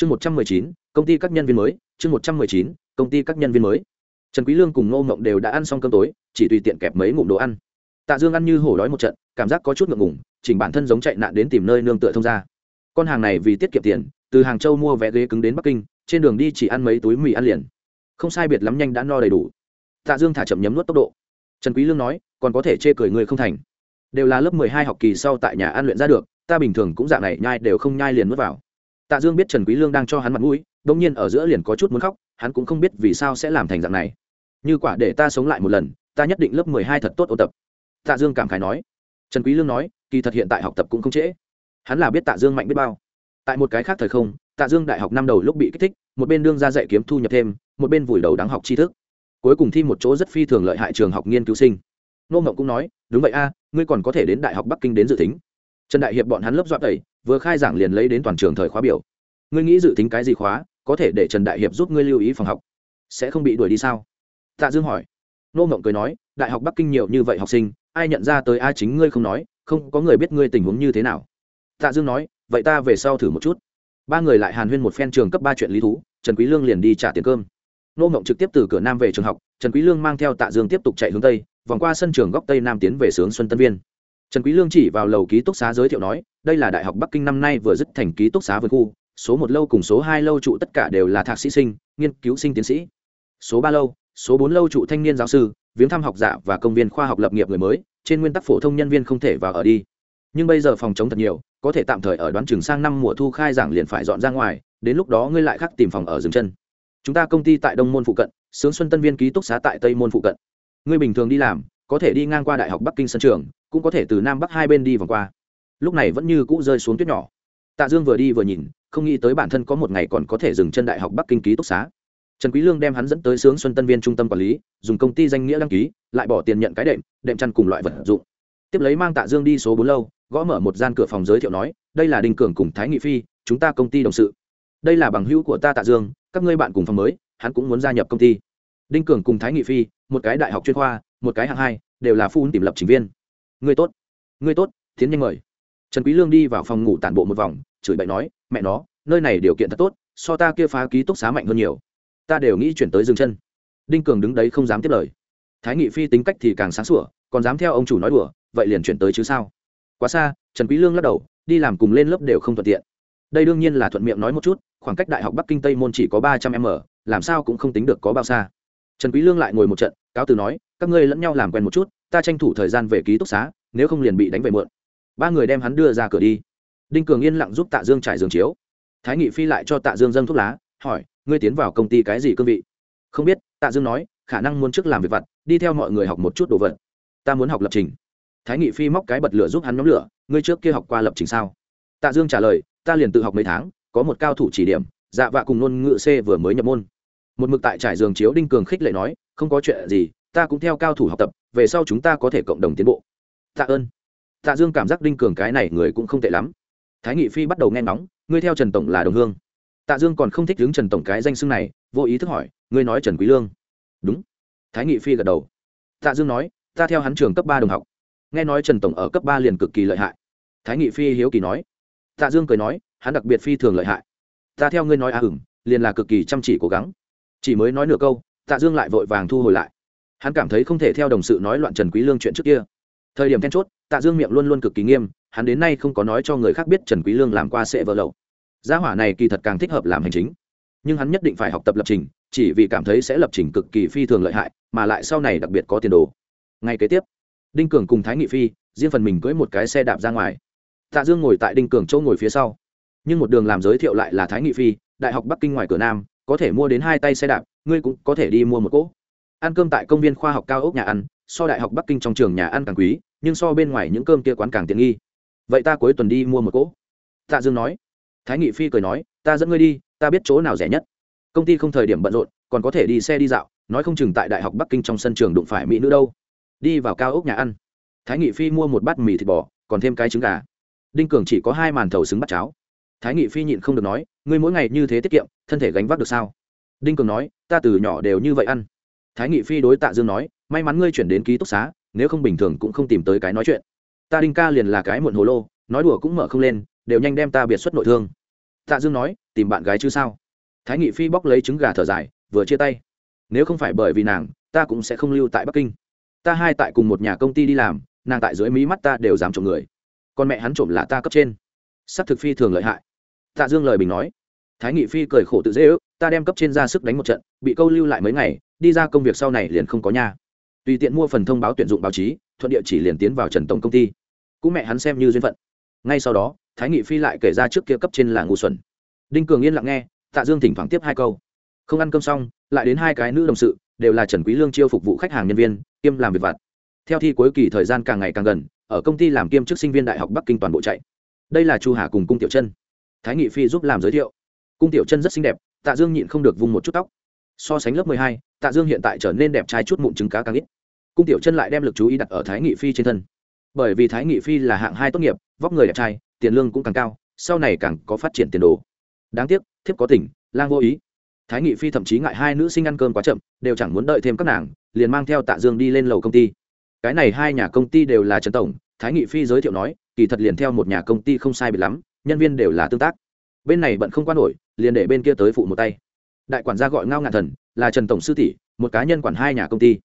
chương một trăm mười chín, công ty các nhân viên mới. Chương một trăm mười chín, công ty các nhân viên mới. Trần quý lương cùng ngô mộng đều đã ăn xong cơm tối, chỉ tùy tiện kẹp mấy ngụm đồ ăn. Tạ dương ăn như hổ đói một trận, cảm giác có chút ngượng ngùng, chỉnh bản thân giống chạy nạn đến tìm nơi nương tựa thông ra. Con hàng này vì tiết kiệm tiền, từ hàng châu mua vé ghế cứng đến bắc kinh, trên đường đi chỉ ăn mấy túi mì ăn liền. Không sai biệt lắm nhanh đã no đầy đủ. Tạ dương thả chậm nhấm nuốt tốc độ. Trần quý lương nói, còn có thể chê cười người không thành. Đều là lớp mười hai học kỳ sau tại nhà ăn luyện ra được, ta bình thường cũng dạng này, nhai đều không nhai liền nuốt vào tạ dương biết trần quý lương đang cho hắn mặt mũi đông nhiên ở giữa liền có chút muốn khóc, hắn cũng không biết vì sao sẽ làm thành dạng này. Như quả để ta sống lại một lần, ta nhất định lớp mười hai thật tốt ôn tập. Tạ dương cảm khái nói. Trần quý lương nói, kỳ thật hiện tại học tập cũng không trễ. Hắn là biết tạ dương mạnh biết bao. Tại một cái khác thời không, tạ dương đại học năm đầu lúc bị kích thích, một bên đương ra dạy kiếm thu nhập thêm, một bên vùi đầu đáng học tri thức. Cuối cùng thi một chỗ rất phi thường lợi hại trường học nghiên cứu sinh. Nô ngộng cũng nói, đúng vậy a, ngươi còn có thể đến đại học bắc kinh đến dự tính. Trần đại hiệp bọn hắn lớp dọa tẩy vừa khai giảng liền lấy đến toàn trường thời khóa biểu. Ngươi nghĩ dự tính cái gì khóa, có thể để trần đại hiệp giúp ngươi lưu ý phòng học. Sẽ không bị đuổi đi sao? Tạ dương hỏi. Nô ngộng cười nói, đại học bắc kinh nhiều như vậy học sinh, ai nhận ra tới ai chính ngươi không nói, không có người biết ngươi tình huống như thế nào. Tạ dương nói, vậy ta về sau thử một chút. Ba người lại hàn huyên một phen trường cấp ba chuyện lý thú, trần quý lương liền đi trả tiền cơm. Nô ngộng trực tiếp từ cửa nam về trường học, trần quý lương mang theo tạ dương tiếp tục chạy hướng tây, vòng qua sân trường góc tây nam tiến về sướng xuân tân viên trần quý lương chỉ vào lầu ký túc xá giới thiệu nói, đây là đại học bắc kinh năm nay vừa dứt thành ký túc xá vườn khu, số một lâu cùng số hai lâu trụ tất cả đều là thạc sĩ sinh, nghiên cứu sinh tiến sĩ. Số ba lâu, số bốn lâu trụ thanh niên giáo sư, viếng thăm học giả và công viên khoa học lập nghiệp người mới, trên nguyên tắc phổ thông nhân viên không thể vào ở đi. Nhưng bây giờ phòng chống thật nhiều, có thể tạm thời ở đoán chừng sang năm mùa thu khai giảng liền phải dọn ra ngoài, đến lúc đó ngươi lại khắc tìm phòng ở dừng chân. Chúng ta công ty tại đông môn phụ cận, sướng xuân tân viên ký túc xá tại tây môn phụ cận. Ngươi bình thường đi làm, có thể đi ngang qua đại học bắc kinh sân trường cũng có thể từ nam bắc hai bên đi vòng qua. Lúc này vẫn như cũ rơi xuống tuyết nhỏ. Tạ dương vừa đi vừa nhìn, không nghĩ tới bản thân có một ngày còn có thể dừng chân đại học bắc kinh ký túc xá. Trần quý lương đem hắn dẫn tới sướng xuân tân viên trung tâm quản lý, dùng công ty danh nghĩa đăng ký, lại bỏ tiền nhận cái đệm đệm chăn cùng loại vật dụng. Tiếp lấy mang tạ dương đi số bốn lâu, gõ mở một gian cửa phòng giới thiệu nói, đây là đinh cường cùng thái nghị phi, chúng ta công ty đồng sự. Đây là bằng hữu của ta tạ dương, các ngươi bạn cùng phòng mới, hắn cũng muốn gia nhập công ty. Đinh cường cùng thái nghị phi, một cái đại học chuyên khoa, một cái hạng hai, đều là phu tìm lập trình viên ngươi tốt. Ngươi tốt, tiến nhanh mời. Trần quý lương đi vào phòng ngủ tản bộ một vòng, chửi bậy nói, mẹ nó, nơi này điều kiện thật tốt, so ta kia phá ký túc xá mạnh hơn nhiều. Ta đều nghĩ chuyển tới dừng chân. Đinh cường đứng đấy không dám tiếp lời. Thái nghị phi tính cách thì càng sáng sủa, còn dám theo ông chủ nói đùa, vậy liền chuyển tới chứ sao? Quá xa, trần quý lương lắc đầu, đi làm cùng lên lớp đều không thuận tiện. Đây đương nhiên là thuận miệng nói một chút, khoảng cách đại học bắc kinh tây môn chỉ có ba trăm m làm sao cũng không tính được có bao xa. Trần quý lương lại ngồi một trận, cáo từ nói, các ngươi lẫn nhau làm quen một chút ta tranh thủ thời gian về ký túc xá, nếu không liền bị đánh về mượn. Ba người đem hắn đưa ra cửa đi. Đinh cường yên lặng giúp tạ dương trải giường chiếu. Thái nghị phi lại cho tạ dương dâng thuốc lá, hỏi, ngươi tiến vào công ty cái gì cương vị? Không biết, tạ dương nói, khả năng muốn trước làm việc vặt, đi theo mọi người học một chút đồ vật. Ta muốn học lập trình. Thái nghị phi móc cái bật lửa giúp hắn nhóm lửa, ngươi trước kia học qua lập trình sao? Tạ dương trả lời, ta liền tự học mấy tháng, có một cao thủ chỉ điểm dạ vạ cùng ngôn ngữ c vừa mới nhập môn. Một mực tại trải giường chiếu đinh cường khích lệ nói, không có chuyện gì, ta cũng theo cao thủ học tập về sau chúng ta có thể cộng đồng tiến bộ. Tạ ơn. Tạ dương cảm giác đinh cường cái này người cũng không tệ lắm. Thái nghị phi bắt đầu nghe ngóng, ngươi theo trần tổng là đồng hương. Tạ dương còn không thích đứng trần tổng cái danh xưng này, vô ý thức hỏi, ngươi nói trần quý lương? Đúng. Thái nghị phi gật đầu. Tạ dương nói, ta theo hắn trường cấp ba đồng học. Nghe nói trần tổng ở cấp ba liền cực kỳ lợi hại. Thái nghị phi hiếu kỳ nói. Tạ dương cười nói, hắn đặc biệt phi thường lợi hại. Ta theo ngươi nói à hửng liền là cực kỳ chăm chỉ cố gắng. Chỉ mới nói nửa câu, tạ dương lại vội vàng thu hồi lại hắn cảm thấy không thể theo đồng sự nói loạn trần quý lương chuyện trước kia. Thời điểm then chốt, tạ dương miệng luôn luôn cực kỳ nghiêm, hắn đến nay không có nói cho người khác biết trần quý lương làm qua sẽ vỡ lậu. Gia hỏa này kỳ thật càng thích hợp làm hành chính. Nhưng hắn nhất định phải học tập lập trình, chỉ vì cảm thấy sẽ lập trình cực kỳ phi thường lợi hại, mà lại sau này đặc biệt có tiền đồ. Ngay kế tiếp, đinh cường cùng thái nghị phi, riêng phần mình cưỡi một cái xe đạp ra ngoài. Tạ dương ngồi tại đinh cường châu ngồi phía sau. Nhưng một đường làm giới thiệu lại là thái nghị phi, đại học bắc kinh ngoài cửa nam, có thể mua đến hai tay xe đạp, ngươi cũng có thể đi mua một cỗ ăn cơm tại công viên khoa học cao ốc nhà ăn, so đại học bắc kinh trong trường nhà ăn càng quý, nhưng so bên ngoài những cơm kia quán càng tiện nghi. Vậy ta cuối tuần đi mua một cỗ. Tạ dương nói. Thái nghị phi cười nói, ta dẫn ngươi đi, ta biết chỗ nào rẻ nhất. Công ty không thời điểm bận rộn, còn có thể đi xe đi dạo, nói không chừng tại đại học bắc kinh trong sân trường đụng phải mỹ nữ đâu. Đi vào cao ốc nhà ăn. Thái nghị phi mua một bát mì thịt bò, còn thêm cái trứng gà. Đinh cường chỉ có hai màn thầu xứng bắt cháo. Thái nghị phi nhịn không được nói, ngươi mỗi ngày như thế tiết kiệm, thân thể gánh vác được sao? Đinh cường nói, ta từ nhỏ đều như vậy ăn thái nghị phi đối tạ dương nói, may mắn ngươi chuyển đến ký túc xá, nếu không bình thường cũng không tìm tới cái nói chuyện. Ta đinh ca liền là cái muộn hồ lô, nói đùa cũng mở không lên, đều nhanh đem ta biệt xuất nội thương. Tạ dương nói, tìm bạn gái chứ sao? Thái nghị phi bóc lấy trứng gà thở dài, vừa chia tay. Nếu không phải bởi vì nàng, ta cũng sẽ không lưu tại bắc kinh. Ta hai tại cùng một nhà công ty đi làm, nàng tại dưới mí mắt ta đều dám trộm người. Còn mẹ hắn trộm là ta cấp trên. S c thực phi thường lợi hại. Tạ dương lời bình nói. Thái nghị phi cười khổ tự dễ ước, ta đem cấp trên ra sức đánh một trận, bị câu lưu lại mấy ngày đi ra công việc sau này liền không có nhà tùy tiện mua phần thông báo tuyển dụng báo chí thuận địa chỉ liền tiến vào trần tổng công ty. Cũng mẹ hắn xem như duyên phận. Ngay sau đó thái nghị phi lại kể ra trước kia cấp trên là ngu xuẩn. Đinh cường yên lặng nghe tạ dương thỉnh thoảng tiếp hai câu. Không ăn cơm xong lại đến hai cái nữ đồng sự đều là trần quý lương chiêu phục vụ khách hàng nhân viên kiêm làm việc vặt. Theo thi cuối kỳ thời gian càng ngày càng gần ở công ty làm kiêm chức sinh viên đại học bắc kinh toàn bộ chạy. Đây là chu hà cùng cung tiểu chân thái nghị phi giúp làm giới thiệu. Cung tiểu chân rất xinh đẹp tạ dương nhịn không được vung một chút tóc. So sánh lớp mười hai, tạ dương hiện tại trở nên đẹp trai chút mụn trứng cá càng ít. Cung tiểu chân lại đem lực chú ý đặt ở thái nghị phi trên thân. Bởi vì thái nghị phi là hạng hai tốt nghiệp, vóc người đẹp trai, tiền lương cũng càng cao, sau này càng có phát triển tiền đồ. Đáng tiếc, thiếp có tỉnh lang vô ý. Thái nghị phi thậm chí ngại hai nữ sinh ăn cơm quá chậm, đều chẳng muốn đợi thêm các nàng, liền mang theo tạ dương đi lên lầu công ty. Cái này hai nhà công ty đều là trần tổng, thái nghị phi giới thiệu nói, kỳ thật liền theo một nhà công ty không sai biệt lắm, nhân viên đều là tương tác. Bên này bận không quan nổi, liền để bên kia tới phụ một tay đại quản gia gọi ngao ngạn thần là trần tổng sư tỷ, một cá nhân quản hai nhà công ty.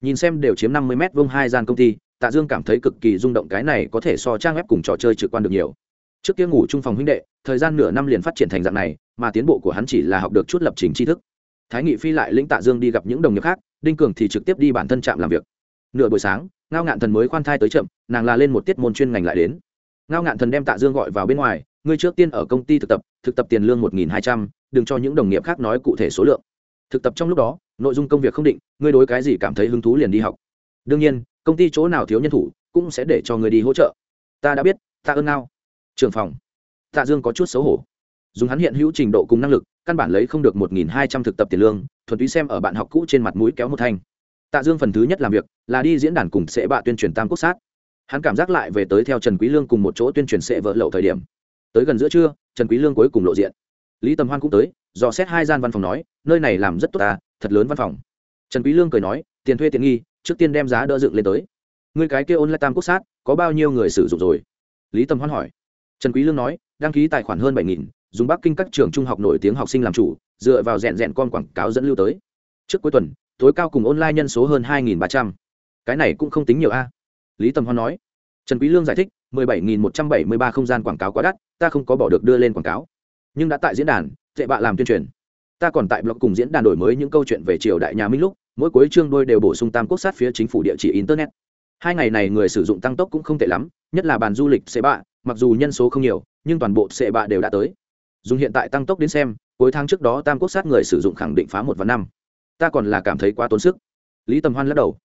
Nhìn xem đều chiếm năm mươi m vông hai gian công ty, tạ dương cảm thấy cực kỳ rung động cái này có thể so trang web cùng trò chơi trực quan được nhiều. Trước kia ngủ chung phòng huynh đệ, thời gian nửa năm liền phát triển thành dạng này, mà tiến bộ của hắn chỉ là học được chút lập trình tri thức. Thái nghị phi lại lĩnh tạ dương đi gặp những đồng nghiệp khác, đinh cường thì trực tiếp đi bản thân trạm làm việc. Nửa buổi sáng, ngao ngạn thần mới khoan thai tới chậm, nàng là lên một tiết môn chuyên ngành lại đến. Ngao ngạn thần đem tạ dương gọi vào bên ngoài ngươi trước tiên ở công ty thực tập thực tập tiền lương một nghìn hai trăm, đừng cho những đồng nghiệp khác nói cụ thể số lượng. Thực tập trong lúc đó, nội dung công việc không định, ngươi đối cái gì cảm thấy hứng thú liền đi học. Đương nhiên, công ty chỗ nào thiếu nhân thủ, cũng sẽ để cho người đi hỗ trợ. Ta đã biết, ta ơn nào trưởng phòng. Tạ dương có chút xấu hổ. Dùng hắn hiện hữu trình độ cùng năng lực, căn bản lấy không được một nghìn hai trăm thực tập tiền lương, thuần túy xem ở bạn học cũ trên mặt mũi kéo một thanh. Tạ dương phần thứ nhất làm việc là đi diễn đàn cùng sẽ bạ tuyên truyền tam quốc sát. Hắn cảm giác lại về tới theo trần quý lương cùng một chỗ tuyên truyền sẽ vợ lậu thời điểm tới gần giữa trưa, trần quý lương cuối cùng lộ diện. Lý tầm hoan cũng tới, dò xét hai gian văn phòng nói, nơi này làm rất tốt ta thật lớn văn phòng. Trần quý lương cười nói, tiền thuê tiện nghi, trước tiên đem giá đỡ dựng lên tới. Ngươi cái kia ôn lại tam quốc sát, có bao nhiêu người sử dụng rồi? Lý tầm hoan hỏi. Trần quý lương nói, đăng ký tài khoản hơn bảy nghìn, dùng bắc kinh các trường trung học nổi tiếng học sinh làm chủ, dựa vào rèn rèn con quảng cáo dẫn lưu tới. Trước cuối tuần, tối cao cùng online nhân số hơn hai nghìn ba trăm. Cái này cũng không tính nhiều a. Lý tầm hoan nói trần quý lương giải thích, mười bảy nghìn một trăm bảy mươi ba không gian quảng cáo quá đắt, ta không có bỏ được đưa lên quảng cáo. Nhưng đã tại diễn đàn, tệ bạ làm tuyên truyền. Ta còn tại blog cùng diễn đàn đổi mới những câu chuyện về triều đại nhà minh lúc, mỗi cuối chương đôi đều bổ sung tam quốc sát phía chính phủ địa chỉ internet. Hai ngày này người sử dụng tăng tốc cũng không tệ lắm, nhất là bàn du lịch sẽ bạ, mặc dù nhân số không nhiều, nhưng toàn bộ sẽ bạ đều đã tới. Dùng hiện tại tăng tốc đến xem, cuối tháng trước đó tam quốc sát người sử dụng khẳng định phá một và năm. Ta còn là cảm thấy quá tốn sức. Lý tầm hoan lắc đầu.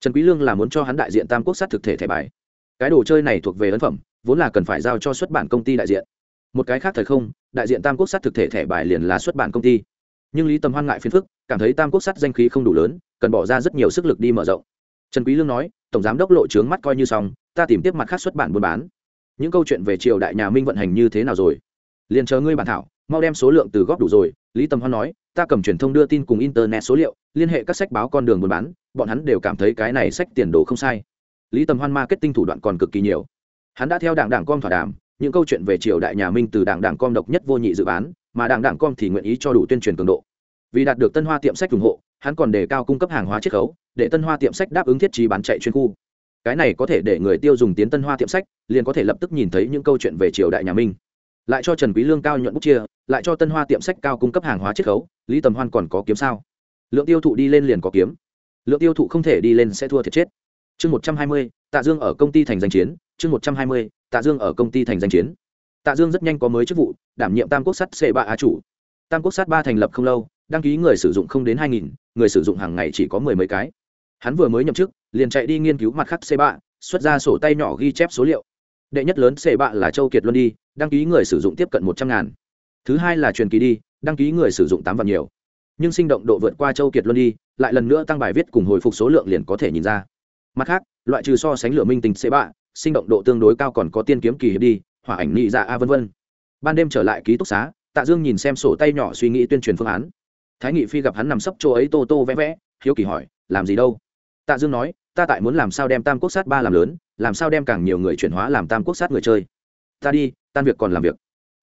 Trần quý lương là muốn cho hắn đại diện tam quốc sát thực thể thẻ bài cái đồ chơi này thuộc về ấn phẩm, vốn là cần phải giao cho xuất bản công ty đại diện. Một cái khác thời không, đại diện tam quốc sát thực thể thẻ bài liền là xuất bản công ty. Nhưng lý tầm hoan ngại phiền phức, cảm thấy tam quốc sát danh khí không đủ lớn, cần bỏ ra rất nhiều sức lực đi mở rộng. Trần quý lương nói, tổng giám đốc lộ trướng mắt coi như xong, ta tìm tiếp mặt khác xuất bản buôn bán. Những câu chuyện về triều đại nhà minh vận hành như thế nào rồi? Liền chờ ngươi bản thảo, mau đem số lượng từ góp đủ rồi. Lý tầm hoan nói, ta cầm truyền thông đưa tin cùng internet số liệu, liên hệ các sách báo con đường buôn bán, bọn hắn đều cảm thấy cái này sách tiền đồ không sai lý tầm hoan marketing thủ đoạn còn cực kỳ nhiều. Hắn đã theo đảng đảng com thỏa đàm, những câu chuyện về triều đại nhà minh từ đảng đảng com độc nhất vô nhị dự bán, mà đảng đảng com thì nguyện ý cho đủ tuyên truyền cường độ. Vì đạt được tân hoa tiệm sách ủng hộ, hắn còn đề cao cung cấp hàng hóa chiết khấu, để tân hoa tiệm sách đáp ứng thiết trí bán chạy chuyên khu. Cái này có thể để người tiêu dùng tiến tân hoa tiệm sách, liền có thể lập tức nhìn thấy những câu chuyện về triều đại nhà minh. Lại cho trần quý lương cao nhuận bút chia, lại cho tân hoa tiệm sách cao cung cấp hàng hóa chiết khấu, lý tầm hoan còn có kiếm sao? Lượng tiêu thụ đi lên liền có kiếm. Lượng tiêu thụ không thể đi lên sẽ thua thiệt chết chương một trăm hai mươi, tạ dương ở công ty thành danh chiến. Chương một trăm hai mươi, tạ dương ở công ty thành danh chiến. Tạ dương rất nhanh có mới chức vụ, đảm nhiệm tam quốc sắt c ba á chủ. Tam quốc sắt ba thành lập không lâu, đăng ký người sử dụng không đến hai nghìn, người sử dụng hàng ngày chỉ có mười mấy cái. Hắn vừa mới nhậm chức, liền chạy đi nghiên cứu mặt khác c ba, xuất ra sổ tay nhỏ ghi chép số liệu. Đệ nhất lớn c ba là châu kiệt luân đi, đăng ký người sử dụng tiếp cận một trăm ngàn. Thứ hai là truyền kỳ đi, đăng ký người sử dụng tám vạn nhiều. Nhưng sinh động độ vượt qua châu kiệt luân đi, lại lần nữa tăng bài viết cùng hồi phục số lượng liền có thể nhìn ra mặt khác loại trừ so sánh lửa minh tình c bạ, sinh động độ tương đối cao còn có tiên kiếm kỳ hiệp đi hỏa ảnh nhị dạ a vân vân. Ban đêm trở lại ký túc xá tạ dương nhìn xem sổ tay nhỏ suy nghĩ tuyên truyền phương án. Thái nghị phi gặp hắn nằm sấp chỗ ấy tô tô vẽ vẽ hiếu kỳ hỏi làm gì đâu? Tạ dương nói ta tại muốn làm sao đem tam quốc sát ba làm lớn làm sao đem càng nhiều người chuyển hóa làm tam quốc sát người chơi? Ta đi tan việc còn làm việc.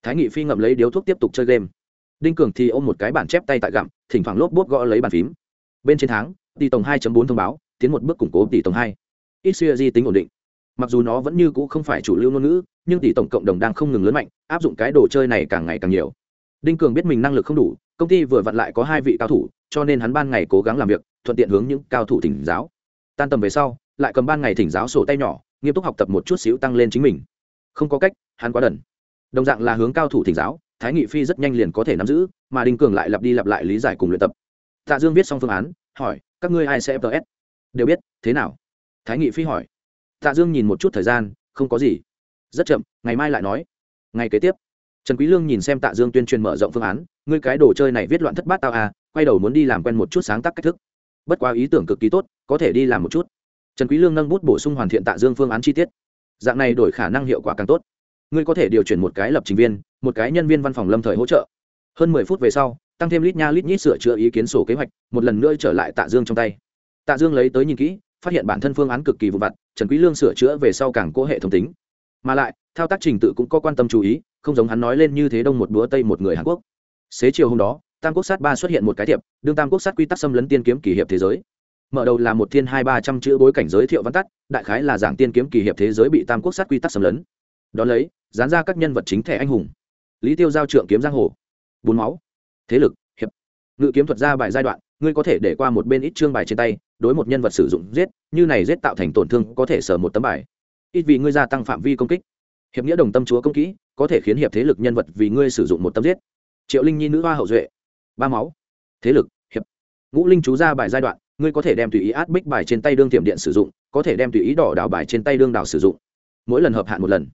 Thái nghị phi ngậm lấy điếu thuốc tiếp tục chơi game. Đinh cường thì ôm một cái bản chép tay tại gặm thỉnh thoảng lốp bút gõ lấy bàn phím. Bên trên tháng đi tổng 2 bốn thông báo tiến một bước củng cố tỷ tổng hai. Ít xưa di tính ổn định. Mặc dù nó vẫn như cũ không phải chủ lưu ngôn ngữ, nhưng tỷ tổng cộng đồng đang không ngừng lớn mạnh, áp dụng cái đồ chơi này càng ngày càng nhiều. Đinh cường biết mình năng lực không đủ, công ty vừa vặn lại có hai vị cao thủ, cho nên hắn ban ngày cố gắng làm việc, thuận tiện hướng những cao thủ thỉnh giáo. Tan tầm về sau, lại cầm ban ngày thỉnh giáo sổ tay nhỏ, nghiêm túc học tập một chút xíu tăng lên chính mình. Không có cách, hắn quá đần. Đồng dạng là hướng cao thủ thỉnh giáo, thái nghị phi rất nhanh liền có thể nắm giữ, mà đinh cường lại lặp đi lặp lại lý giải cùng luyện tập. Tạ dương viết xong phương án, hỏi, các ngươi ai sẽ fts đều biết, thế nào? Thái nghị phi hỏi. Tạ dương nhìn một chút thời gian, không có gì. Rất chậm, ngày mai lại nói. Ngày kế tiếp. Trần quý lương nhìn xem tạ dương tuyên truyền mở rộng phương án, ngươi cái đồ chơi này viết loạn thất bát tao à quay đầu muốn đi làm quen một chút sáng tác cách thức. Bất quá ý tưởng cực kỳ tốt, có thể đi làm một chút. Trần quý lương nâng bút bổ sung hoàn thiện tạ dương phương án chi tiết. Dạng này đổi khả năng hiệu quả càng tốt. Ngươi có thể điều chuyển một cái lập trình viên, một cái nhân viên văn phòng lâm thời hỗ trợ. Hơn mười phút về sau, tăng thêm lít nha lít nhít sửa chữa ý kiến sổ kế hoạch, một lần nữa trở lại tạ dương trong tay tạ dương lấy tới nhìn kỹ, phát hiện bản thân phương án cực kỳ vụ vặt, trần quý lương sửa chữa về sau càng cố hệ thống tính. Mà lại, thao tác trình tự cũng có quan tâm chú ý, không giống hắn nói lên như thế đông một búa tây một người hàn quốc. Xế chiều hôm đó, tam quốc sát ba xuất hiện một cái thiệp đương tam quốc sát quy tắc xâm lấn tiên kiếm kỳ hiệp thế giới. Mở đầu là một thiên hai ba trăm chữ bối cảnh giới thiệu văn tắt, đại khái là giảng tiên kiếm kỳ hiệp thế giới bị tam quốc sát quy tắc xâm lấn. Đón lấy, dán ra các nhân vật chính thẻ anh hùng. Lý tiêu giao trượng kiếm giang hồ. Bốn máu. Thế lực, hiệp. Ngự kiếm thuật ra bài giai đoạn, ngươi có thể để qua một bên ít chương bài trên tay đối một nhân vật sử dụng giết, như này giết tạo thành tổn thương có thể sở một tấm bài. Ít vì ngươi gia tăng phạm vi công kích. Hiệp nghĩa đồng tâm chúa công kỹ, có thể khiến hiệp thế lực nhân vật vì ngươi sử dụng một tấm giết. Triệu linh nhi nữ hoa hậu duệ, ba máu. Thế lực, hiệp. Ngũ linh chú ra bài giai đoạn, ngươi có thể đem tùy ý át bích bài trên tay đương tiệm điện sử dụng, có thể đem tùy ý đỏ đảo bài trên tay đương đảo sử dụng. Mỗi lần hợp hạn một lần.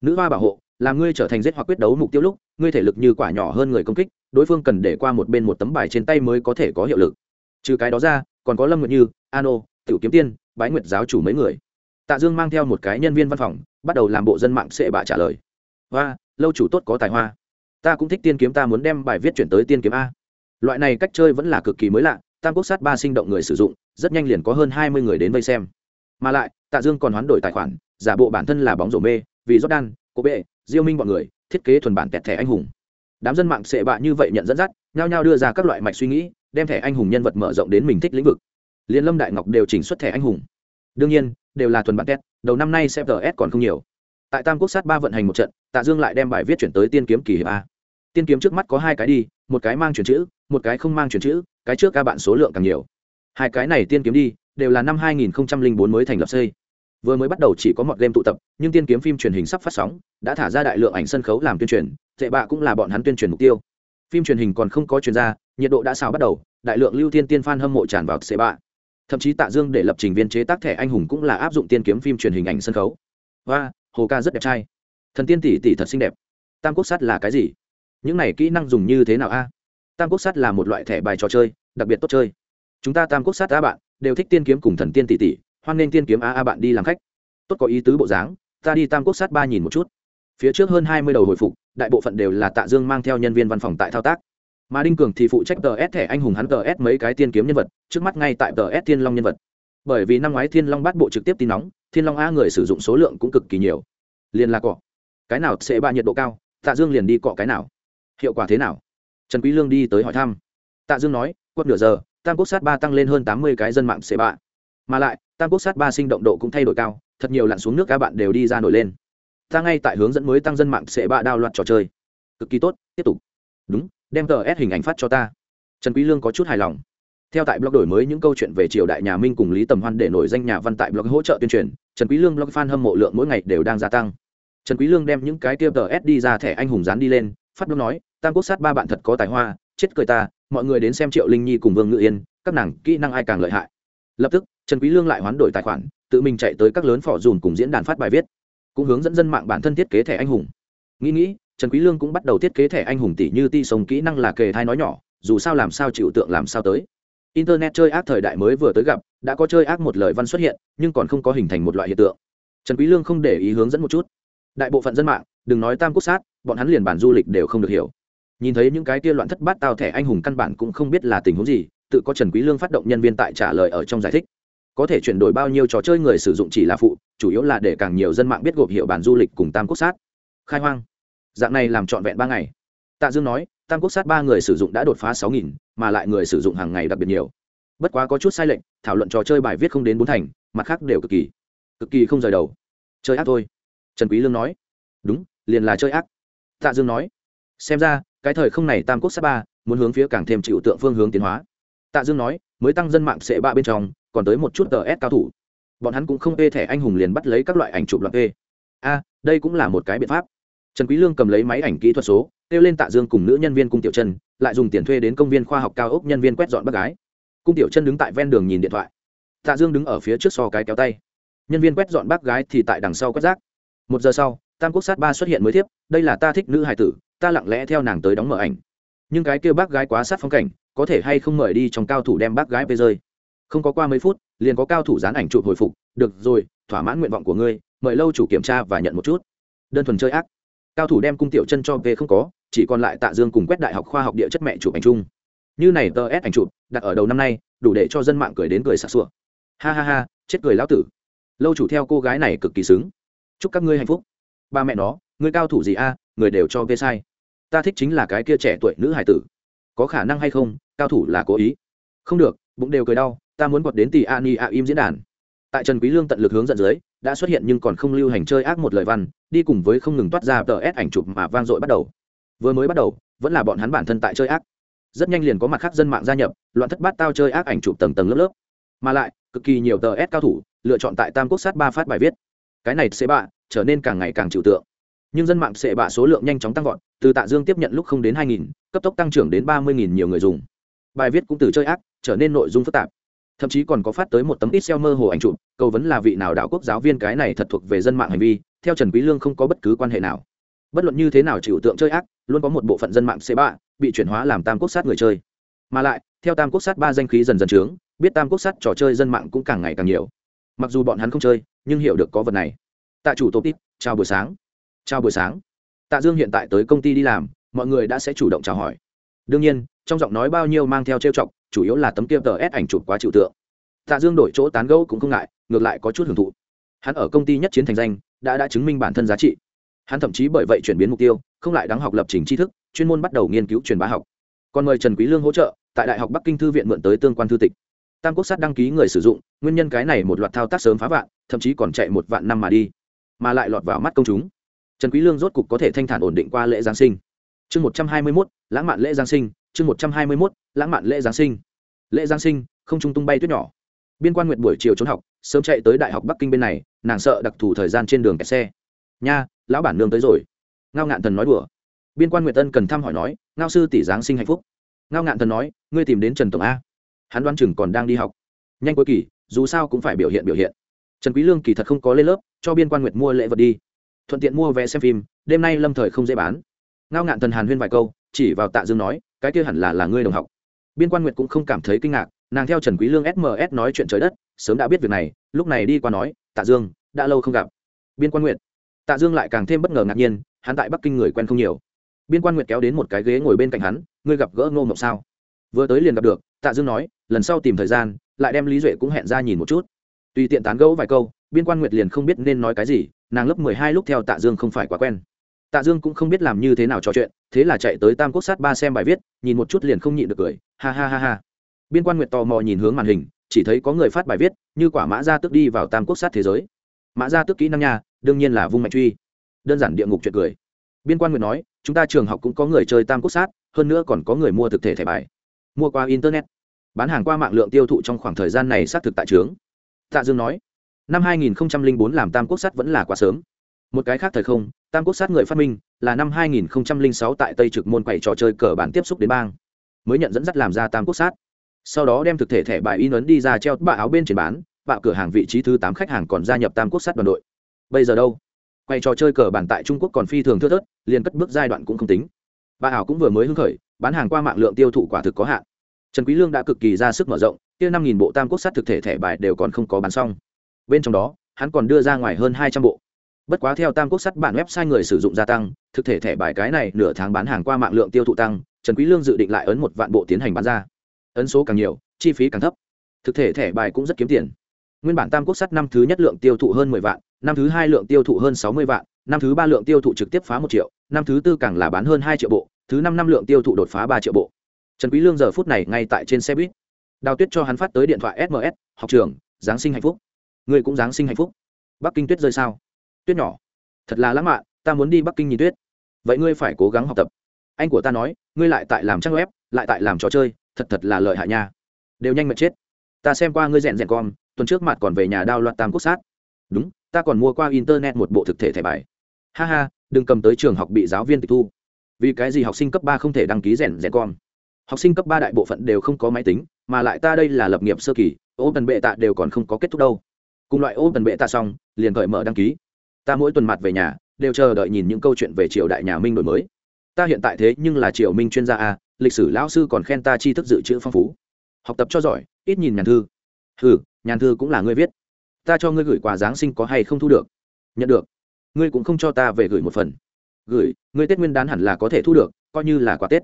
Nữ hoa bảo hộ làm ngươi trở thành giết hoặc quyết đấu mục tiêu lúc, ngươi thể lực như quả nhỏ hơn người công kích, đối phương cần để qua một bên một tấm bài trên tay mới có thể có hiệu lực. Trừ cái đó ra còn có lâm nguyệt như, ano, tiểu kiếm tiên, bái nguyệt giáo chủ mấy người. Tạ dương mang theo một cái nhân viên văn phòng, bắt đầu làm bộ dân mạng sẽ bạ trả lời. Và lâu chủ tốt có tài hoa. Ta cũng thích tiên kiếm, ta muốn đem bài viết chuyển tới tiên kiếm a. Loại này cách chơi vẫn là cực kỳ mới lạ, tam quốc sát ba sinh động người sử dụng, rất nhanh liền có hơn hai mươi người đến vây xem. Mà lại, tạ dương còn hoán đổi tài khoản, giả bộ bản thân là bóng rổ mê, vì jordan, cô bệ, diêu minh bọn người, thiết kế thuần bản tẹt thẻ anh hùng. Đám dân mạng sệ bạ như vậy nhận dẫn dắt, nhao nhao đưa ra các loại mạch suy nghĩ đem thẻ anh hùng nhân vật mở rộng đến mình thích lĩnh vực. Liên lâm đại ngọc đều chỉnh xuất thẻ anh hùng. Đương nhiên, đều là thuần bản test, đầu năm nay cfs còn không nhiều. Tại tam quốc sát ba vận hành một trận, tạ dương lại đem bài viết chuyển tới tiên kiếm kỳ hiệp a. Tiên kiếm trước mắt có hai cái đi, một cái mang chuyển chữ, một cái không mang chuyển chữ, cái trước ca bạn số lượng càng nhiều. Hai cái này tiên kiếm đi, đều là năm 2004 mới thành lập xây. Vừa mới bắt đầu chỉ có một game tụ tập, nhưng tiên kiếm phim truyền hình sắp phát sóng, đã thả ra đại lượng ảnh sân khấu làm tuyên truyền, tệ bạ cũng là bọn hắn tuyên truyền mục tiêu. Phim truyền hình còn không có chuyên gia nhiệt độ đã xào bắt đầu, đại lượng lưu tiên tiên n hâm mộ tràn vào tệ bạ thậm chí tạ dương để lập trình viên chế tác thẻ anh hùng cũng là áp dụng tiên kiếm phim truyền hình ảnh sân khấu. Và, hồ ca rất đẹp trai. Thần tiên tỷ tỷ thật xinh đẹp. Tam quốc sát là cái gì? Những này kỹ năng dùng như thế nào a? Tam quốc sát là một loại thẻ bài trò chơi, đặc biệt tốt chơi. Chúng ta tam quốc sát a bạn, đều thích tiên kiếm cùng thần tiên tỷ tỷ, hoan nghênh tiên kiếm a a bạn đi làm khách. Tốt có ý tứ bộ dáng, ta đi tam quốc sát ba nhìn một chút. Phía trước hơn hai mươi đầu hồi phục, đại bộ phận đều là tạ dương mang theo nhân viên văn phòng tại thao tác mà đinh cường thì phụ trách tờ s thẻ anh hùng hắn tờ s mấy cái tiên kiếm nhân vật, trước mắt ngay tại tờ s thiên long nhân vật. Bởi vì năm ngoái thiên long bắt bộ trực tiếp tin nóng, thiên long a người sử dụng số lượng cũng cực kỳ nhiều. Liền là cọ. Cái nào sẽ ba nhiệt độ cao, tạ dương liền đi cọ cái nào. Hiệu quả thế nào? Trần quý lương đi tới hỏi thăm. Tạ dương nói, quất nửa giờ, tam quốc sát ba tăng lên hơn tám mươi cái dân mạng sẽ bạ. Mà lại, tam quốc sát ba sinh động độ cũng thay đổi cao, thật nhiều lặn xuống nước các bạn đều đi ra nổi lên. Ta ngay tại hướng dẫn mới tăng dân mạng sẽ bạ đao loạt trò chơi. Cực kỳ tốt, tiếp tục. Đúng đem tờ s hình ảnh phát cho ta. Trần quý lương có chút hài lòng. Theo tại blog đổi mới những câu chuyện về triều đại nhà minh cùng lý tầm hoan để nổi danh nhà văn tại blog hỗ trợ tuyên truyền, trần quý lương blog fan hâm mộ lượng mỗi ngày đều đang gia tăng. Trần quý lương đem những cái kia tờ s đi ra thẻ anh hùng dán đi lên, phát blog nói, tam quốc sát ba bạn thật có tài hoa, chết cười ta, mọi người đến xem triệu linh nhi cùng vương ngự yên, các nàng kỹ năng ai càng lợi hại. Lập tức, trần quý lương lại hoán đổi tài khoản, tự mình chạy tới các lớn phỏ dùn cùng diễn đàn phát bài viết, cũng hướng dẫn dân mạng bản thân thiết kế thẻ anh hùng. Nghĩ nghĩ trần quý lương cũng bắt đầu thiết kế thẻ anh hùng tỷ như ti sông kỹ năng là kề thai nói nhỏ, dù sao làm sao chịu tượng làm sao tới. Internet chơi ác thời đại mới vừa tới gặp, đã có chơi ác một lời văn xuất hiện, nhưng còn không có hình thành một loại hiện tượng. Trần quý lương không để ý hướng dẫn một chút. Đại bộ phận dân mạng, đừng nói tam quốc sát, bọn hắn liền bản du lịch đều không được hiểu. Nhìn thấy những cái kia loạn thất bát tao thẻ anh hùng căn bản cũng không biết là tình huống gì, tự có trần quý lương phát động nhân viên tại trả lời ở trong giải thích. Có thể chuyển đổi bao nhiêu trò chơi người sử dụng chỉ là phụ, chủ yếu là để càng nhiều dân mạng biết gộp hiệu bản du lịch cùng tam quốc sát. Khai hoang dạng này làm trọn vẹn ba ngày. Tạ dương nói, tam quốc sát ba người sử dụng đã đột phá sáu nghìn, mà lại người sử dụng hàng ngày đặc biệt nhiều. Bất quá có chút sai lệch, thảo luận trò chơi bài viết không đến bốn thành, mặt khác đều cực kỳ cực kỳ không rời đầu. Chơi ác thôi. Trần quý lương nói. Đúng, liền là chơi ác. Tạ dương nói. Xem ra, cái thời không này tam quốc sát ba muốn hướng phía càng thêm chịu tượng phương hướng tiến hóa. Tạ dương nói, mới tăng dân mạng sẽ ba bên trong, còn tới một chút tờ s cao thủ. Bọn hắn cũng không ê thẻ anh hùng liền bắt lấy các loại ảnh chụp loạn ê a, đây cũng là một cái biện pháp trần quý lương cầm lấy máy ảnh kỹ thuật số, kêu lên tạ dương cùng nữ nhân viên cung tiểu chân lại dùng tiền thuê đến công viên khoa học cao ốc nhân viên quét dọn bác gái. Cung tiểu chân đứng tại ven đường nhìn điện thoại. Tạ dương đứng ở phía trước so cái kéo tay. Nhân viên quét dọn bác gái thì tại đằng sau quét rác. Một giờ sau, tam quốc sát ba xuất hiện mới thiếp đây là ta thích nữ hài tử, ta lặng lẽ theo nàng tới đóng mở ảnh. Nhưng cái kêu bác gái quá sát phong cảnh, có thể hay không mời đi trong cao thủ đem bác gái về rơi? Không có qua mấy phút, liền có cao thủ dán ảnh chụp hồi phục. Được rồi, thỏa mãn nguyện vọng của ngươi, mời lâu chủ kiểm tra và nhận một chút. Đơn thuần chơi ác cao thủ đem cung tiểu chân cho về không có, chỉ còn lại tạ dương cùng quét đại học khoa học địa chất mẹ chụp ảnh chung. Như này tờ ép ảnh chụp, đặt ở đầu năm nay, đủ để cho dân mạng cười đến cười sặc sụa. Ha ha ha, chết cười lão tử. Lâu chủ theo cô gái này cực kỳ xứng. Chúc các ngươi hạnh phúc. Ba mẹ nó người cao thủ gì a, người đều cho vê sai. Ta thích chính là cái kia trẻ tuổi nữ hải tử. Có khả năng hay không, cao thủ là cố ý. Không được, bụng đều cười đau, ta muốn quật đến tỷ a ni a im diễn đàn. Tại trần quý lương tận lực hướng dẫn dưới đã xuất hiện nhưng còn không lưu hành chơi ác một lời văn, đi cùng với không ngừng toát ra tờ ép ảnh chụp mà vang dội bắt đầu. Vừa mới bắt đầu, vẫn là bọn hắn bản thân tại chơi ác. Rất nhanh liền có mặt khác dân mạng gia nhập, loạn thất bát tao chơi ác ảnh chụp tầng tầng lớp lớp. Mà lại, cực kỳ nhiều tờ ép cao thủ, lựa chọn tại tam quốc sát ba phát bài viết. Cái này sẽ bạ trở nên càng ngày càng trừu tượng. Nhưng dân mạng sẽ bạ số lượng nhanh chóng tăng vọt, từ tạ dương tiếp nhận lúc không đến hai nghìn, cấp tốc tăng trưởng đến ba mươi nghìn nhiều người dùng. Bài viết cũng từ chơi ác, trở nên nội dung phức tạp thậm chí còn có phát tới một tấm ít xeo mơ hồ ảnh chụp, cầu vấn là vị nào đạo quốc giáo viên cái này thật thuộc về dân mạng hành vi, theo trần quý lương không có bất cứ quan hệ nào. Bất luận như thế nào chịu tượng chơi ác, luôn có một bộ phận dân mạng c ba bị chuyển hóa làm tam quốc sát người chơi. Mà lại, theo tam quốc sát ba danh khí dần dần trướng, biết tam quốc sát trò chơi dân mạng cũng càng ngày càng nhiều. Mặc dù bọn hắn không chơi, nhưng hiểu được có vật này. Tạ chủ tổ tít, chào buổi sáng. Chào buổi sáng. Tạ dương hiện tại tới công ty đi làm, mọi người đã sẽ chủ động chào hỏi. Đương nhiên, trong giọng nói bao nhiêu mang theo trêu chọc chủ yếu là tấm kia tờ ép ảnh chụp quá chịu tượng. Tạ dương đổi chỗ tán gẫu cũng không ngại ngược lại có chút hưởng thụ. Hắn ở công ty nhất chiến thành danh đã đã chứng minh bản thân giá trị. Hắn thậm chí bởi vậy chuyển biến mục tiêu không lại đáng học lập trình tri thức chuyên môn bắt đầu nghiên cứu truyền bá học. Còn mời trần quý lương hỗ trợ tại đại học bắc kinh thư viện mượn tới tương quan thư tịch. Tam quốc sát đăng ký người sử dụng nguyên nhân cái này một loạt thao tác sớm phá vạn thậm chí còn chạy một vạn năm mà đi mà lại lọt vào mắt công chúng. Trần quý lương rốt cục có thể thanh thản ổn định qua lễ giáng sinh. Chương một trăm hai mươi 121, lãng mạn lễ giáng sinh chương một trăm hai mươi 121, lãng mạn lễ giáng sinh. Lễ giáng sinh không trung tung bay tuyết nhỏ. Biên quan nguyệt buổi chiều trốn học sớm chạy tới đại học bắc kinh bên này nàng sợ đặc thù thời gian trên đường kẹt xe. Nha lão bản nương tới rồi. Ngao ngạn thần nói đùa. Biên quan nguyệt tân cần thăm hỏi nói ngao sư tỷ giáng sinh hạnh phúc. Ngao ngạn thần nói ngươi tìm đến trần tổng a. Hắn đoan chừng còn đang đi học. Nhanh cuối kỳ dù sao cũng phải biểu hiện biểu hiện. Trần quý lương kỳ thật không có lên lớp cho biên quan nguyệt mua lễ vật đi. Thuận tiện mua vé xem phim đêm nay lâm thời không dễ bán. Ngao ngạn thần hàn huyên vài câu chỉ vào tạ dương nói cái kia hẳn là là ngươi đồng học. Biên quan nguyệt cũng không cảm thấy kinh ngạc, nàng theo trần quý lương sms nói chuyện trời đất, sớm đã biết việc này, lúc này đi qua nói, tạ dương, đã lâu không gặp. Biên quan nguyệt. Tạ dương lại càng thêm bất ngờ ngạc nhiên, hắn tại bắc kinh người quen không nhiều. Biên quan nguyệt kéo đến một cái ghế ngồi bên cạnh hắn, ngươi gặp gỡ ngô mộng sao? Vừa tới liền gặp được, tạ dương nói, lần sau tìm thời gian, lại đem lý duệ cũng hẹn ra nhìn một chút. Tùy tiện tán gẫu vài câu, biên quan nguyệt liền không biết nên nói cái gì, nàng lớp mười hai lúc theo tạ dương không phải quá quen tạ dương cũng không biết làm như thế nào trò chuyện, thế là chạy tới tam quốc sát ba xem bài viết, nhìn một chút liền không nhịn được cười, ha ha ha ha. Biên quan nguyệt tò mò nhìn hướng màn hình, chỉ thấy có người phát bài viết, như quả mã gia tức đi vào tam quốc sát thế giới. Mã gia tức kỹ năng nha, đương nhiên là vung mạnh truy. Đơn giản địa ngục chuyện cười. Biên quan nguyệt nói, chúng ta trường học cũng có người chơi tam quốc sát, hơn nữa còn có người mua thực thể thẻ bài. Mua qua internet. Bán hàng qua mạng lượng tiêu thụ trong khoảng thời gian này xác thực tại trướng. Tạ dương nói, năm 2004 làm tam quốc sát vẫn là quá sớm. Một cái khác thời không tam quốc sát người phát minh, là năm 2006 tại tây trực môn quầy trò chơi cờ bản tiếp xúc đến bang. Mới nhận dẫn dắt làm ra tam quốc sát. Sau đó đem thực thể thẻ bài in ấn đi ra treo bạ áo bên trên bán bạo cửa hàng vị trí thứ tám khách hàng còn gia nhập tam quốc sát đoàn đội. Bây giờ đâu? Quay trò chơi cờ bản tại trung quốc còn phi thường thưa thớt, liền cất bước giai đoạn cũng không tính. Bà ảo cũng vừa mới hưng khởi, bán hàng qua mạng lượng tiêu thụ quả thực có hạn. Trần quý lương đã cực kỳ ra sức mở rộng, kia năm nghìn bộ tam quốc sát thực thể thẻ bài đều còn không có bán xong. Bên trong đó, hắn còn đưa ra ngoài hơn hai trăm bộ bất quá theo tam quốc sắt bản website người sử dụng gia tăng, thực thể thẻ bài cái này nửa tháng bán hàng qua mạng lượng tiêu thụ tăng, trần quý lương dự định lại ấn một vạn bộ tiến hành bán ra. Ấn số càng nhiều, chi phí càng thấp. Thực thể thẻ bài cũng rất kiếm tiền. Nguyên bản tam quốc sắt năm thứ nhất lượng tiêu thụ hơn mười vạn, năm thứ hai lượng tiêu thụ hơn sáu mươi vạn, năm thứ ba lượng tiêu thụ trực tiếp phá một triệu, năm thứ tư càng là bán hơn hai triệu bộ, thứ năm năm lượng tiêu thụ đột phá ba triệu bộ. Trần quý lương giờ phút này ngay tại trên xe buýt. Đào tuyết cho hắn phát tới điện thoại sms học trường, giáng sinh hạnh phúc. Ngươi cũng giáng sinh hạnh phúc. Bắc kinh tuyết rơi sao? Tuyết nhỏ. Thật là lãng mạn, ta muốn đi bắc kinh nhìn tuyết. Vậy ngươi phải cố gắng học tập. Anh của ta nói, ngươi lại tại làm trang web, lại tại làm trò chơi, thật thật là lợi hại nha. Đều nhanh mệt chết. Ta xem qua ngươi rèn rèn con, tuần trước mặt còn về nhà đao loạn tam quốc sát. Đúng, ta còn mua qua internet một bộ thực thể thẻ bài. Ha ha, đừng cầm tới trường học bị giáo viên tịch thu. Vì cái gì học sinh cấp ba không thể đăng ký rèn rèn con? Học sinh cấp ba đại bộ phận đều không có máy tính, mà lại ta đây là lập nghiệp sơ kỳ ô tần bệ tạ đều còn không có kết thúc đâu. Cùng loại ô tần bệ tạ xong, liền cởi mở đăng ký ta mỗi tuần mặt về nhà, đều chờ đợi nhìn những câu chuyện về triều đại nhà minh đổi mới. Ta hiện tại thế nhưng là triều minh chuyên gia a, lịch sử lão sư còn khen ta tri thức dự trữ phong phú. Học tập cho giỏi, ít nhìn nhàn thư. Ừ nhàn thư cũng là ngươi viết. Ta cho ngươi gửi quà giáng sinh có hay không thu được? Nhận được. Ngươi cũng không cho ta về gửi một phần. Gửi, ngươi tết nguyên đán hẳn là có thể thu được, coi như là quà tết.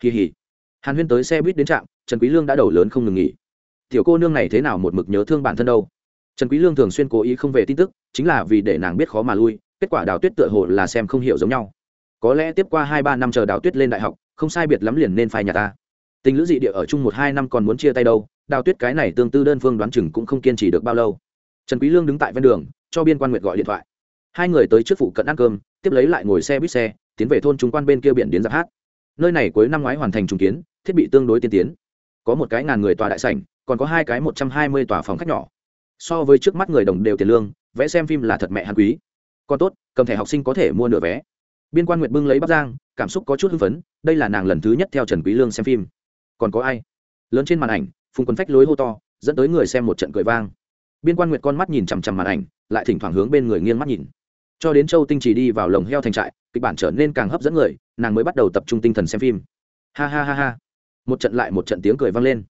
Kỳ hỉ. Hàn huyên tới xe buýt đến trạm, trần quý lương đã đầu lớn không ngừng nghỉ. Tiểu cô nương này thế nào một mực nhớ thương bản thân đâu? Trần quý lương thường xuyên cố ý không về tin tức, chính là vì để nàng biết khó mà lui, kết quả đào tuyết tựa hồ là xem không hiểu giống nhau. Có lẽ tiếp qua hai ba năm chờ đào tuyết lên đại học, không sai biệt lắm liền nên phai nhà ta. Tình lữ dị địa ở chung một hai năm còn muốn chia tay đâu, đào tuyết cái này tương tư đơn phương đoán chừng cũng không kiên trì được bao lâu. Trần quý lương đứng tại ven đường, cho biên quan nguyệt gọi điện thoại. Hai người tới trước phụ cận ăn cơm, tiếp lấy lại ngồi xe buýt xe, tiến về thôn trung quan bên kia biển đến giáp hát. Nơi này cuối năm ngoái hoàn thành trùng kiến, thiết bị tương đối tiên tiến. Có một cái ngàn người tòa đại sảnh, còn có hai cái một trăm hai mươi tòa phòng khách nhỏ so với trước mắt người đồng đều tiền lương, vẽ xem phim là thật mẹ hàn quý. Còn tốt, cầm thẻ học sinh có thể mua nửa vé. Biên quan nguyệt bưng lấy bắc giang cảm xúc có chút hưng phấn, đây là nàng lần thứ nhất theo trần quý lương xem phim. Còn có ai? Lớn trên màn ảnh, phùng quân phách lối hô to, dẫn tới người xem một trận cười vang. Biên quan nguyệt con mắt nhìn chằm chằm màn ảnh, lại thỉnh thoảng hướng bên người nghiêng mắt nhìn. Cho đến châu tinh chỉ đi vào lồng heo thành trại, kịch bản trở nên càng hấp dẫn người, nàng mới bắt đầu tập trung tinh thần xem phim. Ha ha ha ha. Một trận lại một trận tiếng cười vang lên.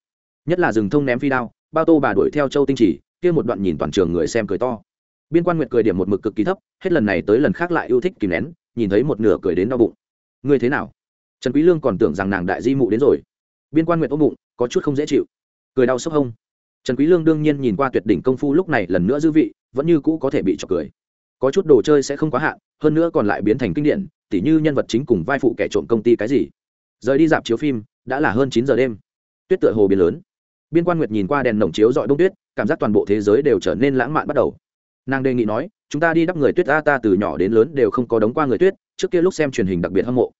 Nhất là rừng thông ném phi đao, bao tô bà đuổi theo châu tinh chỉ kia một đoạn nhìn toàn trường người xem cười to. Biên quan nguyệt cười điểm một mực cực kỳ thấp, hết lần này tới lần khác lại yêu thích kìm nén, nhìn thấy một nửa cười đến đau bụng. Ngươi thế nào? Trần quý lương còn tưởng rằng nàng đại di mụ đến rồi. Biên quan nguyệt ôm bụng, có chút không dễ chịu. Cười đau sốc hông. Trần quý lương đương nhiên nhìn qua tuyệt đỉnh công phu lúc này lần nữa dư vị, vẫn như cũ có thể bị chọc cười. Có chút đồ chơi sẽ không quá hạn, hơn nữa còn lại biến thành kinh điển, tỉ như nhân vật chính cùng vai phụ kẻ trộm công ty cái gì. Rời đi dạp chiếu phim, đã là hơn chín giờ đêm. Tuyết tựa hồ biến lớn. Biên quan nguyệt nhìn qua đèn nồng chiếu dọi đông tuyết cảm giác toàn bộ thế giới đều trở nên lãng mạn bắt đầu. Nàng đề nghị nói, chúng ta đi đắp người tuyết ta ta từ nhỏ đến lớn đều không có đóng qua người tuyết, trước kia lúc xem truyền hình đặc biệt hâm mộ.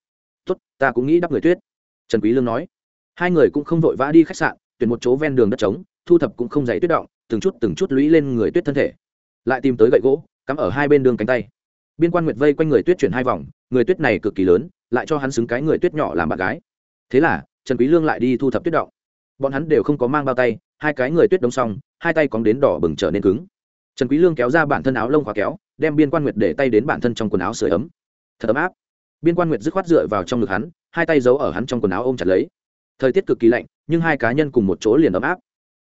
Tốt, ta cũng nghĩ đắp người tuyết. Trần quý lương nói. Hai người cũng không vội vã đi khách sạn, tuyển một chỗ ven đường đất trống, thu thập cũng không dày tuyết động, từng chút từng chút lũy lên người tuyết thân thể. Lại tìm tới gậy gỗ, cắm ở hai bên đường cánh tay. Biên quan nguyệt vây quanh người tuyết chuyển hai vòng, người tuyết này cực kỳ lớn, lại cho hắn xứng cái người tuyết nhỏ làm bạn gái. Thế là, trần quý lương lại đi thu thập tuyết động. Bọn hắn đều không có mang bao tay hai cái người tuyết đông xong, hai tay cóng đến đỏ bừng trở nên cứng. Trần quý lương kéo ra bản thân áo lông khóa kéo, đem biên quan nguyệt để tay đến bản thân trong quần áo sưởi ấm. Thật ấm áp. Biên quan nguyệt dứt khoát dựa vào trong ngực hắn, hai tay giấu ở hắn trong quần áo ôm chặt lấy. Thời tiết cực kỳ lạnh, nhưng hai cá nhân cùng một chỗ liền ấm áp.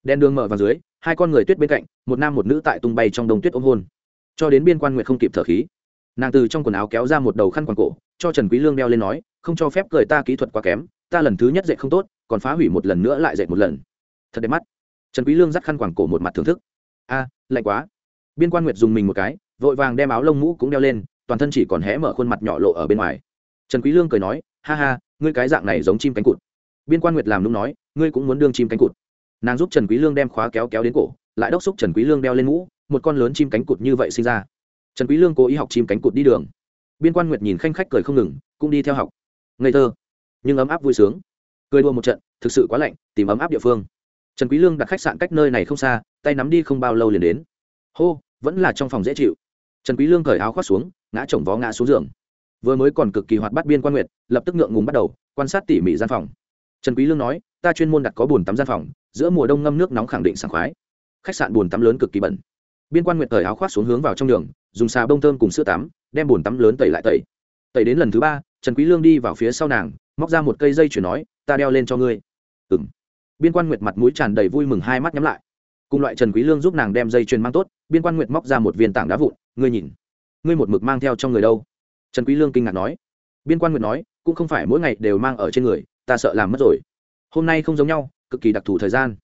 Đèn đường mở vào dưới, hai con người tuyết bên cạnh, một nam một nữ tại tung bay trong đông tuyết ôm hôn. Cho đến biên quan nguyệt không kịp thở khí, nàng từ trong quần áo kéo ra một đầu khăn quàng cổ, cho trần quý lương đeo lên nói, không cho phép cười ta kỹ thuật quá kém, ta lần thứ nhất dạy không tốt, còn phá hủy một lần nữa lại dạy một lần. Thật đẹp mắt trần quý lương dắt khăn quàng cổ một mặt thưởng thức. A, lạnh quá. Biên quan nguyệt dùng mình một cái, vội vàng đem áo lông mũ cũng đeo lên, toàn thân chỉ còn hé mở khuôn mặt nhỏ lộ ở bên ngoài. Trần quý lương cười nói, ha ha, ngươi cái dạng này giống chim cánh cụt. Biên quan nguyệt làm nũng nói, ngươi cũng muốn đương chim cánh cụt. Nàng giúp trần quý lương đem khóa kéo kéo đến cổ, lại đốc xúc trần quý lương đeo lên mũ, một con lớn chim cánh cụt như vậy sinh ra. Trần quý lương cố ý học chim cánh cụt đi đường. Biên quan nguyệt nhìn khanh khách cười không ngừng, cũng đi theo học. Ngây thơ. Nhưng ấm áp vui sướng. Cười đua một trận, thực sự quá lạnh, tìm ấm áp địa phương trần quý lương đặt khách sạn cách nơi này không xa, tay nắm đi không bao lâu liền đến. Hô, vẫn là trong phòng dễ chịu. Trần quý lương cởi áo khoác xuống, ngã chồng vó ngã xuống giường. Vừa mới còn cực kỳ hoạt bát biên quan nguyệt, lập tức ngượng ngùng bắt đầu, quan sát tỉ mỉ gian phòng. Trần quý lương nói, ta chuyên môn đặt có bồn tắm gian phòng, giữa mùa đông ngâm nước nóng khẳng định sảng khoái. Khách sạn bồn tắm lớn cực kỳ bẩn. Biên quan nguyệt cởi áo khoác xuống hướng vào trong đường, dùng xà bông thơm cùng sữa tắm, đem bồn tắm lớn tẩy lại tẩy. Tẩy đến lần thứ ba, trần quý lương đi vào phía sau nàng, móc ra một cây dây chuyền nói, ta đeo lên cho ngươi. Ừm biên quan nguyệt mặt mũi tràn đầy vui mừng hai mắt nhắm lại. Cùng loại trần quý lương giúp nàng đem dây chuyền mang tốt, biên quan nguyệt móc ra một viên tảng đá vụn, ngươi nhìn, ngươi một mực mang theo trong người đâu? Trần quý lương kinh ngạc nói. Biên quan nguyệt nói, cũng không phải mỗi ngày đều mang ở trên người, ta sợ làm mất rồi. Hôm nay không giống nhau, cực kỳ đặc thù thời gian.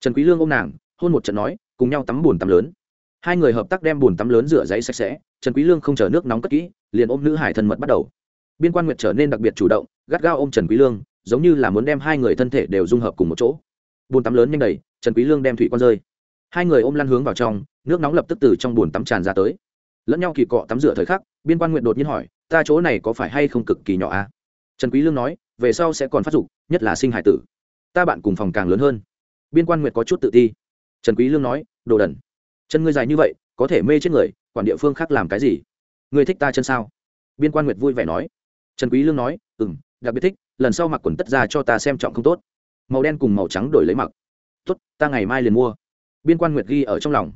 Trần quý lương ôm nàng, hôn một trận nói, cùng nhau tắm buồn tắm lớn. Hai người hợp tác đem buồn tắm lớn rửa giấy sạch sẽ, trần quý lương không chờ nước nóng cất kỹ, liền ôm nữ hải thân mật bắt đầu. Biên quan nguyệt trở nên đặc biệt chủ động, gắt gao ôm trần quý lương giống như là muốn đem hai người thân thể đều dung hợp cùng một chỗ. Bồn tắm lớn nhanh đầy, trần quý lương đem thủy quan rơi. Hai người ôm lăn hướng vào trong, nước nóng lập tức từ trong bồn tắm tràn ra tới. Lẫn nhau kỳ cọ tắm rửa thời khắc, biên quan nguyệt đột nhiên hỏi, ta chỗ này có phải hay không cực kỳ nhỏ à? Trần quý lương nói, về sau sẽ còn phát dục, nhất là sinh hải tử. Ta bạn cùng phòng càng lớn hơn. Biên quan nguyệt có chút tự ti. Trần quý lương nói, đồ đần, chân ngươi dài như vậy, có thể mê chết người, quản địa phương khác làm cái gì? Ngươi thích ta chân sao? Biên quan nguyệt vui vẻ nói. Trần quý lương nói, ừm, đặc biệt thích lần sau mặc quần tất ra cho ta xem trọng không tốt. Màu đen cùng màu trắng đổi lấy mặc. Tốt, ta ngày mai liền mua. Biên quan nguyệt ghi ở trong lòng.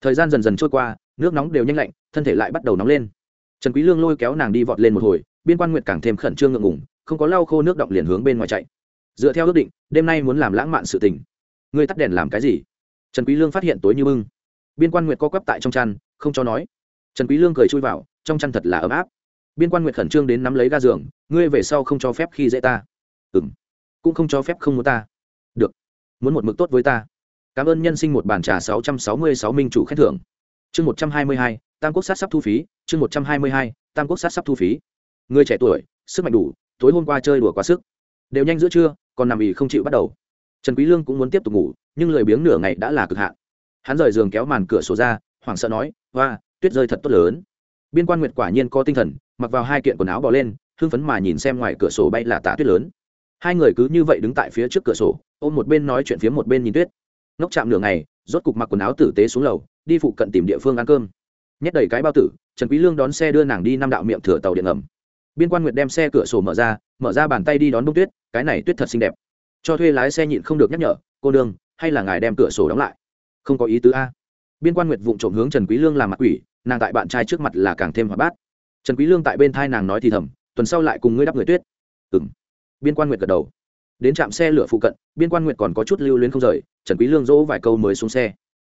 Thời gian dần dần trôi qua, nước nóng đều nhanh lạnh, thân thể lại bắt đầu nóng lên. Trần quý lương lôi kéo nàng đi vọt lên một hồi, biên quan nguyệt càng thêm khẩn trương ngượng ngùng, không có lau khô nước động liền hướng bên ngoài chạy. Dựa theo ước định, đêm nay muốn làm lãng mạn sự tình. Ngươi tắt đèn làm cái gì? Trần quý lương phát hiện tối như bưng. Biên quan nguyệt co quắp tại trong chăn, không cho nói. Trần quý lương cười chui vào, trong chăn thật là ấm áp biên quan nguyệt khẩn trương đến nắm lấy ga giường ngươi về sau không cho phép khi dễ ta. Ừm. Cũng không cho phép không muốn ta. Được. Muốn một mực tốt với ta. Cảm ơn nhân sinh một bàn trà 666 minh chủ khen thưởng. Chương 122, tam quốc sát sắp thu phí. Chương 122, tam quốc sát sắp thu phí. Người trẻ tuổi sức mạnh đủ tối hôm qua chơi đùa quá sức. Đều nhanh giữa trưa còn nằm ì không chịu bắt đầu. Trần quý lương cũng muốn tiếp tục ngủ nhưng lười biếng nửa ngày đã là cực hạn. Hắn rời giường kéo màn cửa sổ ra hoảng sợ nói hoa tuyết rơi thật tốt lớn. Biên quan nguyệt quả nhiên có tinh thần mặc vào hai kiện quần áo bỏ lên, hưng phấn mà nhìn xem ngoài cửa sổ bay là tả tuyết lớn. Hai người cứ như vậy đứng tại phía trước cửa sổ, ôm một bên nói chuyện phía một bên nhìn tuyết. Ngốc chạm nửa ngày, rốt cục mặc quần áo tử tế xuống lầu, đi phụ cận tìm địa phương ăn cơm. Nhét đầy cái bao tử, trần quý lương đón xe đưa nàng đi năm đạo miệng thừa tàu điện ngầm. Biên quan nguyệt đem xe cửa sổ mở ra mở ra bàn tay đi đón bông tuyết, cái này tuyết thật xinh đẹp. Cho thuê lái xe nhịn không được nhắc nhở, cô đương hay là ngài đem cửa sổ đóng lại? Không có ý tứ a. Biên quan nguyệt vụng trộm hướng trần quý lương làm mặt quỷ, nàng tại bạn trai trước mặt là càng thêm hoạt bát trần quý lương tại bên thai nàng nói thì thầm, tuần sau lại cùng ngươi đắp người tuyết. Ừm. Biên quan nguyệt gật đầu. Đến trạm xe lửa phụ cận, biên quan nguyệt còn có chút lưu luyến không rời, trần quý lương dỗ vài câu mới xuống xe.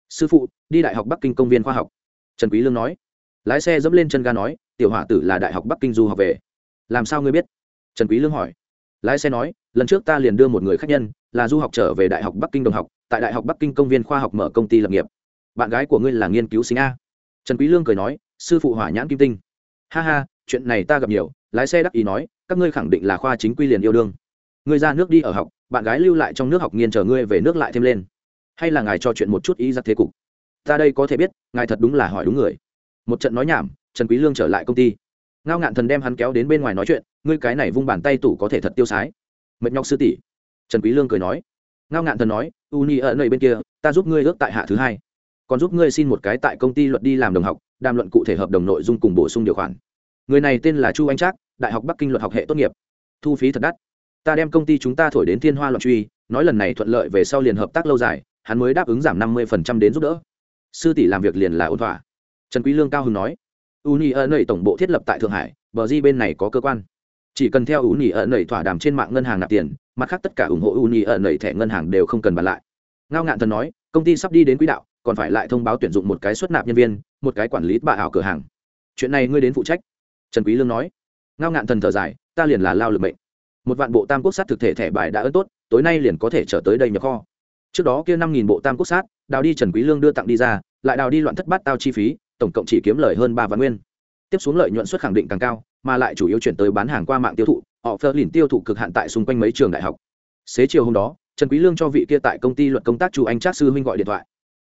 Sư phụ, đi đại học bắc kinh công viên khoa học. Trần quý lương nói. Lái xe dẫm lên chân ga nói, tiểu hỏa tử là đại học bắc kinh du học về. Làm sao ngươi biết? Trần quý lương hỏi. Lái xe nói, lần trước ta liền đưa một người khách nhân, là du học trở về đại học bắc kinh đồng học, tại đại học bắc kinh công viên khoa học mở công ty lập nghiệp. Bạn gái của ngươi là nghiên cứu sinh a. Trần quý lương cười nói, sư phụ hỏa nhãn kim tinh ha ha, chuyện này ta gặp nhiều, lái xe đắc ý nói, các ngươi khẳng định là khoa chính quy liền yêu đương. Ngươi ra nước đi ở học, bạn gái lưu lại trong nước học nghiên chờ ngươi về nước lại thêm lên. Hay là ngài cho chuyện một chút ý giặc thế cục? Ta đây có thể biết, ngài thật đúng là hỏi đúng người. Một trận nói nhảm, trần quý lương trở lại công ty. Ngao ngạn thần đem hắn kéo đến bên ngoài nói chuyện, ngươi cái này vung bàn tay tủ có thể thật tiêu sái. Mệt nhọc sư tỷ. Trần quý lương cười nói. Ngao ngạn thần nói u nhi ở nơi bên kia, ta giúp ngươi ước tại hạ thứ hai còn giúp ngươi xin một cái tại công ty luật đi làm đồng học, đàm luận cụ thể hợp đồng nội dung cùng bổ sung điều khoản. Người này tên là chu anh trác, đại học bắc kinh luật học hệ tốt nghiệp. Thu phí thật đắt. Ta đem công ty chúng ta thổi đến thiên hoa loạn truy, nói lần này thuận lợi về sau liền hợp tác lâu dài, hắn mới đáp ứng giảm năm mươi đến giúp đỡ. Sư tỷ làm việc liền là ổn thỏa. Trần quý lương cao hứng nói. Uni ở nơi tổng bộ thiết lập tại thượng hải, bờ di bên này có cơ quan. Chỉ cần theo uni ở nơi thỏa đàm trên mạng ngân hàng nạp tiền, mặt khác tất cả ủng hộ uni ở nơi thẻ ngân hàng đều không cần bàn lại. Ngao ngạn thần nói, công ty sắp đi đến quỹ đạo còn phải lại thông báo tuyển dụng một cái xuất nạp nhân viên, một cái quản lý bà ảo cửa hàng. Chuyện này ngươi đến phụ trách. Trần quý lương nói. Ngao ngạn thần thở dài, ta liền là lao lực mệnh. Một vạn bộ tam quốc sát thực thể thẻ bài đã ấn tốt, tối nay liền có thể trở tới đây nhập kho. Trước đó kia năm nghìn bộ tam quốc sát, đào đi trần quý lương đưa tặng đi ra, lại đào đi loạn thất bát tao chi phí, tổng cộng chỉ kiếm lời hơn ba vạn nguyên. Tiếp xuống lợi nhuận suất khẳng định càng cao, mà lại chủ yếu chuyển tới bán hàng qua mạng tiêu thụ, họ phơ lìn tiêu thụ cực hạn tại xung quanh mấy trường đại học. Xế chiều hôm đó, trần quý lương cho vị kia tại công ty luật công tác chu anh trác sư huynh gọi điện thoại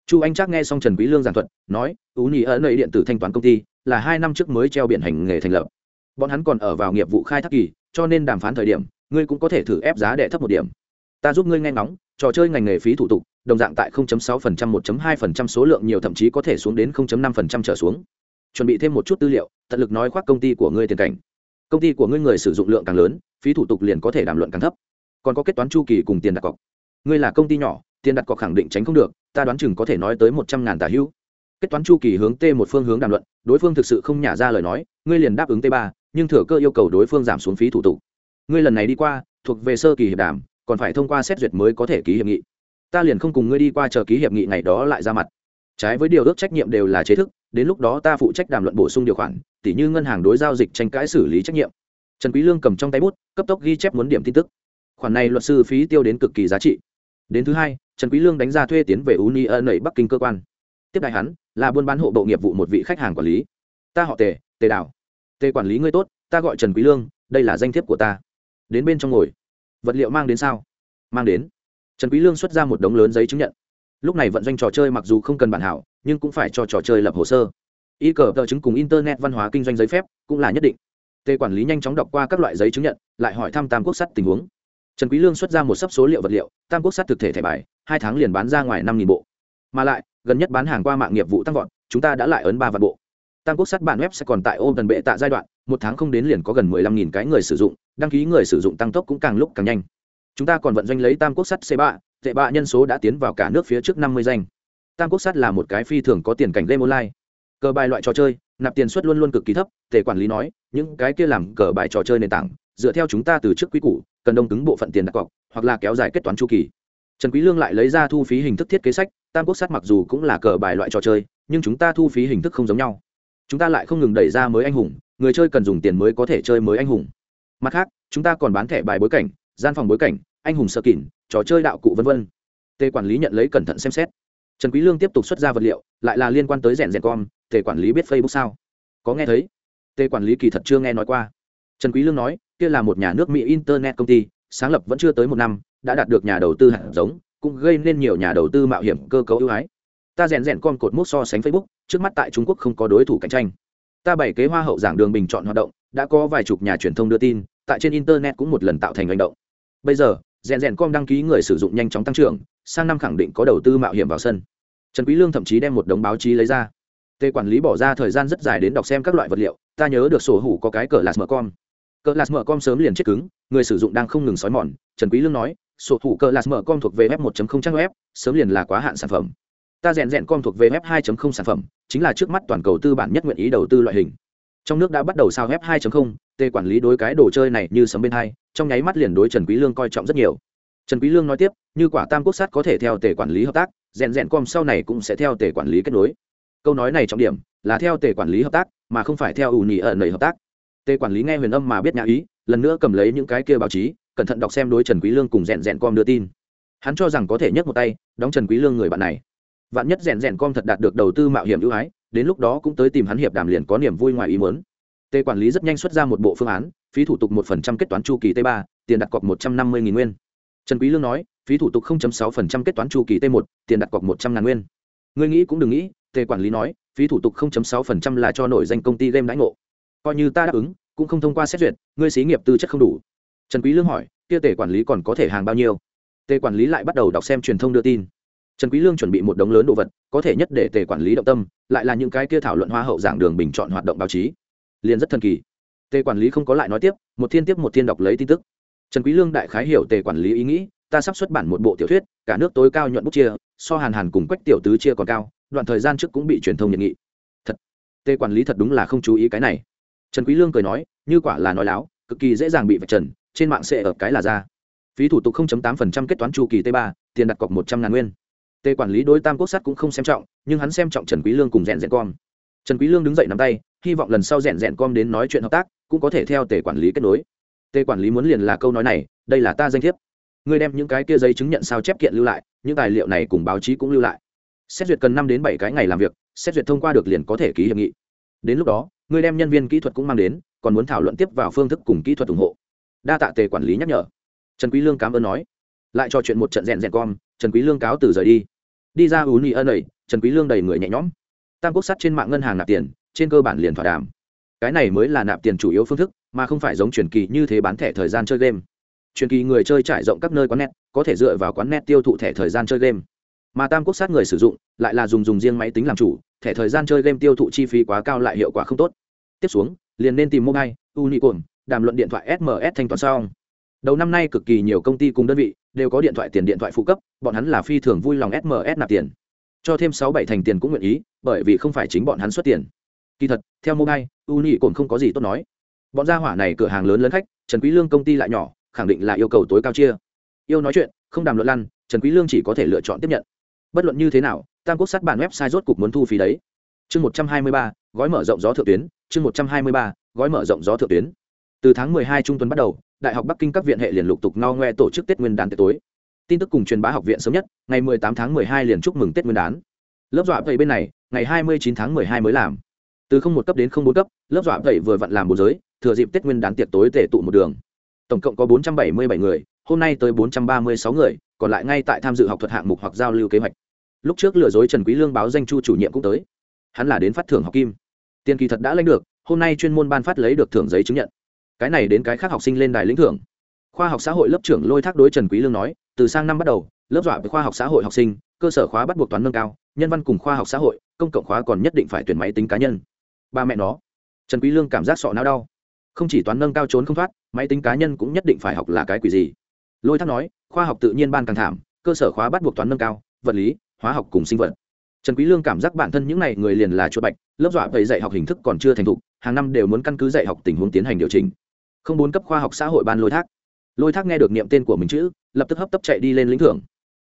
chu anh trác nghe xong trần quý lương giảng thuật nói ú nhì ở nơi điện tử thanh toán công ty là hai năm trước mới treo biển hành nghề thành lập. Bọn hắn còn ở vào nghiệp vụ khai thác kỳ cho nên đàm phán thời điểm ngươi cũng có thể thử ép giá để thấp một điểm. Ta giúp ngươi nghe ngóng trò chơi ngành nghề phí thủ tục đồng dạng tại 0.6%, 1.2% số lượng nhiều thậm chí có thể xuống đến 0.5% trở xuống. Chuẩn bị thêm một chút tư liệu tận lực nói khoác công ty của ngươi tiền cảnh. Công ty của ngươi người sử dụng lượng càng lớn phí thủ tục liền có thể đàm luận càng thấp. Còn có kết toán chu kỳ cùng tiền đặt cọc. Ngươi là công ty nhỏ tiền đặt cọc khẳng định tránh không được ta đoán chừng có thể nói tới một trăm ngàn tà hữu. Kết toán chu kỳ hướng t một phương hướng đàm luận, đối phương thực sự không nhả ra lời nói, ngươi liền đáp ứng t ba, nhưng thừa cơ yêu cầu đối phương giảm xuống phí thủ tục. Ngươi lần này đi qua, thuộc về sơ kỳ hiệp đàm, còn phải thông qua xét duyệt mới có thể ký hiệp nghị. Ta liền không cùng ngươi đi qua chờ ký hiệp nghị ngày đó lại ra mặt. Trái với điều ước trách nhiệm đều là chế thức, đến lúc đó ta phụ trách đàm luận bổ sung điều khoản, tỉ như ngân hàng đối giao dịch tranh cãi xử lý trách nhiệm. Trần quý lương cầm trong tay bút, cấp tốc ghi chép muốn điểm tin tức. Khoản này luật sư phí tiêu đến cực kỳ giá trị. Đến thứ hai trần quý lương đánh ra thuê tiến về uni ở nảy bắc kinh cơ quan. Tiếp đại hắn là buôn bán hộ bộ nghiệp vụ một vị khách hàng quản lý. Ta họ tề tề đào. Tề quản lý ngươi tốt, ta gọi trần quý lương, đây là danh thiếp của ta. Đến bên trong ngồi. Vật liệu mang đến sao? Mang đến. Trần quý lương xuất ra một đống lớn giấy chứng nhận. Lúc này vận doanh trò chơi mặc dù không cần bản hảo, nhưng cũng phải cho trò chơi lập hồ sơ. Y cờ tờ chứng cùng internet văn hóa kinh doanh giấy phép cũng là nhất định. Tề quản lý nhanh chóng đọc qua các loại giấy chứng nhận, lại hỏi thăm tam quốc sắt tình huống. Trần quý lương xuất ra một sấp số liệu vật liệu, tam quốc sắt thực thể thẻ bài hai tháng liền bán ra ngoài năm bộ. Mà lại, gần nhất bán hàng qua mạng nghiệp vụ tăng vọt, chúng ta đã lại ấn ba vạn bộ. Tam quốc sắt bản web sẽ còn tại ôm tần bệ tạ giai đoạn, một tháng không đến liền có gần mười lăm nghìn cái người sử dụng, đăng ký người sử dụng tăng tốc cũng càng lúc càng nhanh. Chúng ta còn vận doanh lấy tam quốc sắt c ba tệ bạ nhân số đã tiến vào cả nước phía trước năm mươi danh. Tam quốc sắt là một cái phi thường có tiền cảnh game online. Cờ bài loại trò chơi, nạp tiền suất luôn luôn cực kỳ thấp, tề quản lý nói, những cái kia làm cờ bài trò chơi nền tảng, dựa theo chúng ta từ trước quý cũ cần đông cứng bộ phận tiền đặt cọc, hoặc là kéo dài kết toán chu kỳ trần quý lương lại lấy ra thu phí hình thức thiết kế sách, tam quốc sát mặc dù cũng là cờ bài loại trò chơi, nhưng chúng ta thu phí hình thức không giống nhau. Chúng ta lại không ngừng đẩy ra mới anh hùng, người chơi cần dùng tiền mới có thể chơi mới anh hùng. Mặt khác, chúng ta còn bán thẻ bài bối cảnh, gian phòng bối cảnh, anh hùng sơ kỉn trò chơi đạo cụ vân vân. Tề quản lý nhận lấy cẩn thận xem xét. Trần quý lương tiếp tục xuất ra vật liệu, lại là liên quan tới rèn rèn com, tề quản lý biết facebook sao? Có nghe thấy? Tề quản lý kỳ thật chưa nghe nói qua. Trần quý lương nói, kia là một nhà nước mỹ internet công ty, sáng lập vẫn chưa tới một năm đã đạt được nhà đầu tư hạt giống, cũng gây nên nhiều nhà đầu tư mạo hiểm cơ cấu ưu ái. Ta rèn rèn con cột mốc so sánh facebook, trước mắt tại trung quốc không có đối thủ cạnh tranh. Ta bảy kế hoa hậu giảng đường bình chọn hoạt động, đã có vài chục nhà truyền thông đưa tin, tại trên internet cũng một lần tạo thành hành động. Bây giờ, rèn rèn com đăng ký người sử dụng nhanh chóng tăng trưởng, sang năm khẳng định có đầu tư mạo hiểm vào sân. Trần quý lương thậm chí đem một đống báo chí lấy ra. Tề quản lý bỏ ra thời gian rất dài đến đọc xem các loại vật liệu, ta nhớ được sổ hủ có cái cờ lạt mở com. Cờ lạt mở com sớm liền chết cứng, người sử dụng đang không ngừng sói mòn, trần quý lương nói sổ thủ cờ lạt mở com thuộc về f 1.0 trang web, sớm liền là quá hạn sản phẩm. Ta rèn rèn com thuộc về f 2.0 sản phẩm, chính là trước mắt toàn cầu tư bản nhất nguyện ý đầu tư loại hình. Trong nước đã bắt đầu sao f 2.0 tê quản lý đối cái đồ chơi này như sấm bên hai, trong nháy mắt liền đối trần quý lương coi trọng rất nhiều. Trần quý lương nói tiếp, như quả tam quốc sát có thể theo tề quản lý hợp tác, rèn rèn com sau này cũng sẽ theo tề quản lý kết nối. Câu nói này trọng điểm, là theo tề quản lý hợp tác, mà không phải theo ủ nhị ở nầy hợp tác. Tề quản lý nghe huyền âm mà biết nhã ý, lần nữa cầm lấy những cái kia báo chí cẩn thận đọc xem đối trần quý lương cùng rèn rèn com đưa tin. Hắn cho rằng có thể nhấc một tay, đóng trần quý lương người bạn này. Vạn nhất rèn rèn com thật đạt được đầu tư mạo hiểm ưu ái, đến lúc đó cũng tới tìm hắn hiệp đàm liền có niềm vui ngoài ý muốn. Tề quản lý rất nhanh xuất ra một bộ phương án, phí thủ tục một phần trăm kết toán chu kỳ t ba, tiền đặt cọc một trăm năm mươi nghìn nguyên. Trần quý lương nói, phí thủ tục 0.6% kết toán chu kỳ t 1 tiền đặt cọc một trăm ngàn nguyên. Ngươi nghĩ cũng đừng nghĩ tề quản lý nói, phí thủ tục 0.6% là cho nổi danh công ty game đãi ngộ. Coi như ta đáp ứng, cũng không thông qua xét duyệt, ngươi xí nghiệp tư chất không đủ trần quý lương hỏi, kia tề quản lý còn có thể hàng bao nhiêu? Tề quản lý lại bắt đầu đọc xem truyền thông đưa tin. Trần quý lương chuẩn bị một đống lớn đồ vật, có thể nhất để tề quản lý động tâm, lại là những cái kia thảo luận hoa hậu giảng đường bình chọn hoạt động báo chí. Liền rất thần kỳ. Tề quản lý không có lại nói tiếp, một thiên tiếp một thiên đọc lấy tin tức. Trần quý lương đại khái hiểu tề quản lý ý nghĩ, ta sắp xuất bản một bộ tiểu thuyết, cả nước tối cao nhuận bút chia, so hàn hàn cùng quách tiểu tứ chia còn cao, đoạn thời gian trước cũng bị truyền thông nhận nghị. Thật tề quản lý thật đúng là không chú ý cái này. Trần quý lương cười nói, như quả là nói láo, cực kỳ dễ dàng bị vạch trần trên mạng sẽ ở cái là ra. Phí thủ tục 0.8% kết toán chu kỳ t 3 tiền đặt cọc 100 ngàn nguyên. Tề quản lý đối tam quốc sắt cũng không xem trọng, nhưng hắn xem trọng trần quý lương cùng rèn rèn com. Trần quý lương đứng dậy nắm tay, hy vọng lần sau rèn rèn com đến nói chuyện hợp tác, cũng có thể theo tề quản lý kết nối. Tề quản lý muốn liền là câu nói này, đây là ta danh thiếp. Ngươi đem những cái kia giấy chứng nhận sao chép kiện lưu lại, những tài liệu này cùng báo chí cũng lưu lại. Xét duyệt cần năm đến bảy cái ngày làm việc, xét duyệt thông qua được liền có thể ký hiệp nghị. Đến lúc đó, ngươi đem nhân viên kỹ thuật cũng mang đến, còn muốn thảo luận tiếp vào phương thức cùng kỹ thuật ủng hộ đa tạ tề quản lý nhắc nhở. Trần quý lương cảm ơn nói. Lại trò chuyện một trận rèn rèn con, trần quý lương cáo từ rời đi. Đi ra ú nhị ân ẩy trần quý lương đầy người nhẹ nhõm. Tam quốc sắt trên mạng ngân hàng nạp tiền, trên cơ bản liền thỏa đàm. Cái này mới là nạp tiền chủ yếu phương thức, mà không phải giống truyền kỳ như thế bán thẻ thời gian chơi game. Truyền kỳ người chơi trải rộng các nơi quán net, có thể dựa vào quán net tiêu thụ thẻ thời gian chơi game. Mà tam quốc sát người sử dụng, lại là dùng dùng riêng máy tính làm chủ, thẻ thời gian chơi game tiêu thụ chi phí quá cao lại hiệu quả không tốt. Tiếp xuống, liền nên tìm mobile, unicom đàm luận điện thoại sms thanh toán xong. Đầu năm nay cực kỳ nhiều công ty cùng đơn vị đều có điện thoại tiền điện thoại phụ cấp, bọn hắn là phi thường vui lòng sms nạp tiền. Cho thêm sáu bảy thành tiền cũng nguyện ý, bởi vì không phải chính bọn hắn xuất tiền. Kỳ thật, theo mobile cũng không có gì tốt nói. Bọn gia hỏa này cửa hàng lớn lớn khách, trần quý lương công ty lại nhỏ, khẳng định là yêu cầu tối cao chia. Yêu nói chuyện, không đàm luận lăn, trần quý lương chỉ có thể lựa chọn tiếp nhận. Bất luận như thế nào, tam quốc sát bản website rốt cục muốn thu phí đấy. Chương một trăm hai mươi ba, gói mở rộng gió thượng tuyến, chương một trăm hai mươi ba, gói mở rộng gió thượng tuyến từ tháng mười hai trung tuần bắt đầu, đại học bắc kinh các viện hệ liền lục tục no ngoe tổ chức tết nguyên đán tết tối. Tin tức cùng truyền bá học viện sớm nhất, ngày mười tám tháng mười hai liền chúc mừng tết nguyên đán. Lớp dọa thầy bên này, ngày hai mươi chín tháng mười hai mới làm. Từ không một cấp đến không bốn cấp, lớp dọa thầy vừa vặn làm một giới, thừa dịp tết nguyên đán tiệc tối tể tụ một đường. Tổng cộng có bốn trăm bảy mươi bảy người, hôm nay tới bốn trăm ba mươi sáu người, còn lại ngay tại tham dự học thuật hạng mục hoặc giao lưu kế hoạch. Lúc trước lừa dối trần quý lương báo danh chu chủ nhiệm cũng tới. Hắn là đến phát thưởng học kim. Tiền kỳ thật đã lấy được, hôm nay chuyên môn ban phát lấy được thưởng giấy chứng nhận cái này đến cái khác học sinh lên đài lĩnh thưởng. Khoa học xã hội lớp trưởng lôi thác đối trần quý lương nói, từ sang năm bắt đầu, lớp dọa với khoa học xã hội học sinh, cơ sở khóa bắt buộc toán nâng cao, nhân văn cùng khoa học xã hội, công cộng khóa còn nhất định phải tuyển máy tính cá nhân. Ba mẹ nó. Trần quý lương cảm giác sọ não đau. Không chỉ toán nâng cao trốn không thoát, máy tính cá nhân cũng nhất định phải học là cái quỷ gì. Lôi thác nói, khoa học tự nhiên ban càng thảm, cơ sở khóa bắt buộc toán nâng cao, vật lý, hóa học cùng sinh vật. Trần quý lương cảm giác bản thân những này người liền là chuột bạch, lớp dọa vậy dạy học hình thức còn chưa thành thục, hàng năm đều muốn căn cứ dạy học tình huống tiến hành điều chỉnh không bốn cấp khoa học xã hội ban lôi thác. Lôi thác nghe được niệm tên của mình chữ, lập tức hấp tấp chạy đi lên lĩnh thưởng.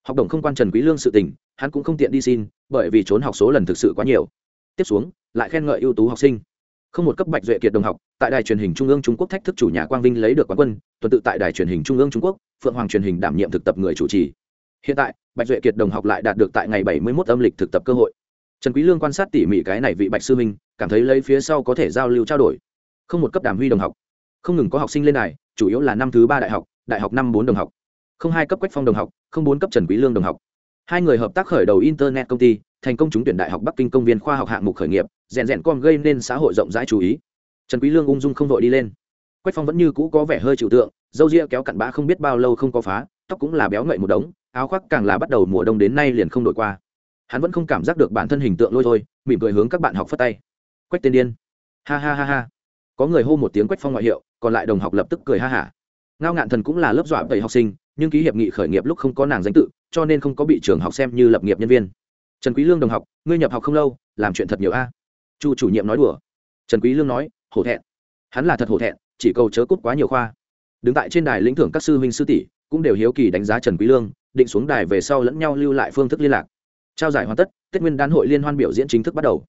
Học đồng không quan trần quý lương sự tình, hắn cũng không tiện đi xin, bởi vì trốn học số lần thực sự quá nhiều. Tiếp xuống, lại khen ngợi ưu tú học sinh. Không một cấp bạch duệ kiệt đồng học, tại đài truyền hình trung ương trung quốc thách thức chủ nhà quang vinh lấy được quán quân, tuần tự tại đài truyền hình trung ương trung quốc, phượng hoàng truyền hình đảm nhiệm thực tập người chủ trì. Hiện tại, bạch duệ kiệt đồng học lại đạt được tại ngày bảy mươi 71 âm lịch thực tập cơ hội. Trần quý lương quan sát tỉ mỉ cái này vị bạch sư minh, cảm thấy lấy phía sau có thể giao lưu trao đổi. Không một cấp đàm huy đồng học không ngừng có học sinh lên đài, chủ yếu là năm thứ ba đại học đại học năm bốn đồng học không hai cấp quách phong đồng học không bốn cấp trần quý lương đồng học. Hai người hợp tác khởi đầu internet công ty thành công trúng tuyển đại học bắc kinh công viên khoa học hạng mục khởi nghiệp rèn rèn con gây nên xã hội rộng rãi chú ý. Trần quý lương ung dung không vội đi lên. Quách phong vẫn như cũ có vẻ hơi chịu tượng dâu ria kéo cặn bã không biết bao lâu không có phá tóc cũng là béo ngậy một đống áo khoác càng là bắt đầu mùa đông đến nay liền không đổi qua. Hắn vẫn không cảm giác được bản thân hình tượng lôi thôi mỉm cười hướng các bạn học phất tay. Quách tên điên. Ha ha ha ha. Có người hô một tiếng quách phong ngoại hiệu còn lại đồng học lập tức cười ha hả. Ngao ngạn thần cũng là lớp dọa bảy học sinh, nhưng ký hiệp nghị khởi nghiệp lúc không có nàng danh tự, cho nên không có bị trường học xem như lập nghiệp nhân viên. Trần quý lương đồng học, ngươi nhập học không lâu, làm chuyện thật nhiều a. Chu chủ nhiệm nói đùa. Trần quý lương nói, hổ thẹn. Hắn là thật hổ thẹn, chỉ cầu chớ cút quá nhiều khoa. Đứng tại trên đài lĩnh thưởng các sư huynh sư tỷ, cũng đều hiếu kỳ đánh giá trần quý lương, định xuống đài về sau lẫn nhau lưu lại phương thức liên lạc. Trao giải hoàn tất, tết nguyên đán hội liên hoan biểu diễn chính thức bắt đầu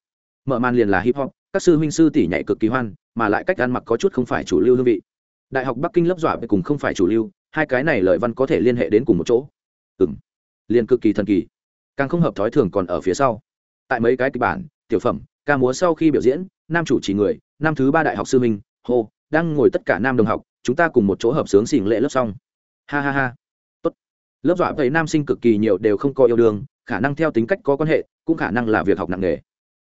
mở màn liền là hip hop, các sư huynh sư tỷ nhảy cực kỳ hoan, mà lại cách ăn mặc có chút không phải chủ lưu hương vị. Đại học bắc kinh lớp dọa với cùng không phải chủ lưu, hai cái này lời văn có thể liên hệ đến cùng một chỗ. Ừng liền cực kỳ thần kỳ. Càng không hợp thói thường còn ở phía sau. Tại mấy cái kịch bản, tiểu phẩm, ca múa sau khi biểu diễn, nam chủ chỉ người năm thứ ba đại học sư minh hô, đang ngồi tất cả nam đồng học, chúng ta cùng một chỗ hợp sướng xỉn lệ lớp xong. Ha ha ha. Tốt. Lớp dọa thấy nam sinh cực kỳ nhiều đều không có yêu đương, khả năng theo tính cách có quan hệ, cũng khả năng là việc học nặng nghề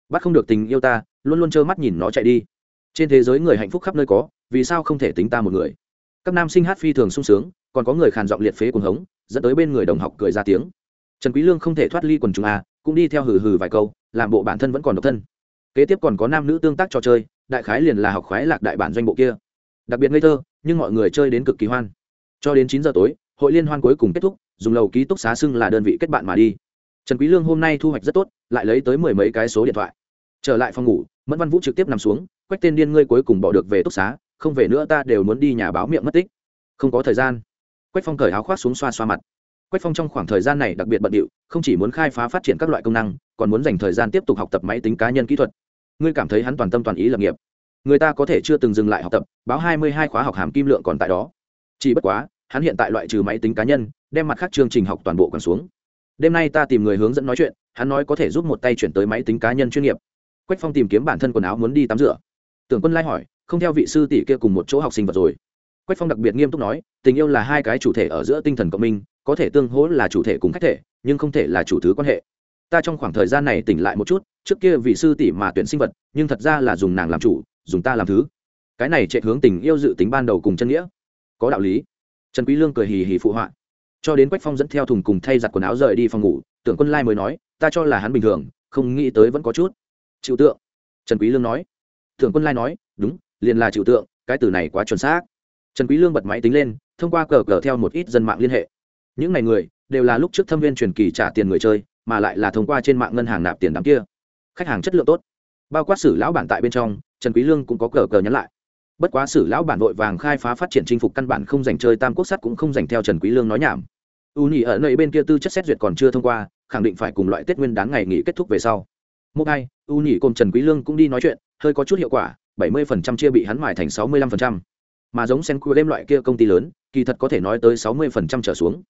bắt không được tình yêu ta, luôn luôn trơ mắt nhìn nó chạy đi. Trên thế giới người hạnh phúc khắp nơi có, vì sao không thể tính ta một người? Các nam sinh hát phi thường sung sướng, còn có người khàn giọng liệt phế cuồng hống, dẫn tới bên người đồng học cười ra tiếng. Trần quý lương không thể thoát ly quần chúng à? cũng đi theo hừ hừ vài câu, làm bộ bản thân vẫn còn độc thân. Kế tiếp còn có nam nữ tương tác trò chơi, đại khái liền là học khoái lạc đại bản doanh bộ kia. Đặc biệt ngây thơ, nhưng mọi người chơi đến cực kỳ hoan. Cho đến chín giờ tối, hội liên hoan cuối cùng kết thúc, dùng lầu ký túc xá xưng là đơn vị kết bạn mà đi trần quý lương hôm nay thu hoạch rất tốt, lại lấy tới mười mấy cái số điện thoại. Trở lại phòng ngủ, mẫn văn vũ trực tiếp nằm xuống, quách tên điên ngươi cuối cùng bỏ được về túc xá, không về nữa ta đều muốn đi nhà báo miệng mất tích. Không có thời gian. Quách phong cởi áo khoác xuống xoa xoa mặt. Quách phong trong khoảng thời gian này đặc biệt bận điệu, không chỉ muốn khai phá phát triển các loại công năng, còn muốn dành thời gian tiếp tục học tập máy tính cá nhân kỹ thuật. Ngươi cảm thấy hắn toàn tâm toàn ý lập nghiệp. Người ta có thể chưa từng dừng lại học tập, báo hai mươi hai khóa học hàm kim lượng còn tại đó. Chỉ bất quá, hắn hiện tại loại trừ máy tính cá nhân, đem mặt khác chương trình học toàn bộ còn xuống đêm nay ta tìm người hướng dẫn nói chuyện, hắn nói có thể giúp một tay chuyển tới máy tính cá nhân chuyên nghiệp. Quách phong tìm kiếm bản thân quần áo muốn đi tắm rửa. Tưởng quân lai hỏi, không theo vị sư tỷ kia cùng một chỗ học sinh vật rồi. Quách phong đặc biệt nghiêm túc nói, tình yêu là hai cái chủ thể ở giữa tinh thần cộng minh, có thể tương hỗ là chủ thể cùng khách thể, nhưng không thể là chủ thứ quan hệ. Ta trong khoảng thời gian này tỉnh lại một chút, trước kia vị sư tỷ mà tuyển sinh vật, nhưng thật ra là dùng nàng làm chủ, dùng ta làm thứ. Cái này chạy hướng tình yêu dự tính ban đầu cùng chân nghĩa. Có đạo lý. Trần quý lương cười hì hì phụ họa cho đến quách phong dẫn theo thùng cùng thay giặt quần áo rời đi phòng ngủ, tưởng quân lai mới nói, ta cho là hắn bình thường, không nghĩ tới vẫn có chút. Chịu tượng. Trần quý lương nói. Tưởng quân lai nói, đúng, liền là chịu tượng, cái từ này quá chuẩn xác. Trần quý lương bật máy tính lên, thông qua cờ cờ theo một ít dân mạng liên hệ. Những này người, đều là lúc trước thâm viên truyền kỳ trả tiền người chơi, mà lại là thông qua trên mạng ngân hàng nạp tiền đám kia. Khách hàng chất lượng tốt. Bao quát xử lão bản tại bên trong, trần quý lương cũng có cờ cờ nhắn lại bất quá sử lão bản vội vàng khai phá phát triển chinh phục căn bản không dành chơi tam quốc sắt cũng không dành theo trần quý lương nói nhảm. U nhị ở nơi bên kia tư chất xét duyệt còn chưa thông qua, khẳng định phải cùng loại tết nguyên đáng ngày nghỉ kết thúc về sau. Một hai u nhị cùng trần quý lương cũng đi nói chuyện, hơi có chút hiệu quả 70% chia bị hắn mài thành 65%. mà giống sen đêm loại kia công ty lớn, kỳ thật có thể nói tới 60% trở xuống.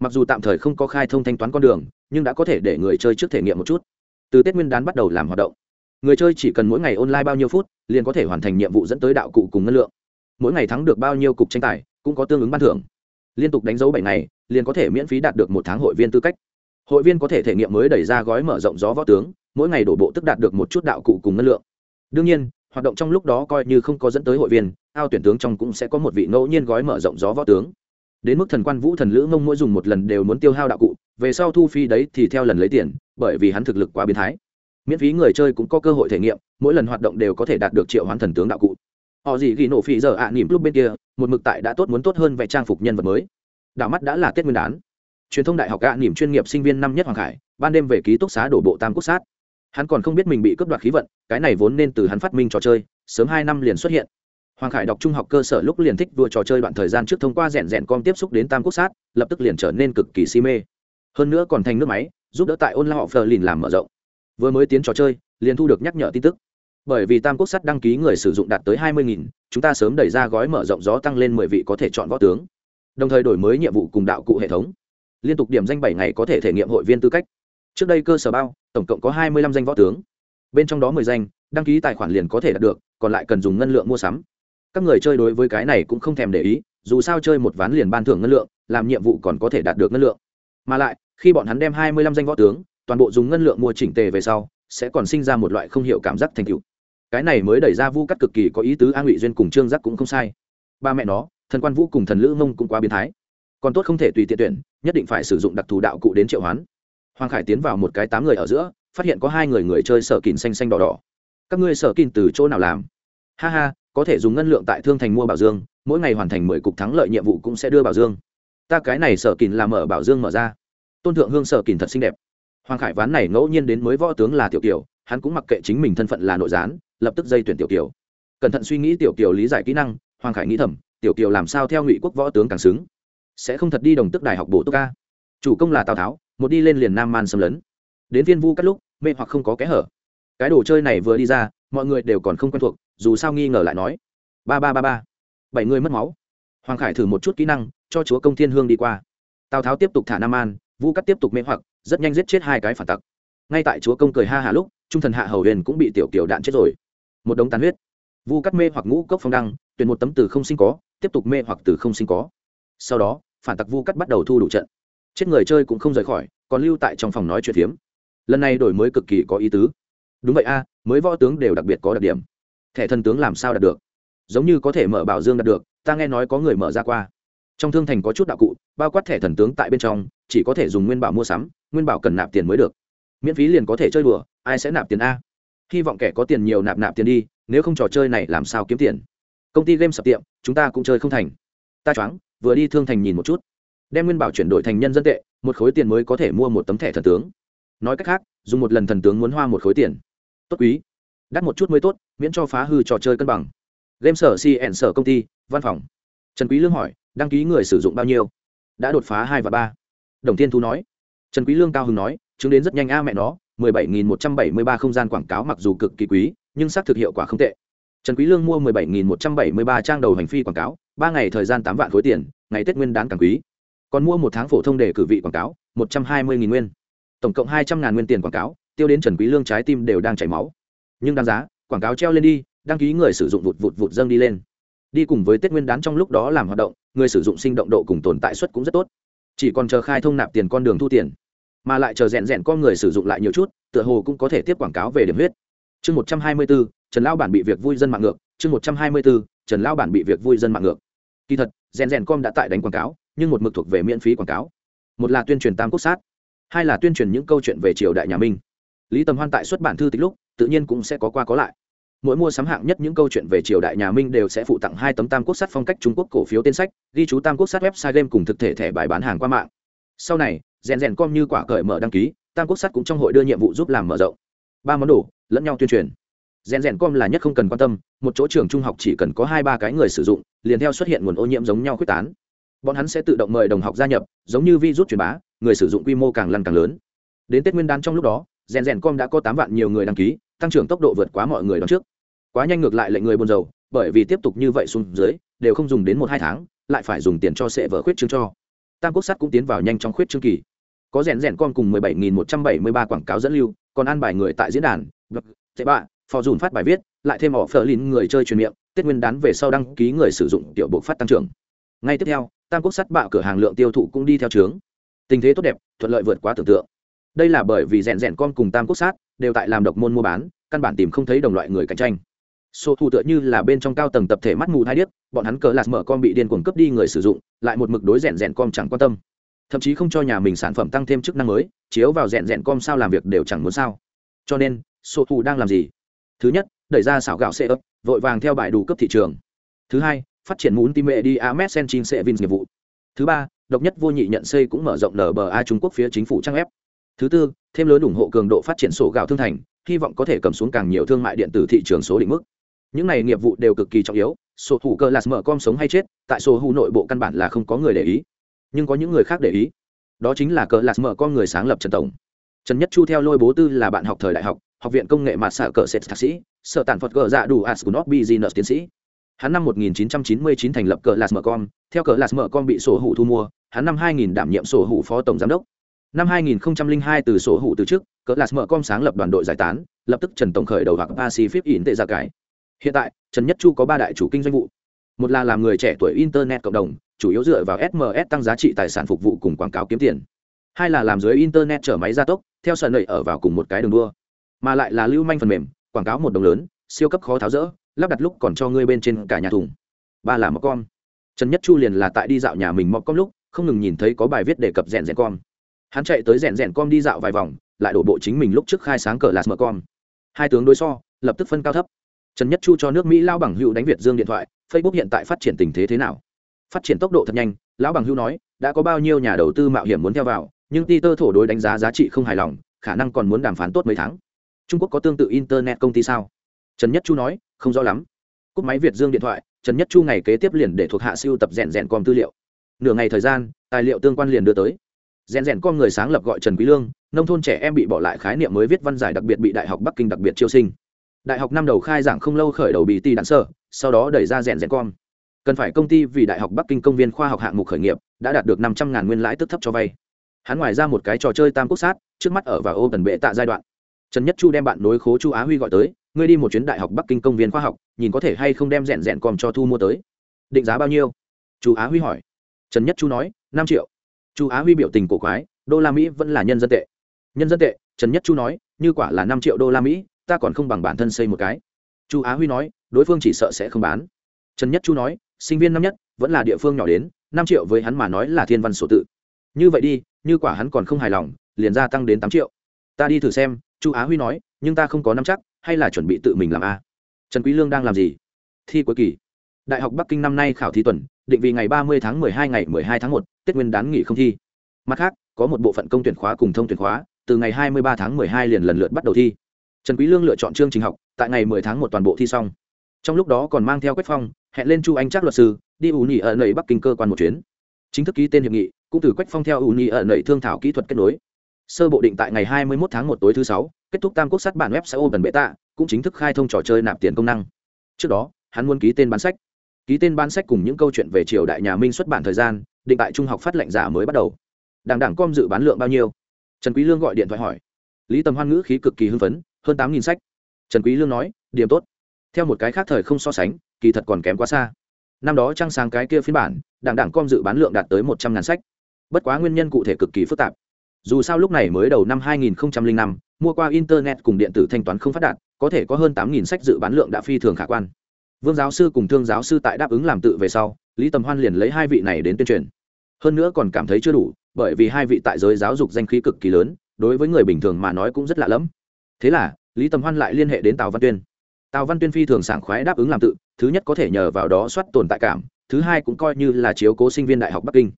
Mặc dù tạm thời không có khai thông thanh toán con đường, nhưng đã có thể để người chơi trước thể nghiệm một chút. Từ tết nguyên đán bắt đầu làm hoạt động người chơi chỉ cần mỗi ngày online bao nhiêu phút, liền có thể hoàn thành nhiệm vụ dẫn tới đạo cụ cùng ngân lượng. Mỗi ngày thắng được bao nhiêu cục tranh tài, cũng có tương ứng ban thưởng. Liên tục đánh dấu bảy ngày, liền có thể miễn phí đạt được một tháng hội viên tư cách. Hội viên có thể thể nghiệm mới đẩy ra gói mở rộng gió võ tướng, mỗi ngày đổ bộ tức đạt được một chút đạo cụ cùng ngân lượng. Đương nhiên, hoạt động trong lúc đó coi như không có dẫn tới hội viên, ao tuyển tướng trong cũng sẽ có một vị ngẫu nhiên gói mở rộng gió võ tướng. Đến mức thần quan vũ thần lữ mông mỗi dùng một lần đều muốn tiêu hao đạo cụ, về sau thu phi đấy thì theo lần lấy tiền, bởi vì hắn thực lực quá biến thái miễn phí người chơi cũng có cơ hội thể nghiệm mỗi lần hoạt động đều có thể đạt được triệu hoán thần tướng đạo cụ. Họ gì ghi nổ phí giờ ạ à, nỉm lúc bên kia một mực tại đã tốt muốn tốt hơn vẽ trang phục nhân vật mới. Đạo mắt đã là tết nguyên đán. Truyền thông đại học ạ à, nỉm chuyên nghiệp sinh viên năm nhất hoàng khải ban đêm về ký túc xá đổ bộ tam quốc sát. Hắn còn không biết mình bị cướp đoạt khí vận cái này vốn nên từ hắn phát minh trò chơi sớm hai năm liền xuất hiện. Hoàng khải đọc trung học cơ sở lúc liền thích đua trò chơi đoạn thời gian trước thông qua rèn rèn com tiếp xúc đến tam quốc sát lập tức liền trở nên cực kỳ si mê. Hơn nữa còn thành nước máy giúp đỡ tại ôn la họ phờ lìn làm mở rộng vừa mới tiến trò chơi, liền thu được nhắc nhở tin tức. Bởi vì tam quốc sắt đăng ký người sử dụng đạt tới hai mươi chúng ta sớm đẩy ra gói mở rộng gió tăng lên mười vị có thể chọn võ tướng. Đồng thời đổi mới nhiệm vụ cùng đạo cụ hệ thống. Liên tục điểm danh bảy ngày có thể thể nghiệm hội viên tư cách. Trước đây cơ sở bao, tổng cộng có hai mươi lăm danh võ tướng. Bên trong đó mười danh, đăng ký tài khoản liền có thể đạt được, còn lại cần dùng ngân lượng mua sắm. Các người chơi đối với cái này cũng không thèm để ý, dù sao chơi một ván liền ban thưởng ngân lượng, làm nhiệm vụ còn có thể đạt được ngân lượng. Mà lại, khi bọn hắn đem hai mươi lăm danh võ tướng toàn bộ dùng ngân lượng mua chỉnh tề về sau, sẽ còn sinh ra một loại không hiểu cảm giác thành tựu. Cái này mới đẩy ra vu cắt cực kỳ có ý tứ a ngụy duyên cùng trương giác cũng không sai. Ba mẹ nó, thần quan vũ cùng thần lữ mông cũng quá biến thái. Còn tốt không thể tùy tiện tuyển, nhất định phải sử dụng đặc thù đạo cụ đến triệu hoán. Hoàng khải tiến vào một cái tám người ở giữa, phát hiện có hai người người chơi sở kìn xanh xanh đỏ đỏ. Các ngươi sở kìn từ chỗ nào làm? Ha ha, có thể dùng ngân lượng tại thương thành mua bảo dương, mỗi ngày hoàn thành mười cục thắng lợi nhiệm vụ cũng sẽ đưa bảo dương. Ta cái này sở kìn làm mở bảo dương mở ra. Tôn thượng hương sở kìn thật xinh đẹp hoàng khải ván này ngẫu nhiên đến mới võ tướng là tiểu kiều, hắn cũng mặc kệ chính mình thân phận là nội gián, lập tức dây tuyển tiểu kiều. Cẩn thận suy nghĩ tiểu kiều lý giải kỹ năng, hoàng khải nghĩ thầm, tiểu kiều làm sao theo ngụy quốc võ tướng càng xứng? Sẽ không thật đi đồng tức đại học bổ túc ca. Chủ công là tào tháo, một đi lên liền nam man xâm lấn. Đến viên vu cắt lúc, mê hoặc không có kẽ hở. Cái đồ chơi này vừa đi ra, mọi người đều còn không quen thuộc, dù sao nghi ngờ lại nói. Ba ba ba ba. Bảy người mất máu. Hoàng khải thử một chút kỹ năng, cho chúa công thiên hương đi qua. Tào tháo tiếp tục thả nam an vu cắt tiếp tục mê hoặc rất nhanh giết chết hai cái phản tặc. Ngay tại chúa công cười ha hà lúc, trung thần hạ hầu huyền cũng bị tiểu kiểu đạn chết rồi. Một đống tàn huyết. Vu cắt mê hoặc ngũ cốc phong đăng, tuyển một tấm từ không sinh có, tiếp tục mê hoặc từ không sinh có. Sau đó, phản tặc vu cắt bắt đầu thu đủ trận. Chết người chơi cũng không rời khỏi, còn lưu tại trong phòng nói chuyện phiếm. Lần này đổi mới cực kỳ có ý tứ. Đúng vậy a, mới võ tướng đều đặc biệt có đặc điểm. Thẻ thần tướng làm sao đạt được? Giống như có thể mở bảo dương đạt được, ta nghe nói có người mở ra qua trong thương thành có chút đạo cụ, bao quát thẻ thần tướng tại bên trong, chỉ có thể dùng nguyên bảo mua sắm, nguyên bảo cần nạp tiền mới được. Miễn phí liền có thể chơi đùa, ai sẽ nạp tiền a? Hy vọng kẻ có tiền nhiều nạp nạp tiền đi, nếu không trò chơi này làm sao kiếm tiền? Công ty game sập tiệm, chúng ta cũng chơi không thành. Ta choáng, vừa đi thương thành nhìn một chút. Đem nguyên bảo chuyển đổi thành nhân dân tệ, một khối tiền mới có thể mua một tấm thẻ thần tướng. Nói cách khác, dùng một lần thần tướng muốn hoa một khối tiền. Tốt quý. Đắt một chút mới tốt, miễn cho phá hư trò chơi cân bằng. Game sở cn sở công ty, văn phòng. Trần quý lương hỏi đăng ký người sử dụng bao nhiêu? Đã đột phá hai và ba. Đồng thiên thu nói. Trần quý lương cao hứng nói, chứng đến rất nhanh a mẹ nó, mười bảy nghìn một trăm bảy mươi ba không gian quảng cáo mặc dù cực kỳ quý, nhưng xác thực hiệu quả không tệ. Trần quý lương mua mười bảy nghìn một trăm bảy mươi ba trang đầu hành phi quảng cáo, ba ngày thời gian tám vạn khối tiền, ngày tết nguyên đán càng quý. Còn mua một tháng phổ thông để cử vị quảng cáo, một trăm hai mươi nghìn nguyên. Tổng cộng hai trăm ngàn nguyên tiền quảng cáo, tiêu đến trần quý lương trái tim đều đang chảy máu. Nhưng đáng giá, quảng cáo treo lên đi, đăng ký người sử dụng vụt vụt vụt dâng đi lên đi cùng với tết nguyên đán trong lúc đó làm hoạt động, người sử dụng sinh động độ cùng tồn tại suất cũng rất tốt. Chỉ còn chờ khai thông nạp tiền con đường thu tiền, mà lại chờ rèn rèn con người sử dụng lại nhiều chút, tựa hồ cũng có thể tiếp quảng cáo về điểm huyết. Chương một trăm hai mươi bốn, trần lao bản bị việc vui dân mạng ngược. Chương một trăm hai mươi bốn, trần lao bản bị việc vui dân mạng ngược. Kỳ thật, rèn rèn com đã tại đánh quảng cáo, nhưng một mực thuộc về miễn phí quảng cáo. Một là tuyên truyền tam quốc sát, hai là tuyên truyền những câu chuyện về triều đại nhà minh. Lý tầm hoan tại xuất bản thư tích lúc, tự nhiên cũng sẽ có qua có lại mỗi mua sắm hạng nhất những câu chuyện về triều đại nhà minh đều sẽ phụ tặng hai tấm tam quốc sát phong cách trung quốc cổ phiếu tên sách, ghi chú tam quốc sát website game cùng thực thể thẻ bài bán hàng qua mạng. Sau này, rèn rèn com như quả cởi mở đăng ký, tam quốc sát cũng trong hội đưa nhiệm vụ giúp làm mở rộng. Ba món đồ, lẫn nhau tuyên truyền. Rèn rèn com là nhất không cần quan tâm, một chỗ trường trung học chỉ cần có hai ba cái người sử dụng, liền theo xuất hiện nguồn ô nhiễm giống nhau quyết tán. Bọn hắn sẽ tự động mời đồng học gia nhập, giống như virus truyền bá, người sử dụng quy mô càng lăn càng lớn. Đến tết nguyên đán trong lúc đó, rèn rèn com đã có tám vạn nhiều người đăng ký, tăng trưởng tốc độ vượt quá mọi người đón trước quá nhanh ngược lại lệnh người buồn rầu, bởi vì tiếp tục như vậy xuống dưới, đều không dùng đến một hai tháng, lại phải dùng tiền cho sệ vỡ khuyết chương cho. Tam quốc sắt cũng tiến vào nhanh trong khuyết chương kỳ. Có rèn rèn con cùng mười bảy nghìn một trăm bảy mươi ba quảng cáo dẫn lưu, còn an bài người tại diễn đàn blog tệ bạ, phò dùn phát bài viết, lại thêm họ phờ lìn người chơi truyền miệng, tết nguyên đán về sau đăng ký người sử dụng tiểu bộ phát tăng trưởng. Ngay tiếp theo, tam quốc sắt bạo cửa hàng lượng tiêu thụ cũng đi theo trướng. Tình thế tốt đẹp, thuận lợi vượt quá tưởng tượng. Đây là bởi vì rèn rèn con cùng tam quốc sát đều tại làm độc môn mua bán, căn bản tìm không thấy đồng loại người cạnh tranh số thu tựa như là bên trong cao tầng tập thể mắt mù hai điếc, bọn hắn cờ lạt mở con bị điên cuồng cướp đi người sử dụng, lại một mực đối rèn rèn com chẳng quan tâm. Thậm chí không cho nhà mình sản phẩm tăng thêm chức năng mới, chiếu vào rèn rèn com sao làm việc đều chẳng muốn sao. Cho nên số thu đang làm gì? Thứ nhất, đẩy ra xảo gạo xe ấp vội vàng theo bài đủ cấp thị trường. Thứ hai, phát triển muốn tim mệ đi ames senchin sẽ vin nghiệp vụ. Thứ ba, độc nhất vô nhị nhận xây cũng mở rộng nba trung quốc phía chính phủ trang ép thứ tư, thêm lớn ủng hộ cường độ phát triển sổ gạo thương thành, hy vọng có thể cầm xuống càng nhiều thương mại điện tử thị trường số định mức những này nghiệp vụ đều cực kỳ trọng yếu sổ thủ cơ lạt mở com sống hay chết tại sổ hữu nội bộ căn bản là không có người để ý. Nhưng có những người khác để ý. Đó chính là cờ lạt mở con người sáng lập trần tổng. Trần nhất chu theo lôi bố tư là bạn học thời đại học học viện công nghệ mạt sở cờ sệt thạc sĩ sở tàn phật cờ dạ đủ asgunov business tiến sĩ. Hắn năm 1999 thành lập cờ lạt mở con, theo cờ lạt mở con bị sổ hữu thu mua hắn năm 2000 đảm nhiệm sổ hữu phó tổng giám đốc. Năm 2002 từ sổ hữu từ trước cờ lạt mở con sáng lập đoàn đội giải tán lập tức trần tổng khởi đầu hoặc pacific in tệ ra cải hiện tại, trần nhất chu có ba đại chủ kinh doanh vụ. Một là làm người trẻ tuổi internet cộng đồng, chủ yếu dựa vào sms tăng giá trị tài sản phục vụ cùng quảng cáo kiếm tiền. Hai là làm dưới internet chở máy gia tốc, theo sợ nầy ở vào cùng một cái đường đua. Mà lại là lưu manh phần mềm, quảng cáo một đồng lớn, siêu cấp khó tháo rỡ, lắp đặt lúc còn cho ngươi bên trên cả nhà thùng. Ba là mọc con trần nhất chu liền là tại đi dạo nhà mình mọc con lúc, không ngừng nhìn thấy có bài viết đề cập rèn rèn con hắn chạy tới rèn rèn con đi dạo vài vòng, lại đổ bộ chính mình lúc trước khai sáng cờ lạt mờ con. hai tướng đối so, lập tức phân cao thấp trần nhất chu cho nước mỹ lao bằng hữu đánh việt dương điện thoại, facebook hiện tại phát triển tình thế thế nào? Phát triển tốc độ thật nhanh, lão bằng hữu nói, đã có bao nhiêu nhà đầu tư mạo hiểm muốn theo vào, nhưng ti tơ thổ đối đánh giá giá trị không hài lòng, khả năng còn muốn đàm phán tốt mấy tháng. Trung quốc có tương tự internet công ty sao? Trần nhất chu nói, không rõ lắm. Cúp máy việt dương điện thoại, trần nhất chu ngày kế tiếp liền để thuộc hạ siêu tập rèn rèn com tư liệu. Nửa ngày thời gian, tài liệu tương quan liền đưa tới. Rèn rèn con người sáng lập gọi trần quý lương, nông thôn trẻ em bị bỏ lại khái niệm mới viết văn giải đặc biệt bị đại học bắc kinh đặc biệt chiêu sinh đại học năm đầu khai giảng không lâu khởi đầu bị ti đạn sơ, sau đó đẩy ra rèn rèn com. Cần phải công ty vì đại học bắc kinh công viên khoa học hạng mục khởi nghiệp, đã đạt được năm trăm ngàn nguyên lãi tức thấp cho vay. Hắn ngoài ra một cái trò chơi tam quốc sát, trước mắt ở và ô tần bệ tạ giai đoạn. Trần nhất chu đem bạn nối khố chu á huy gọi tới, ngươi đi một chuyến đại học bắc kinh công viên khoa học, nhìn có thể hay không đem rèn rèn con cho thu mua tới. Định giá bao nhiêu? Chu á huy hỏi. Trần nhất chu nói, năm triệu. Chu á huy biểu tình cổ quái, đô la mỹ vẫn là nhân dân tệ. Nhân dân tệ? Trần nhất chu nói, như quả là năm triệu đô la mỹ ta còn không bằng bản thân xây một cái. Chu á huy nói, đối phương chỉ sợ sẽ không bán. Trần nhất chu nói, sinh viên năm nhất, vẫn là địa phương nhỏ đến, năm triệu với hắn mà nói là thiên văn sổ tự. Như vậy đi, như quả hắn còn không hài lòng, liền gia tăng đến tám triệu. Ta đi thử xem, chu á huy nói, nhưng ta không có năm chắc, hay là chuẩn bị tự mình làm a. Trần quý lương đang làm gì? Thi cuối kỳ. Đại học bắc kinh năm nay khảo thí tuần, định vì ngày ba mươi tháng hai, ngày hai tháng một, tết nguyên đán nghỉ không thi. Mặt khác, có một bộ phận công tuyển khóa cùng thông tuyển khóa, từ ngày hai mươi ba tháng hai liền lần lượt bắt đầu thi trần quý lương lựa chọn chương trình học, tại ngày 10 tháng 1 toàn bộ thi xong. Trong lúc đó còn mang theo quách phong, hẹn lên chu anh Trác luật sư, đi ủ nhị ở nầy bắc kinh cơ quan một chuyến. Chính thức ký tên hiệp nghị, cũng từ quách phong theo ủ nhị ở nầy thương thảo kỹ thuật kết nối. Sơ bộ định tại ngày 21 tháng 1 tối thứ sáu, kết thúc tam quốc sát bản web sẽ open beta tạ cũng chính thức khai thông trò chơi nạp tiền công năng. Trước đó, hắn muốn ký tên bán sách. Ký tên bán sách cùng những câu chuyện về triều đại nhà minh xuất bản thời gian, định tại trung học phát lệnh giả mới bắt đầu. Đảng đảng com dự bán lượng bao nhiêu? Trần quý lương gọi điện thoại hỏi. Lý tầm hoan ngữ khí cực kỳ hưng phấn hơn tám nghìn sách. Trần quý lương nói điểm tốt. Theo một cái khác thời không so sánh kỳ thật còn kém quá xa. Năm đó trăng sáng cái kia phiên bản đảng đảng com dự bán lượng đạt tới một trăm ngàn sách. Bất quá nguyên nhân cụ thể cực kỳ phức tạp. Dù sao lúc này mới đầu năm 2005, mua qua internet cùng điện tử thanh toán không phát đạt có thể có hơn tám nghìn sách dự bán lượng đã phi thường khả quan. Vương giáo sư cùng thương giáo sư tại đáp ứng làm tự về sau lý tầm hoan liền lấy hai vị này đến tuyên truyền. Hơn nữa còn cảm thấy chưa đủ bởi vì hai vị tại giới giáo dục danh khí cực kỳ lớn đối với người bình thường mà nói cũng rất lạ lẫm thế là, lý tầm hoan lại liên hệ đến tào văn tuyên. Tào văn tuyên phi thường sảng khoái đáp ứng làm tự, thứ nhất có thể nhờ vào đó soát tồn tại cảm, thứ hai cũng coi như là chiếu cố sinh viên đại học bắc kinh.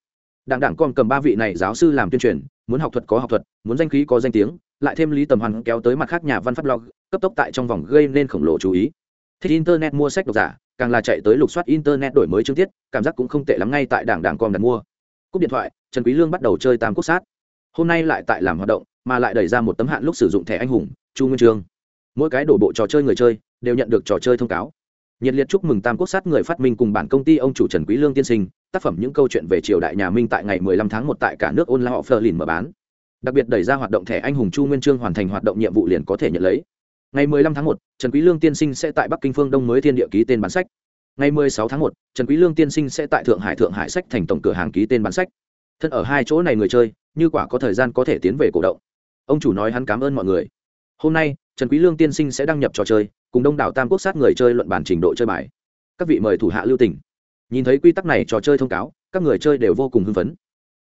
Đảng đảng còn cầm ba vị này giáo sư làm tuyên truyền, muốn học thuật có học thuật, muốn danh khí có danh tiếng, lại thêm lý tầm hoan kéo tới mặt khác nhà văn phát blog, cấp tốc tại trong vòng gây nên khổng lồ chú ý. Thích internet mua sách độc giả, càng là chạy tới lục soát internet đổi mới chương tiết, cảm giác cũng không tệ lắm ngay tại đảng đảng com đặt mua. Cúp điện thoại, trần quý lương bắt đầu chơi tam quốc sát. Hôm nay lại tại làm hoạt động, mà lại đẩy ra một tấm hạn lúc sử dụng thẻ anh hùng chu nguyên trương. Mỗi cái đổ bộ trò chơi người chơi đều nhận được trò chơi thông cáo. Nhiệt liệt chúc mừng tam quốc sát người phát minh cùng bản công ty ông chủ trần quý lương tiên sinh tác phẩm những câu chuyện về triều đại nhà minh tại ngày 15 tháng 1 tại cả nước ôn họ phờ lìn mở bán. Đặc biệt đẩy ra hoạt động thẻ anh hùng chu nguyên trương hoàn thành hoạt động nhiệm vụ liền có thể nhận lấy. Ngày 15 tháng 1, trần quý lương tiên sinh sẽ tại bắc kinh phương đông mới thiên địa ký tên bán sách. Ngày 16 tháng 1, trần quý lương tiên sinh sẽ tại thượng hải thượng hải sách thành tổng cửa hàng ký tên bán sách. Thân ở hai chỗ này người chơi như quả có thời gian có thể tiến về cổ động. Ông chủ nói hắn cảm ơn mọi người hôm nay, trần quý lương tiên sinh sẽ đăng nhập trò chơi, cùng đông đảo tam quốc sát người chơi luận bản trình độ chơi bài. Các vị mời thủ hạ lưu tình. Nhìn thấy quy tắc này trò chơi thông cáo, các người chơi đều vô cùng hưng phấn.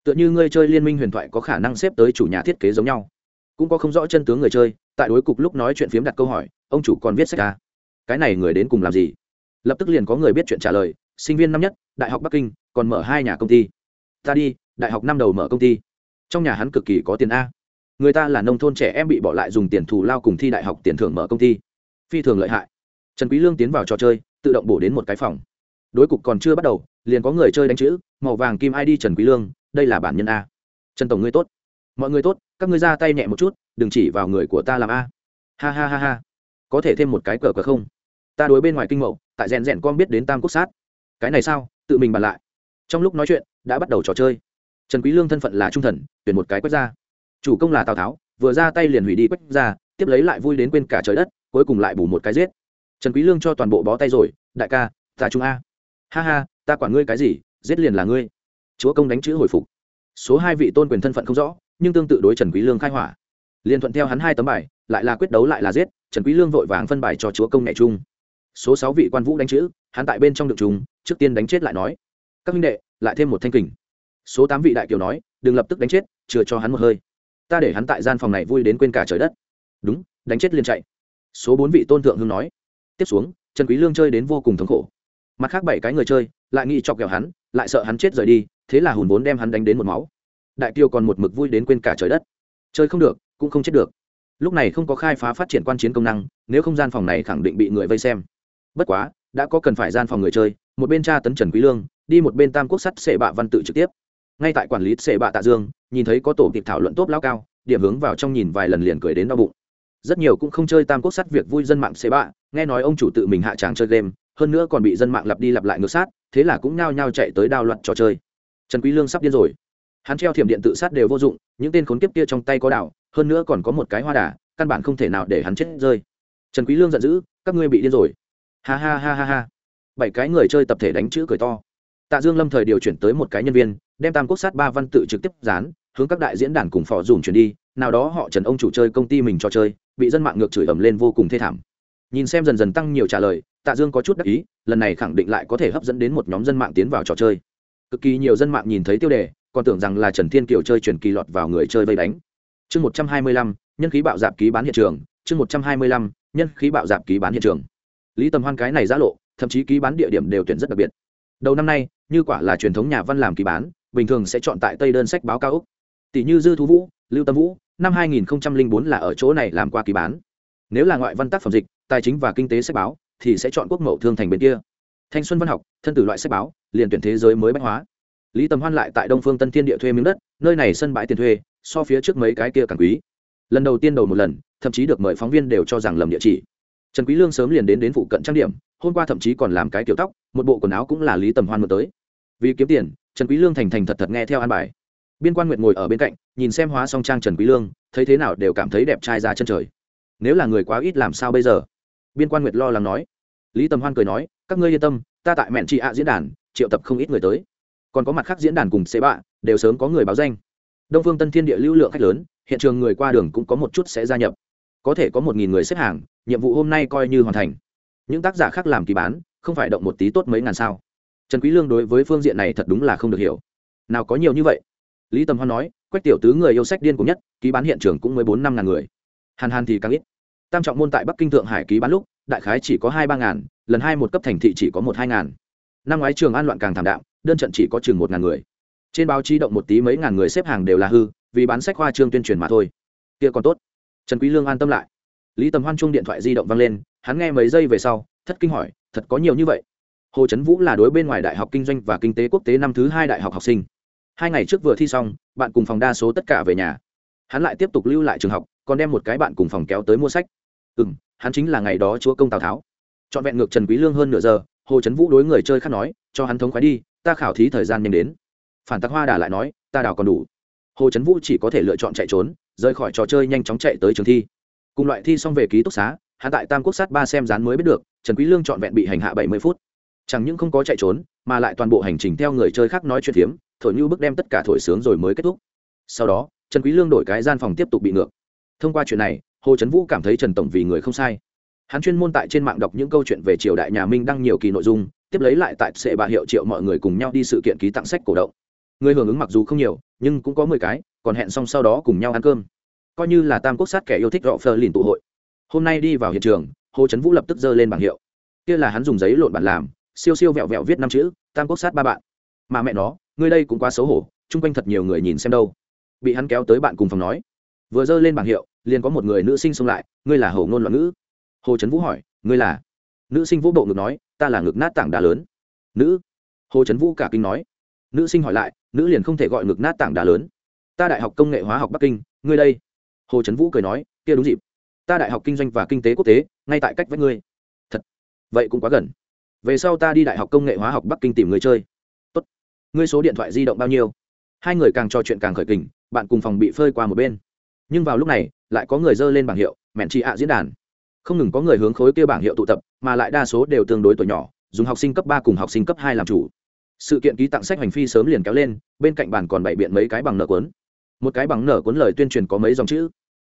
Tựa như người chơi liên minh huyền thoại có khả năng xếp tới chủ nhà thiết kế giống nhau. Cũng có không rõ chân tướng người chơi, tại đối cục lúc nói chuyện phiếm đặt câu hỏi, ông chủ còn viết sách à? cái này người đến cùng làm gì? Lập tức liền có người biết chuyện trả lời, sinh viên năm nhất, đại học bắc kinh, còn mở hai nhà công ty. Ta đi, đại học năm đầu mở công ty. Trong nhà hắn cực kỳ có tiền a người ta là nông thôn trẻ em bị bỏ lại dùng tiền thù lao cùng thi đại học tiền thưởng mở công ty. Phi thường lợi hại. Trần quý lương tiến vào trò chơi, tự động bổ đến một cái phòng. Đối cục còn chưa bắt đầu, liền có người chơi đánh chữ, màu vàng kim id trần quý lương, đây là bản nhân a. Trần tổng ngươi tốt. Mọi người tốt, các ngươi ra tay nhẹ một chút, đừng chỉ vào người của ta làm a. Ha ha ha ha. Có thể thêm một cái cờ cờ không? Ta đối bên ngoài kinh mậu, tại rèn rèn con biết đến tam quốc sát. Cái này sao? Tự mình bàn lại. Trong lúc nói chuyện, đã bắt đầu trò chơi. Trần quý lương thân phận là trung thần, tuyển một cái quét ra chủ công là tào tháo vừa ra tay liền hủy đi quách ra tiếp lấy lại vui đến quên cả trời đất cuối cùng lại bù một cái giết. Trần quý lương cho toàn bộ bó tay rồi đại ca ta trung a. Ha ha ta quản ngươi cái gì giết liền là ngươi. Chúa công đánh chữ hồi phục. Số hai vị tôn quyền thân phận không rõ nhưng tương tự đối trần quý lương khai hỏa. Liền thuận theo hắn hai tấm bài lại là quyết đấu lại là giết trần quý lương vội vàng phân bài cho chúa công nhẹ trung số sáu vị quan vũ đánh chữ hắn tại bên trong được trùng, trước tiên đánh chết lại nói. Các huynh đệ lại thêm một thanh kình. Số tám vị đại kiều nói đừng lập tức đánh chết chưa cho hắn một hơi ta để hắn tại gian phòng này vui đến quên cả trời đất. Đúng, đánh chết liền chạy. Số bốn vị tôn thượng hưng nói. Tiếp xuống, trần quý lương chơi đến vô cùng thống khổ. Mặt khác bảy cái người chơi, lại nghĩ chọc ghẹo hắn, lại sợ hắn chết rời đi, thế là hùn vốn đem hắn đánh đến một máu. Đại tiêu còn một mực vui đến quên cả trời đất. Chơi không được, cũng không chết được. Lúc này không có khai phá phát triển quan chiến công năng, nếu không gian phòng này khẳng định bị người vây xem. Bất quá, đã có cần phải gian phòng người chơi, một bên tra tấn trần quý lương, đi một bên tam quốc sắt sệ bạ văn tự trực tiếp. Ngay tại quản lý sệ bạ tạ dương nhìn thấy có tổ kịp thảo luận tốt lao cao, điểm hướng vào trong nhìn vài lần liền cười đến đau bụng. Rất nhiều cũng không chơi tam quốc sắt việc vui dân mạng xế bạ, nghe nói ông chủ tự mình hạ tràng chơi game, hơn nữa còn bị dân mạng lặp đi lặp lại ngược sát, thế là cũng nhao nhao chạy tới đao loạn trò chơi. Trần quý lương sắp điên rồi. Hắn treo thiểm điện tự sát đều vô dụng, những tên khốn kiếp kia trong tay có đảo, hơn nữa còn có một cái hoa đà, căn bản không thể nào để hắn chết rơi. Trần quý lương giận dữ, các ngươi bị điên rồi. Ha ha ha ha ha. Bảy cái người chơi tập thể đánh chữ cười to. Tạ dương lâm thời điều chuyển tới một cái nhân viên đem tam quốc sát ba văn tự trực tiếp dán, hướng các đại diễn đàn cùng phò dùm chuyển đi, nào đó họ trần ông chủ chơi công ty mình cho chơi, bị dân mạng ngược chửi ầm lên vô cùng thê thảm. Nhìn xem dần dần tăng nhiều trả lời, tạ dương có chút đắc ý, lần này khẳng định lại có thể hấp dẫn đến một nhóm dân mạng tiến vào trò chơi. Cực kỳ nhiều dân mạng nhìn thấy tiêu đề, còn tưởng rằng là trần thiên kiều chơi truyền kỳ lọt vào người chơi vây đánh. Chương một trăm hai mươi lăm, nhân khí bạo dạp ký bán hiện trường. Chương một trăm hai mươi lăm, nhân khí bạo dạp ký bán hiện trường. Lý tầm hoan cái này giã lộ, thậm chí ký bán địa điểm đều tuyển rất đặc biệt. Đầu năm nay, như quả là truyền thống nhà văn làm ký bán bình thường sẽ chọn tại tây đơn sách báo cao tỷ như dư thú vũ, lưu tâm vũ, năm 2004 là ở chỗ này làm qua kỳ bán. Nếu là ngoại văn tác phẩm dịch, tài chính và kinh tế sách báo, thì sẽ chọn quốc mậu thương thành bên kia. Thanh xuân văn học, thân tử loại sách báo, liền tuyển thế giới mới bách hóa. Lý tầm hoan lại tại đông phương tân thiên địa thuê miếng đất, nơi này sân bãi tiền thuê, so phía trước mấy cái kia càng quý. Lần đầu tiên đầu một lần, thậm chí được mời phóng viên đều cho rằng lầm địa chỉ. Trần quý lương sớm liền đến đến phụ cận trang điểm, hôm qua thậm chí còn làm cái kiểu tóc, một bộ quần áo cũng là lý tầm hoan mượn tới. Vì kiếm tiền trần quý lương thành thành thật thật nghe theo an bài. Biên quan nguyệt ngồi ở bên cạnh, nhìn xem hóa song trang trần quý lương, thấy thế nào đều cảm thấy đẹp trai ra chân trời. Nếu là người quá ít làm sao bây giờ? Biên quan nguyệt lo lắng nói. Lý tầm hoan cười nói, các ngươi yên tâm, ta tại mẹn chị ạ diễn đàn, triệu tập không ít người tới. Còn có mặt khác diễn đàn cùng xế bạ, đều sớm có người báo danh. Đông phương tân thiên địa lưu lượng khách lớn, hiện trường người qua đường cũng có một chút sẽ gia nhập. Có thể có một nghìn người xếp hàng, nhiệm vụ hôm nay coi như hoàn thành. Những tác giả khác làm kỳ bán, không phải động một tí tốt mấy ngàn sao trần quý lương đối với phương diện này thật đúng là không được hiểu. Nào có nhiều như vậy? Lý tầm hoan nói, quách tiểu tứ người yêu sách điên cùng nhất, ký bán hiện trường cũng mới bốn năm ngàn người. Hàn hàn thì càng ít. Tam trọng môn tại bắc kinh thượng hải ký bán lúc, đại khái chỉ có hai ba ngàn, lần hai một cấp thành thị chỉ có một hai ngàn. Năm ngoái trường an loạn càng thảm đạm, đơn trận chỉ có chừng một ngàn người. Trên báo chí động một tí mấy ngàn người xếp hàng đều là hư, vì bán sách khoa trương tuyên truyền mà thôi. Kia còn tốt. Trần quý lương an tâm lại. Lý tầm hoan chung điện thoại di động vang lên, hắn nghe mấy giây về sau, thất kinh hỏi, thật có nhiều như vậy? Hồ trấn vũ là đối bên ngoài đại học kinh doanh và kinh tế quốc tế năm thứ hai đại học học sinh. Hai ngày trước vừa thi xong, bạn cùng phòng đa số tất cả về nhà. Hắn lại tiếp tục lưu lại trường học, còn đem một cái bạn cùng phòng kéo tới mua sách. Ừ m hắn chính là ngày đó chúa công tào tháo. Trọn vẹn ngược trần quý lương hơn nửa giờ, hồ trấn vũ đối người chơi khác nói, cho hắn thống khoái đi, ta khảo thí thời gian nhanh đến. Phản tắc hoa đà lại nói, ta đào còn đủ. Hồ trấn vũ chỉ có thể lựa chọn chạy trốn, rời khỏi trò chơi nhanh chóng chạy tới trường thi. Cùng loại thi xong về ký túc xá hạ tại tam quốc sát ba xem rán mới biết được, trần quý lương trọn vẹn bị hành hạ bảy mươi phút chẳng những không có chạy trốn, mà lại toàn bộ hành trình theo người chơi khác nói chuyện phiếm, thổi như bức đem tất cả thổi sướng rồi mới kết thúc. Sau đó, trần quý lương đổi cái gian phòng tiếp tục bị ngược. Thông qua chuyện này, hồ trấn vũ cảm thấy trần tổng vì người không sai. Hắn chuyên môn tại trên mạng đọc những câu chuyện về triều đại nhà minh đăng nhiều kỳ nội dung, tiếp lấy lại tại sệ bà hiệu triệu mọi người cùng nhau đi sự kiện ký tặng sách cổ động. Người hưởng ứng mặc dù không nhiều, nhưng cũng có mười cái, còn hẹn xong sau đó cùng nhau ăn cơm. Coi như là tam quốc sát kẻ yêu thích gọ phờ lìn tụ hội. Hôm nay đi vào hiện trường, hồ trấn vũ lập tức dơ lên bảng hiệu. Kia là hắn dùng giấy lộn bản làm siêu siêu vẹo vẹo viết năm chữ, tam quốc sát ba bạn. Mà mẹ nó, ngươi đây cũng quá xấu hổ, chung quanh thật nhiều người nhìn xem đâu. Bị hắn kéo tới bạn cùng phòng nói. Vừa dơ lên bảng hiệu, liền có một người nữ sinh xông lại, ngươi là hồ ngôn loạn ngữ. Hồ trấn vũ hỏi, ngươi là? Nữ sinh vũ bộ ngực nói, ta là ngực nát tảng đá lớn. Nữ? Hồ trấn vũ cả kinh nói. Nữ sinh hỏi lại, nữ liền không thể gọi ngực nát tảng đá lớn. Ta đại học công nghệ hóa học bắc kinh, ngươi đây? Hồ trấn vũ cười nói, kia đúng dịp. Ta đại học kinh doanh và kinh tế quốc tế, ngay tại cách với ngươi. Thật. Vậy cũng quá gần về sau ta đi đại học công nghệ hóa học bắc kinh tìm người chơi. Tốt. Ngươi số điện thoại di động bao nhiêu? Hai người càng trò chuyện càng khởi kình, bạn cùng phòng bị phơi qua một bên. Nhưng vào lúc này, lại có người dơ lên bảng hiệu, mẹn chị ạ diễn đàn. Không ngừng có người hướng khối kêu bảng hiệu tụ tập, mà lại đa số đều tương đối tuổi nhỏ, dùng học sinh cấp ba cùng học sinh cấp hai làm chủ. Sự kiện ký tặng sách hành phi sớm liền kéo lên, bên cạnh bàn còn bày biện mấy cái bằng nợ cuốn. Một cái bằng nợ cuốn lời tuyên truyền có mấy dòng chữ.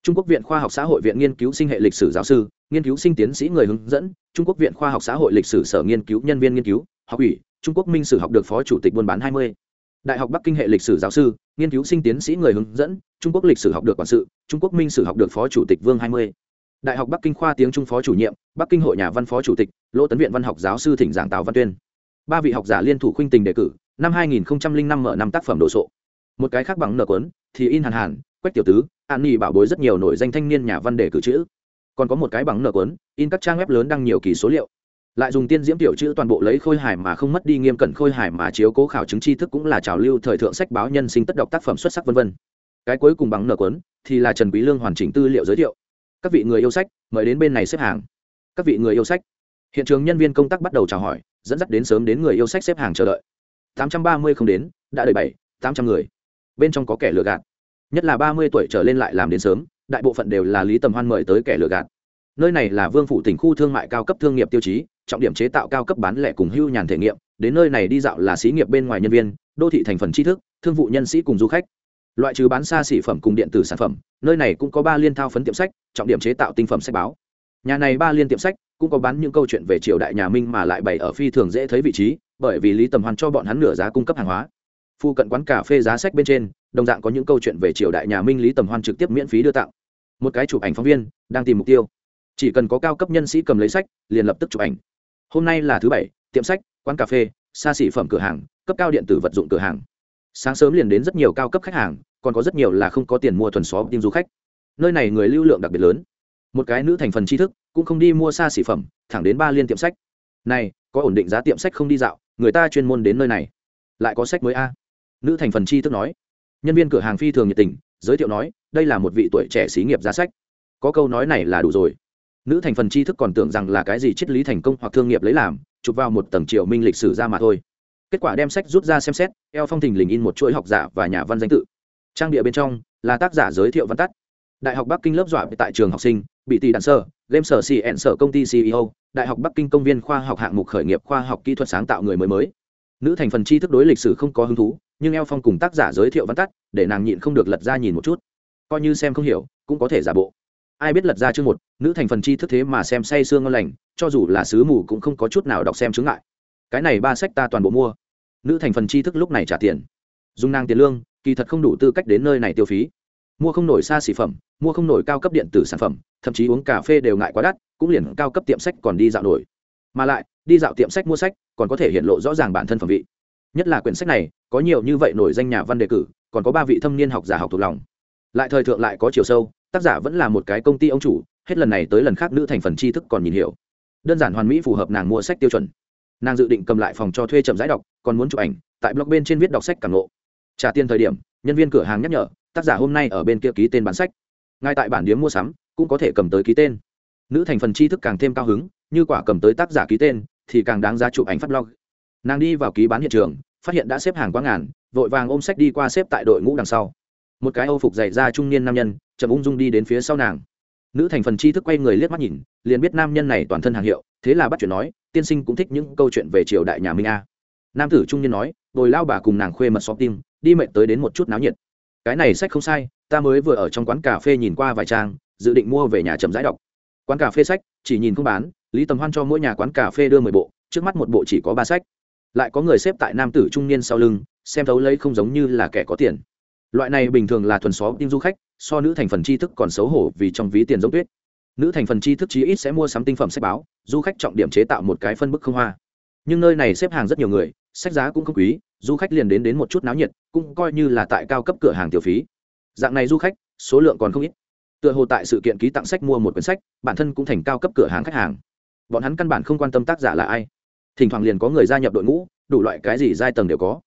Trung quốc viện khoa học xã hội viện nghiên cứu sinh hệ lịch sử giáo sư nghiên cứu sinh tiến sĩ người hướng dẫn, trung quốc viện khoa học xã hội lịch sử sở nghiên cứu nhân viên nghiên cứu, học ủy, trung quốc minh sử học được phó chủ tịch buôn bán hai mươi. Đại học bắc kinh hệ lịch sử giáo sư, nghiên cứu sinh tiến sĩ người hướng dẫn, trung quốc lịch sử học được quản sự, trung quốc minh sử học được phó chủ tịch vương hai mươi. Đại học bắc kinh khoa tiếng trung phó chủ nhiệm, bắc kinh hội nhà văn phó chủ tịch, lỗ tấn viện văn học giáo sư thỉnh giảng tào văn tuyên. Ba vị học giả liên thủ khuynh tình đề cử, năm hai nghìn năm mở năm tác phẩm đồ sộ. Một cái khác bằng nợ quấn, thì in hàn hàn, quách tiểu tứ, an nhi bảo bối rất nhiều nổi danh thanh niên nhà văn đề cử chữ còn có một cái bằng nợ quấn in các trang web lớn đăng nhiều kỳ số liệu. Lại dùng tiên diễm tiểu chữ toàn bộ lấy khôi hài mà không mất đi nghiêm cẩn khôi hài mà chiếu cố khảo chứng tri thức cũng là trào lưu thời thượng sách báo nhân sinh tất đọc tác phẩm xuất sắc vân vân. Cái cuối cùng bằng nợ quấn thì là trần quý lương hoàn chỉnh tư liệu giới thiệu. Các vị người yêu sách, mời đến bên này xếp hàng. Các vị người yêu sách. Hiện trường nhân viên công tác bắt đầu chào hỏi, dẫn dắt đến sớm đến người yêu sách xếp hàng chờ đợi. Tám trăm ba mươi không đến, đã đầy bảy, tám trăm người. Bên trong có kẻ lừa gạt. Nhất là ba mươi tuổi trở lên lại làm đến sớm đại bộ phận đều là lý tầm hoan mời tới kẻ lừa gạt. Nơi này là vương phủ tỉnh khu thương mại cao cấp thương nghiệp tiêu chí, trọng điểm chế tạo cao cấp bán lẻ cùng hưu nhàn thể nghiệm, đến nơi này đi dạo là xí nghiệp bên ngoài nhân viên, đô thị thành phần tri thức, thương vụ nhân sĩ cùng du khách. Loại trừ bán xa xỉ phẩm cùng điện tử sản phẩm, nơi này cũng có ba liên thao phấn tiệm sách, trọng điểm chế tạo tinh phẩm sách báo. Nhà này ba liên tiệm sách cũng có bán những câu chuyện về triều đại nhà minh mà lại bày ở phi thường dễ thấy vị trí, bởi vì lý tầm hoan cho bọn hắn nửa giá cung cấp hàng hóa. Phu cận quán cà phê giá sách bên trên, đồng dạng có những câu chuyện về triều đại nhà minh lý tầm hoan trực tiếp miễn phí đưa tặng một cái chụp ảnh phóng viên đang tìm mục tiêu. Chỉ cần có cao cấp nhân sĩ cầm lấy sách, liền lập tức chụp ảnh. Hôm nay là thứ bảy, tiệm sách, quán cà phê, xa xỉ phẩm cửa hàng, cấp cao điện tử vật dụng cửa hàng. Sáng sớm liền đến rất nhiều cao cấp khách hàng, còn có rất nhiều là không có tiền mua thuần xó tim du khách. Nơi này người lưu lượng đặc biệt lớn. Một cái nữ thành phần tri thức, cũng không đi mua xa xỉ phẩm, thẳng đến ba liên tiệm sách. Này, có ổn định giá tiệm sách không đi dạo, người ta chuyên môn đến nơi này. Lại có sách mới a. Nữ thành phần tri thức nói. Nhân viên cửa hàng phi thường nhiệt tình giới thiệu nói, đây là một vị tuổi trẻ xí nghiệp giá sách. Có câu nói này là đủ rồi. Nữ thành phần tri thức còn tưởng rằng là cái gì triết lý thành công hoặc thương nghiệp lấy làm, chụp vào một tầng triệu minh lịch sử ra mà thôi. Kết quả đem sách rút ra xem xét, eo phong thình lình in một chuỗi học giả và nhà văn danh tự. Trang địa bên trong, là tác giả giới thiệu văn tắt. Đại học bắc kinh lớp dọa tại trường học sinh, bị tỷ đạn sơ, game sở cn sở công ty ceo đại học bắc kinh công viên khoa học hạng mục khởi nghiệp khoa học kỹ thuật sáng tạo người mới mới nữ thành phần tri thức đối lịch sử không có hứng thú, nhưng eo phong cùng tác giả giới thiệu văn tắt, để nàng nhịn không được lật ra nhìn một chút. Coi như xem không hiểu, cũng có thể giả bộ. Ai biết lật ra chương một, nữ thành phần tri thức thế mà xem say sương ngon lành, cho dù là sứ mù cũng không có chút nào đọc xem chứng ngại. Cái này ba sách ta toàn bộ mua. Nữ thành phần tri thức lúc này trả tiền. Dùng nàng tiền lương, kỳ thật không đủ tư cách đến nơi này tiêu phí. Mua không nổi xa xỉ phẩm, mua không nổi cao cấp điện tử sản phẩm, thậm chí uống cà phê đều ngại quá đắt, cũng liền cao cấp tiệm sách còn đi dạo nổi. Mà lại đi dạo tiệm sách mua sách, còn có thể hiện lộ rõ ràng bản thân phẩm vị. Nhất là quyển sách này, có nhiều như vậy nổi danh nhà văn đề cử, còn có ba vị thâm niên học giả học thuộc lòng. Lại thời thượng lại có chiều sâu, tác giả vẫn là một cái công ty ông chủ, hết lần này tới lần khác nữ thành phần tri thức còn nhìn hiểu. Đơn giản hoàn mỹ phù hợp nàng mua sách tiêu chuẩn. Nàng dự định cầm lại phòng cho thuê chậm rãi đọc, còn muốn chụp ảnh, tại blog bên trên viết đọc sách càng lộ trả tiền thời điểm, nhân viên cửa hàng nhắc nhở, tác giả hôm nay ở bên kia ký tên bán sách. Ngay tại bản điếm mua sắm, cũng có thể cầm tới ký tên. Nữ thành phần tri thức càng thêm cao hứng như quả cầm tới tác giả ký tên, thì càng đáng giá chụp ảnh phát blog. Nàng đi vào ký bán hiện trường, phát hiện đã xếp hàng quá ngàn, vội vàng ôm sách đi qua xếp tại đội ngũ đằng sau. Một cái âu phục dày ra trung niên nam nhân, chậm ung dung đi đến phía sau nàng. Nữ thành phần tri thức quay người liếc mắt nhìn, liền biết nam nhân này toàn thân hàng hiệu, thế là bắt chuyện nói, tiên sinh cũng thích những câu chuyện về triều đại nhà minh a. Nam tử trung niên nói rồi lao bà cùng nàng khuê mật xóm tim đi mệt tới đến một chút náo nhiệt. Cái này sách không sai, ta mới vừa ở trong quán cà phê nhìn qua vài trang, dự định mua về nhà chậm rãi đọc. Quán cà phê sách, chỉ nhìn không bán lý tầm hoan cho mỗi nhà quán cà phê đưa mười bộ, trước mắt một bộ chỉ có ba sách. Lại có người xếp tại nam tử trung niên sau lưng, xem thấu lấy không giống như là kẻ có tiền. Loại này bình thường là thuần xó tim du khách, so nữ thành phần tri thức còn xấu hổ vì trong ví tiền giống tuyết. Nữ thành phần tri thức chí ít sẽ mua sắm tinh phẩm sách báo, du khách trọng điểm chế tạo một cái phân bức không hoa. Nhưng nơi này xếp hàng rất nhiều người, sách giá cũng không quý, du khách liền đến đến một chút náo nhiệt, cũng coi như là tại cao cấp cửa hàng tiểu phí. Dạng này du khách, số lượng còn không ít. Tựa hồ tại sự kiện ký tặng sách mua một quyển sách, bản thân cũng thành cao cấp cửa hàng khách hàng bọn hắn căn bản không quan tâm tác giả là ai. Thỉnh thoảng liền có người gia nhập đội ngũ, đủ loại cái gì giai tầng đều có.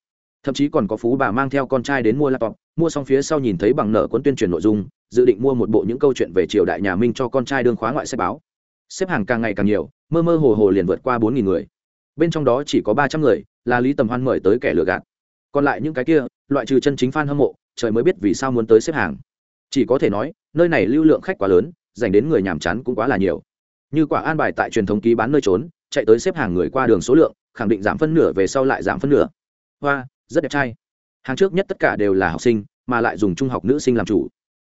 Thậm chí còn có phú bà mang theo con trai đến mua laptop, mua xong phía sau nhìn thấy bằng nợ cuốn tuyên truyền nội dung, dự định mua một bộ những câu chuyện về triều đại nhà minh cho con trai đương khóa ngoại sách báo. Xếp hàng càng ngày càng nhiều, mơ mơ hồ hồ liền vượt qua bốn nghìn người. Bên trong đó chỉ có ba trăm người, là lý tầm hoan mời tới kẻ lừa gạt. Còn lại những cái kia, loại trừ chân chính f a n hâm mộ, trời mới biết vì sao muốn tới xếp hàng. Chỉ có thể nói, nơi này lưu lượng khách quá lớn, dành đến người nhàm chán cũng quá là nhiều như quả an bài tại truyền thống ký bán nơi trốn, chạy tới xếp hàng người qua đường số lượng, khẳng định giảm phân nửa về sau lại giảm phân nửa. Hoa, rất đẹp trai. Hàng trước nhất tất cả đều là học sinh, mà lại dùng trung học nữ sinh làm chủ.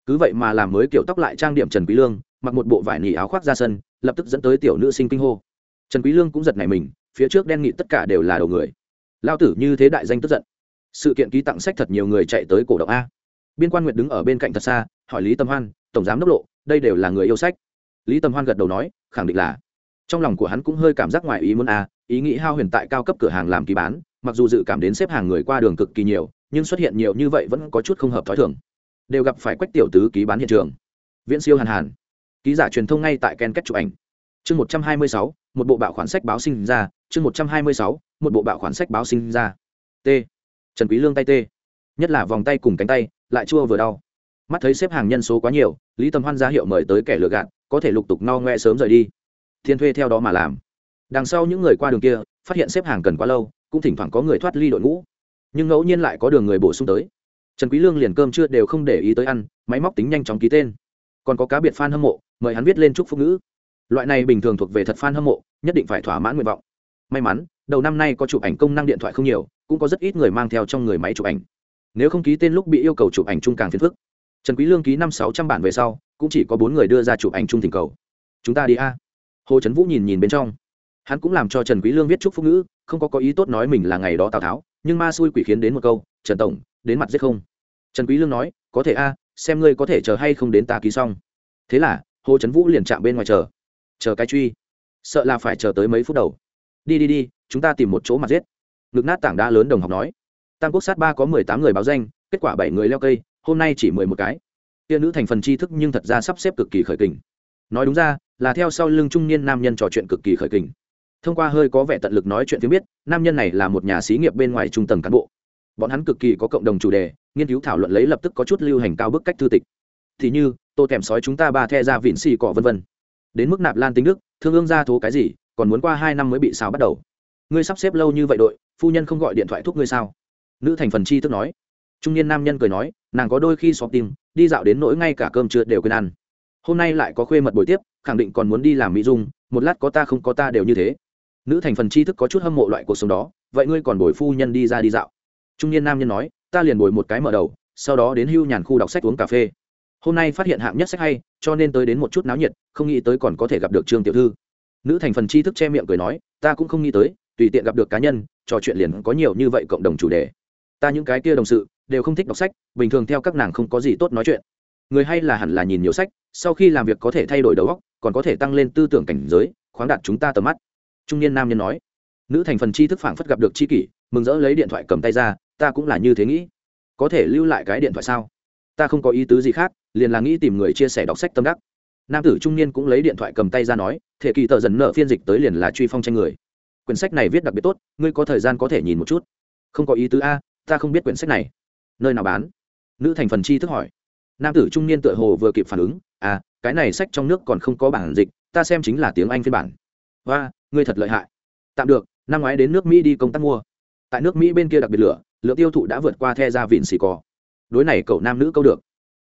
Cứ vậy mà làm mới kiểu tóc lại trang điểm trần quý lương, mặc một bộ vải nỉ áo khoác ra sân, lập tức dẫn tới tiểu nữ sinh kinh hô. Trần quý lương cũng giật nảy mình, phía trước đen nghị tất cả đều là đầu người. Lao tử như thế đại danh tức giận. Sự kiện ký tặng sách thật nhiều người chạy tới cổ động a. Biên quan nguyệt đứng ở bên cạnh thật xa, hỏi lý tâm hoan, tổng giám đốc lộ, đây đều là người yêu sách? Lý tâm hoan gật đầu nói khẳng định là. Trong lòng của hắn cũng hơi cảm giác ngoài ý muốn a ý nghĩ hao huyền tại cao cấp cửa hàng làm ký bán, mặc dù dự cảm đến xếp hàng người qua đường cực kỳ nhiều, nhưng xuất hiện nhiều như vậy vẫn có chút không hợp t h ó i thường. Đều gặp phải quách tiểu tứ ký bán hiện trường. Viễn siêu hàn hàn. Ký giả truyền thông ngay tại ken kết chụp ảnh. Chương một trăm hai mươi sáu, một bộ bạo khoản sách báo sinh ra. Chương một trăm hai mươi sáu, một bộ bạo khoản sách báo sinh ra. T. Trần quý lương tay t. Nhất là vòng tay cùng cánh tay, lại chua vừa đau mắt thấy xếp hàng nhân số quá nhiều, lý tâm hoan ra hiệu mời tới kẻ lừa gạt, có thể lục tục no ngoe sớm rời đi. Thiên thuê theo đó mà làm. Đằng sau những người qua đường kia, phát hiện xếp hàng cần quá lâu, cũng thỉnh thoảng có người thoát ly đội ngũ. Nhưng ngẫu nhiên lại có đường người bổ sung tới. Trần quý lương liền cơm chưa đều không để ý tới ăn, máy móc tính nhanh chóng ký tên. Còn có cá biệt fan hâm mộ, mời hắn viết lên chúc phúc ngữ. Loại này bình thường thuộc về thật fan hâm mộ, nhất định phải thỏa mãn nguyện vọng. May mắn, đầu năm nay có chụp ảnh công năng điện thoại không nhiều, cũng có rất ít người mang theo trong người máy chụp ảnh. Nếu không ký tên lúc bị yêu cầu chụp ảnh chung càng phiền phức trần quý lương ký năm sáu trăm bản về sau, cũng chỉ có bốn người đưa ra chụp ảnh chung thỉnh cầu. Chúng ta đi a. Hồ trấn vũ nhìn nhìn bên trong. Hắn cũng làm cho trần quý lương viết chúc phúc ngữ, không có có ý tốt nói mình là ngày đó tào tháo, nhưng ma xui quỷ khiến đến một câu, trần tổng, đến mặt giết không? Trần quý lương nói, có thể a, xem ngươi có thể chờ hay không đến ta ký xong. Thế là, hồ trấn vũ liền chạm bên ngoài chờ. Chờ cái truy. Sợ là phải chờ tới mấy phút đầu. Đi đi đi, chúng ta tìm một chỗ mặt giết. Ngực nát tảng đá lớn đồng học nói. Tam quốc sát ba có mười tám người báo danh, kết quả bảy người leo cây hôm nay chỉ mười một cái. Tiên nữ thành phần tri thức nhưng thật ra sắp xếp cực kỳ khởi kình. Nói đúng ra, là theo sau lưng trung niên nam nhân trò chuyện cực kỳ khởi kình. Thông qua hơi có vẻ tận lực nói chuyện tiếng biết, nam nhân này là một nhà xí nghiệp bên ngoài trung tầng cán bộ. Bọn hắn cực kỳ có cộng đồng chủ đề, nghiên cứu thảo luận lấy lập tức có chút lưu hành cao bức cách thư tịch. Thì như, tô kèm sói chúng ta ba the ra vịn xì cỏ vân vân. Đến mức nạp lan tính đức, thương ương ra thố cái gì, còn muốn qua hai năm mới bị sao bắt đầu. Ngươi sắp xếp lâu như vậy đội, phu nhân không gọi điện thoại thúc ngươi sao? Nữ thành phần chi tức nói. Trung niên nam nhân cười nói nàng có đôi khi xóp tim, đi dạo đến nỗi ngay cả cơm trưa đều quên ăn. Hôm nay lại có khuê mật buổi tiếp, khẳng định còn muốn đi làm mỹ dung, một lát có ta không có ta đều như thế. Nữ thành phần tri thức có chút hâm mộ loại cuộc sống đó, vậy ngươi còn bồi phu nhân đi ra đi dạo. Trung niên nam nhân nói, ta liền bồi một cái mở đầu, sau đó đến hưu nhàn khu đọc sách uống cà phê. Hôm nay phát hiện hạng nhất sách hay, cho nên tới đến một chút náo nhiệt, không nghĩ tới còn có thể gặp được trương tiểu thư. Nữ thành phần tri thức che miệng cười nói, ta cũng không nghĩ tới, tùy tiện gặp được cá nhân, trò chuyện liền có nhiều như vậy cộng đồng chủ đề. Ta những cái kia đồng sự đều không thích đọc sách, bình thường theo các nàng không có gì tốt nói chuyện. Người hay là hẳn là nhìn nhiều sách, sau khi làm việc có thể thay đổi đầu óc, còn có thể tăng lên tư tưởng cảnh giới, khoáng đạt chúng ta tầm mắt. Trung niên nam nhân nói. Nữ thành phần tri thức phảng phất gặp được c h i kỷ, mừng rỡ lấy điện thoại cầm tay ra, ta cũng là như thế nghĩ. Có thể lưu lại cái điện thoại sao? Ta không có ý tứ gì khác, liền là nghĩ tìm người chia sẻ đọc sách tâm đắc. Nam tử trung niên cũng lấy điện thoại cầm tay ra nói, thể kỳ tờ dần nợ phiên dịch tới liền là truy phong tranh người. Quyển sách này viết đặc biệt tốt, ngươi có thời gian có thể nhìn một chút. Không có ý tứ a, ta không biết quyển sách này nơi nào bán? Nữ thành phần chi thức hỏi. Nam tử trung niên tựa hồ vừa kịp phản ứng à cái này sách trong nước còn không có bản dịch, ta xem chính là tiếng anh phiên bản. Và ngươi thật lợi hại. Tạm được, năm ngoái đến nước mỹ đi công tác mua. Tại nước mỹ bên kia đặc biệt lửa, lượng tiêu thụ đã vượt qua the ra vịn xì cò. Đối này cậu nam nữ câu được.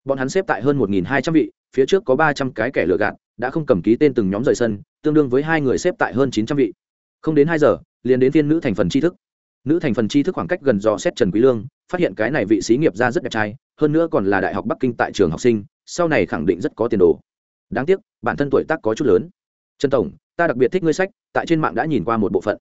Bọn hắn xếp tại hơn một hai trăm vị, phía trước có ba trăm cái kẻ lừa gạt, đã không cầm ký tên từng nhóm rời sân, tương đương với hai người xếp tại hơn chín trăm vị. Không đến hai giờ, liền đến phiên nữ thành phần tri thức nữ thành phần tri thức khoảng cách gần dò xét trần quý lương, phát hiện cái này vị sĩ nghiệp gia rất đẹp trai, hơn nữa còn là đại học bắc kinh tại trường học sinh, sau này khẳng định rất có tiền đồ. Đáng tiếc, bản thân tuổi tác có chút lớn. Trần tổng, ta đặc biệt thích ngươi sách, tại trên mạng đã nhìn qua một bộ phận.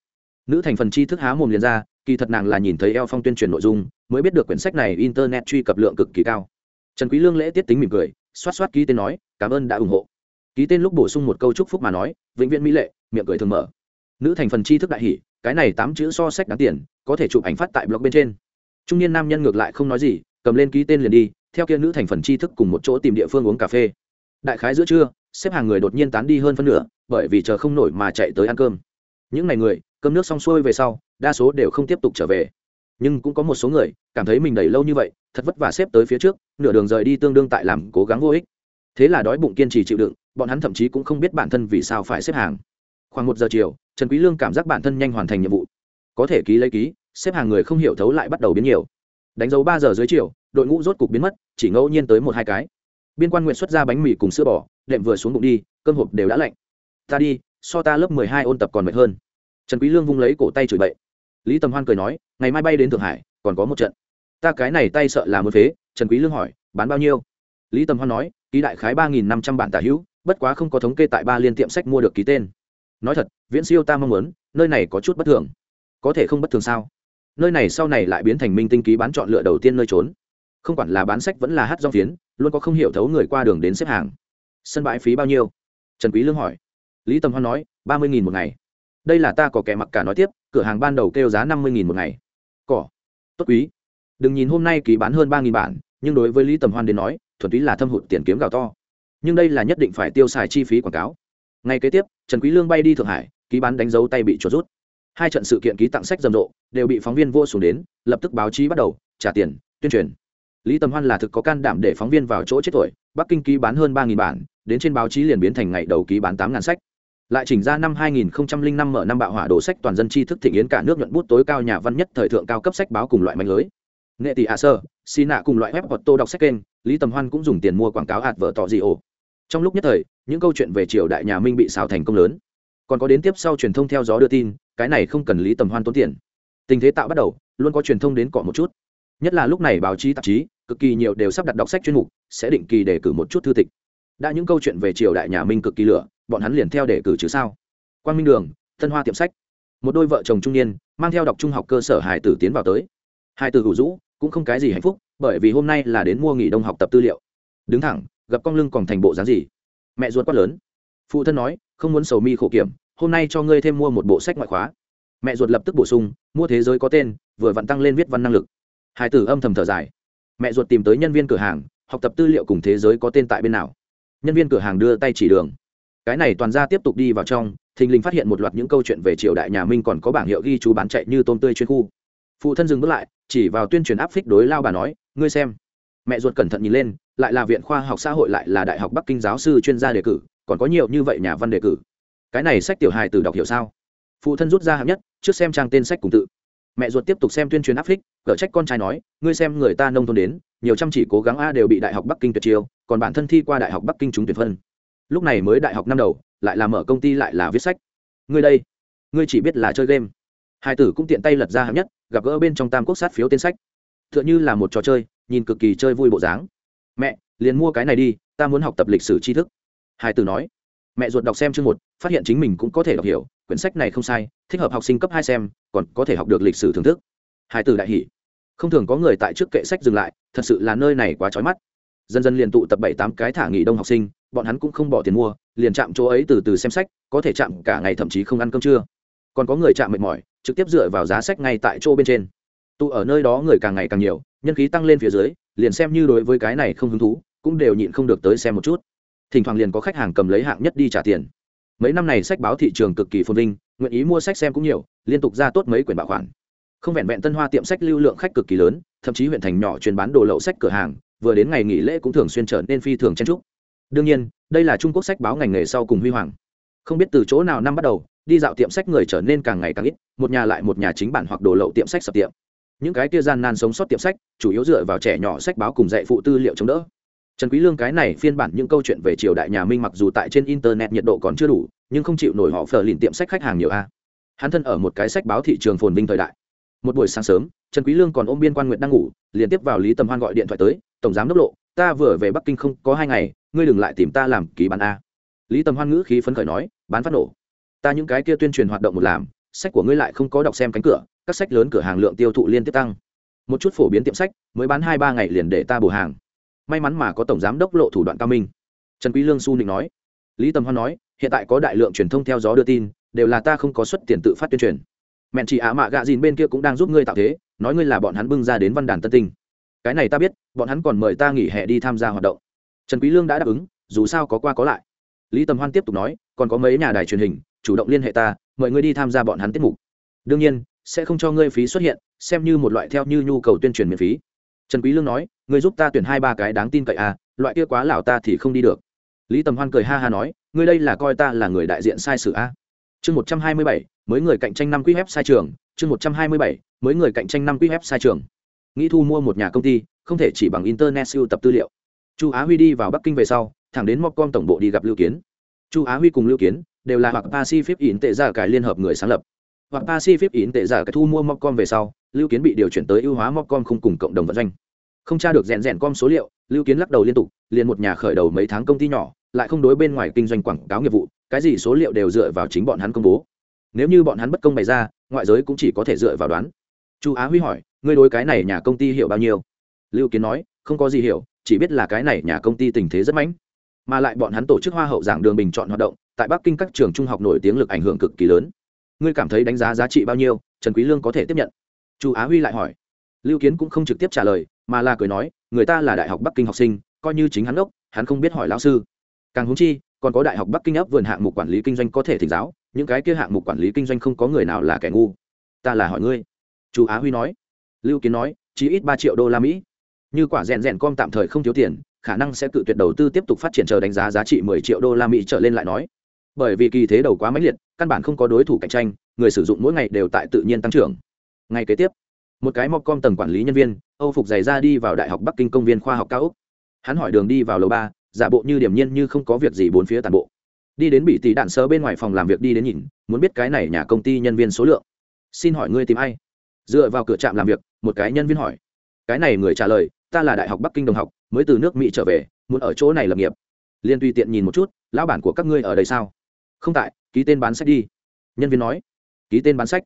Nữ thành phần tri thức há mồm liền ra, kỳ thật nàng là nhìn thấy eo phong tuyên truyền nội dung, mới biết được quyển sách này internet truy cập lượng cực kỳ cao. Trần quý lương lễ tiết tính mỉm cười, xoát xoát ký tên nói, cảm ơn đã ủng hộ. Ký tên lúc bổ sung một câu chúc phúc mà nói, vĩnh viễn mỹ lệ, miệng cười thường mở. Nữ thành phần tri thức đại hỉ cái này tám chữ so sách đáng tiền, có thể chụp ảnh phát tại blog bên trên. Trung niên nam nhân ngược lại không nói gì, cầm lên ký tên liền đi, theo kia nữ thành phần tri thức cùng một chỗ tìm địa phương uống cà phê. Đại khái giữa trưa, xếp hàng người đột nhiên tán đi hơn phân nửa, bởi vì chờ không nổi mà chạy tới ăn cơm. Những ngày người, cơm nước xong xuôi về sau, đa số đều không tiếp tục trở về. Nhưng cũng có một số người, cảm thấy mình đẩy lâu như vậy, thật vất vả xếp tới phía trước, nửa đường rời đi tương đương tại làm cố gắng vô ích. Thế là đói bụng kiên trì chịu đựng, bọn hắn thậm chí cũng không biết bản thân vì sao phải xếp hàng khoảng một giờ chiều, trần quý lương cảm giác bản thân nhanh hoàn thành nhiệm vụ. Có thể ký lấy ký, xếp hàng người không hiểu thấu lại bắt đầu biến nhiều. Đánh dấu ba giờ dưới chiều, đội ngũ rốt cục biến mất, chỉ ngẫu nhiên tới một hai cái. Biên quan nguyện xuất ra bánh mì cùng sữa bò, đệm vừa xuống bụng đi, cơm hộp đều đã lạnh. Ta đi, so ta lớp mười hai ôn tập còn mệt hơn. Trần quý lương vung lấy cổ tay chửi bậy. Lý tầm hoan cười nói, ngày mai bay đến thượng hải, còn có một trận. Ta cái này tay sợ là muốn phế, trần quý lương hỏi, bán bao nhiêu? Lý tầm hoan nói, ký đại khái ba nghìn năm trăm bản tả hữu, bất quá không có thống kê tại ba liên tiệm sách mua được ký tên nói thật, viễn siêu ta mong muốn, nơi này có chút bất thường. Có thể không bất thường sao? Nơi này sau này lại biến thành minh tinh ký bán chọn lựa đầu tiên nơi trốn. Không quản là bán sách vẫn là hát rong phiến, luôn có không hiểu thấu người qua đường đến xếp hàng. Sân bãi phí bao nhiêu? Trần quý lương hỏi. Lý tầm hoan nói, ba mươi nghìn một ngày. Đây là ta có kẻ mặc cả nói tiếp, cửa hàng ban đầu kêu giá năm mươi nghìn một ngày. Cỏ. Tốt quý. Đừng nhìn hôm nay ký bán hơn ba nghìn bản, nhưng đối với lý tầm hoan đến nói, thuần túy là thâm hụt tiền kiếm gạo to. Nhưng đây là nhất định phải tiêu xài chi phí quảng cáo ngay kế tiếp, trần quý lương bay đi thượng hải, ký bán đánh dấu tay bị chuột rút. Hai trận sự kiện ký tặng sách rầm rộ, đều bị phóng viên vô xuống đến, lập tức báo chí bắt đầu, trả tiền, tuyên truyền. Lý tầm hoan là thực có can đảm để phóng viên vào chỗ chết tuổi bắc kinh ký bán hơn ba bản, đến trên báo chí liền biến thành ngày đầu ký bán tám sách. Lại chỉnh ra năm 2005 mở năm bạo hỏa đồ sách toàn dân tri thức thịnh yến cả nước nhuận bút tối cao nhà văn nhất thời thượng cao cấp sách báo cùng loại mạnh lưới. Nghệ tỷ a sơ xì nạ cùng loại web hoặc tô đọc sách kênh, lý tầm hoan cũng dùng tiền mua quảng cáo hạt vợ tỏ gì ồ trong lúc nhất thời, những câu chuyện về triều đại nhà minh bị xào thành công lớn. Còn có đến tiếp sau truyền thông theo gió đưa tin, cái này không cần lý tầm hoan tốn tiền. Tình thế tạo bắt đầu, luôn có truyền thông đến cọ một chút. Nhất là lúc này báo chí tạp chí, cực kỳ nhiều đều sắp đặt đọc sách chuyên mục, sẽ định kỳ để cử một chút thư tịch. Đã những câu chuyện về triều đại nhà minh cực kỳ lửa, bọn hắn liền theo để cử chứ sao? Quang minh đường, thân hoa tiệm sách. Một đôi vợ chồng trung niên, mang theo đọc trung học cơ sở hải tử tiến vào tới. Hải tử hữu rũ, cũng không cái gì hạnh phúc, bởi vì hôm nay là đến mua nghỉ đông học tập tư liệu. Đứng thẳng gặp con lưng còn thành bộ dáng gì? Mẹ ruột quát lớn. Phụ thân nói, không muốn sầu mi khổ kiểm, hôm nay cho ngươi thêm mua một bộ sách ngoại khóa. Mẹ ruột lập tức bổ sung, mua thế giới có tên, vừa vặn tăng lên viết văn năng lực. Hải tử âm thầm thở dài. Mẹ ruột tìm tới nhân viên cửa hàng, học tập tư liệu cùng thế giới có tên tại bên nào. Nhân viên cửa hàng đưa tay chỉ đường. Cái này toàn ra tiếp tục đi vào trong, thình lình phát hiện một loạt những câu chuyện về triều đại nhà minh còn có bảng hiệu ghi chú bán chạy như tôm tươi chuyên khu. Phụ thân dừng bước lại, chỉ vào tuyên truyền áp phích đối lao bà nói, ngươi xem mẹ ruột cẩn thận nhìn lên, lại là viện khoa học xã hội lại là đại học bắc kinh giáo sư chuyên gia đề cử, còn có nhiều như vậy nhà văn đề cử. Cái này sách tiểu hài từ đọc hiểu sao? Phụ thân rút ra hạng nhất, trước xem trang tên sách cùng tự. Mẹ ruột tiếp tục xem tuyên truyền áp phích cở trách con trai nói, ngươi xem người ta nông thôn đến, nhiều chăm chỉ cố gắng a đều bị đại học bắc kinh tuyệt chiêu, còn bản thân thi qua đại học bắc kinh trúng tuyệt phân. Lúc này mới đại học năm đầu, lại là mở công ty lại là viết sách. Ngươi đây, ngươi chỉ biết là chơi game. Hai tử cũng tiện tay lật ra hạng nhất, gặp gỡ bên trong tam quốc sát phiếu tên sách. T h ư ợ n h ư là một trò chơi nhìn cực kỳ chơi vui bộ dáng. Mẹ, liền mua cái này đi, ta muốn học tập lịch sử tri thức. Hai tử nói. Mẹ ruột đọc xem chương một, phát hiện chính mình cũng có thể đọc hiểu, quyển sách này không sai, thích hợp học sinh cấp hai xem, còn có thể học được lịch sử thưởng thức. Hai tử đại hỷ không thường có người tại trước kệ sách dừng lại, thật sự là nơi này quá trói mắt. Dần dần liền tụ tập bảy tám cái thả nghỉ đông học sinh, bọn hắn cũng không bỏ tiền mua, liền chạm chỗ ấy từ từ xem sách, có thể chạm cả ngày thậm chí không ăn cơm trưa. Còn có người chạm mệt mỏi, trực tiếp dựa vào giá sách ngay tại chỗ bên trên tụ ở nơi đó người càng ngày càng nhiều, nhân khí tăng lên phía dưới, liền xem như đối với cái này không hứng thú, cũng đều nhịn không được tới xem một chút. Thỉnh thoảng liền có khách hàng cầm lấy hạng nhất đi trả tiền. Mấy năm này sách báo thị trường cực kỳ phồn vinh, nguyện ý mua sách xem cũng nhiều, liên tục ra tốt mấy quyển bảo khoản. Không vẹn vẹn tân hoa tiệm sách lưu lượng khách cực kỳ lớn, thậm chí huyện thành nhỏ chuyên bán đồ lậu sách cửa hàng, vừa đến ngày nghỉ lễ cũng thường xuyên trở nên phi thường chen trúc đương nhiên, đây là trung quốc sách báo ngành nghề sau cùng huy hoàng. Không biết từ chỗ nào năm bắt đầu, đi dạo tiệm sách người trở nên càng ngày càng ít, một nhà lại một nhà chính bản hoặc đồ lậu tiệm sách sập tiệm những cái kia gian nan sống sót tiệm sách, chủ yếu dựa vào trẻ nhỏ sách báo cùng dạy phụ tư liệu chống đỡ. Trần quý lương cái này phiên bản những câu chuyện về triều đại nhà minh mặc dù tại trên internet nhiệt độ còn chưa đủ, nhưng không chịu nổi họ phờ lìn tiệm sách khách hàng nhiều a. Hắn thân ở một cái sách báo thị trường phồn vinh thời đại. Một buổi sáng sớm, trần quý lương còn ôm biên quan nguyện đang ngủ, liền tiếp vào lý tầm hoan gọi điện thoại tới, tổng giám đốc lộ, ta vừa về bắc kinh không có hai ngày, ngươi đừng lại tìm ta làm ký bán a. Lý tầm hoan ngữ khí phấn khởi nói, bán phát nổ. Ta những cái kia tuyên truyền hoạt động một làm, sách của ngươi lại không có đọc xem cánh cửa các sách lớn cửa hàng lượng tiêu thụ liên tiếp tăng. Một chút phổ biến tiệm sách mới bán hai ba ngày liền để ta bổ hàng. May mắn mà có tổng giám đốc lộ thủ đoạn cao minh. Trần quý lương su định nói. Lý tầm hoan nói, hiện tại có đại lượng truyền thông theo gió đưa tin, đều là ta không có xuất tiền tự phát tuyên truyền. Mẹn chị á mạ gạ dìn bên kia cũng đang giúp ngươi tạo thế, nói ngươi là bọn hắn bưng ra đến văn đàn tân tinh. Cái này ta biết, bọn hắn còn mời ta nghỉ hè đi tham gia hoạt động. Trần quý lương đã đáp ứng, dù sao có qua có lại. Lý tầm hoan tiếp tục nói, còn có mấy nhà đài truyền hình, chủ động liên hệ ta, mời ngươi đi tham gia bọn hắn tiết mục. Đương nhiên sẽ không cho ngươi phí xuất hiện, xem như một loại theo như nhu cầu tuyên truyền miễn phí. Trần quý lương nói, ngươi giúp ta tuyển hai ba cái đáng tin cậy à loại kia quá lão ta thì không đi được. Lý tầm hoan cười ha ha nói, ngươi đây là coi ta là người đại diện sai sự a à. chương một trăm hai mươi bảy, mới người cạnh tranh năm quý web sai trường. Chương một trăm hai mươi bảy, mới người cạnh tranh năm quý web sai trường. Nghĩ thu mua một nhà công ty, không thể chỉ bằng internet siêu tập tư liệu. Chu á huy đi vào bắc kinh về sau, thẳng đến mobcom tổng bộ đi gặp lưu kiến. Chu á huy cùng lưu kiến đều là hoặc pacific in tệ giả cải liên hợp người sáng lập hoặc pacific in tệ giả cái thu mua mobcom về sau, lưu kiến bị điều chuyển tới ưu hóa mobcom không cùng cộng đồng vận doanh. Không tra được rèn rèn com số liệu, lưu kiến lắc đầu liên tục, liền một nhà khởi đầu mấy tháng công ty nhỏ, lại không đối bên ngoài kinh doanh quảng cáo nghiệp vụ, cái gì số liệu đều dựa vào chính bọn hắn công bố. Nếu như bọn hắn bất công bày ra, ngoại giới cũng chỉ có thể dựa vào đoán. Chu á huy hỏi, ngươi đối cái này nhà công ty hiểu bao nhiêu? Lưu kiến nói, không có gì hiểu, chỉ biết là cái này nhà công ty tình thế rất mãnh. Mà lại bọn hắn tổ chức hoa hậu giảng đường bình chọn hoạt động, tại bắc kinh các trường trung học nổi tiếng lực ảnh hưởng cực kỳ lớn ngươi cảm thấy đánh giá giá trị bao nhiêu, trần quý lương có thể tiếp nhận? Chu á huy lại hỏi. Lưu kiến cũng không trực tiếp trả lời, mà là cười nói, người ta là đại học bắc kinh học sinh, coi như chính hắn ốc, hắn không biết hỏi lão sư. Càng húng chi, còn có đại học bắc kinh ấp vườn hạng mục quản lý kinh doanh có thể thỉnh giáo, những cái kia hạng mục quản lý kinh doanh không có người nào là kẻ ngu. Ta là hỏi ngươi. Chu á huy nói. Lưu kiến nói, chỉ ít ba triệu đô la mỹ. Như quả rèn rèn com tạm thời không thiếu tiền, khả năng sẽ cự tuyệt đầu tư tiếp tục phát triển chờ đánh giá giá trị mười triệu đô la mỹ trở lên lại nói. Bởi vì kỳ thế đầu quá mãnh liệt căn bản không có đối thủ cạnh tranh, người sử dụng mỗi ngày đều tại tự nhiên tăng trưởng. Ngày kế tiếp, một cái mọc com tầng quản lý nhân viên, âu phục giày ra đi vào đại học bắc kinh công viên khoa học cao úc. Hắn hỏi đường đi vào lầu ba, giả bộ như điểm nhiên như không có việc gì bốn phía toàn bộ. Đi đến bị tỷ đạn sơ bên ngoài phòng làm việc đi đến nhìn, muốn biết cái này nhà công ty nhân viên số lượng. Xin hỏi ngươi tìm ai? Dựa vào cửa trạm làm việc, một cái nhân viên hỏi. Cái này người trả lời, ta là đại học bắc kinh đồng học, mới từ nước mỹ trở về, muốn ở chỗ này lập nghiệp. Liên tùy tiện nhìn một chút, lão bản của các ngươi ở đây sao? Không tại ký tên bán sách đi. Nhân viên nói, ký tên bán sách.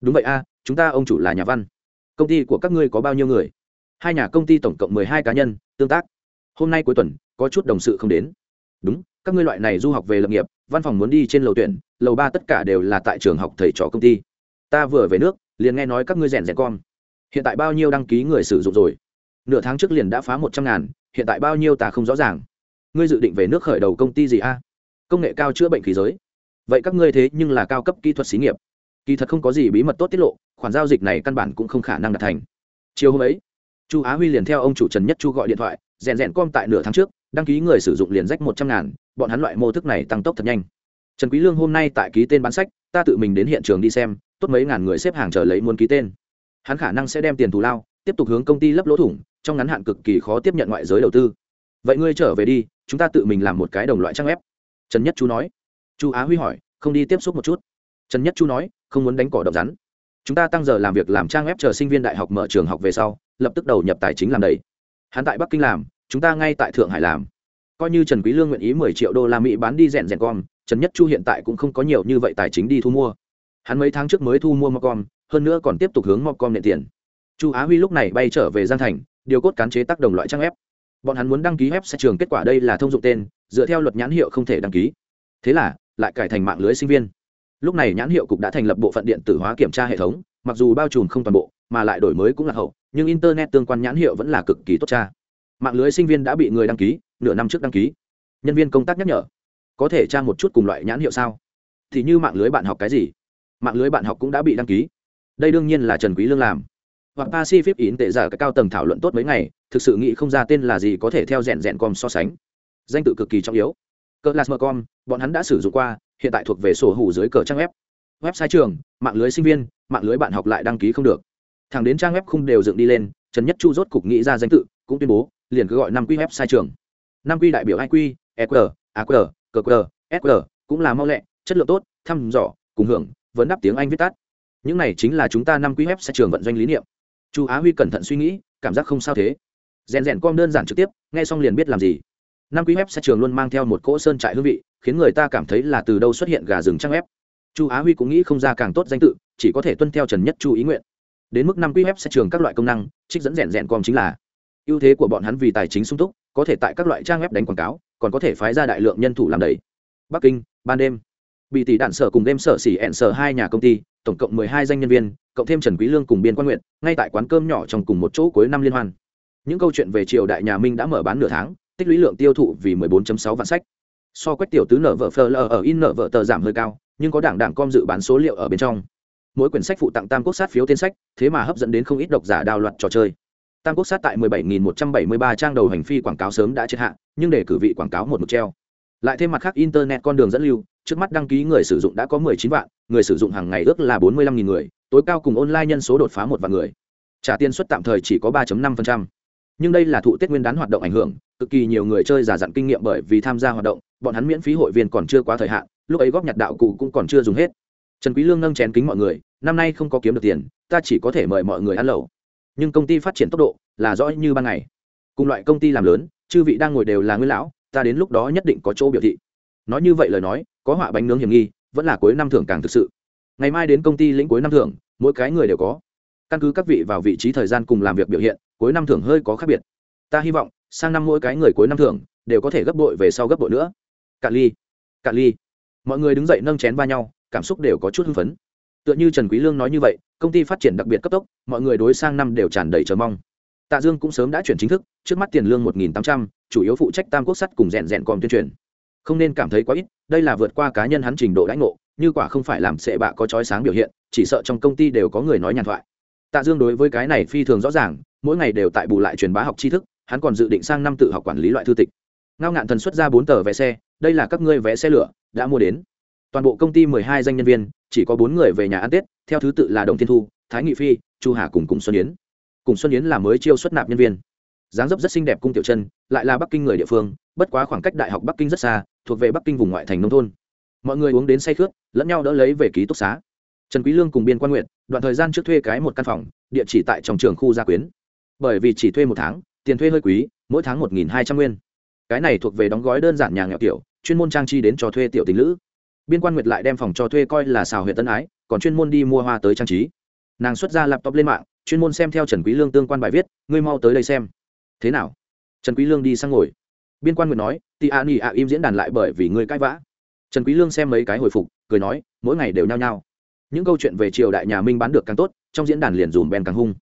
Đúng vậy a, chúng ta ông chủ là nhà văn. Công ty của các ngươi có bao nhiêu người? Hai nhà công ty tổng cộng mười hai cá nhân, tương tác. Hôm nay cuối tuần, có chút đồng sự không đến. Đúng, các ngươi loại này du học về lập nghiệp, văn phòng muốn đi trên lầu tuyển, lầu ba tất cả đều là tại trường học thầy trò công ty. Ta vừa về nước, liền nghe nói các ngươi rèn rèn con. Hiện tại bao nhiêu đăng ký người sử dụng rồi? Nửa tháng trước liền đã phá một trăm ngàn, hiện tại bao nhiêu ta không rõ ràng. Ngươi dự định về nước khởi đầu công ty gì a? Công nghệ cao chữa bệnh khí giới vậy các ngươi thế nhưng là cao cấp kỹ thuật xí nghiệp. Kỳ thật không có gì bí mật tốt tiết lộ, khoản giao dịch này căn bản cũng không khả năng đạt thành. Chiều hôm ấy, chu á huy liền theo ông chủ trần nhất chu gọi điện thoại, rèn rèn com tại nửa tháng trước, đăng ký người sử dụng liền rách một trăm ngàn, bọn hắn loại mô thức này tăng tốc thật nhanh. Trần quý lương hôm nay tại ký tên bán sách, ta tự mình đến hiện trường đi xem, tốt mấy ngàn người xếp hàng chờ lấy muốn ký tên. Hắn khả năng sẽ đem tiền thù lao, tiếp tục hướng công ty lấp lỗ thủng, trong ngắn hạn cực kỳ khó tiếp nhận ngoại giới đầu tư. Vậy ngươi trở về đi, chúng ta tự mình làm một cái đồng loại trang ép trần nhất chu nói chu á huy hỏi, không đi tiếp xúc một chút? Trần nhất chu nói, không muốn đánh cỏ độc rắn. Chúng ta tăng giờ làm việc làm trang web chờ sinh viên đại học mở trường học về sau, lập tức đầu nhập tài chính làm đầy. Hắn tại bắc kinh làm, chúng ta ngay tại thượng hải làm. Coi như trần quý lương nguyện ý mười triệu đô la mỹ bán đi rèn rèn com, trần nhất chu hiện tại cũng không có nhiều như vậy tài chính đi thu mua. Hắn mấy tháng trước mới thu mua mocom hơn nữa còn tiếp tục hướng mocom nện tiền. Chu á huy lúc này bay trở về giang thành, điều cốt cán chế tác đồng loại trang web. Bọn hắn muốn đăng ký web sẽ trường kết quả đây là thông dụng tên, dựa theo luật nhãn hiệu không thể đăng ký. Thế là lại cải thành mạng lưới sinh viên. Lúc này nhãn hiệu cục đã thành lập bộ phận điện tử hóa kiểm tra hệ thống, mặc dù bao trùm không toàn bộ, mà lại đổi mới cũng là hậu, nhưng internet tương quan nhãn hiệu vẫn là cực kỳ tốt tra mạng lưới sinh viên đã bị người đăng ký, nửa năm trước đăng ký. Nhân viên công tác nhắc nhở, có thể tra một chút cùng loại nhãn hiệu sao? Thì như mạng lưới bạn học cái gì? Mạng lưới bạn học cũng đã bị đăng ký. Đây đương nhiên là trần quý lương làm. Hoặc pacific yến tệ giả các cao tầng thảo luận tốt mấy ngày, thực sự nghĩ không ra tên là gì có thể theo rèn rèn com so sánh. Danh tự cực kỳ trọng yếu. Com bọn hắn đã sử dụng qua, hiện tại thuộc về sổ hủ dưới cờ trang web. Website trường, mạng lưới sinh viên, mạng lưới bạn học lại đăng ký không được. Thẳng đến trang web không đều dựng đi lên, trần nhất chu rốt cục nghĩ ra danh tự, cũng tuyên bố, liền cứ gọi năm quy website trường. Năm quy đại biểu iq eq aq cq sq cũng là mau lẹ, chất lượng tốt, thăm dò, cùng hưởng vấn đáp tiếng anh viết tắt. Những này chính là chúng ta năm quy web sẽ trường vận doanh lý niệm. Chu á huy cẩn thận suy nghĩ, cảm giác không sao thế. Rèn rèn com đơn giản trực tiếp, nghe xong liền biết làm gì. Năm quy web sẽ trường luôn mang theo một cỗ sơn trại hương vị khiến người ta cảm thấy là từ đâu xuất hiện gà rừng trang ép, chu á huy cũng nghĩ không ra càng tốt danh tự chỉ có thể tuân theo trần nhất chu ý nguyện. Đến mức năm quý web sẽ trường các loại công năng trích dẫn rèn rèn com chính là. Ưu thế của bọn hắn vì tài chính sung túc có thể tại các loại trang web đánh quảng cáo còn có thể phái ra đại lượng nhân thủ làm đầy. Bắc kinh ban đêm. Bị tỷ đạn sở cùng đêm sở xỉ ẹn sở hai nhà công ty tổng cộng mười hai danh nhân viên cộng thêm trần quý lương cùng biên quan nguyện ngay tại quán cơm nhỏ trong cùng một chỗ cuối năm liên hoan. Những câu chuyện về triều đại nhà minh đã mở bán nửa tháng tích lũy lượng tiêu thụ vì 14.6 vạn sách so quách tiểu tứ nở vợ phờ lờ ở in nở vợ tờ giảm hơi cao, nhưng có đảng đảng com dự bán số liệu ở bên trong. Mỗi quyển sách phụ tặng tam quốc sát phiếu tên sách, thế mà hấp dẫn đến không ít độc giả đào loạt trò chơi. Tam quốc sát tại 17.173 trang đầu hành phi quảng cáo sớm đã chết hạ, nhưng để cử vị quảng cáo một mực treo. Lại thêm mặt khác internet con đường dẫn lưu, trước mắt đăng ký người sử dụng đã có 19 vạn, người sử dụng hàng ngày ước là 45.000 người, tối cao cùng online nhân số đột phá một vạn người. Trả tiền suất tạm thời chỉ có 3.5% nhưng đây là thụ tết nguyên đán hoạt động ảnh hưởng, cực kỳ nhiều người chơi giả dặn kinh nghiệm bởi vì tham gia hoạt động, bọn hắn miễn phí hội viên còn chưa quá thời hạn, lúc ấy góp nhặt đạo cụ cũng còn chưa dùng hết. Trần quý lương nâng chén kính mọi người, năm nay không có kiếm được tiền, ta chỉ có thể mời mọi người ăn lẩu. Nhưng công ty phát triển tốc độ, là rõ như ban ngày. Cùng loại công ty làm lớn, chư vị đang ngồi đều là nguyên lão, ta đến lúc đó nhất định có chỗ biểu thị. Nói như vậy lời nói, có họa bánh nướng hiểm nghi, vẫn là cuối năm thưởng càng thực sự. Ngày mai đến công ty lĩnh cuối năm thưởng, mỗi cái người đều có căn cứ các vị vào vị trí thời gian cùng làm việc biểu hiện, cuối năm thưởng hơi có khác biệt. Ta hy vọng, sang năm mỗi cái người cuối năm thưởng, đều có thể gấp bội về sau gấp bội nữa. Cạn ly cạn ly. Mọi người đứng dậy nâng chén ba nhau, cảm xúc đều có chút hưng phấn. Tựa như trần quý lương nói như vậy, công ty phát triển đặc biệt cấp tốc, mọi người đối sang năm đều tràn đầy chờ mong. Tạ dương cũng sớm đã chuyển chính thức, trước mắt tiền lương một nghìn tám trăm, chủ yếu phụ trách tam quốc sắt cùng rèn rèn còn tuyên truyền. Không nên cảm thấy quá ít, đây là vượt qua cá nhân hắn trình độ đãi ngộ, như quả không phải làm sệ bạ có chói sáng biểu hiện, chỉ sợ trong công ty đều có người nói nhàn thoại tạ dương đối với cái này phi thường rõ ràng, mỗi ngày đều tại bù lại truyền bá học tri thức, hắn còn dự định sang năm tự học quản lý loại thư tịch. Ngao ngạn thần xuất ra bốn tờ vé xe, đây là các ngươi vé xe lửa, đã mua đến. Toàn bộ công ty mười hai danh nhân viên, chỉ có bốn người về nhà ăn tết, theo thứ tự là đồng thiên thu, thái nghị phi, chu hà cùng cùng xuân yến. Cùng xuân yến là mới chiêu xuất nạp nhân viên. Dáng dấp rất xinh đẹp cung tiểu chân, lại là bắc kinh người địa phương, bất quá khoảng cách đại học bắc kinh rất xa, thuộc về bắc kinh vùng ngoại thành nông thôn. Mọi người uống đến say khướt, lẫn nhau đỡ lấy về ký túc xá trần quý lương cùng biên quan nguyện đoạn thời gian trước thuê cái một căn phòng, địa chỉ tại trong trường khu gia quyến. Bởi vì chỉ thuê một tháng, tiền thuê hơi quý, mỗi tháng một nghìn hai trăm nguyên. Cái này thuộc về đóng gói đơn giản nhà nghèo tiểu chuyên môn trang trí đến cho thuê tiểu tình lữ. Biên quan nguyệt lại đem phòng cho thuê coi là xào huyện tân ái, còn chuyên môn đi mua hoa tới trang trí. Nàng xuất ra laptop lên mạng, chuyên môn xem theo trần quý lương tương quan bài viết, ngươi mau tới đây xem. Thế nào? Trần quý lương đi sang ngồi. Biên quan nguyệt nói tị a nỉ ạ im diễn đàn lại bởi vì ngươi cãi vã. Trần quý lương xem mấy cái hồi phục, cười nói, mỗi ngày đều nhao nhao những câu chuyện về triều đại nhà minh bán được càng tốt trong diễn đàn liền dùm bèn càng hung.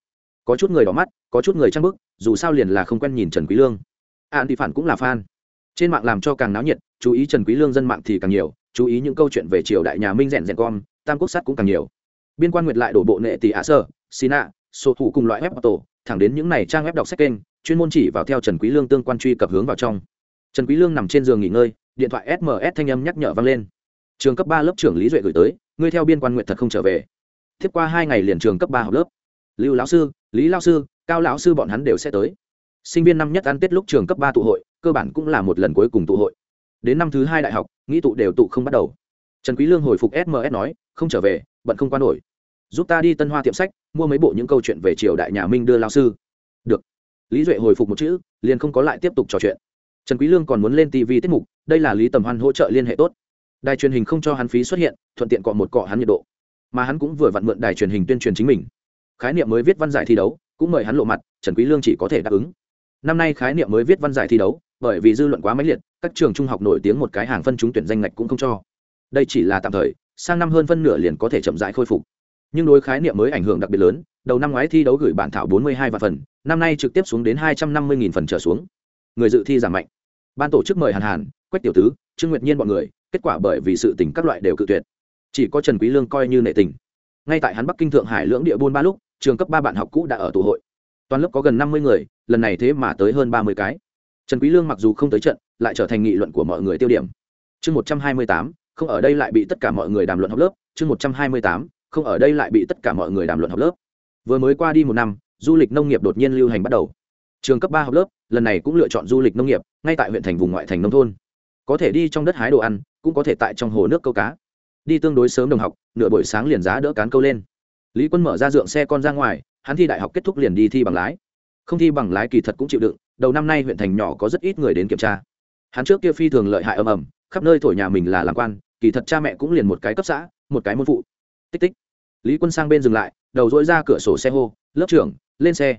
Có chút người đỏ mắt có chút người trăng bức dù sao liền là không quen nhìn trần quý lương. An thì phản cũng là fan. Trên mạng làm cho càng náo nhiệt chú ý trần quý lương dân mạng thì càng nhiều chú ý những câu chuyện về triều đại nhà minh rèn rèn con, tam quốc sát cũng càng nhiều. Biên quan nguyệt lại đổ bộ nệ tỷ ạ sơ sina số thủ cùng loại web tổ thẳng đến những này trang web đọc sách kênh chuyên môn chỉ vào theo trần quý lương tương quan truy cập hướng vào trong. Trần quý lương nằm trên giường nghỉ ngơi điện thoại sms thanh âm nhắc nhở vang lên. Trường cấp ba lớp trưởng lý duệ gửi tới ngươi theo biên quan nguyện thật không trở về. Tiếp qua hai ngày liền trường cấp ba học lớp. Lưu lão sư, lý lão sư, cao lão sư bọn hắn đều sẽ tới. Sinh viên năm nhất ăn tết lúc trường cấp ba tụ hội, cơ bản cũng là một lần cuối cùng tụ hội. Đến năm thứ hai đại học, nghĩ tụ đều tụ không bắt đầu. Trần quý lương hồi phục sms nói, không trở về, bận không qua nổi. Giúp ta đi tân hoa tiệm sách, mua mấy bộ những câu chuyện về triều đại nhà minh đưa lao sư. Được. Lý duệ hồi phục một chữ, liền không có lại tiếp tục trò chuyện. Trần quý lương còn muốn lên tv tiết mục, đây là lý tầm hoan hỗ trợ liên hệ tốt đài truyền hình không cho hắn phí xuất hiện, thuận tiện cọ một cọ hắn nhiệt độ. Mà hắn cũng vừa vặn mượn đài truyền hình tuyên truyền chính mình. Khái niệm mới viết văn giải thi đấu, cũng mời hắn lộ mặt, trần quý lương chỉ có thể đáp ứng. Năm nay khái niệm mới viết văn giải thi đấu, bởi vì dư luận quá mãnh liệt, các trường trung học nổi tiếng một cái hàng phân chúng tuyển danh ngạch cũng không cho. Đây chỉ là tạm thời, sang năm hơn phân nửa liền có thể chậm rãi khôi phục. Nhưng đối khái niệm mới ảnh hưởng đặc biệt lớn, đầu năm ngoái thi đấu gửi bản thảo 42 vạn phần, năm nay trực tiếp xuống đến 250.000 phần trở xuống. Người dự thi giảm mạnh. Ban tổ chức mời hàn hàn, quách tiểu tứ, trương nguyệt nhiên bọn người kết quả bởi vì sự tình các loại đều cự tuyệt. Chỉ có trần quý lương coi như nệ tình. Ngay tại hắn bắc kinh thượng hải lưỡng địa buôn ba lúc, trường cấp ba bạn học cũ đã ở tụ hội. Toàn lớp có gần năm mươi người, lần này thế mà tới hơn ba mươi cái. Trần quý lương mặc dù không tới trận, lại trở thành nghị luận của mọi người tiêu điểm. Chương một trăm hai mươi tám, không ở đây lại bị tất cả mọi người đàm luận học lớp. Chương một trăm hai mươi tám, không ở đây lại bị tất cả mọi người đàm luận học lớp. Vừa mới qua đi một năm, du lịch nông nghiệp đột nhiên lưu hành bắt đầu. Trường cấp ba học lớp, lần này cũng lựa chọn du lịch nông nghiệp, ngay tại huyện thành vùng ngoại thành nông thôn. Có thể đi trong đất hái đồ ăn cũng có thể tại trong hồ nước câu cá. Đi tương đối sớm đồng học, nửa buổi sáng liền giá đỡ cán câu lên. Lý quân mở ra dượng xe con ra ngoài, hắn thi đại học kết thúc liền đi thi bằng lái. Không thi bằng lái kỳ thật cũng chịu đựng, đầu năm nay huyện thành nhỏ có rất ít người đến kiểm tra. Hắn trước kia phi thường lợi hại ầm ầm, khắp nơi thổi nhà mình là làm quan, kỳ thật cha mẹ cũng liền một cái cấp xã, một cái môn phụ. Tích tích. Lý quân sang bên dừng lại, đầu dỗi ra cửa sổ xe hô, lớp trưởng, lên xe.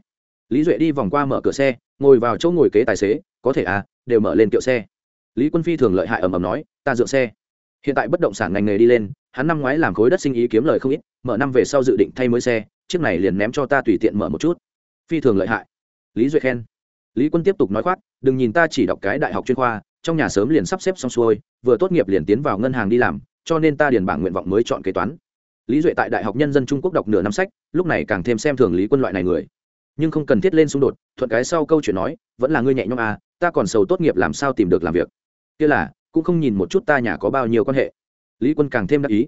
Lý duệ đi vòng qua mở cửa xe, ngồi vào chỗ ngồi kế tài xế, có thể à đều mở lên kiệu xe lý quân phi thường lợi hại ầm ầm nói, ta dựa xe. Hiện tại bất động sản ngành nghề đi lên, hắn năm ngoái làm khối đất sinh ý kiếm lời không ít, mở năm về sau dự định thay mới xe, chiếc này liền ném cho ta tùy tiện mở một chút. Phi thường lợi hại. Lý duệ khen. Lý quân tiếp tục nói khoác, đừng nhìn ta chỉ đọc cái đại học chuyên khoa, trong nhà sớm liền sắp xếp xong xuôi, vừa tốt nghiệp liền tiến vào ngân hàng đi làm, cho nên ta điền bảng nguyện vọng mới chọn kế toán. Lý duệ tại đại học nhân dân trung quốc đọc nửa năm sách, lúc này càng thêm xem thường lý quân loại này người. Nhưng không cần thiết lên xung đột, thuận cái sau câu chuyện nói, vẫn là ngươi nhẹ nhõm à ta còn sầu tốt nghiệp làm sao tìm được làm việc. Kia là, cũng không nhìn một chút ta nhà có bao nhiêu quan hệ. Lý quân càng thêm đắc ý.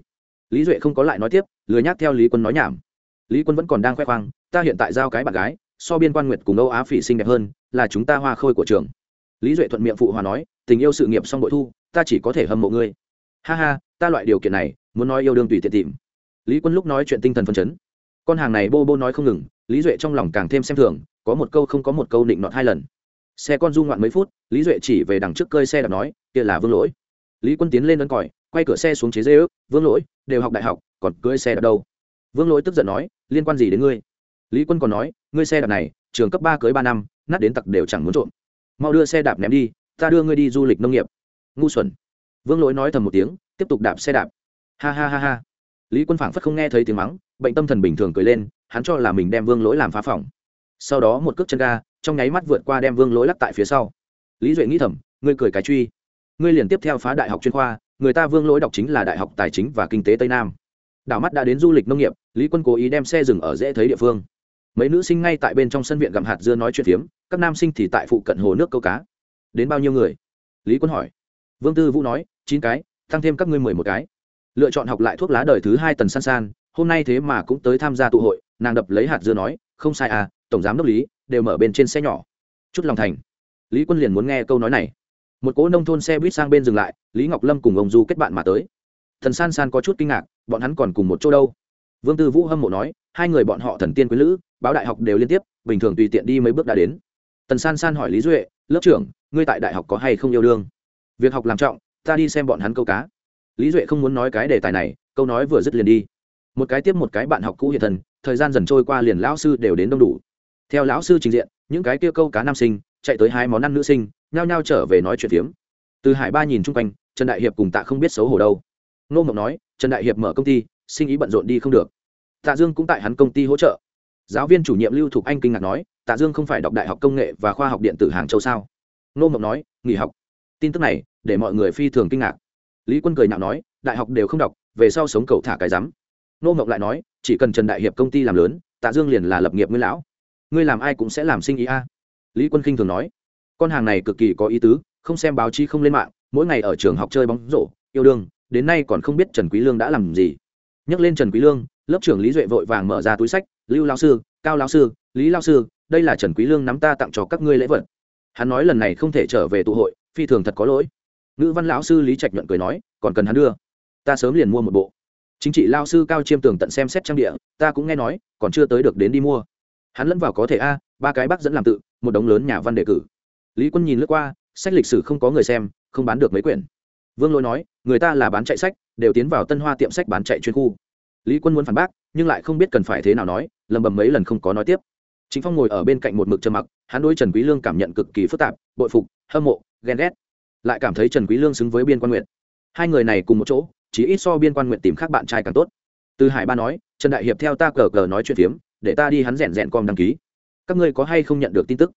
Lý duệ không có lại nói tiếp, lười nhác theo lý quân nói nhảm. Lý quân vẫn còn đang khoe khoang, ta hiện tại giao cái bạn gái, so biên quan nguyệt cùng âu á phỉ xinh đẹp hơn, là chúng ta hoa khôi của trường. Lý duệ thuận miệng phụ hòa nói, tình yêu sự nghiệp xong bội thu, ta chỉ có thể hâm mộ ngươi. Ha ha, ta loại điều kiện này, muốn nói yêu đương tùy tiện tìm. Lý quân lúc nói chuyện tinh thần phân chấn. Con hàng này bô bô nói không ngừng, lý duệ trong lòng càng thêm xem thường, có một câu không có một câu định nọt hai lần xe con du ngoạn mấy phút, lý duệ chỉ về đằng trước cơi xe đạp nói, kia là vương lỗi. Lý quân tiến lên ấn còi, quay cửa xe xuống chế dê ước, vương lỗi, đều học đại học, còn cưới xe đạp đâu? Vương lỗi tức giận nói, liên quan gì đến ngươi? Lý quân còn nói, ngươi xe đạp này, trường cấp ba cưới ba năm, nát đến tặc đều chẳng muốn trộm. Mau đưa xe đạp ném đi, ta đưa ngươi đi du lịch nông nghiệp. Ngu xuẩn. Vương lỗi nói thầm một tiếng, tiếp tục đạp xe đạp. Ha ha ha ha. Lý quân phảng phất không nghe thấy tiếng mắng, bệnh tâm thần bình thường cười lên, hắn cho là mình đem vương lỗi làm phá phòng. Sau đó một cước chân ga trong nháy mắt vượt qua đem vương lỗi lắc tại phía sau. Lý duệ nghĩ thầm, ngươi cười cái truy. Ngươi liền tiếp theo phá đại học chuyên khoa, người ta vương lỗi đọc chính là đại học tài chính và kinh tế tây nam. Đảo mắt đã đến du lịch nông nghiệp, lý quân cố ý đem xe dừng ở dễ thấy địa phương. Mấy nữ sinh ngay tại bên trong sân viện gặm hạt dưa nói chuyện phiếm, các nam sinh thì tại phụ cận hồ nước câu cá. Đến bao nhiêu người? Lý quân hỏi. Vương tư vũ nói, chín cái, tăng thêm các ngươi mười một cái. Lựa chọn học lại thuốc lá đời thứ hai tần san san, hôm nay thế mà cũng tới tham gia tụ hội, nàng đập lấy hạt dưa nói, không sai à tổng giám đốc lý đều mở bên trên xe nhỏ chút lòng thành lý quân liền muốn nghe câu nói này một cỗ nông thôn xe buýt sang bên dừng lại lý ngọc lâm cùng ông du kết bạn mà tới thần san san có chút kinh ngạc bọn hắn còn cùng một chỗ đâu vương tư vũ hâm mộ nói hai người bọn họ thần tiên quý lữ báo đại học đều liên tiếp bình thường tùy tiện đi mấy bước đã đến tần san san hỏi lý duệ lớp trưởng ngươi tại đại học có hay không yêu đương việc học làm trọng ta đi xem bọn hắn câu cá lý duệ không muốn nói cái đề tài này câu nói vừa dứt liền đi một cái tiếp một cái bạn học cũ hiện thần thời gian dần trôi qua liền lão sư đều đến đông đủ theo lão sư trình diện, những cái kia câu cá nam sinh, chạy tới hai món ăn nữ sinh, nhao nhao trở về nói chuyện phiếm. Từ hải ba nhìn chung quanh, trần đại hiệp cùng tạ không biết xấu hổ đâu. Nô mộng nói, trần đại hiệp mở công ty, sinh ý bận rộn đi không được. Tạ dương cũng tại hắn công ty hỗ trợ. Giáo viên chủ nhiệm lưu thục anh kinh ngạc nói, tạ dương không phải đọc đại học công nghệ và khoa học điện tử hàng châu sao? Nô mộng nói, nghỉ học. Tin tức này, để mọi người phi thường kinh ngạc. Lý quân cười nhạo nói, đại học đều không đọc, về sau sống cầu thả cái rắm. Nô mộng lại nói, chỉ cần trần đại hiệp công ty làm lớn, tạ dương liền là lập nghiệp nguyên lão ngươi làm ai cũng sẽ làm sinh ý a. Lý quân khinh thường nói. Con hàng này cực kỳ có ý tứ, không xem báo chí không lên mạng, mỗi ngày ở trường học chơi bóng rổ, yêu đương, đến nay còn không biết trần quý lương đã làm gì. Nhắc lên trần quý lương, lớp trưởng lý duệ vội vàng mở ra túi sách, lưu lao sư, cao lao sư, lý lao sư, đây là trần quý lương nắm ta tặng cho các ngươi lễ vật. Hắn nói lần này không thể trở về tụ hội, phi thường thật có lỗi. Ngữ văn lão sư lý trạch nhuận cười nói, còn cần hắn đưa? Ta sớm liền mua một bộ. Chính trị lao sư cao chiêm tường tận xem xét trang địa, ta cũng nghe nói, còn chưa tới được đến đi mua hắn lẫn vào có thể a, ba cái bác dẫn làm tự, một đống lớn nhà văn đề cử. Lý quân nhìn lướt qua, sách lịch sử không có người xem, không bán được mấy quyển. Vương lỗi nói, người ta là bán chạy sách, đều tiến vào tân hoa tiệm sách bán chạy chuyên khu. Lý quân muốn phản bác, nhưng lại không biết cần phải thế nào nói, lầm bầm mấy lần không có nói tiếp. Chính phong ngồi ở bên cạnh một mực trầm mặc, hắn đối trần quý lương cảm nhận cực kỳ phức tạp, bội phục, hâm mộ, ghen ghét. Lại cảm thấy trần quý lương xứng với biên quan nguyện hai người này cùng một chỗ, chỉ ít so biên quan nguyện tìm khác bạn trai càng tốt. Từ hải ba nói, trần đại hiệp theo ta cờ cờ nói chuyện phiếm để ta đi hắn rèn rèn com đăng ký. Các ngươi có hay không nhận được tin tức?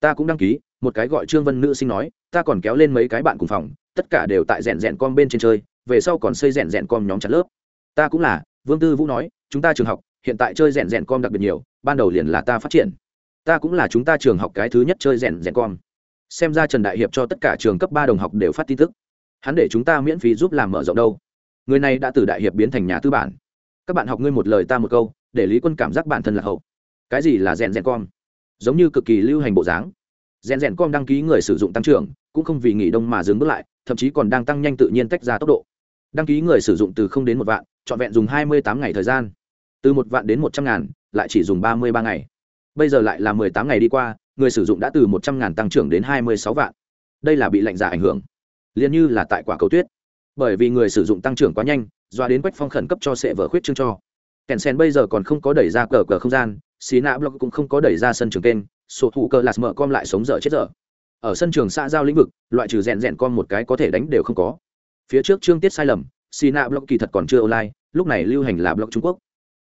Ta cũng đăng ký, một cái gọi trương vân nữ sinh nói, ta còn kéo lên mấy cái bạn cùng phòng, tất cả đều tại rèn rèn com bên trên chơi, về sau còn xây rèn rèn com nhóm chặt lớp. Ta cũng là, vương tư vũ nói, chúng ta trường học, hiện tại chơi rèn rèn com đặc biệt nhiều, ban đầu liền là ta phát triển. Ta cũng là chúng ta trường học cái thứ nhất chơi rèn rèn com. Xem ra trần đại hiệp cho tất cả trường cấp ba đồng học đều phát tin tức. Hắn để chúng ta miễn phí giúp làm mở rộng đâu. Người này đã từ đại hiệp biến thành nhà tư bản. Các bạn học ngươi một lời ta một câu để lý quân cảm giác bản thân là hậu. Cái gì là rèn rèn com? Giống như cực kỳ lưu hành bộ dáng. Rèn rèn com đăng ký người sử dụng tăng trưởng, cũng không vì nghỉ đông mà dừng bước lại, thậm chí còn đang tăng nhanh tự nhiên tách ra tốc độ. Đăng ký người sử dụng từ không đến một vạn, trọn vẹn dùng hai mươi tám ngày thời gian. Từ một vạn đến một trăm ngàn, lại chỉ dùng ba mươi ba ngày. Bây giờ lại là mười tám ngày đi qua, người sử dụng đã từ một trăm ngàn tăng trưởng đến hai mươi sáu vạn. Đây là bị lạnh giả ảnh hưởng. Liền như là tại quả cầu tuyết. Bởi vì người sử dụng tăng trưởng quá nhanh, doa đến quách phong khẩn cấp cho sệ vở khuyết chương cho kèn sen bây giờ còn không có đẩy ra cờ cờ không gian, xí nạ block cũng không có đẩy ra sân trường kênh, sổ thủ cờ lạt mở com lại sống dở chết dở. Ở sân trường xã giao lĩnh vực, loại trừ rèn rèn con một cái có thể đánh đều không có. Phía trước chương tiết sai lầm, xí nạ block kỳ thật còn chưa online, lúc này lưu hành là block trung quốc.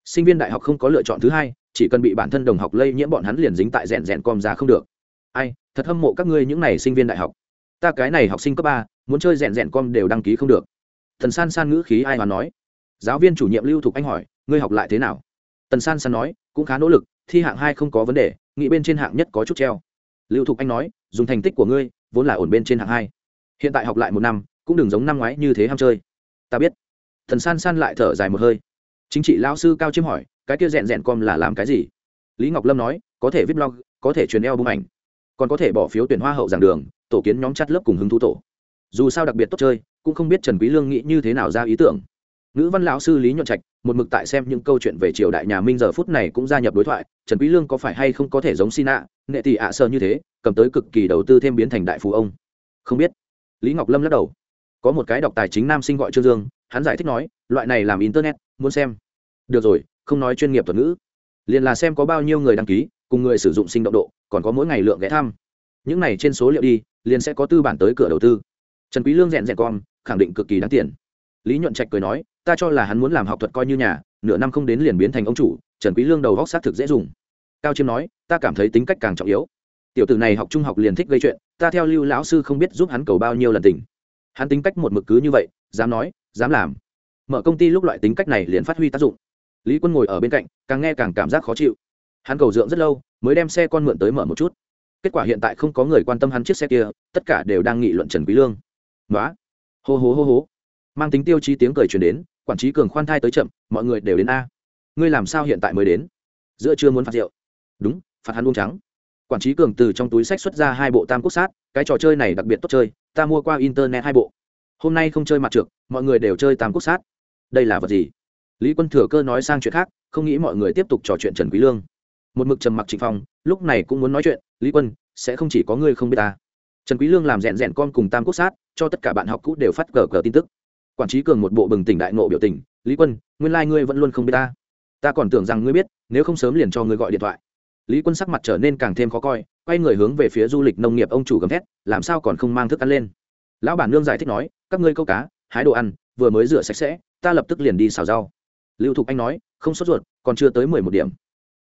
Sinh viên đại học không có lựa chọn thứ hai, chỉ cần bị bản thân đồng học lây nhiễm bọn hắn liền dính tại rèn rèn com ra không được. Ai, thật hâm mộ các ngươi những này sinh viên đại học. Ta cái này học sinh cấp ba, muốn chơi rèn rèn com đều đăng ký không được. Thần san san ngữ khí ai mà nói. Giáo viên chủ nhiệm lưu thục anh hỏi ngươi học lại thế nào? Tần san san nói, cũng khá nỗ lực, thi hạng hai không có vấn đề, nghĩ bên trên hạng nhất có chút treo. Lưu thục anh nói, dùng thành tích của ngươi, vốn là ổn bên trên hạng hai. Hiện tại học lại một năm, cũng đừng giống năm ngoái như thế ham chơi. Ta biết. Thần san san lại thở dài một hơi. Chính trị lão sư cao chiêm hỏi, cái kia rèn rèn com là làm cái gì? Lý ngọc lâm nói, có thể viết blog, có thể truyền eo bung ảnh. Còn có thể bỏ phiếu tuyển hoa hậu giảng đường, tổ kiến nhóm chắt lớp cùng hứng thú tổ. Dù sao đặc biệt tốt chơi, cũng không biết trần quý lương nghĩ như thế nào ra ý tưởng ngữ văn lão sư lý nhuận trạch, một mực tại xem những câu chuyện về triều đại nhà minh giờ phút này cũng gia nhập đối thoại, trần quý lương có phải hay không có thể giống sina, nghệ tỷ ạ sơ như thế, cầm tới cực kỳ đầu tư thêm biến thành đại phú ông? Không biết. Lý ngọc lâm lắc đầu. Có một cái đọc tài chính nam sinh gọi trương dương, hắn giải thích nói, loại này làm internet, muốn xem. Được rồi, không nói chuyên nghiệp thuật ngữ. Liền là xem có bao nhiêu người đăng ký, cùng người sử dụng sinh động độ, còn có mỗi ngày lượng ghé thăm. Những này trên số liệu đi, liền sẽ có tư bản tới cửa đầu tư. Trần quý lương rèn rèn con, khẳng định cực kỳ đáng tiền lý nhuận trạch cười nói, ta cho là hắn muốn làm học thuật coi như nhà, nửa năm không đến liền biến thành ông chủ, trần quý lương đầu góc xác thực dễ dùng. Cao chiêm nói, ta cảm thấy tính cách càng trọng yếu. Tiểu tử này học trung học liền thích gây chuyện, ta theo lưu lão sư không biết giúp hắn cầu bao nhiêu lần tình. Hắn tính cách một mực cứ như vậy, dám nói, dám làm. Mở công ty lúc loại tính cách này liền phát huy tác dụng. Lý quân ngồi ở bên cạnh, càng nghe càng cảm giác khó chịu. Hắn cầu dưỡng rất lâu, mới đem xe con mượn tới mở một chút. Kết quả hiện tại không có người quan tâm hắn chiếc xe kia, tất cả đều đang nghị luận trần quý lương. Nói hô hô hô hô mang tính tiêu chí tiếng cười truyền đến, quản trí cường khoan thai tới chậm, mọi người đều đến a. Ngươi làm sao hiện tại mới đến? Giữa chưa muốn phạt rượu. Đúng, phạt hắn uống trắng. Quản trí cường từ trong túi sách xuất ra hai bộ tam quốc sát, cái trò chơi này đặc biệt tốt chơi, ta mua qua internet hai bộ. Hôm nay không chơi mặt trượt mọi người đều chơi tam quốc sát. Đây là vật gì? Lý quân thừa cơ nói sang chuyện khác, không nghĩ mọi người tiếp tục trò chuyện trần quý lương. Một mực trầm mặc trịnh phong, lúc này cũng muốn nói chuyện, lý quân, sẽ không chỉ có ngươi không biết ta. Trần quý lương làm rèn rèn con cùng tam quốc sát, cho tất cả bạn học cũ đều phát cờ cờ tin tức quản trí cường một bộ bừng tỉnh đại nộ biểu tình, lý quân, nguyên lai ngươi vẫn luôn không biết ta. Ta còn tưởng rằng ngươi biết, nếu không sớm liền cho ngươi gọi điện thoại. Lý quân sắc mặt trở nên càng thêm khó coi, quay người hướng về phía du lịch nông nghiệp ông chủ gầm thét, làm sao còn không mang thức ăn lên? Lão bản nương giải thích nói, các ngươi câu cá, hái đồ ăn, vừa mới rửa sạch sẽ, ta lập tức liền đi xào rau. Lưu thục anh nói, không sốt ruột, còn chưa tới mười một điểm.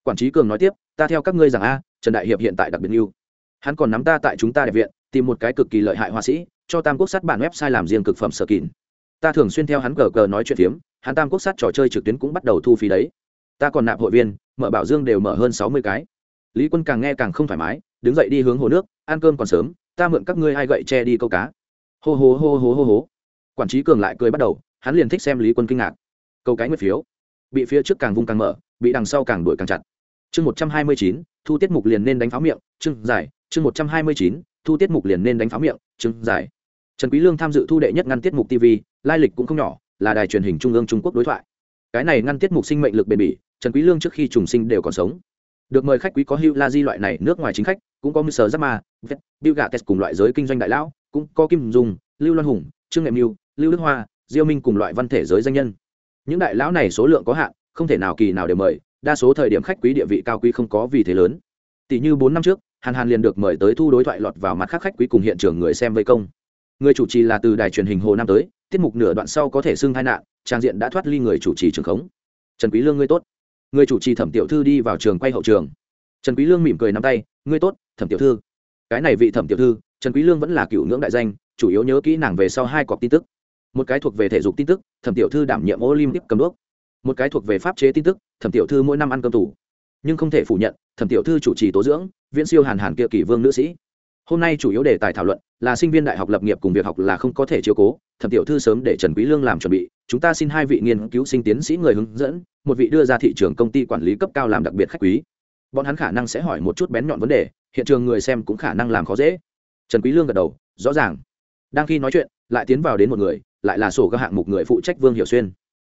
Quản trí cường nói tiếp, ta theo các ngươi rằng a, trần đại hiệp hiện tại đặc biệt yêu. Hắn còn nắm ta tại chúng ta đẹp viện, tìm một cái cực kỳ lợi hại họa sĩ, cho tam quốc sát bản website làm riêng cực phẩm sở kín ta thường xuyên theo hắn cờ cờ nói chuyện phiếm, hắn tam quốc sát trò chơi trực tuyến cũng bắt đầu thu phí đấy. Ta còn nạp hội viên, mở bảo dương đều mở hơn sáu mươi cái. Lý quân càng nghe càng không thoải mái, đứng dậy đi hướng hồ nước, ăn cơm còn sớm, ta mượn các ngươi hai gậy che đi câu cá. Hô hô hô hô hô hô. Quản trí cường lại cười bắt đầu, hắn liền thích xem lý quân kinh ngạc. Câu cái nguyệt phiếu. Bị phía trước càng vung càng mở, bị đằng sau càng đuổi càng chặt. Chương một trăm hai mươi chín, thu tiết mục liền nên đánh pháo miệng, chương giải chương một trăm hai mươi chín, thu tiết mục liền nên đánh pháo miệng, chương giải trần quý lương tham dự thu đệ nhất ngăn tiết mục tv lai lịch cũng không nhỏ, là đài truyền hình trung ương trung quốc đối thoại. Cái này ngăn tiết mục sinh mệnh lực bền bỉ, trần quý lương trước khi trùng sinh đều còn sống. Được mời khách quý có hữu la di loại này nước ngoài chính khách, cũng có mr giáp bill gates cùng loại giới kinh doanh đại lão, cũng có kim dung, lưu loan hùng, trương nghệ mưu lưu đức hoa, diêu minh cùng loại văn thể giới danh nhân. Những đại lão này số lượng có hạn, không thể nào kỳ nào để mời, đa số thời điểm khách quý địa vị cao quý không có vì thế lớn. Tỷ như bốn năm trước, hàn hàn liền được mời tới thu đối thoại lọt vào mặt khác khách quý cùng hiện trường người xem vây công. Người chủ trì là từ đài truyền hình hồ nam tới tiết mục nửa đoạn sau có thể xưng hai nạn, trang diện đã thoát ly người chủ trì trường khống. Trần quý lương, ngươi tốt. Người chủ trì thẩm tiểu thư đi vào trường quay hậu trường. Trần quý lương mỉm cười nắm tay, ngươi tốt, thẩm tiểu thư. Cái này vị thẩm tiểu thư, trần quý lương vẫn là cựu ngưỡng đại danh, chủ yếu nhớ kỹ nàng về sau hai cọc tin tức. Một cái thuộc về thể dục tin tức, thẩm tiểu thư đảm nhiệm olympic cầm đuốc. Một cái thuộc về pháp chế tin tức, thẩm tiểu thư mỗi năm ăn cơm tủ nhưng không thể phủ nhận, thẩm tiểu thư chủ trì tố dưỡng, viễn siêu hàn hàn kia kỷ vương nữ sĩ hôm nay chủ yếu đề tài thảo luận là sinh viên đại học lập nghiệp cùng việc học là không có thể chiếu cố thẩm tiểu thư sớm để trần quý lương làm chuẩn bị chúng ta xin hai vị nghiên cứu sinh tiến sĩ người hướng dẫn một vị đưa ra thị trường công ty quản lý cấp cao làm đặc biệt khách quý. Bọn hắn khả năng sẽ hỏi một chút bén nhọn vấn đề hiện trường người xem cũng khả năng làm khó dễ. Trần quý lương gật đầu rõ ràng. Đang khi nói chuyện lại tiến vào đến một người lại là sổ các hạng mục người phụ trách vương hiểu xuyên.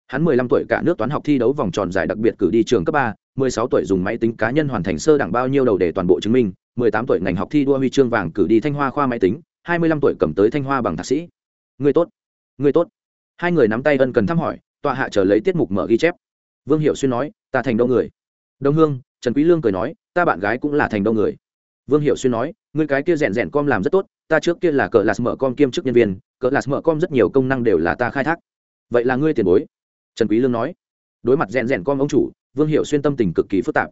Hắn 15 tuổi cả nước toán học thi đấu vòng tròn giải đặc biệt cử đi trường cấp 3, 16 tuổi dùng máy tính cá nhân hoàn thành sơ đẳng bao nhiêu đầu để toàn bộ chứng minh. 18 tuổi ngành học thi đua huy chương vàng cử đi thanh hoa khoa máy tính 25 tuổi cầm tới thanh hoa bằng thạc sĩ. Người tốt người tốt. Hai người nắm tay ân cần thăm hỏi, tọa hạ chờ lấy tiết mục mở ghi chép. Vương hiệu xuyên nói, ta thành đâu người. Đông hương, trần quý lương cười nói, ta bạn gái cũng là thành đâu người. Vương hiệu xuyên nói người cái kia rèn rèn com làm rất tốt, ta trước kia là cỡ lạt mở com kiêm chức nhân viên cỡ lạt mở com rất nhiều công năng đều là ta khai thác. Vậy là ngươi tiền bối. Trần quý lương nói. Đối mặt rèn rèn com ông chủ, vương hiệu xuyên tâm tình cực kỳ phức tạp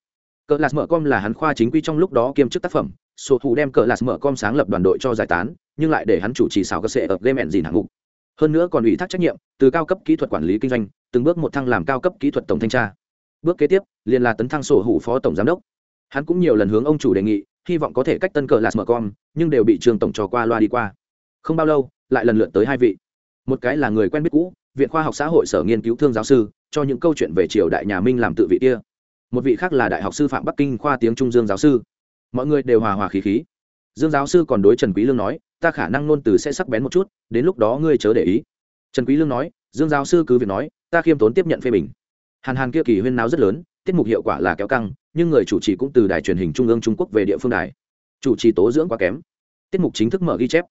cờ lạt mở com là hắn khoa chính quy trong lúc đó kiêm chức tác phẩm. Sổ thủ đem cờ lạt mở com sáng lập đoàn đội cho giải tán, nhưng lại để hắn chủ trì xào cơ sệ ở game gì hạng mục. Hơn nữa còn ủy thác trách nhiệm từ cao cấp kỹ thuật quản lý kinh doanh, từng bước một thăng làm cao cấp kỹ thuật tổng thanh tra. Bước kế tiếp, liền là tấn thăng sổ hủ phó tổng giám đốc. Hắn cũng nhiều lần hướng ông chủ đề nghị, hy vọng có thể cách tân cờ lạt mở com, nhưng đều bị trường tổng trò qua loa đi qua. Không bao lâu, lại lần lượt tới hai vị. Một cái là người quen biết cũ, viện khoa học xã hội sở nghiên cứu thương giáo sư, cho những câu chuyện về triều đại nhà minh làm tự vị kia một vị khác là đại học sư phạm bắc kinh khoa tiếng trung dương giáo sư. Mọi người đều hòa hòa khí khí. Dương giáo sư còn đối trần quý lương nói, ta khả năng nôn từ sẽ sắc bén một chút, đến lúc đó ngươi chớ để ý. Trần quý lương nói, dương giáo sư cứ việc nói, ta khiêm tốn tiếp nhận phê bình. Hàn hàn kia kỳ huyên náo rất lớn, tiết mục hiệu quả là kéo căng, nhưng người chủ trì cũng từ đài truyền hình trung ương trung quốc về địa phương đài. Chủ trì tố dưỡng quá kém. Tiết mục chính thức mở ghi chép.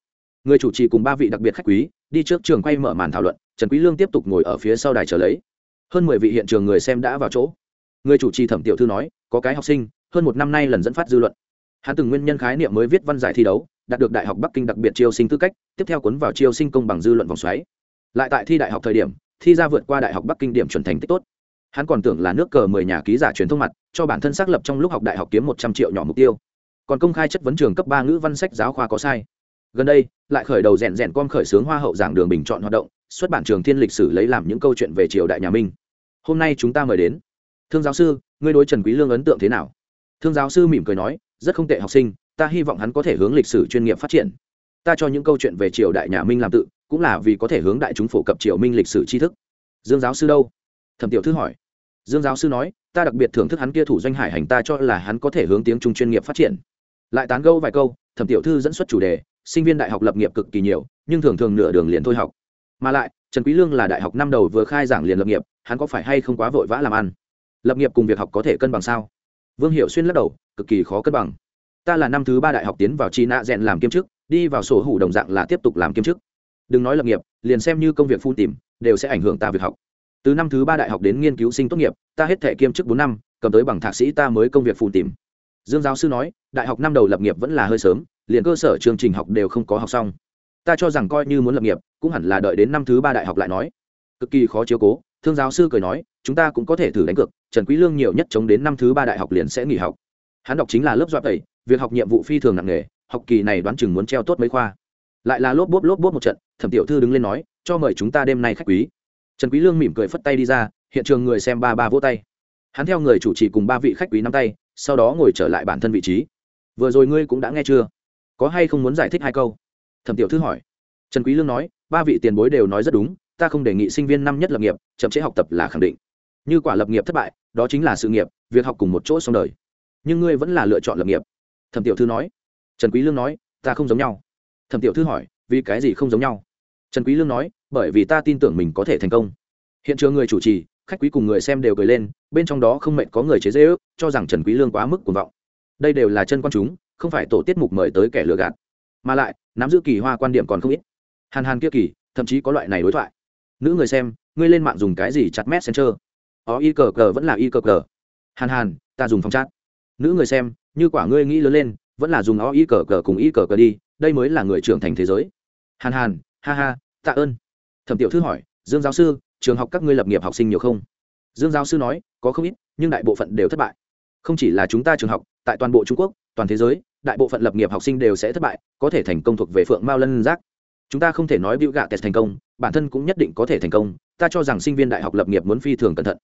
Người chủ trì cùng ba vị đặc biệt khách quý, đi trước trường quay mở màn thảo luận, trần quý lương tiếp tục ngồi ở phía sau đài chờ lấy. Hơn mười vị hiện trường người xem đã vào chỗ người chủ trì thẩm tiểu thư nói, có cái học sinh, hơn một năm nay lần dẫn phát dư luận. Hắn từng nguyên nhân khái niệm mới viết văn giải thi đấu, đạt được đại học bắc kinh đặc biệt chiêu sinh tư cách, tiếp theo cuốn vào chiêu sinh công bằng dư luận vòng xoáy. Lại tại thi đại học thời điểm, thi ra vượt qua đại học bắc kinh điểm chuẩn thành tích tốt. Hắn còn tưởng là nước cờ mười nhà ký giả truyền thông mặt, cho bản thân xác lập trong lúc học đại học kiếm một trăm triệu nhỏ mục tiêu. Còn công khai chất vấn trường cấp ba ngữ văn sách giáo khoa có sai. Gần đây, lại khởi đầu rèn rèn com khởi xướng hoa hậu giảng đường bình chọn hoạt động, xuất bản trường thiên lịch sử lấy làm những câu chuyện về triều đại nhà minh. Hôm nay chúng ta mời đến thương giáo sư, ngươi đối trần quý lương ấn tượng thế nào? Thương giáo sư mỉm cười nói, rất không tệ học sinh, ta hy vọng hắn có thể hướng lịch sử chuyên nghiệp phát triển. Ta cho những câu chuyện về triều đại nhà minh làm tự, cũng là vì có thể hướng đại chúng phổ cập triều minh lịch sử tri thức. Dương giáo sư đâu? Thẩm tiểu thư hỏi. Dương giáo sư nói, ta đặc biệt thưởng thức hắn kia thủ doanh hải hành, ta cho là hắn có thể hướng tiếng trung chuyên nghiệp phát triển. Lại tán gâu vài câu, thẩm tiểu thư dẫn xuất chủ đề, sinh viên đại học lập nghiệp cực kỳ nhiều, nhưng thường thường nửa đường liền thôi học. Mà lại, trần quý lương là đại học năm đầu vừa khai giảng liền lập nghiệp, hắn có phải hay không quá vội vã làm ăn? Lập nghiệp cùng việc học có thể cân bằng sao? Vương hiệu xuyên lắc đầu, cực kỳ khó cân bằng. Ta là năm thứ ba đại học tiến vào chi nạ rèn làm kiêm chức, đi vào sổ hủ đồng dạng là tiếp tục làm kiêm chức. Đừng nói lập nghiệp, liền xem như công việc phun tìm đều sẽ ảnh hưởng ta việc học. Từ năm thứ ba đại học đến nghiên cứu sinh tốt nghiệp, ta hết thể kiêm chức bốn năm, cầm tới bằng thạc sĩ ta mới công việc phun tìm dương giáo sư nói, đại học năm đầu lập nghiệp vẫn là hơi sớm, liền cơ sở chương trình học đều không có học xong. Ta cho rằng coi như muốn lập nghiệp, cũng hẳn là đợi đến năm thứ ba đại học lại nói. Cực kỳ khó chiếu cố, thương giáo sư cười nói, chúng ta cũng có thể thử đánh cược trần quý lương nhiều nhất chống đến năm thứ ba đại học liền sẽ nghỉ học. Hắn đọc chính là lớp dọa tẩy, việc học nhiệm vụ phi thường nặng nề, học kỳ này đoán chừng muốn treo tốt mấy khoa. Lại là lốp bốp lốp bốp một trận, thẩm tiểu thư đứng lên nói, cho mời chúng ta đêm nay khách quý. Trần quý lương mỉm cười phất tay đi ra, hiện trường người xem ba ba vỗ tay. Hắn theo người chủ trì cùng ba vị khách quý nắm tay, sau đó ngồi trở lại bản thân vị trí. Vừa rồi ngươi cũng đã nghe chưa? Có hay không muốn giải thích hai câu? Thẩm tiểu thư hỏi. Trần quý lương nói, ba vị tiền bối đều nói rất đúng, ta không đề nghị sinh viên năm nhất lập nghiệp, chậm chế học tập là khẳng định như quả lập nghiệp thất bại, đó chính là sự nghiệp, việc học cùng một chỗ xong đời. Nhưng ngươi vẫn là lựa chọn lập nghiệp. Thẩm tiểu thư nói. Trần quý lương nói, ta không giống nhau. Thẩm tiểu thư hỏi, vì cái gì không giống nhau? Trần quý lương nói, bởi vì ta tin tưởng mình có thể thành công. Hiện trường người chủ trì, khách quý cùng người xem đều cười lên, bên trong đó không mệt có người chế dễ ước, cho rằng trần quý lương quá mức cuồng vọng. Đây đều là chân quan chúng, không phải tổ tiết mục mời tới kẻ lừa gạt. Mà lại, nắm giữ kỳ hoa quan điểm còn không ít. Hàn hàn kia kỳ, thậm chí có loại này đối thoại. Nữ người xem, ngươi lên mạng dùng cái gì chặt messenger? Ó, y cờ cờ vẫn là y cờ cờ. Hàn hàn, ta dùng phòng chat. Nữ người xem, như quả ngươi nghĩ lớn lên, vẫn là dùng ó, y cờ cờ cùng y cờ cờ đi, đây mới là người trưởng thành thế giới. Hàn hàn, ha ha, tạ ơn. Thẩm tiểu thư hỏi, dương giáo sư, trường học các ngươi lập nghiệp học sinh nhiều không? Dương giáo sư nói, có không ít, nhưng đại bộ phận đều thất bại. Không chỉ là chúng ta trường học, tại toàn bộ trung quốc, toàn thế giới, đại bộ phận lập nghiệp học sinh đều sẽ thất bại, có thể thành công thuộc về phượng mao lân giác. Chúng ta không thể nói bịu gạ test thành công, bản thân cũng nhất định có thể thành công, ta cho rằng sinh viên đại học lập nghiệp muốn phi thường cẩn thận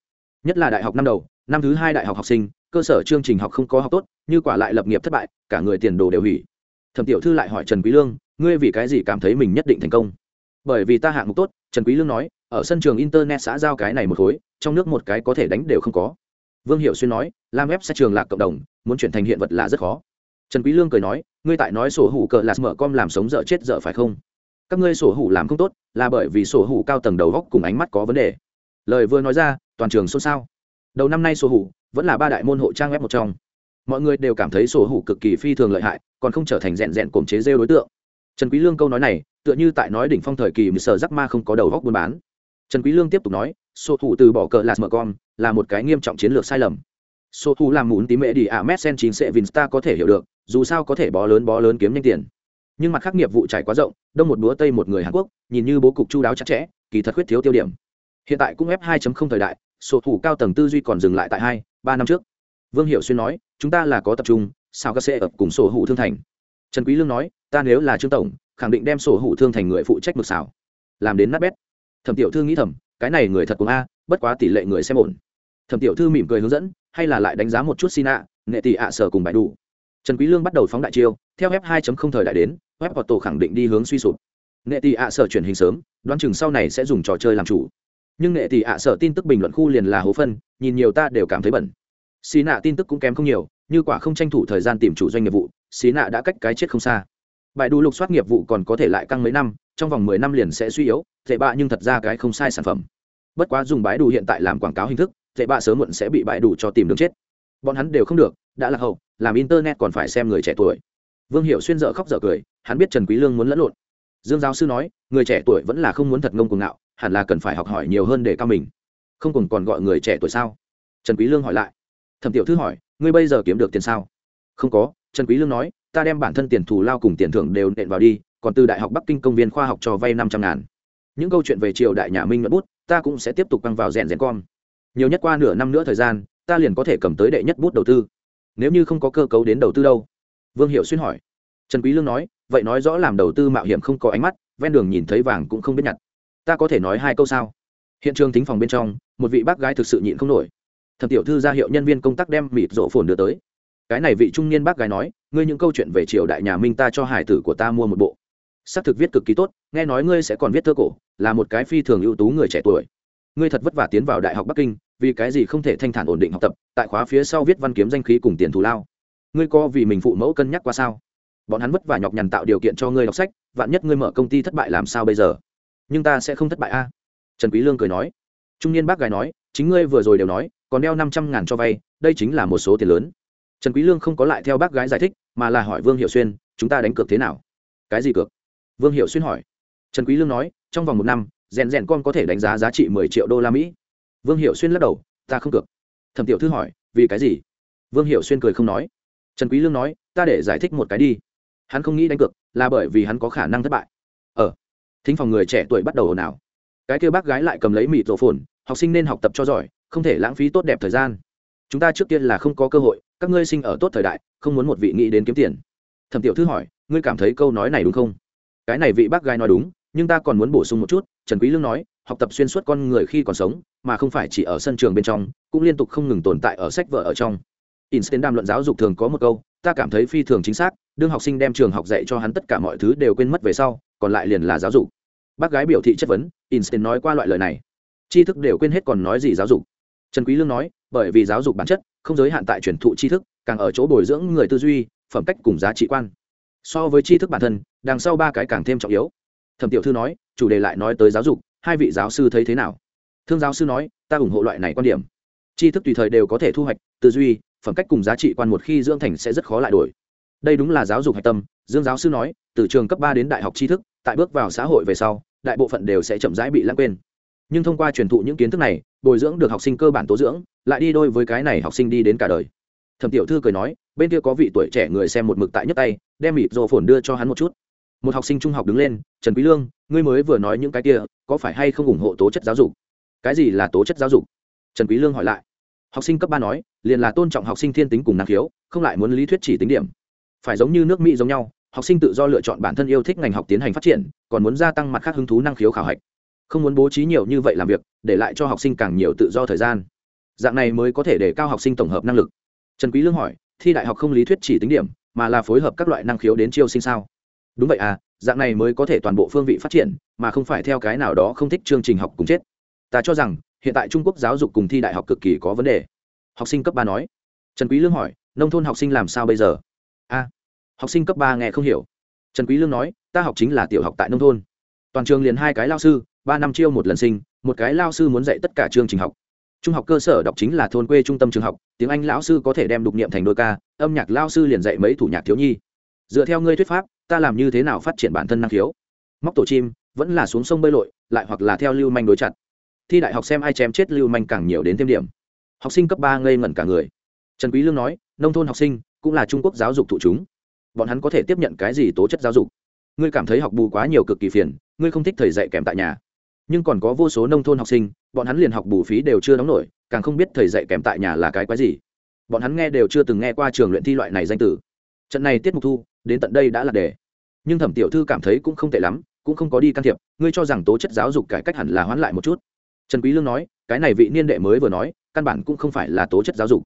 nhất là đại học năm đầu, năm thứ hai đại học học sinh, cơ sở chương trình học không có học tốt, như quả lại lập nghiệp thất bại, cả người tiền đồ đều hủy. Thẩm tiểu thư lại hỏi trần quý lương, ngươi vì cái gì cảm thấy mình nhất định thành công? Bởi vì ta hạng mục tốt, trần quý lương nói, ở sân trường internet xã giao cái này một khối, trong nước một cái có thể đánh đều không có. Vương hiệu xuyên nói, làm web sẽ trường lạc cộng đồng, muốn chuyển thành hiện vật là rất khó. Trần quý lương cười nói, ngươi tại nói sổ hủ cờ là mở com làm sống dở chết dở phải không? Các ngươi sổ hủ làm không tốt, là bởi vì sổ hủ cao tầng đầu góc cùng ánh mắt có vấn đề. Lời vừa nói ra toàn trường xôn xao. Đầu năm nay sổ hủ vẫn là ba đại môn hộ trang web một trong. Mọi người đều cảm thấy sổ hủ cực kỳ phi thường lợi hại còn không trở thành rèn rèn cổm chế rêu đối tượng. Trần quý lương câu nói này tựa như tại nói đỉnh phong thời kỳ mười sở giắc ma không có đầu góc buôn bán. Trần quý lương tiếp tục nói sổ hủ từ bỏ cờ là mở con, là một cái nghiêm trọng chiến lược sai lầm. Sổ hủ làm muốn tí mẹ đi à messen chính sẽ vinsta có thể hiểu được dù sao có thể bó lớn bó lớn kiếm nhanh tiền. Nhưng mặt khác nghiệp vụ trải quá rộng đông một búa tây một người hàn quốc nhìn như bố cục chu đáo chặt chẽ kỳ thật khuyết thiếu tiêu điểm hiện tại cũng f 2.0 thời đại, sổ thủ cao tầng tư duy còn dừng lại tại hai, ba năm trước. Vương hiệu xuyên nói, chúng ta là có tập trung, sao các sẽ ập cùng sổ hủ thương thành? Trần quý lương nói, ta nếu là trương tổng, khẳng định đem sổ hủ thương thành người phụ trách mực xảo. Làm đến nát bét. Thẩm tiểu thư nghĩ thầm, cái này người thật cùng a, bất quá tỷ lệ người xem ổn. Thẩm tiểu thư mỉm cười hướng dẫn, hay là lại đánh giá một chút xin ạ nghệ tỷ ạ sở cùng bài đủ trần quý lương bắt đầu phóng đại chiêu, theo f 2.0 thời đại đến, web tổ khẳng định đi hướng suy sụp. Nghệ tỷ ạ sở chuyển hình sớm, đoán chừng sau này sẽ dùng trò chơi làm chủ nhưng nghệ tỷ ạ sở tin tức bình luận khu liền là hố phân, nhìn nhiều ta đều cảm thấy bẩn. Xí nạ tin tức cũng kém không nhiều, như quả không tranh thủ thời gian tìm chủ doanh nghiệp vụ, xí nạ đã cách cái chết không xa. Bài đủ lục soát nghiệp vụ còn có thể lại căng mấy năm, trong vòng mười năm liền sẽ suy yếu dễ bạ nhưng thật ra cái không sai sản phẩm. Bất quá dùng bãi đủ hiện tại làm quảng cáo hình thức dễ bạ sớm muộn sẽ bị bãi đủ cho tìm đường chết. Bọn hắn đều không được, đã là hậu, làm internet còn phải xem người trẻ tuổi. Vương hiệu xuyên dở khóc dở cười, hắn biết trần quý lương muốn lẫn lộn. Dương giáo sư nói, người trẻ tuổi vẫn là không muốn thật ngông cuồng ngạo hẳn là cần phải học hỏi nhiều hơn để cao mình. Không còn còn gọi người trẻ tuổi sao? Trần quý lương hỏi lại. Thẩm tiểu thư hỏi, ngươi bây giờ kiếm được tiền sao? Không có, trần quý lương nói, ta đem bản thân tiền thù lao cùng tiền thưởng đều nện vào đi, còn từ đại học bắc kinh công viên khoa học cho vay năm trăm ngàn. Những câu chuyện về triều đại nhà minh nhuận bút, ta cũng sẽ tiếp tục băng vào rèn rèn con. Nhiều nhất qua nửa năm nữa thời gian, ta liền có thể cầm tới đệ nhất bút đầu tư. Nếu như không có cơ cấu đến đầu tư đâu? Vương hiệu xuyên hỏi. Trần quý lương nói, vậy nói rõ làm đầu tư mạo hiểm không có ánh mắt, ven đường nhìn thấy vàng cũng không biết nhặt ta có thể nói hai câu sao? Hiện trường thính phòng bên trong, một vị bác gái thực sự nhịn không nổi. Thẩm tiểu thư ra hiệu nhân viên công tác đem mịt rộ phồn đưa tới. Cái này vị trung niên bác gái nói, ngươi những câu chuyện về triều đại nhà minh ta cho hải tử của ta mua một bộ. Xác thực viết cực kỳ tốt, nghe nói ngươi sẽ còn viết thơ cổ, là một cái phi thường ưu tú người trẻ tuổi. Ngươi thật vất vả tiến vào đại học bắc kinh, vì cái gì không thể thanh thản ổn định học tập, tại khóa phía sau viết văn kiếm danh khí cùng tiền thù lao. Ngươi co vì mình phụ mẫu cân nhắc qua sao? Bọn hắn vất vả nhọc nhằn tạo điều kiện cho ngươi đọc sách, vạn nhất ngươi mở công ty thất bại làm sao bây giờ? Nhưng ta sẽ không thất bại a. Trần quý lương cười nói. Trung niên bác gái nói, chính ngươi vừa rồi đều nói, còn đeo năm trăm ngàn cho vay, đây chính là một số tiền lớn. Trần quý lương không có lại theo bác gái giải thích, mà là hỏi vương hiểu xuyên, chúng ta đánh cược thế nào? Cái gì cược? Vương hiểu xuyên hỏi. Trần quý lương nói, trong vòng một năm, rèn rèn con có thể đánh giá giá trị mười triệu đô la mỹ. Vương hiểu xuyên lắc đầu, ta không cược. Thẩm tiểu thư hỏi, vì cái gì? Vương hiểu xuyên cười không nói. Trần quý lương nói, ta để giải thích một cái đi. Hắn không nghĩ đánh cược, là bởi vì hắn có khả năng thất bại thính phòng người trẻ tuổi bắt đầu ồn ào. Cái kia bác gái lại cầm lấy mịt rổ phồn, học sinh nên học tập cho giỏi, không thể lãng phí tốt đẹp thời gian. Chúng ta trước tiên là không có cơ hội, các ngươi sinh ở tốt thời đại, không muốn một vị nghĩ đến kiếm tiền. Thẩm tiểu thư hỏi, ngươi cảm thấy câu nói này đúng không? Cái này vị bác gái nói đúng, nhưng ta còn muốn bổ sung một chút, trần quý lương nói, học tập xuyên suốt con người khi còn sống, mà không phải chỉ ở sân trường bên trong, cũng liên tục không ngừng tồn tại ở sách vở ở trong. Einstein đàm luận giáo dục thường có một câu, ta cảm thấy phi thường chính xác, đương học sinh đem trường học dạy cho hắn tất cả mọi thứ đều quên mất về sau còn lại liền là giáo dục. Bác gái biểu thị chất vấn, Einstein nói qua loại lời này. Tri thức đều quên hết còn nói gì giáo dục. Trần quý lương nói, bởi vì giáo dục bản chất, không giới hạn tại truyền thụ tri thức, càng ở chỗ bồi dưỡng người tư duy, phẩm cách cùng giá trị quan. So với tri thức bản thân, đằng sau ba cái càng thêm trọng yếu. Thẩm tiểu thư nói, chủ đề lại nói tới giáo dục, hai vị giáo sư thấy thế nào? Thương giáo sư nói, ta ủng hộ loại này quan điểm. Tri thức tùy thời đều có thể thu hoạch, tư duy, phẩm cách cùng giá trị quan một khi dưỡng thành sẽ rất khó lại đổi. Đây đúng là giáo dục hạch tâm dương giáo sư nói, từ trường cấp ba đến đại học tri thức, tại bước vào xã hội về sau, đại bộ phận đều sẽ chậm rãi bị lãng quên. Nhưng thông qua truyền thụ những kiến thức này, bồi dưỡng được học sinh cơ bản tố dưỡng, lại đi đôi với cái này học sinh đi đến cả đời. Thẩm tiểu thư cười nói, bên kia có vị tuổi trẻ người xem một mực tại nhấc tay, đem mịt rồ phồn đưa cho hắn một chút. Một học sinh trung học đứng lên, trần quý lương, ngươi mới vừa nói những cái kia, có phải hay không ủng hộ tố chất giáo dục? Cái gì là tố chất giáo dục? Trần quý lương hỏi lại. Học sinh cấp ba nói, liền là tôn trọng học sinh thiên tính cùng năng khiếu, không lại muốn lý thuyết chỉ tính điểm. Phải giống như nước mỹ giống nhau học sinh tự do lựa chọn bản thân yêu thích ngành học tiến hành phát triển, còn muốn gia tăng mặt khác hứng thú năng khiếu khảo hạch. Không muốn bố trí nhiều như vậy làm việc, để lại cho học sinh càng nhiều tự do thời gian. Dạng này mới có thể để cao học sinh tổng hợp năng lực. Trần quý lương hỏi, thi đại học không lý thuyết chỉ tính điểm, mà là phối hợp các loại năng khiếu đến chiêu sinh sao? Đúng vậy à dạng này mới có thể toàn bộ phương vị phát triển, mà không phải theo cái nào đó không thích chương trình học cùng chết. Ta cho rằng, hiện tại trung quốc giáo dục cùng thi đại học cực kỳ có vấn đề. Học sinh cấp ba nói. Trần quý lương hỏi, nông thôn học sinh làm sao bây giờ? A học sinh cấp ba nghe không hiểu. Trần quý lương nói, ta học chính là tiểu học tại nông thôn. Toàn trường liền hai cái lao sư, ba năm chiêu một lần sinh, một cái lao sư muốn dạy tất cả chương trình học. Trung học cơ sở đọc chính là thôn quê trung tâm trường học, tiếng anh lão sư có thể đem đục niệm thành đôi ca, âm nhạc lao sư liền dạy mấy thủ nhạc thiếu nhi. Dựa theo ngươi thuyết pháp, ta làm như thế nào phát triển bản thân năng khiếu? Móc tổ chim, vẫn là xuống sông bơi lội, lại hoặc là theo lưu manh đối chặt. Thi đại học xem ai chém chết lưu manh càng nhiều đến thêm điểm. Học sinh cấp ba ngây ngẩn cả người. Trần quý lương nói, nông thôn học sinh cũng là trung quốc giáo dục thụ chúng bọn hắn có thể tiếp nhận cái gì tố chất giáo dục? Ngươi cảm thấy học bù quá nhiều cực kỳ phiền, ngươi không thích thầy dạy kèm tại nhà. Nhưng còn có vô số nông thôn học sinh, bọn hắn liền học bù phí đều chưa đóng nổi, càng không biết thầy dạy kèm tại nhà là cái quái gì. Bọn hắn nghe đều chưa từng nghe qua trường luyện thi loại này danh từ. trận này tiết mục thu, đến tận đây đã là đề. Nhưng thẩm tiểu thư cảm thấy cũng không tệ lắm, cũng không có đi can thiệp, ngươi cho rằng tố chất giáo dục cải cách hẳn là hoãn lại một chút. Trần quý lương nói, cái này vị niên đệ mới vừa nói, căn bản cũng không phải là tố chất giáo dục.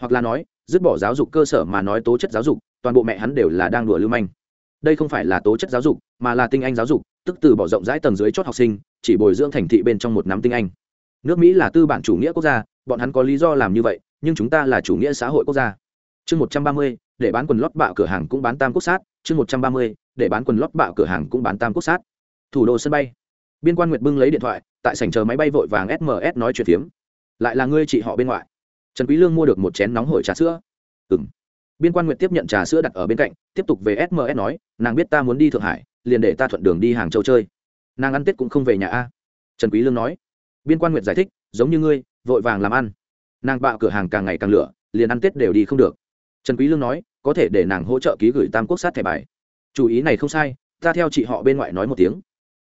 Hoặc là nói dứt bỏ giáo dục cơ sở mà nói tố chất giáo dục, toàn bộ mẹ hắn đều là đang đùa lưu manh. Đây không phải là tố chất giáo dục, mà là tinh anh giáo dục, tức từ bỏ rộng rãi tầng dưới chót học sinh, chỉ bồi dưỡng thành thị bên trong một nắm tinh anh. Nước mỹ là tư bản chủ nghĩa quốc gia, bọn hắn có lý do làm như vậy, nhưng chúng ta là chủ nghĩa xã hội quốc gia. Chương một trăm ba mươi, để bán quần lót bạo cửa hàng cũng bán tam quốc sát. Chương một trăm ba mươi, để bán quần lót bạo cửa hàng cũng bán tam quốc sát. Thủ đô sân bay. Biên quan nguyệt bưng lấy điện thoại, tại sảnh chờ máy bay vội vàng sms nói chuyện phiếm. Lại là ngươi chị họ bên ngoại trần quý lương mua được một chén nóng hổi trà sữa. Ừm. Biên quan nguyệt tiếp nhận trà sữa đặt ở bên cạnh, tiếp tục về sms nói, nàng biết ta muốn đi thượng hải, liền để ta thuận đường đi hàng châu chơi. Nàng ăn tết cũng không về nhà a. Trần quý lương nói. Biên quan nguyệt giải thích, giống như ngươi, vội vàng làm ăn. Nàng bạo cửa hàng càng ngày càng lửa, liền ăn tết đều đi không được. Trần quý lương nói, có thể để nàng hỗ trợ ký gửi tam quốc sát thẻ bài. Chủ ý này không sai, ta theo chị họ bên ngoại nói một tiếng.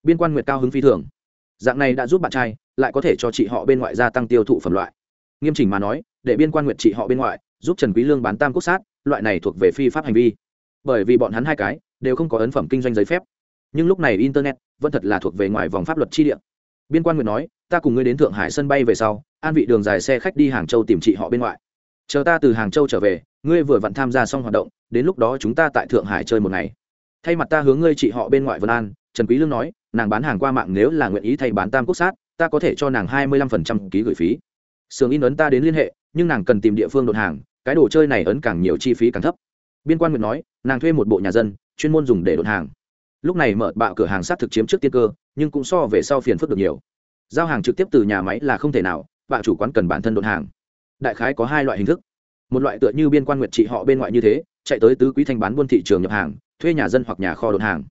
Biên quan nguyệt cao hứng phi thường. Dạng này đã giúp bạn trai, lại có thể cho chị họ bên ngoại gia tăng tiêu thụ phẩm loại. Nghiêm chỉnh mà nói để biên quan nguyệt trị họ bên ngoại, giúp trần quý lương bán tam quốc sát, loại này thuộc về phi pháp hành vi. Bởi vì bọn hắn hai cái đều không có ấn phẩm kinh doanh giấy phép. Nhưng lúc này internet vẫn thật là thuộc về ngoài vòng pháp luật chi địa. Biên quan nguyệt nói, ta cùng ngươi đến thượng hải sân bay về sau, an vị đường dài xe khách đi hàng châu tìm chị họ bên ngoại. Chờ ta từ hàng châu trở về, ngươi vừa vặn tham gia xong hoạt động, đến lúc đó chúng ta tại thượng hải chơi một ngày. Thay mặt ta hướng ngươi chị họ bên ngoại vân an, trần quý lương nói, nàng bán hàng qua mạng nếu là nguyện ý thay bán tam quốc sát, ta có thể cho nàng hai mươi lăm phần trăm ký gửi phí. Sưởng in ấn ta đến liên hệ nhưng nàng cần tìm địa phương đột hàng, cái đồ chơi này ấn càng nhiều chi phí càng thấp. Biên quan nguyệt nói, nàng thuê một bộ nhà dân, chuyên môn dùng để đột hàng. Lúc này mở bạo cửa hàng sát thực chiếm trước tiên cơ, nhưng cũng so về sau phiền phức được nhiều. Giao hàng trực tiếp từ nhà máy là không thể nào bạo chủ quán cần bản thân đột hàng. Đại khái có hai loại hình thức. Một loại tựa như biên quan nguyệt trị họ bên ngoại như thế, chạy tới tứ quý thanh bán buôn thị trường nhập hàng, thuê nhà dân hoặc nhà kho đột hàng.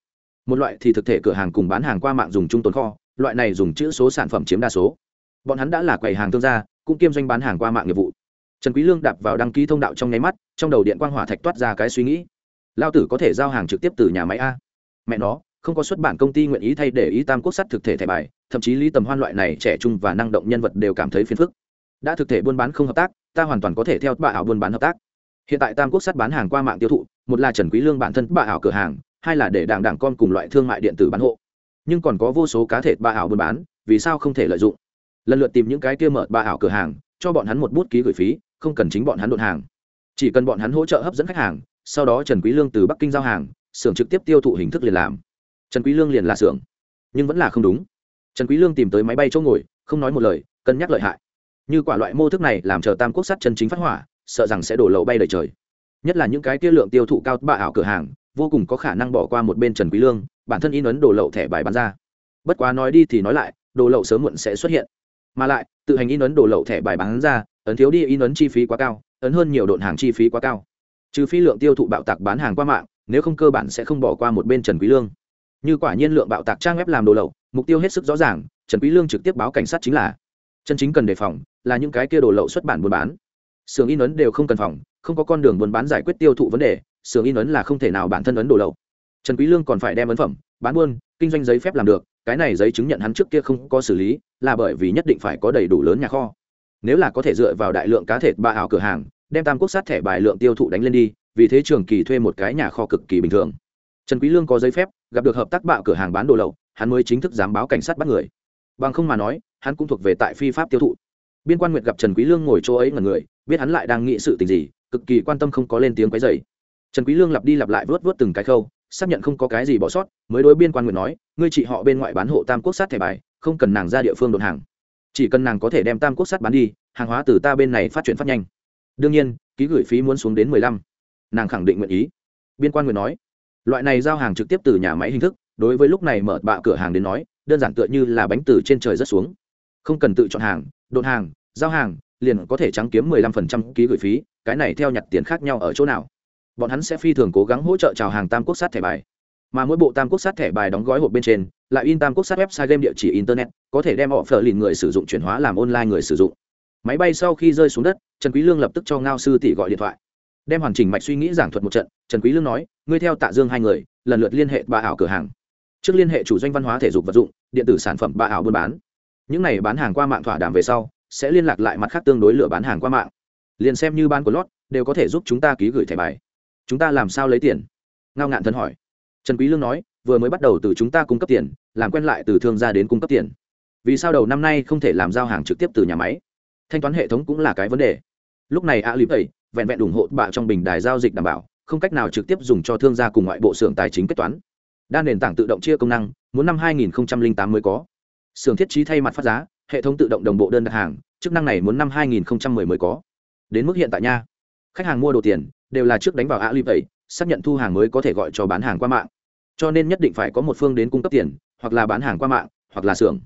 Một loại thì thực thể cửa hàng cùng bán hàng qua mạng dùng chung tồn kho, loại này dùng chữ số sản phẩm chiếm đa số. Bọn hắn đã là quầy hàng thương gia cũng kiêm doanh bán hàng qua mạng nghiệp vụ. Trần quý lương đạp vào đăng ký thông đạo trong nháy mắt, trong đầu điện quang hỏa thạch toát ra cái suy nghĩ. Lao tử có thể giao hàng trực tiếp từ nhà máy a. Mẹ nó, không có xuất bản công ty nguyện ý thay để ý tam quốc sắt thực thể thẻ bài, thậm chí lý tầm hoan loại này trẻ trung và năng động nhân vật đều cảm thấy phiền phức. Đã thực thể buôn bán không hợp tác, ta hoàn toàn có thể theo bà ảo buôn bán hợp tác. Hiện tại tam quốc sắt bán hàng qua mạng tiêu thụ, một là trần quý lương bản thân bà ảo cửa hàng, hai là để đảng đảng con cùng loại thương mại điện tử bán hộ. Nhưng còn có vô số cá thể bà ảo buôn bán, vì sao không thể lợi dụng? Lần lượt tìm những cái kia mở ba ảo cửa hàng, cho bọn hắn một bút ký gửi phí, không cần chính bọn hắn đột hàng. Chỉ cần bọn hắn hỗ trợ hấp dẫn khách hàng, sau đó trần quý lương từ bắc kinh giao hàng, xưởng trực tiếp tiêu thụ hình thức liền làm. Trần quý lương liền là xưởng. Nhưng vẫn là không đúng. Trần quý lương tìm tới máy bay chỗ ngồi, không nói một lời, cân nhắc lợi hại. Như quả loại mô thức này làm chờ tam quốc sát chân chính phát hỏa, sợ rằng sẽ đổ lậu bay đầy trời. Nhất là những cái kia lượng tiêu thụ cao bạ ảo cửa hàng, vô cùng có khả năng bỏ qua một bên trần quý lương, bản thân in ấn đổ lậu thẻ bài bán ra. Bất quá nói đi thì nói lại, đồ lậu sớm muộn sẽ xuất hiện mà lại, tự hành in ấn đổ lậu thẻ bài bán ra, ấn thiếu đi in ấn chi phí quá cao, ấn hơn nhiều độn hàng chi phí quá cao. Trừ phi lượng tiêu thụ bạo tạc bán hàng qua mạng, nếu không cơ bản sẽ không bỏ qua một bên trần quý lương. Như quả nhiên lượng bạo tạc trang web làm đồ lậu, mục tiêu hết sức rõ ràng, trần quý lương trực tiếp báo cảnh sát chính là. Chân chính cần đề phòng là những cái kia đồ lậu xuất bản buôn bán. Sưởng in ấn đều không cần phòng, không có con đường buôn bán giải quyết tiêu thụ vấn đề sưởng in ấn là không thể nào bản thân ấn đồ lậu. Trần quý lương còn phải đem ấn phẩm, bán buôn, kinh doanh giấy phép làm được, cái này giấy chứng nhận hắn trước kia không có xử lý là bởi vì nhất định phải có đầy đủ lớn nhà kho. Nếu là có thể dựa vào đại lượng cá thể ba ảo cửa hàng, đem tam quốc sát thẻ bài lượng tiêu thụ đánh lên đi, vì thế trường kỳ thuê một cái nhà kho cực kỳ bình thường. Trần quý lương có giấy phép, gặp được hợp tác bạo cửa hàng bán đồ lậu, hắn mới chính thức dám báo cảnh sát bắt người. Bằng không mà nói, hắn cũng thuộc về tại phi pháp tiêu thụ. Biên quan nguyệt gặp trần quý lương ngồi chỗ ấy ngẩn người, biết hắn lại đang nghĩ sự tình gì, cực kỳ quan tâm không có lên tiếng quấy rầy. Trần quý lương lặp đi lặp lại vớt vớt từng cái khâu xác nhận không có cái gì bỏ sót, mới đối biên quan nguyện nói, ngươi chị họ bên ngoại bán hộ tam quốc sát thẻ bài, không cần nàng ra địa phương đột hàng. Chỉ cần nàng có thể đem tam quốc sát bán đi, hàng hóa từ ta bên này phát triển phát nhanh. Đương nhiên, ký gửi phí muốn xuống đến mười lăm. Nàng khẳng định nguyện ý. Biên quan nguyện nói, loại này giao hàng trực tiếp từ nhà máy hình thức, đối với lúc này mở bạ cửa hàng đến nói, đơn giản tựa như là bánh từ trên trời rất xuống. Không cần tự chọn hàng đột hàng, giao hàng, liền có thể trắng kiếm 15% ký gửi phí, cái này theo nhặt tiền khác nhau ở chỗ nào? Bọn hắn sẽ phi thường cố gắng hỗ trợ chào hàng tam quốc sát thẻ bài. Mà mỗi bộ tam quốc sát thẻ bài đóng gói hộp bên trên, lại in tam quốc sát website game địa chỉ internet, có thể đem họ phờ lìn người sử dụng chuyển hóa làm online người sử dụng. Máy bay sau khi rơi xuống đất, trần quý lương lập tức cho ngao sư tỷ gọi điện thoại. Đem hoàn chỉnh mạch suy nghĩ giảng thuật một trận, trần quý lương nói, ngươi theo tạ dương hai người, lần lượt liên hệ ba ảo cửa hàng. Trước liên hệ chủ doanh văn hóa thể dục vật dụng, điện tử sản phẩm ba ảo buôn bán. Những này bán hàng qua mạng thỏa đàm về sau, sẽ liên lạc lại mặt khác tương đối lựa bán hàng qua mạng. Liền xem như ban của lót, đều có thể giúp chúng ta ký gửi thẻ bài chúng ta làm sao lấy tiền? Ngao ngạn thân hỏi. Trần quý lương nói, vừa mới bắt đầu từ chúng ta cung cấp tiền, làm quen lại từ thương gia đến cung cấp tiền. Vì sao đầu năm nay không thể làm giao hàng trực tiếp từ nhà máy? Thanh toán hệ thống cũng là cái vấn đề. Lúc này a lip ấy vẹn vẹn ủng hộ bạ trong bình đài giao dịch đảm bảo, không cách nào trực tiếp dùng cho thương gia cùng ngoại bộ xưởng tài chính kết toán. Đa nền tảng tự động chia công năng, muốn năm 2008 mới có. Xưởng thiết trí thay mặt phát giá, hệ thống tự động đồng bộ đơn đặt hàng, chức năng này muốn năm 2010 mới có. Đến mức hiện tại nha. Khách hàng mua đồ tiền đều là trước đánh vào alipay, xác nhận thu hàng mới có thể gọi cho bán hàng qua mạng. Cho nên nhất định phải có một phương đến cung cấp tiền, hoặc là bán hàng qua mạng, hoặc là xưởng.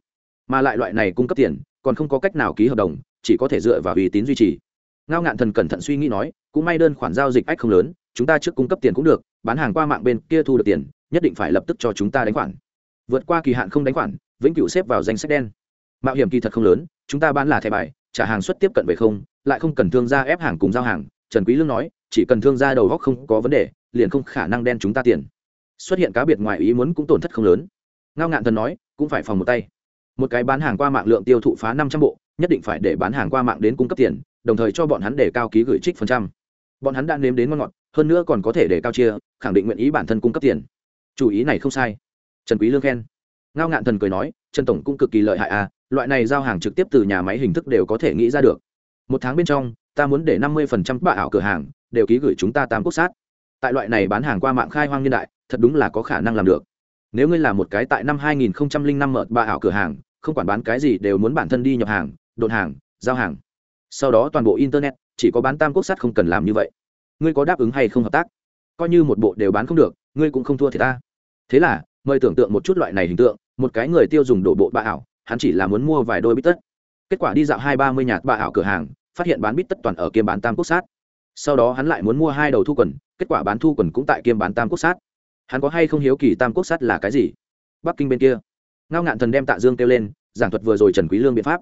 Mà lại loại này cung cấp tiền, còn không có cách nào ký hợp đồng, chỉ có thể dựa vào uy tín duy trì. Ngao ngạn thần cẩn thận suy nghĩ nói, cũng may đơn khoản giao dịch ách không lớn, chúng ta trước cung cấp tiền cũng được, bán hàng qua mạng bên kia thu được tiền, nhất định phải lập tức cho chúng ta đánh khoản. Vượt qua kỳ hạn không đánh khoản, vĩnh cửu xếp vào danh sách đen. Mạo hiểm kỳ thật không lớn, chúng ta bán là thẻ bài, trả hàng suất tiếp cận về không, lại không cần thương gia ép hàng cùng giao hàng, trần quý lương nói chỉ cần thương gia đầu góc không có vấn đề, liền không khả năng đen chúng ta tiền. Xuất hiện cá biệt ngoài ý muốn cũng tổn thất không lớn. Ngao ngạn thần nói, cũng phải phòng một tay. Một cái bán hàng qua mạng lượng tiêu thụ phá năm trăm bộ, nhất định phải để bán hàng qua mạng đến cung cấp tiền, đồng thời cho bọn hắn để cao ký gửi trích phần trăm. Bọn hắn đã nếm đến ngon ngọt, hơn nữa còn có thể để cao chia, khẳng định nguyện ý bản thân cung cấp tiền. Chủ ý này không sai. Trần quý lương khen. Ngao ngạn thần cười nói, trần tổng cũng cực kỳ lợi hại à loại này giao hàng trực tiếp từ nhà máy hình thức đều có thể nghĩ ra được. Một tháng bên trong, ta muốn để năm mươi phần trăm bạ ảo cửa hàng đều ký gửi chúng ta tam quốc sát. Tại loại này bán hàng qua mạng khai hoang niên đại, thật đúng là có khả năng làm được. Nếu ngươi là một cái tại năm 2005 mở ba ảo cửa hàng, không quản bán cái gì đều muốn bản thân đi nhập hàng đột hàng, giao hàng. Sau đó toàn bộ internet, chỉ có bán tam quốc sát không cần làm như vậy. Ngươi có đáp ứng hay không hợp tác? Coi như một bộ đều bán không được, ngươi cũng không thua thì ta. Thế là, mời tưởng tượng một chút loại này hình tượng, một cái người tiêu dùng đổ bộ bạ ảo, hắn chỉ là muốn mua vài đôi bít tất. Kết quả đi dạo hai ba mươi nhạt bạ ảo cửa hàng, phát hiện bán bít tất toàn ở kiêm bán tam quốc sát sau đó hắn lại muốn mua hai đầu thu quần, kết quả bán thu quần cũng tại kiêm bán tam quốc sát. Hắn có hay không hiếu kỳ tam quốc sát là cái gì? Bắc kinh bên kia. Ngao ngạn thần đem tạ dương kêu lên, giảng thuật vừa rồi trần quý lương biện pháp.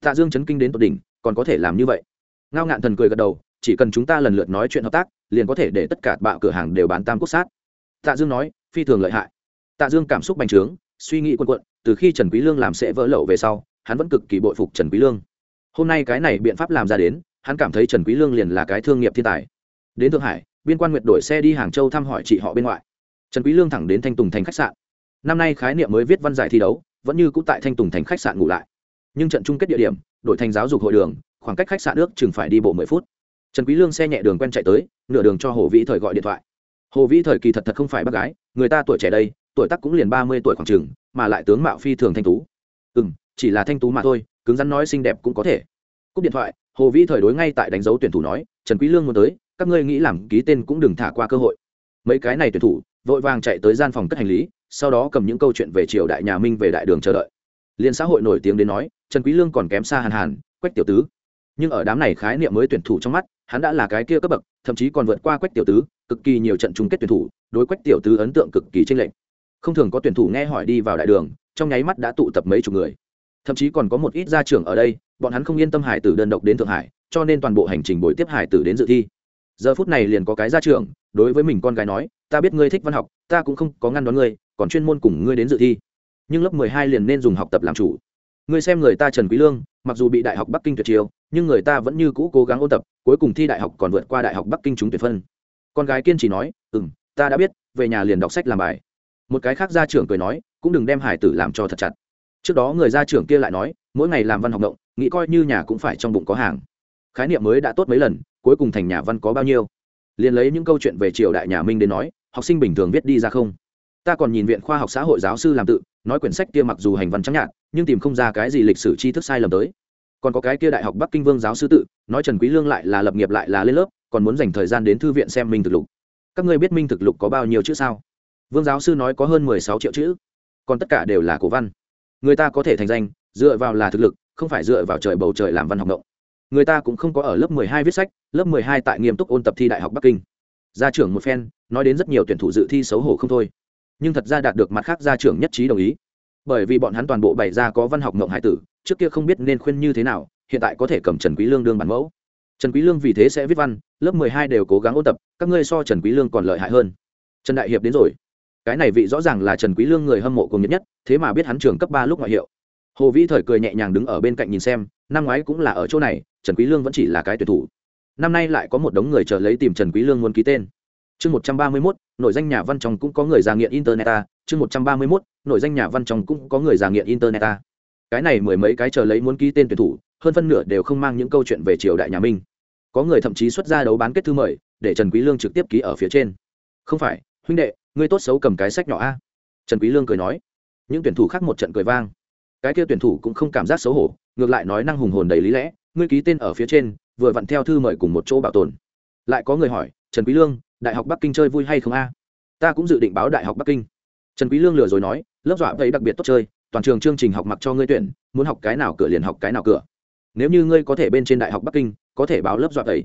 Tạ dương chấn kinh đến tột đỉnh, còn có thể làm như vậy. Ngao ngạn thần cười gật đầu, chỉ cần chúng ta lần lượt nói chuyện hợp tác, liền có thể để tất cả bạo cửa hàng đều bán tam quốc sát. Tạ dương nói, phi thường lợi hại. Tạ dương cảm xúc bành trướng, suy nghĩ quân quận từ khi trần quý lương làm sẽ vỡ lậu về sau, hắn vẫn cực kỳ bội phục trần quý lương. Hôm nay cái này biện pháp làm ra đến hắn cảm thấy trần quý lương liền là cái thương nghiệp thiên tài. Đến thượng hải biên quan nguyệt đổi xe đi hàng châu thăm hỏi chị họ bên ngoại. Trần quý lương thẳng đến thanh tùng thành khách sạn. Năm nay khái niệm mới viết văn giải thi đấu vẫn như cũ tại thanh tùng thành khách sạn ngủ lại. Nhưng trận chung kết địa điểm đổi thành giáo dục hội đường khoảng cách khách sạn ước chừng phải đi bộ mười phút. Trần quý lương xe nhẹ đường quen chạy tới nửa đường cho hồ vĩ thời gọi điện thoại. Hồ vĩ thời kỳ thật thật không phải bác gái người ta tuổi trẻ đây tuổi tác cũng liền ba mươi tuổi khoảng trường, mà lại tướng mạo phi thường thanh tú. Ừm chỉ là thanh tú mà thôi cứng rắn nói xinh đẹp cũng có thể. Cúp điện thoại hồ vĩ thời đối ngay tại đánh dấu tuyển thủ nói, trần quý lương muốn tới, các ngươi nghĩ làm ký tên cũng đừng thả qua cơ hội. Mấy cái này tuyển thủ, vội vàng chạy tới gian phòng cất hành lý, sau đó cầm những câu chuyện về triều đại nhà minh về đại đường chờ đợi. Liên xã hội nổi tiếng đến nói, trần quý lương còn kém xa hàn hàn, quách tiểu tứ. Nhưng ở đám này khái niệm mới tuyển thủ trong mắt, hắn đã là cái kia cấp bậc, thậm chí còn vượt qua quách tiểu tứ, cực kỳ nhiều trận chung kết tuyển thủ, đối quách tiểu tứ ấn tượng cực kỳ trinh lệch. Không thường có tuyển thủ nghe hỏi đi vào đại đường, trong nháy mắt đã tụ tập mấy chục người. Thậm chí còn có một ít gia trưởng ở đây bọn hắn không yên tâm hải tử đơn độc đến thượng hải, cho nên toàn bộ hành trình buổi tiếp hải tử đến dự thi. Giờ phút này liền có cái gia trưởng, đối với mình con gái nói, ta biết ngươi thích văn học, ta cũng không có ngăn đón ngươi, còn chuyên môn cùng ngươi đến dự thi. Nhưng lớp mười hai liền nên dùng học tập làm chủ. Ngươi xem người ta trần quý lương, mặc dù bị đại học bắc kinh tuyệt chiêu, nhưng người ta vẫn như cũ cố gắng ôn tập, cuối cùng thi đại học còn vượt qua đại học bắc kinh trúng tuyệt phân. Con gái kiên trì nói, ừm, ta đã biết, về nhà liền đọc sách làm bài. Một cái khác gia trưởng cười nói, cũng đừng đem hải tử làm cho thật chặt. Trước đó người gia trưởng kia lại nói, mỗi ngày làm văn học động nghĩ coi như nhà cũng phải trong bụng có hàng. Khái niệm mới đã tốt mấy lần, cuối cùng thành nhà văn có bao nhiêu? Liền lấy những câu chuyện về triều đại nhà minh đến nói, học sinh bình thường viết đi ra không? Ta còn nhìn viện khoa học xã hội giáo sư làm tự, nói quyển sách kia mặc dù hành văn trắng nhạt, nhưng tìm không ra cái gì lịch sử tri thức sai lầm tới. Còn có cái kia đại học bắc kinh vương giáo sư tự, nói trần quý lương lại là lập nghiệp lại là lên lớp, còn muốn dành thời gian đến thư viện xem minh thực lục. Các ngươi biết minh thực lục có bao nhiêu chữ sao? Vương giáo sư nói có hơn mười sáu triệu chữ. Còn tất cả đều là cổ văn. Người ta có thể thành danh, dựa vào là thực lực không phải dựa vào trời bầu trời làm văn học động. Người ta cũng không có ở lớp mười hai viết sách, lớp mười hai tại nghiêm túc ôn tập thi đại học bắc kinh. Gia trưởng một phen, nói đến rất nhiều tuyển thủ dự thi xấu hổ không thôi. Nhưng thật ra đạt được mặt khác gia trưởng nhất trí đồng ý. Bởi vì bọn hắn toàn bộ bày ra có văn học ngộng hải tử, trước kia không biết nên khuyên như thế nào, hiện tại có thể cầm trần quý lương đương bản mẫu. Trần quý lương vì thế sẽ viết văn, lớp mười hai đều cố gắng ôn tập, các ngươi so trần quý lương còn lợi hại hơn. Trần đại hiệp đến rồi. Cái này vị rõ ràng là trần quý lương người hâm mộ cùng nhất nhất, thế mà biết hắn trường cấp ba lúc ngoại hiệu hồ vĩ thời cười nhẹ nhàng đứng ở bên cạnh nhìn xem năm ngoái cũng là ở chỗ này trần quý lương vẫn chỉ là cái tuyển thủ. Năm nay lại có một đống người chờ lấy tìm trần quý lương muốn ký tên. Chương một trăm ba mươi 131, nội danh nhà văn trong cũng có người già nghiện internet ta chương một trăm ba mươi 131, nội danh nhà văn trong cũng có người già nghiện internet ta cái này mười mấy cái chờ lấy muốn ký tên tuyển thủ hơn phân nửa đều không mang những câu chuyện về triều đại nhà minh. Có người thậm chí xuất ra đấu bán kết thư mời để trần quý lương trực tiếp ký ở phía trên. Không phải huynh đệ ngươi tốt xấu cầm cái sách nhỏ a trần quý lương cười nói. Những tuyển thủ khác một trận cười vang cái kia tuyển thủ cũng không cảm giác xấu hổ, ngược lại nói năng hùng hồn đầy lý lẽ, ngươi ký tên ở phía trên, vừa vặn theo thư mời cùng một chỗ bảo tồn. Lại có người hỏi, trần quý lương, đại học bắc kinh chơi vui hay không a? Ta cũng dự định báo đại học bắc kinh. Trần quý lương lừa rồi nói, lớp dọa vậy đặc biệt tốt chơi, toàn trường chương trình học mặc cho ngươi tuyển, muốn học cái nào cửa liền học cái nào cửa. Nếu như ngươi có thể bên trên đại học bắc kinh, có thể báo lớp dọa vậy.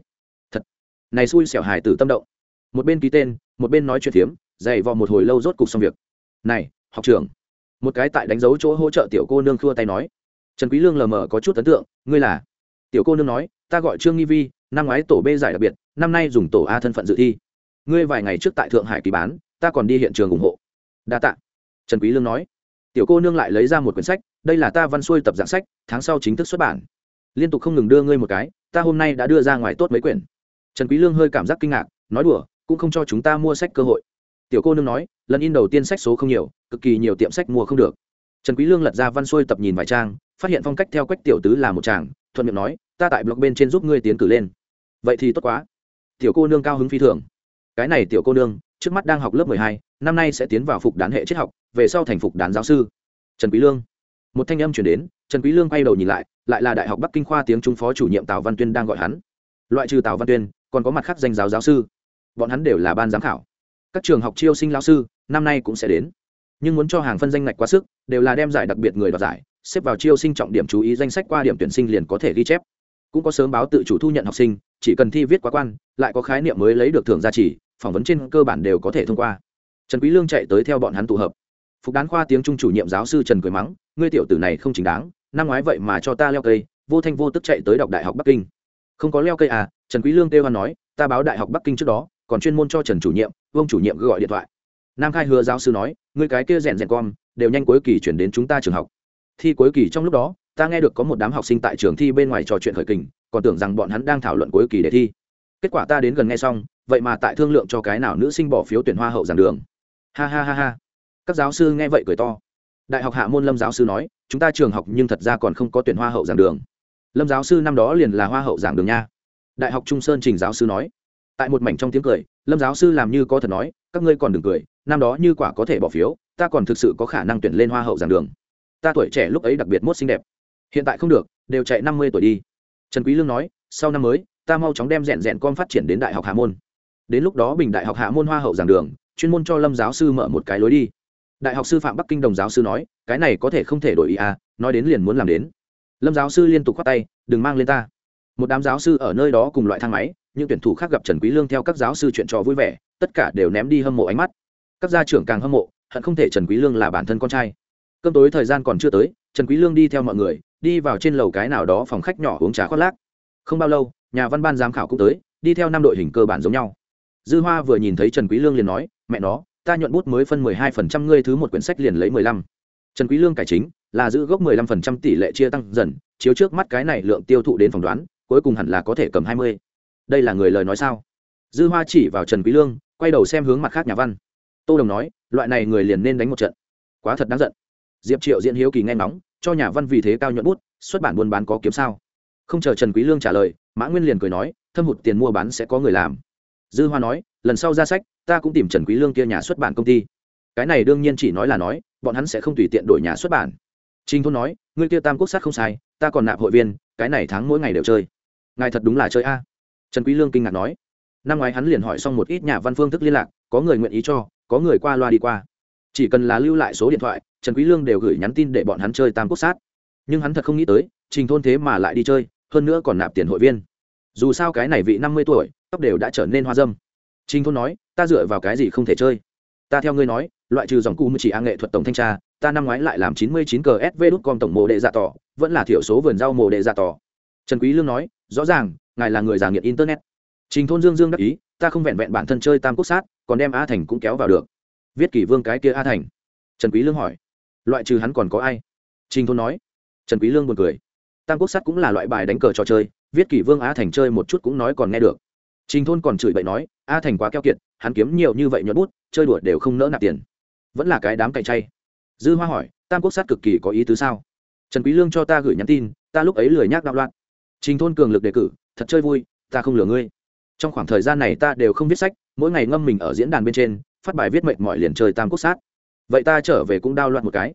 Thật, này xui xẻo hài tử tâm động. Một bên ký tên, một bên nói chuyện thiếm, dày vò một hồi lâu rốt cục xong việc. Này, học trưởng một cái tại đánh dấu chỗ hỗ trợ tiểu cô nương khua tay nói. Trần quý lương lờ mờ có chút ấn tượng, ngươi là? Tiểu cô nương nói, ta gọi trương nghi vi, năm ngoái tổ b giải đặc biệt, năm nay dùng tổ a thân phận dự thi. Ngươi vài ngày trước tại thượng hải ký bán, ta còn đi hiện trường ủng hộ. Đa tạ. Trần quý lương nói. Tiểu cô nương lại lấy ra một quyển sách, đây là ta văn xuôi tập dạng sách, tháng sau chính thức xuất bản. Liên tục không ngừng đưa ngươi một cái, ta hôm nay đã đưa ra ngoài tốt mấy quyển. Trần quý lương hơi cảm giác kinh ngạc, nói đùa, cũng không cho chúng ta mua sách cơ hội tiểu cô nương nói lần in đầu tiên sách số không nhiều cực kỳ nhiều tiệm sách mua không được. Trần quý lương lật ra văn xuôi tập nhìn vài trang phát hiện phong cách theo quách tiểu tứ là một chàng thuận miệng nói ta tại blog bên trên giúp ngươi tiến cử lên. Vậy thì tốt quá. Tiểu cô nương cao hứng phi thường. Cái này tiểu cô nương trước mắt đang học lớp mười hai, năm nay sẽ tiến vào phục đán hệ triết học về sau thành phục đán giáo sư. Trần quý lương. Một thanh âm truyền đến trần quý lương quay đầu nhìn lại lại là đại học bắc kinh khoa tiếng trung phó chủ nhiệm tào văn tuyên đang gọi hắn. Loại trừ tào văn tuyên còn có mặt khác danh giáo giáo sư. Bọn hắn đều là ban giám khảo các trường học chiêu sinh lao sư, năm nay cũng sẽ đến. Nhưng muốn cho hàng phân danh ngạch quá sức, đều là đem giải đặc biệt người đoạt giải, xếp vào chiêu sinh trọng điểm chú ý danh sách qua điểm tuyển sinh liền có thể ghi chép. Cũng có sớm báo tự chủ thu nhận học sinh, chỉ cần thi viết quá quan, lại có khái niệm mới lấy được thưởng gia trì phỏng vấn trên cơ bản đều có thể thông qua. Trần quý lương chạy tới theo bọn hắn tụ hợp. Phục đán khoa tiếng trung chủ nhiệm giáo sư trần cười mắng, ngươi tiểu tử này không chính đáng, năm ngoái vậy mà cho ta leo cây, vô thanh vô tức chạy tới đọc đại học bắc kinh. Không có leo cây à? Trần quý lương kêu hoan nói, ta báo đại học bắc kinh trước đó còn chuyên môn cho trần chủ nhiệm, vương chủ nhiệm gọi điện thoại. Nam khai hứa giáo sư nói người cái kia rèn rèn con, đều nhanh cuối kỳ chuyển đến chúng ta trường học. Thi cuối kỳ trong lúc đó, ta nghe được có một đám học sinh tại trường thi bên ngoài trò chuyện khởi kình, còn tưởng rằng bọn hắn đang thảo luận cuối kỳ để thi. Kết quả ta đến gần nghe xong, vậy mà tại thương lượng cho cái nào nữ sinh bỏ phiếu tuyển hoa hậu giảng đường. Ha ha ha ha. Các giáo sư nghe vậy cười to. Đại học hạ môn lâm giáo sư nói, chúng ta trường học nhưng thật ra còn không có tuyển hoa hậu giảng đường. Lâm giáo sư năm đó liền là hoa hậu giảng đường nha. Đại học trung sơn trình giáo sư nói tại một mảnh trong tiếng cười, lâm giáo sư làm như có thật nói, các ngươi còn đừng cười, năm đó như quả có thể bỏ phiếu, ta còn thực sự có khả năng tuyển lên hoa hậu giảng đường. Ta tuổi trẻ lúc ấy đặc biệt mốt xinh đẹp. Hiện tại không được, đều chạy năm mươi tuổi đi. Trần quý lương nói, sau năm mới, ta mau chóng đem rèn rèn con phát triển đến đại học hạ môn. Đến lúc đó bình đại học hạ môn hoa hậu giảng đường, chuyên môn cho lâm giáo sư mở một cái lối đi. Đại học sư phạm bắc kinh đồng giáo sư nói, cái này có thể không thể đổi ý à nói đến liền muốn làm đến. Lâm giáo sư liên tục khoát tay, đừng mang lên ta. Một đám giáo sư ở nơi đó cùng loại thang máy những tuyển thủ khác gặp trần quý lương theo các giáo sư chuyện trò vui vẻ, tất cả đều ném đi hâm mộ ánh mắt các gia trưởng càng hâm mộ, hận không thể trần quý lương là bản thân con trai cơm tối thời gian còn chưa tới, trần quý lương đi theo mọi người, đi vào trên lầu cái nào đó phòng khách nhỏ uống trà khoác lác không bao lâu, nhà văn ban giám khảo cũng tới, đi theo năm đội hình cơ bản giống nhau dư hoa vừa nhìn thấy trần quý lương liền nói, mẹ nó, ta nhuận bút mới phân 12% ngươi thứ một quyển sách liền lấy 15. trần quý lương cải chính, là giữ gốc 15% tỷ lệ chia tăng dần, chiếu trước mắt cái này lượng tiêu thụ đến phòng đoán, cuối cùng hẳn là có thể cầm 20 đây là người lời nói sao? Dư hoa chỉ vào trần quý lương, quay đầu xem hướng mặt khác nhà văn. Tô đồng nói, loại này người liền nên đánh một trận. Quá thật đáng giận. Diệp triệu diễn hiếu kỳ nghe nóng cho nhà văn vì thế cao nhuận bút, xuất bản buôn bán có kiếm sao? Không chờ trần quý lương trả lời, mã nguyên liền cười nói, thâm hụt tiền mua bán sẽ có người làm. Dư hoa nói, lần sau ra sách, ta cũng tìm trần quý lương kia nhà xuất bản công ty. Cái này đương nhiên chỉ nói là nói, bọn hắn sẽ không tùy tiện đổi nhà xuất bản. Trinh thôn nói, ngươi kia tam quốc sát không sai, ta còn nạp hội viên, cái này tháng mỗi ngày đều chơi. Ngài thật đúng là chơi a trần quý lương kinh ngạc nói, năm ngoái hắn liền hỏi xong một ít nhà văn phương thức liên lạc, có người nguyện ý cho, có người qua loa đi qua. Chỉ cần là lưu lại số điện thoại, trần quý lương đều gửi nhắn tin để bọn hắn chơi tam quốc sát. Nhưng hắn thật không nghĩ tới, trình thôn thế mà lại đi chơi, hơn nữa còn nạp tiền hội viên. Dù sao cái này vị năm mươi tuổi, tóc đều đã trở nên hoa dâm. Trình thôn nói, ta dựa vào cái gì không thể chơi? Ta theo ngươi nói, loại trừ dòng cụ mới chỉ a nghệ thuật tổng thanh tra, ta năm ngoái lại làm chín mươi chín cờ sv đút com tổng mồ đệ dạ tỏ, vẫn là thiểu số vườn rau mồ đệ dạ tỏ. Trần quý lương nói, rõ ràng ngài là người già nghiện internet. Trình thôn dương dương đắc ý, ta không vẹn vẹn bản thân chơi tam quốc sát, còn đem a thành cũng kéo vào được. Viết kỷ vương cái kia a thành. Trần quý lương hỏi, loại trừ hắn còn có ai? Trình thôn nói, trần quý lương buồn cười, tam quốc sát cũng là loại bài đánh cờ trò chơi, viết kỷ vương a thành chơi một chút cũng nói còn nghe được. Trình thôn còn chửi bậy nói, a thành quá keo kiệt, hắn kiếm nhiều như vậy nhuận bút, chơi đùa đều không nỡ nạp tiền. Vẫn là cái đám cậy chay. Dư hoa hỏi, tam quốc sát cực kỳ có ý tứ sao? Trần quý lương cho ta gửi nhắn tin, ta lúc ấy lười nhác đạo loạn. Trình thôn cường lực đề cử thật chơi vui, ta không lừa ngươi. Trong khoảng thời gian này ta đều không viết sách, mỗi ngày ngâm mình ở diễn đàn bên trên, phát bài viết mệt mỏi liền chơi tam quốc sát. Vậy ta trở về cũng đao loạn một cái.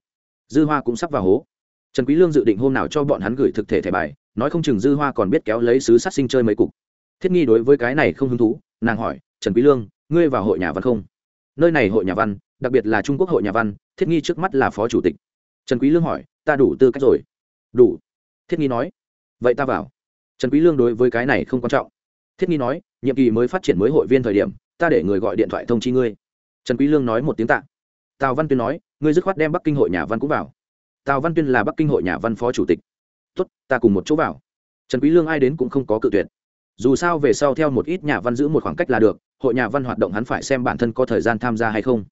Dư hoa cũng sắp vào hố. Trần quý lương dự định hôm nào cho bọn hắn gửi thực thể thẻ bài, nói không chừng dư hoa còn biết kéo lấy sứ sát sinh chơi mấy cục. Thiết nghi đối với cái này không hứng thú, nàng hỏi, trần quý lương, ngươi vào hội nhà văn không? Nơi này hội nhà văn, đặc biệt là trung quốc hội nhà văn, thiết nghi trước mắt là phó chủ tịch. Trần quý lương hỏi, ta đủ tư cách rồi. Đủ. Thiết nghi nói, vậy ta vào trần quý lương đối với cái này không quan trọng. Thiết nghi nói, nhiệm kỳ mới phát triển mới hội viên thời điểm, ta để người gọi điện thoại thông chi ngươi. Trần quý lương nói một tiếng tạ. Tào văn tuyên nói, ngươi dứt khoát đem bắc kinh hội nhà văn cũng vào. Tào văn tuyên là bắc kinh hội nhà văn phó chủ tịch. Tốt, ta cùng một chỗ vào. Trần quý lương ai đến cũng không có cự tuyệt. Dù sao về sau theo một ít nhà văn giữ một khoảng cách là được, hội nhà văn hoạt động hắn phải xem bản thân có thời gian tham gia hay không.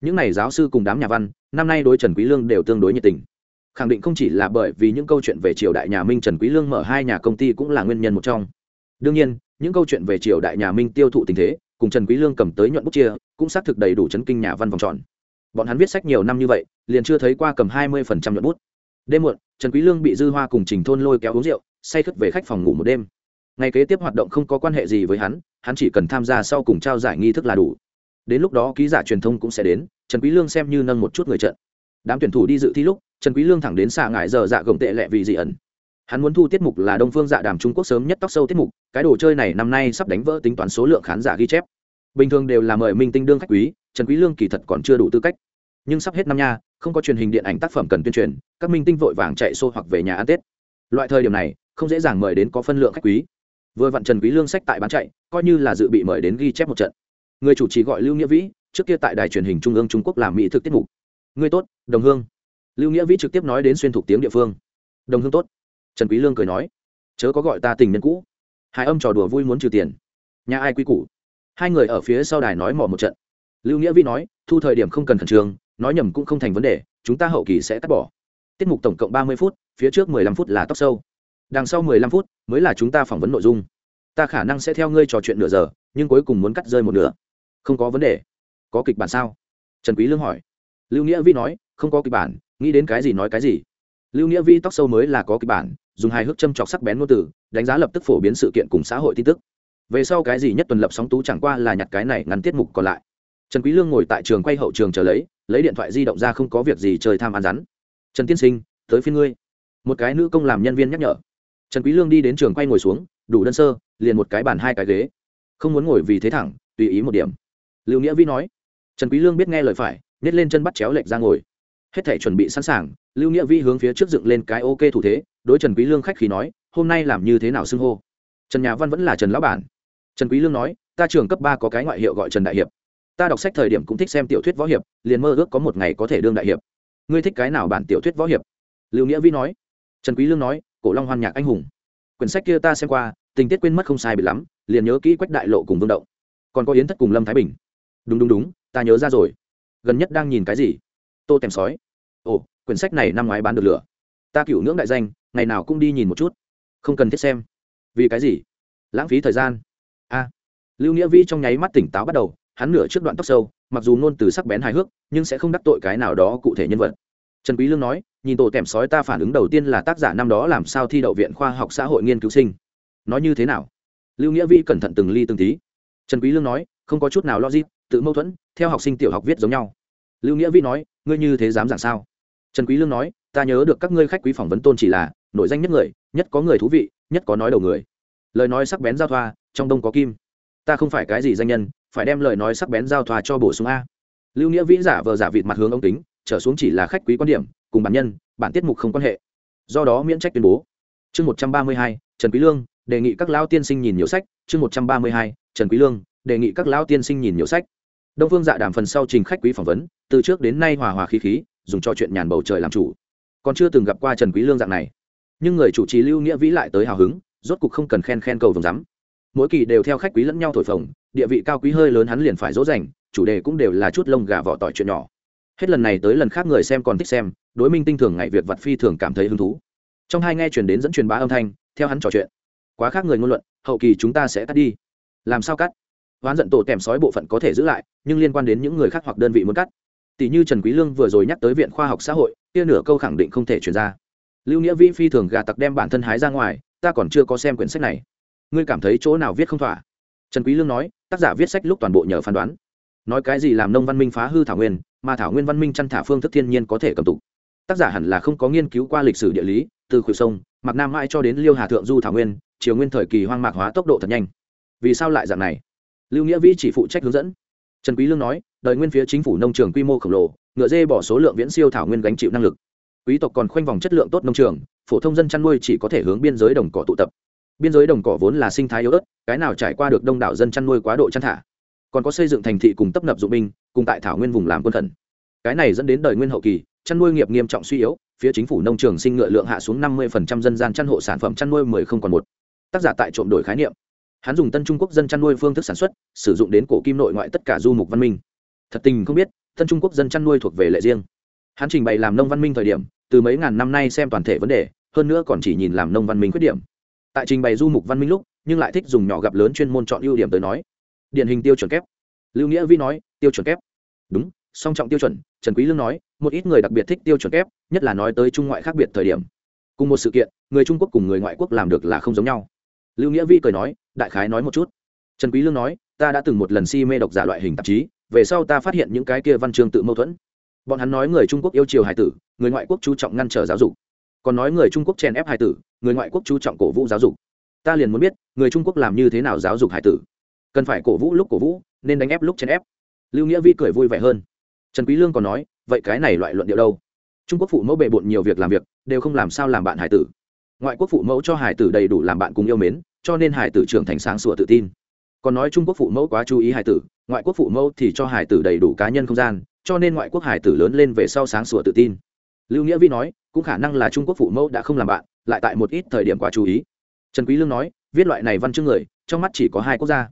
Những này giáo sư cùng đám nhà văn, năm nay đối trần quý lương đều tương đối nhiệt tình khẳng định không chỉ là bởi vì những câu chuyện về triều đại nhà minh trần quý lương mở hai nhà công ty cũng là nguyên nhân một trong. Đương nhiên, những câu chuyện về triều đại nhà minh tiêu thụ tình thế, cùng trần quý lương cầm tới nhuận bút chia, cũng xác thực đầy đủ chấn kinh nhà văn vòng tròn. Bọn hắn viết sách nhiều năm như vậy, liền chưa thấy qua cầm hai mươi phần trăm nhuận bút. Đêm muộn, trần quý lương bị dư hoa cùng trình thôn lôi kéo uống rượu, say khướt về khách phòng ngủ một đêm. Ngày kế tiếp hoạt động không có quan hệ gì với hắn hắn chỉ cần tham gia sau cùng trao giải nghi thức là đủ. Đến lúc đó ký giả truyền thông cũng sẽ đến, trần quý lương xem như nâng một chút người trận. Đám tuyển thủ đi dự thi lúc trần quý lương thẳng đến xạ ngải giờ dạ gồng tệ lệ vì dị ẩn. Hắn muốn thu tiết mục là đông phương dạ đàm trung quốc sớm nhất tóc sâu tiết mục, cái đồ chơi này năm nay sắp đánh vỡ tính toán số lượng khán giả ghi chép. Bình thường đều là mời minh tinh đương khách quý, trần quý lương kỳ thật còn chưa đủ tư cách. Nhưng sắp hết năm nha, không có truyền hình điện ảnh tác phẩm cần tuyên truyền, các minh tinh vội vàng chạy xô hoặc về nhà ăn tết. Loại thời điểm này, không dễ dàng mời đến có phân lượng khách quý. Vừa vặn trần quý lương sách tại bán chạy, coi như là dự bị mời đến ghi chép một trận. Người chủ trì gọi lưu nghĩa vĩ, trước kia tại đài truyền hình trung ương trung quốc làm mỹ thực tiết mục. Người tốt, đồng hương lưu nghĩa vĩ trực tiếp nói đến xuyên thục tiếng địa phương. Đồng hương tốt. Trần quý lương cười nói, chớ có gọi ta tình nhân cũ. Hai âm trò đùa vui muốn trừ tiền. Nhà ai quy củ? Hai người ở phía sau đài nói mò một trận. Lưu nghĩa vĩ nói, thu thời điểm không cần khẩn trương, nói nhầm cũng không thành vấn đề, chúng ta hậu kỳ sẽ cắt bỏ. Tiết mục tổng cộng ba mươi phút, phía trước mười lăm phút là tóc sâu. Đằng sau mười lăm phút mới là chúng ta phỏng vấn nội dung. Ta khả năng sẽ theo ngươi trò chuyện nửa giờ, nhưng cuối cùng muốn cắt rơi một nửa. Không có vấn đề. Có kịch bản sao? Trần quý lương hỏi. Lưu nghĩa vi nói, không có kịch bản nghĩ đến cái gì nói cái gì. Lưu nghĩa vi tóc sâu mới là có kịch bản, dùng hai hước châm chọc sắc bén ngôn từ, đánh giá lập tức phổ biến sự kiện cùng xã hội tin tức. Về sau cái gì nhất tuần lập sóng tú chẳng qua là nhặt cái này ngắn tiết mục còn lại. Trần quý lương ngồi tại trường quay hậu trường chờ lấy lấy điện thoại di động ra không có việc gì chơi tham ăn rắn. Trần tiên sinh, tới phiên ngươi. Một cái nữ công làm nhân viên nhắc nhở. Trần quý lương đi đến trường quay ngồi xuống, đủ đơn sơ, liền một cái bàn hai cái ghế. Không muốn ngồi vì thế thẳng, tùy ý một điểm. Lưu nghĩa vi nói. Trần quý lương biết nghe lời phải, nhét lên chân bắt chéo lệch ra ngồi hết thể chuẩn bị sẵn sàng, lưu nghĩa vi hướng phía trước dựng lên cái ok thủ thế, đối trần quý lương khách khí nói, hôm nay làm như thế nào xưng hô? Trần nhà văn vẫn là trần lão bản. Trần quý lương nói, ta trường cấp ba có cái ngoại hiệu gọi trần đại hiệp. Ta đọc sách thời điểm cũng thích xem tiểu thuyết võ hiệp, liền mơ ước có một ngày có thể đương đại hiệp. Ngươi thích cái nào bản tiểu thuyết võ hiệp? Lưu nghĩa vi nói. Trần quý lương nói, cổ long hoan nhạc anh hùng. Quyển sách kia ta xem qua, tình tiết quên mất không sai bị lắm, liền nhớ kỹ quách đại lộ cùng vương động. Còn có yến thất cùng lâm thái bình. Đúng đúng đúng, ta nhớ ra rồi. Gần nhất đang nhìn cái gì? Tô tèm sói. Ồ, quyển sách này năm ngoái bán được lửa. Ta cựu ngưỡng đại danh, ngày nào cũng đi nhìn một chút. Không cần thiết xem. Vì cái gì? Lãng phí thời gian. A. Lưu nghĩa vĩ trong nháy mắt tỉnh táo bắt đầu, hắn nửa trước đoạn tóc sâu, mặc dù nôn từ sắc bén hài hước, nhưng sẽ không đắc tội cái nào đó cụ thể nhân vật. Trần quý lương nói, nhìn tổ tèm sói ta phản ứng đầu tiên là tác giả năm đó làm sao thi đậu viện khoa học xã hội nghiên cứu sinh. Nói như thế nào? Lưu nghĩa vĩ cẩn thận từng ly từng tí. Trần quý lương nói, không có chút nào logic, tự mâu thuẫn, theo học sinh tiểu học viết giống nhau lưu nghĩa vĩ nói, ngươi như thế dám giảng sao? Trần quý lương nói, ta nhớ được các ngươi khách quý phỏng vấn tôn chỉ là nội danh nhất người, nhất có người thú vị, nhất có nói đầu người. Lời nói sắc bén giao thoa, trong đông có kim. Ta không phải cái gì danh nhân, phải đem lời nói sắc bén giao thoa cho bổ sung a. Lưu nghĩa vĩ giả vờ giả vịt mặt hướng ông tính trở xuống chỉ là khách quý quan điểm, cùng bản nhân, bản tiết mục không quan hệ. Do đó miễn trách tuyên bố. Chương một trăm ba mươi hai, trần quý lương, đề nghị các lão tiên sinh nhìn nhiều sách. Chương một trăm ba mươi hai, trần quý lương, đề nghị các lão tiên sinh nhìn nhiều sách đông phương dạ đàm phần sau trình khách quý phỏng vấn, từ trước đến nay hòa hòa khí khí, dùng cho chuyện nhàn bầu trời làm chủ. Còn chưa từng gặp qua trần quý lương dạng này. Nhưng người chủ trì lưu nghĩa vĩ lại tới hào hứng, rốt cục không cần khen khen cầu vồng rắm mỗi kỳ đều theo khách quý lẫn nhau thổi phồng, địa vị cao quý hơi lớn hắn liền phải dỗ dành, chủ đề cũng đều là chút lông gà vỏ tỏi chuyện nhỏ. Hết lần này tới lần khác người xem còn thích xem, đối minh tinh thường ngày việc vật phi thường cảm thấy hứng thú. Trong hai nghe truyền đến dẫn truyền bá âm thanh, theo hắn trò chuyện. Quá khác người ngôn luận, hậu kỳ chúng ta sẽ cắt đi. Làm sao cắt? Hoán giận tổ tèm sói bộ phận có thể giữ lại, nhưng liên quan đến những người khác hoặc đơn vị muốn cắt. Tỷ như trần quý lương vừa rồi nhắc tới viện khoa học xã hội, kia nửa câu khẳng định không thể truyền ra. Lưu nghĩa vĩ phi thường gà tặc đem bản thân hái ra ngoài, ta còn chưa có xem quyển sách này. Ngươi cảm thấy chỗ nào viết không thỏa? Trần quý lương nói, tác giả viết sách lúc toàn bộ nhờ phán đoán. Nói cái gì làm nông văn minh phá hư thảo nguyên, mà thảo nguyên văn minh chăn thả phương thức thiên nhiên có thể cầm tụ tác giả hẳn là không có nghiên cứu qua lịch sử địa lý, từ khuỷu sông mặc nam mãi cho đến liêu hà thượng du thảo nguyên, triều nguyên thời kỳ hoang mạc hóa tốc độ thật nhanh. Vì sao lại dạng này? Lưu nghĩa vĩ chỉ phụ trách hướng dẫn. Trần quý lương nói, đời nguyên phía chính phủ nông trường quy mô khổng lồ, ngựa dê bỏ số lượng viễn siêu thảo nguyên gánh chịu năng lực. Quý tộc còn khoanh vòng chất lượng tốt nông trường, phổ thông dân chăn nuôi chỉ có thể hướng biên giới đồng cỏ tụ tập. Biên giới đồng cỏ vốn là sinh thái yếu ớt, cái nào trải qua được đông đảo dân chăn nuôi quá độ chăn thả. Còn có xây dựng thành thị cùng tấp nập dụng binh, cùng tại thảo nguyên vùng làm quân thần. Cái này dẫn đến đời nguyên hậu kỳ, chăn nuôi nghiệp nghiêm trọng suy yếu, phía chính phủ nông trường sinh ngựa lượng hạ xuống năm mươi dân gian chăn hộ sản phẩm chăn nuôi mười không còn một. Tác giả tại trộm đổi khái niệm hắn dùng tân trung quốc dân chăn nuôi phương thức sản xuất, sử dụng đến cổ kim nội ngoại tất cả du mục văn minh. Thật tình không biết, tân trung quốc dân chăn nuôi thuộc về lệ riêng. Hắn trình bày làm nông văn minh thời điểm, từ mấy ngàn năm nay xem toàn thể vấn đề, hơn nữa còn chỉ nhìn làm nông văn minh khuyết điểm. Tại trình bày du mục văn minh lúc, nhưng lại thích dùng nhỏ gặp lớn chuyên môn chọn ưu điểm tới nói. Điển hình tiêu chuẩn kép. Lưu nghĩa vi nói, tiêu chuẩn kép. Đúng, song trọng tiêu chuẩn, trần quý lương nói, một ít người đặc biệt thích tiêu chuẩn kép, nhất là nói tới trung ngoại khác biệt thời điểm. Cùng một sự kiện, người trung quốc cùng người ngoại quốc làm được là không giống nhau lưu nghĩa vi cười nói, đại khái nói một chút. Trần quý lương nói, ta đã từng một lần si mê độc giả loại hình tạp chí, về sau ta phát hiện những cái kia văn chương tự mâu thuẫn. Bọn hắn nói người trung quốc yêu chiều hải tử, người ngoại quốc chú trọng ngăn trở giáo dục. Còn nói người trung quốc chèn ép hải tử, người ngoại quốc chú trọng cổ vũ giáo dục. Ta liền muốn biết, người trung quốc làm như thế nào giáo dục hải tử? Cần phải cổ vũ lúc cổ vũ, nên đánh ép lúc chèn ép. Lưu nghĩa vi cười vui vẻ hơn. Trần quý lương còn nói, vậy cái này loại luận điệu đâu? Trung quốc phụ mẫu bề bội nhiều việc làm việc, đều không làm sao làm bạn hải tử ngoại quốc phụ mẫu cho hải tử đầy đủ làm bạn cùng yêu mến, cho nên hải tử trưởng thành sáng sủa tự tin. Còn nói trung quốc phụ mẫu quá chú ý hải tử, ngoại quốc phụ mẫu thì cho hải tử đầy đủ cá nhân không gian, cho nên ngoại quốc hải tử lớn lên về sau sáng sủa tự tin. Lưu nghĩa vi nói, cũng khả năng là trung quốc phụ mẫu đã không làm bạn, lại tại một ít thời điểm quá chú ý. Trần quý lương nói, viết loại này văn chương người, trong mắt chỉ có hai quốc gia.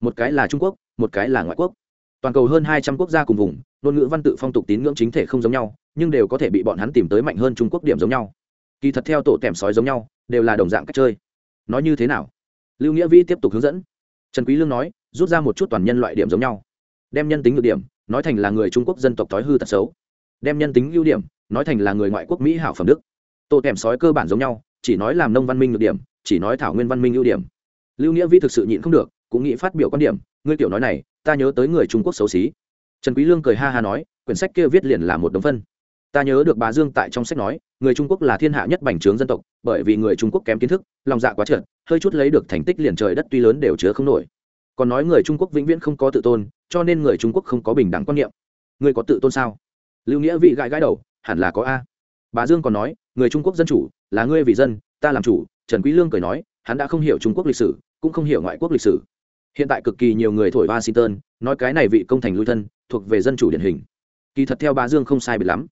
Một cái là trung quốc, một cái là ngoại quốc. Toàn cầu hơn hai trăm quốc gia cùng vùng, ngôn ngữ văn tự phong tục tín ngưỡng chính thể không giống nhau, nhưng đều có thể bị bọn hắn tìm tới mạnh hơn trung quốc điểm giống nhau kỳ thật theo tổ tèm sói giống nhau, đều là đồng dạng cách chơi. Nói như thế nào? Lưu nghĩa vĩ tiếp tục hướng dẫn. Trần quý lương nói, rút ra một chút toàn nhân loại điểm giống nhau. Đem nhân tính ưu điểm, nói thành là người trung quốc dân tộc thói hư tật xấu. Đem nhân tính ưu điểm, nói thành là người ngoại quốc mỹ hảo phẩm đức. Tổ tèm sói cơ bản giống nhau, chỉ nói làm nông văn minh ưu điểm, chỉ nói thảo nguyên văn minh ưu điểm. Lưu nghĩa vĩ thực sự nhịn không được, cũng nghĩ phát biểu quan điểm, ngươi tiểu nói này, ta nhớ tới người trung quốc xấu xí. Trần quý lương cười ha ha nói, quyển sách kia viết liền là một đống phân ta nhớ được bà dương tại trong sách nói, người trung quốc là thiên hạ nhất bành trướng dân tộc, bởi vì người trung quốc kém kiến thức, lòng dạ quá trượt hơi chút lấy được thành tích liền trời đất tuy lớn đều chứa không nổi. Còn nói người trung quốc vĩnh viễn không có tự tôn, cho nên người trung quốc không có bình đẳng quan niệm. Người có tự tôn sao? Lưu nghĩa vị gãi gãi đầu, hẳn là có a. Bà dương còn nói, người trung quốc dân chủ, là ngươi vì dân, ta làm chủ, trần quý lương cười nói, hắn đã không hiểu trung quốc lịch sử, cũng không hiểu ngoại quốc lịch sử. Hiện tại cực kỳ nhiều người thổi washington, nói cái này vị công thành lui thân, thuộc về dân chủ điển hình. Kỳ thật theo bà dương không sai biệt lắm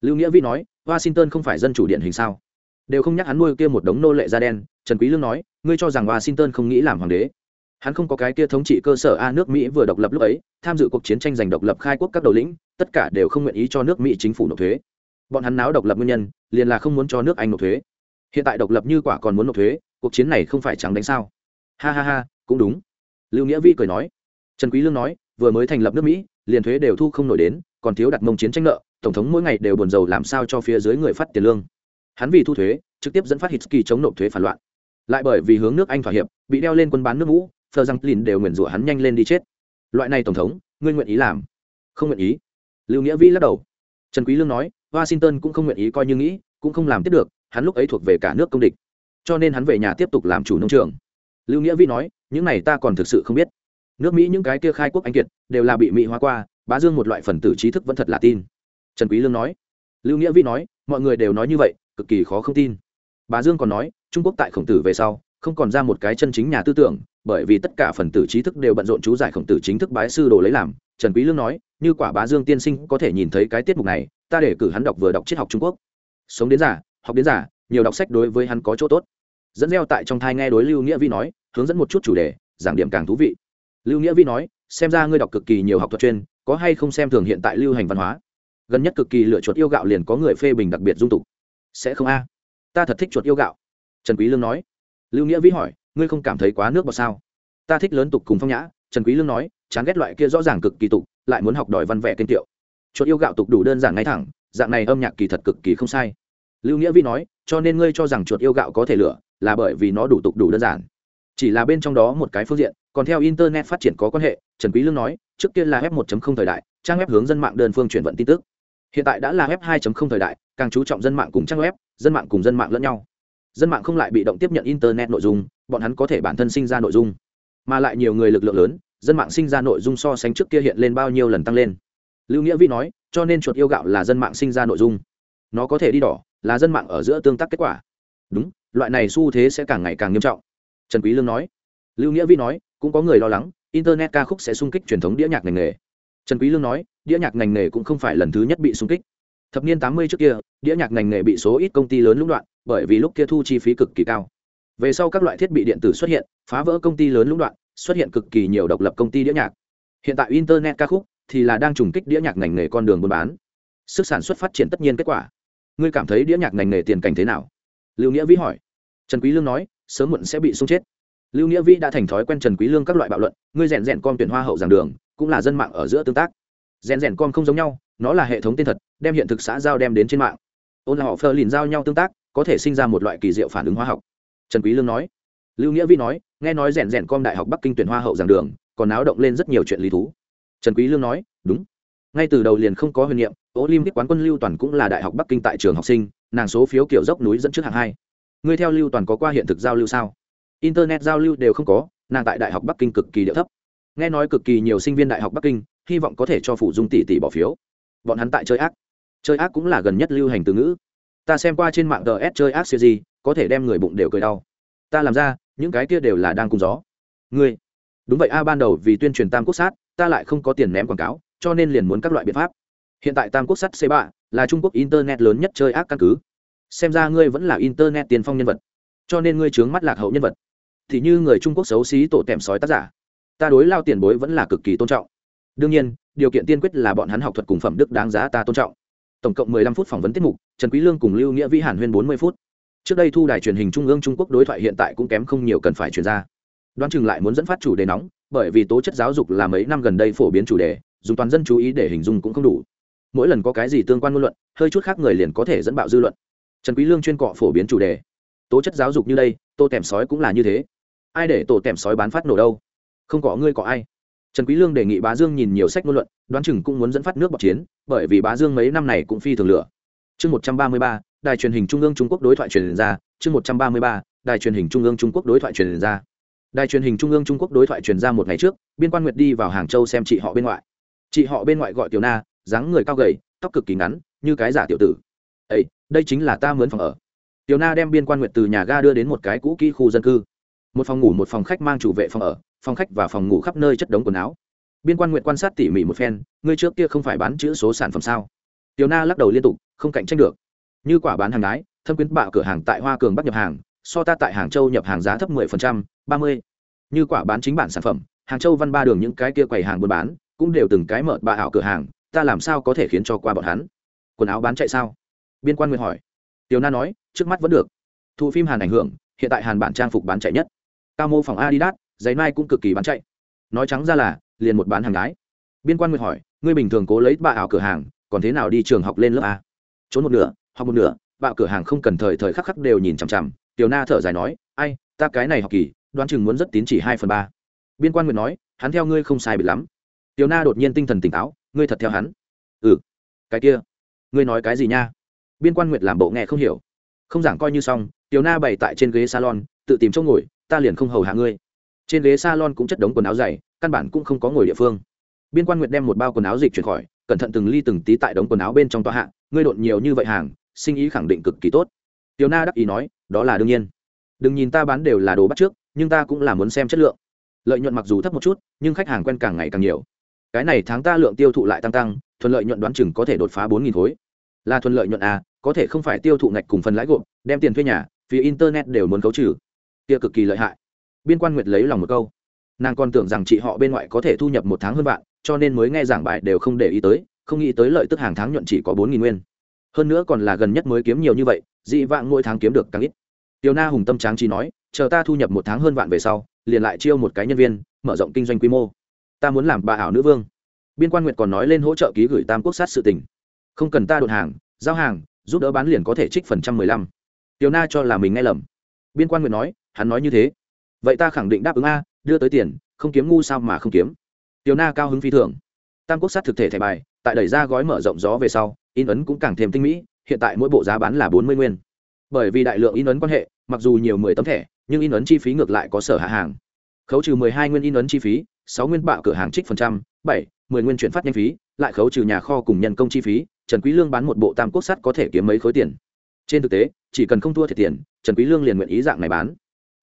lưu nghĩa vĩ nói, washington không phải dân chủ điển hình sao? Đều không nhắc hắn nuôi kia một đống nô lệ da đen, trần quý lương nói, ngươi cho rằng washington không nghĩ làm hoàng đế? Hắn không có cái kia thống trị cơ sở a nước mỹ vừa độc lập lúc ấy, tham dự cuộc chiến tranh giành độc lập khai quốc các đầu lĩnh, tất cả đều không nguyện ý cho nước mỹ chính phủ nộp thuế. Bọn hắn náo độc lập nguyên nhân, liền là không muốn cho nước anh nộp thuế. Hiện tại độc lập như quả còn muốn nộp thuế, cuộc chiến này không phải trắng đánh sao? Ha ha ha, cũng đúng. Lưu nghĩa vi cười nói. Trần quý lương nói, vừa mới thành lập nước mỹ, liền thuế đều thu không nổi đến còn thiếu đặt mông chiến tranh nợ, tổng thống mỗi ngày đều buồn rầu làm sao cho phía dưới người phát tiền lương. Hắn vì thu thuế, trực tiếp dẫn phát hitsky chống nộp thuế phản loạn. Lại bởi vì hướng nước anh thỏa hiệp, bị đeo lên quân bán nước ngũ thờ răng lìn đều nguyền rủa hắn nhanh lên đi chết. Loại này tổng thống, ngươi nguyện ý làm? Không nguyện ý. Lưu nghĩa vĩ lắc đầu. Trần quý lương nói, washington cũng không nguyện ý coi như nghĩ, cũng không làm tiếp được, hắn lúc ấy thuộc về cả nước công địch. Cho nên hắn về nhà tiếp tục làm chủ nông trường. Lưu nghĩa vĩ nói, những này ta còn thực sự không biết. Nước mỹ những cái kia khai quốc anh kiệt, đều là bị mỹ hóa qua bá dương một loại phần tử trí thức vẫn thật là tin. Trần quý lương nói. Lưu nghĩa vi nói, mọi người đều nói như vậy, cực kỳ khó không tin. Bá dương còn nói, trung quốc tại khổng tử về sau, không còn ra một cái chân chính nhà tư tưởng, bởi vì tất cả phần tử trí thức đều bận rộn chú giải khổng tử chính thức bái sư đồ lấy làm. Trần quý lương nói, như quả bá dương tiên sinh có thể nhìn thấy cái tiết mục này, ta để cử hắn đọc vừa đọc triết học trung quốc. Sống đến giả học đến giả nhiều đọc sách đối với hắn có chỗ tốt. Dẫn gieo tại trong thai nghe đối lưu nghĩa vi nói, hướng dẫn một chút chủ đề, giảng điểm càng thú vị. Lưu nghĩa vi nói, xem ra ngươi đọc cực kỳ nhiều học thuật chuyên có hay không xem thường hiện tại lưu hành văn hóa? Gần nhất cực kỳ lựa chuột yêu gạo liền có người phê bình đặc biệt dung tục. Sẽ không a? Ta thật thích chuột yêu gạo. Trần quý lương nói. Lưu nghĩa vi hỏi, ngươi không cảm thấy quá nước bọt sao? Ta thích lớn tục cùng phong nhã. Trần quý lương nói, chán ghét loại kia rõ ràng cực kỳ tục, lại muốn học đòi văn vẻ kênh tiệu. Chuột yêu gạo tục đủ đơn giản ngay thẳng, dạng này âm nhạc kỳ thật cực kỳ không sai. Lưu nghĩa vi nói, cho nên ngươi cho rằng chuột yêu gạo có thể lựa là bởi vì nó đủ tục đủ đơn giản chỉ là bên trong đó một cái phương diện, còn theo internet phát triển có quan hệ, trần quý lương nói, trước kia là web 1.0 thời đại, trang web hướng dân mạng đơn phương chuyển vận tin tức. Hiện tại đã là web 2.0 thời đại, càng chú trọng dân mạng cùng trang web, dân mạng cùng dân mạng lẫn nhau. Dân mạng không lại bị động tiếp nhận internet nội dung, bọn hắn có thể bản thân sinh ra nội dung. Mà lại nhiều người lực lượng lớn, dân mạng sinh ra nội dung so sánh trước kia hiện lên bao nhiêu lần tăng lên. Lưu nghĩa vi nói, cho nên chuột yêu gạo là dân mạng sinh ra nội dung. Nó có thể đi đỏ, là dân mạng ở giữa tương tác kết quả. Đúng, loại này xu thế sẽ càng ngày càng nghiêm trọng trần quý lương nói. Lưu nghĩa vi nói, cũng có người lo lắng, internet ca khúc sẽ xung kích truyền thống đĩa nhạc ngành nghề. Trần quý lương nói, đĩa nhạc ngành nghề cũng không phải lần thứ nhất bị xung kích. Thập niên 80 trước kia, đĩa nhạc ngành nghề bị số ít công ty lớn lũng đoạn, bởi vì lúc kia thu chi phí cực kỳ cao. Về sau các loại thiết bị điện tử xuất hiện, phá vỡ công ty lớn lũng đoạn, xuất hiện cực kỳ nhiều độc lập công ty đĩa nhạc. Hiện tại internet ca khúc thì là đang trùng kích đĩa nhạc ngành nghề con đường buôn bán. Sức sản xuất phát triển tất nhiên kết quả. Ngươi cảm thấy đĩa nhạc ngành nghề tiền cảnh thế nào? Lưu nghĩa vĩ hỏi. Trần quý lương nói sớm muộn sẽ bị xung chết. Lưu nghĩa vĩ đã thành thói quen trần quý lương các loại bạo luận, ngươi rèn rèn con tuyển hoa hậu giảng đường, cũng là dân mạng ở giữa tương tác. Rèn rèn con không giống nhau, nó là hệ thống tên thật, đem hiện thực xã giao đem đến trên mạng. Ôn là họ phơ lìn giao nhau tương tác, có thể sinh ra một loại kỳ diệu phản ứng hóa học. Trần quý lương nói. Lưu nghĩa vĩ nói, nghe nói rèn rèn con đại học bắc kinh tuyển hoa hậu giảng đường, còn náo động lên rất nhiều chuyện lý thú. Trần quý lương nói, đúng. Ngay từ đầu liền không có huyền niệm, olympic quán quân lưu toàn cũng là đại học bắc kinh tại trường học sinh, nàng số phiếu kiểu dốc núi dẫn trước hạng hai ngươi theo lưu toàn có qua hiện thực giao lưu sao? Internet giao lưu đều không có, nàng tại đại học bắc kinh cực kỳ địa thấp. Nghe nói cực kỳ nhiều sinh viên đại học bắc kinh, hy vọng có thể cho phụ dung tỷ tỷ bỏ phiếu. Bọn hắn tại chơi ác. Chơi ác cũng là gần nhất lưu hành từ ngữ. Ta xem qua trên mạng gs chơi ác siêu gì có thể đem người bụng đều cười đau. Ta làm ra, những cái kia đều là đang cùng gió. Ngươi. Đúng vậy a, ban đầu vì tuyên truyền tam quốc sát, ta lại không có tiền ném quảng cáo, cho nên liền muốn các loại biện pháp. Hiện tại tam quốc sắt c ba là trung quốc internet lớn nhất chơi ác căn cứ xem ra ngươi vẫn là internet tiền phong nhân vật, cho nên ngươi trướng mắt lạc hậu nhân vật. Thì như người trung quốc xấu xí tổ tèm sói tác giả, ta đối lao tiền bối vẫn là cực kỳ tôn trọng. Đương nhiên, điều kiện tiên quyết là bọn hắn học thuật cùng phẩm đức đáng giá ta tôn trọng. Tổng cộng mười lăm phút phỏng vấn tiết mục, trần quý lương cùng lưu nghĩa vĩ hàn huyên bốn mươi phút. Trước đây thu đài truyền hình trung ương trung quốc đối thoại hiện tại cũng kém không nhiều cần phải truyền ra. Đoán chừng lại muốn dẫn phát chủ đề nóng, bởi vì tố chất giáo dục là mấy năm gần đây phổ biến chủ đề, dùng toàn dân chú ý để hình dung cũng không đủ. Mỗi lần có cái gì tương quan ngôn luận, hơi chút khác người liền có thể dẫn bạo dư luận trần quý lương chuyên cọ phổ biến chủ đề. Tố chất giáo dục như đây tô tèm sói cũng là như thế. Ai để tổ tèm sói bán phát nổ đâu? Không có ngươi có ai? Trần quý lương đề nghị bá dương nhìn nhiều sách ngôn luận đoán chừng cũng muốn dẫn phát nước bọc chiến bởi vì bá dương mấy năm này cũng phi thường lửa. Chương 133, đài truyền hình trung ương trung quốc đối thoại truyền ra. Chương 133, đài truyền hình trung ương trung quốc đối thoại truyền ra. Đài truyền hình trung ương trung quốc đối thoại truyền ra một ngày trước biên quan nguyệt đi vào hàng châu xem chị họ bên ngoại. Chị họ bên ngoại gọi tiểu na dáng người cao gầy tóc cực kỳ ngắn như cái giả tiểu tử. Ấy đây chính là ta mướn phòng ở. Tiểu na đem biên quan nguyệt từ nhà ga đưa đến một cái cũ kỹ khu dân cư. Một phòng ngủ một phòng khách mang chủ vệ phòng ở phòng khách và phòng ngủ khắp nơi chất đống quần áo. Biên quan nguyện quan sát tỉ mỉ một phen ngươi trước kia không phải bán chữ số sản phẩm sao? Tiểu na lắc đầu liên tục không cạnh tranh được. Như quả bán hàng đái thâm quyến bạo cửa hàng tại hoa cường bắc nhập hàng so ta tại hàng châu nhập hàng giá thấp 10%, 30. như quả bán chính bản sản phẩm hàng châu văn ba đường những cái kia quầy hàng buôn bán cũng đều từng cái mở bà ảo cửa hàng ta làm sao có thể khiến cho qua bọn hắn? Quần áo bán chạy sao? Biên quan nguyện hỏi. Tiểu na nói, trước mắt vẫn được. Thụ phim hàn ảnh hưởng, hiện tại hàn bản trang phục bán chạy nhất. Cao mô phòng adidas, giày mai cũng cực kỳ bán chạy. Nói trắng ra là, liền một bán hàng gái. Biên quan nguyện hỏi, ngươi bình thường cố lấy bà ảo cửa hàng, còn thế nào đi trường học lên lớp a? Trốn một nửa, học một nửa bạo cửa hàng không cần thời thời khắc khắc đều nhìn chằm chằm. Tiểu na thở dài nói, ai, ta cái này học kỳ, đoán chừng muốn rất tín chỉ hai phần ba. Biên quan nguyện nói, hắn theo ngươi không sai biệt lắm. Tiểu na đột nhiên tinh thần tỉnh táo, ngươi thật theo hắn? Ừ. Cái kia, ngươi nói cái gì nha? Biên quan nguyệt làm bộ nghe không hiểu. Không giảng coi như xong, tiểu na bày tại trên ghế salon, tự tìm chỗ ngồi, ta liền không hầu hạ ngươi. Trên ghế salon cũng chất đống quần áo dày, căn bản cũng không có ngồi địa phương. Biên quan nguyệt đem một bao quần áo dịch chuyển khỏi, cẩn thận từng ly từng tí tại đống quần áo bên trong tòa hạ, ngươi đột nhiều như vậy hàng, sinh ý khẳng định cực kỳ tốt. Tiểu na đắc ý nói, đó là đương nhiên. Đừng nhìn ta bán đều là đồ bắt trước, nhưng ta cũng là muốn xem chất lượng. Lợi nhuận mặc dù thấp một chút, nhưng khách hàng quen càng ngày càng nhiều. Cái này tháng ta lượng tiêu thụ lại tăng tăng, thuận lợi nhuận đoán chừng có thể đột phá bốn nghìn khối. Là thuận lợi nhuận à có thể không phải tiêu thụ ngạch cùng phần lãi gộp đem tiền thuê nhà phía internet đều muốn cấu trừ. Kia cực kỳ lợi hại. Biên quan nguyệt lấy lòng một câu. Nàng còn tưởng rằng chị họ bên ngoại có thể thu nhập một tháng hơn bạn, cho nên mới nghe giảng bài đều không để ý tới không nghĩ tới lợi tức hàng tháng nhuận chỉ có bốn nghìn nguyên. Hơn nữa còn là gần nhất mới kiếm nhiều như vậy dị vạng mỗi tháng kiếm được càng ít. Tiểu na hùng tâm tráng trí nói chờ ta thu nhập một tháng hơn vạn về sau liền lại chiêu một cái nhân viên mở rộng kinh doanh quy mô. Ta muốn làm bà ảo nữ vương. Biên quan nguyệt còn nói lên hỗ trợ ký gửi tam quốc sát sự tình. Không cần ta đột hàng giao hàng giúp đỡ bán liền có thể trích phần trăm mười lăm. Tiểu na cho là mình nghe lầm. Biên quan nguyện nói, hắn nói như thế. Vậy ta khẳng định đáp ứng a, đưa tới tiền, không kiếm ngu sao mà không kiếm. Tiểu na cao hứng phi thường. Tam quốc sát thực thể thẻ bài, tại đẩy ra gói mở rộng gió về sau, in ấn cũng càng thêm tinh mỹ, hiện tại mỗi bộ giá bán là bốn mươi nguyên. Bởi vì đại lượng in ấn quan hệ, mặc dù nhiều mười tấm thẻ, nhưng in ấn chi phí ngược lại có sở hạ hàng. Khấu trừ mười hai nguyên in ấn chi phí, sáu nguyên bạo cửa hàng trích phần trăm, bảy, mười nguyên chuyển phát nhanh phí, lại khấu trừ nhà kho cùng nhân công chi phí trần quý lương bán một bộ tam quốc sắt có thể kiếm mấy khối tiền. Trên thực tế, chỉ cần không thua thiệt tiền, trần quý lương liền nguyện ý dạng này bán.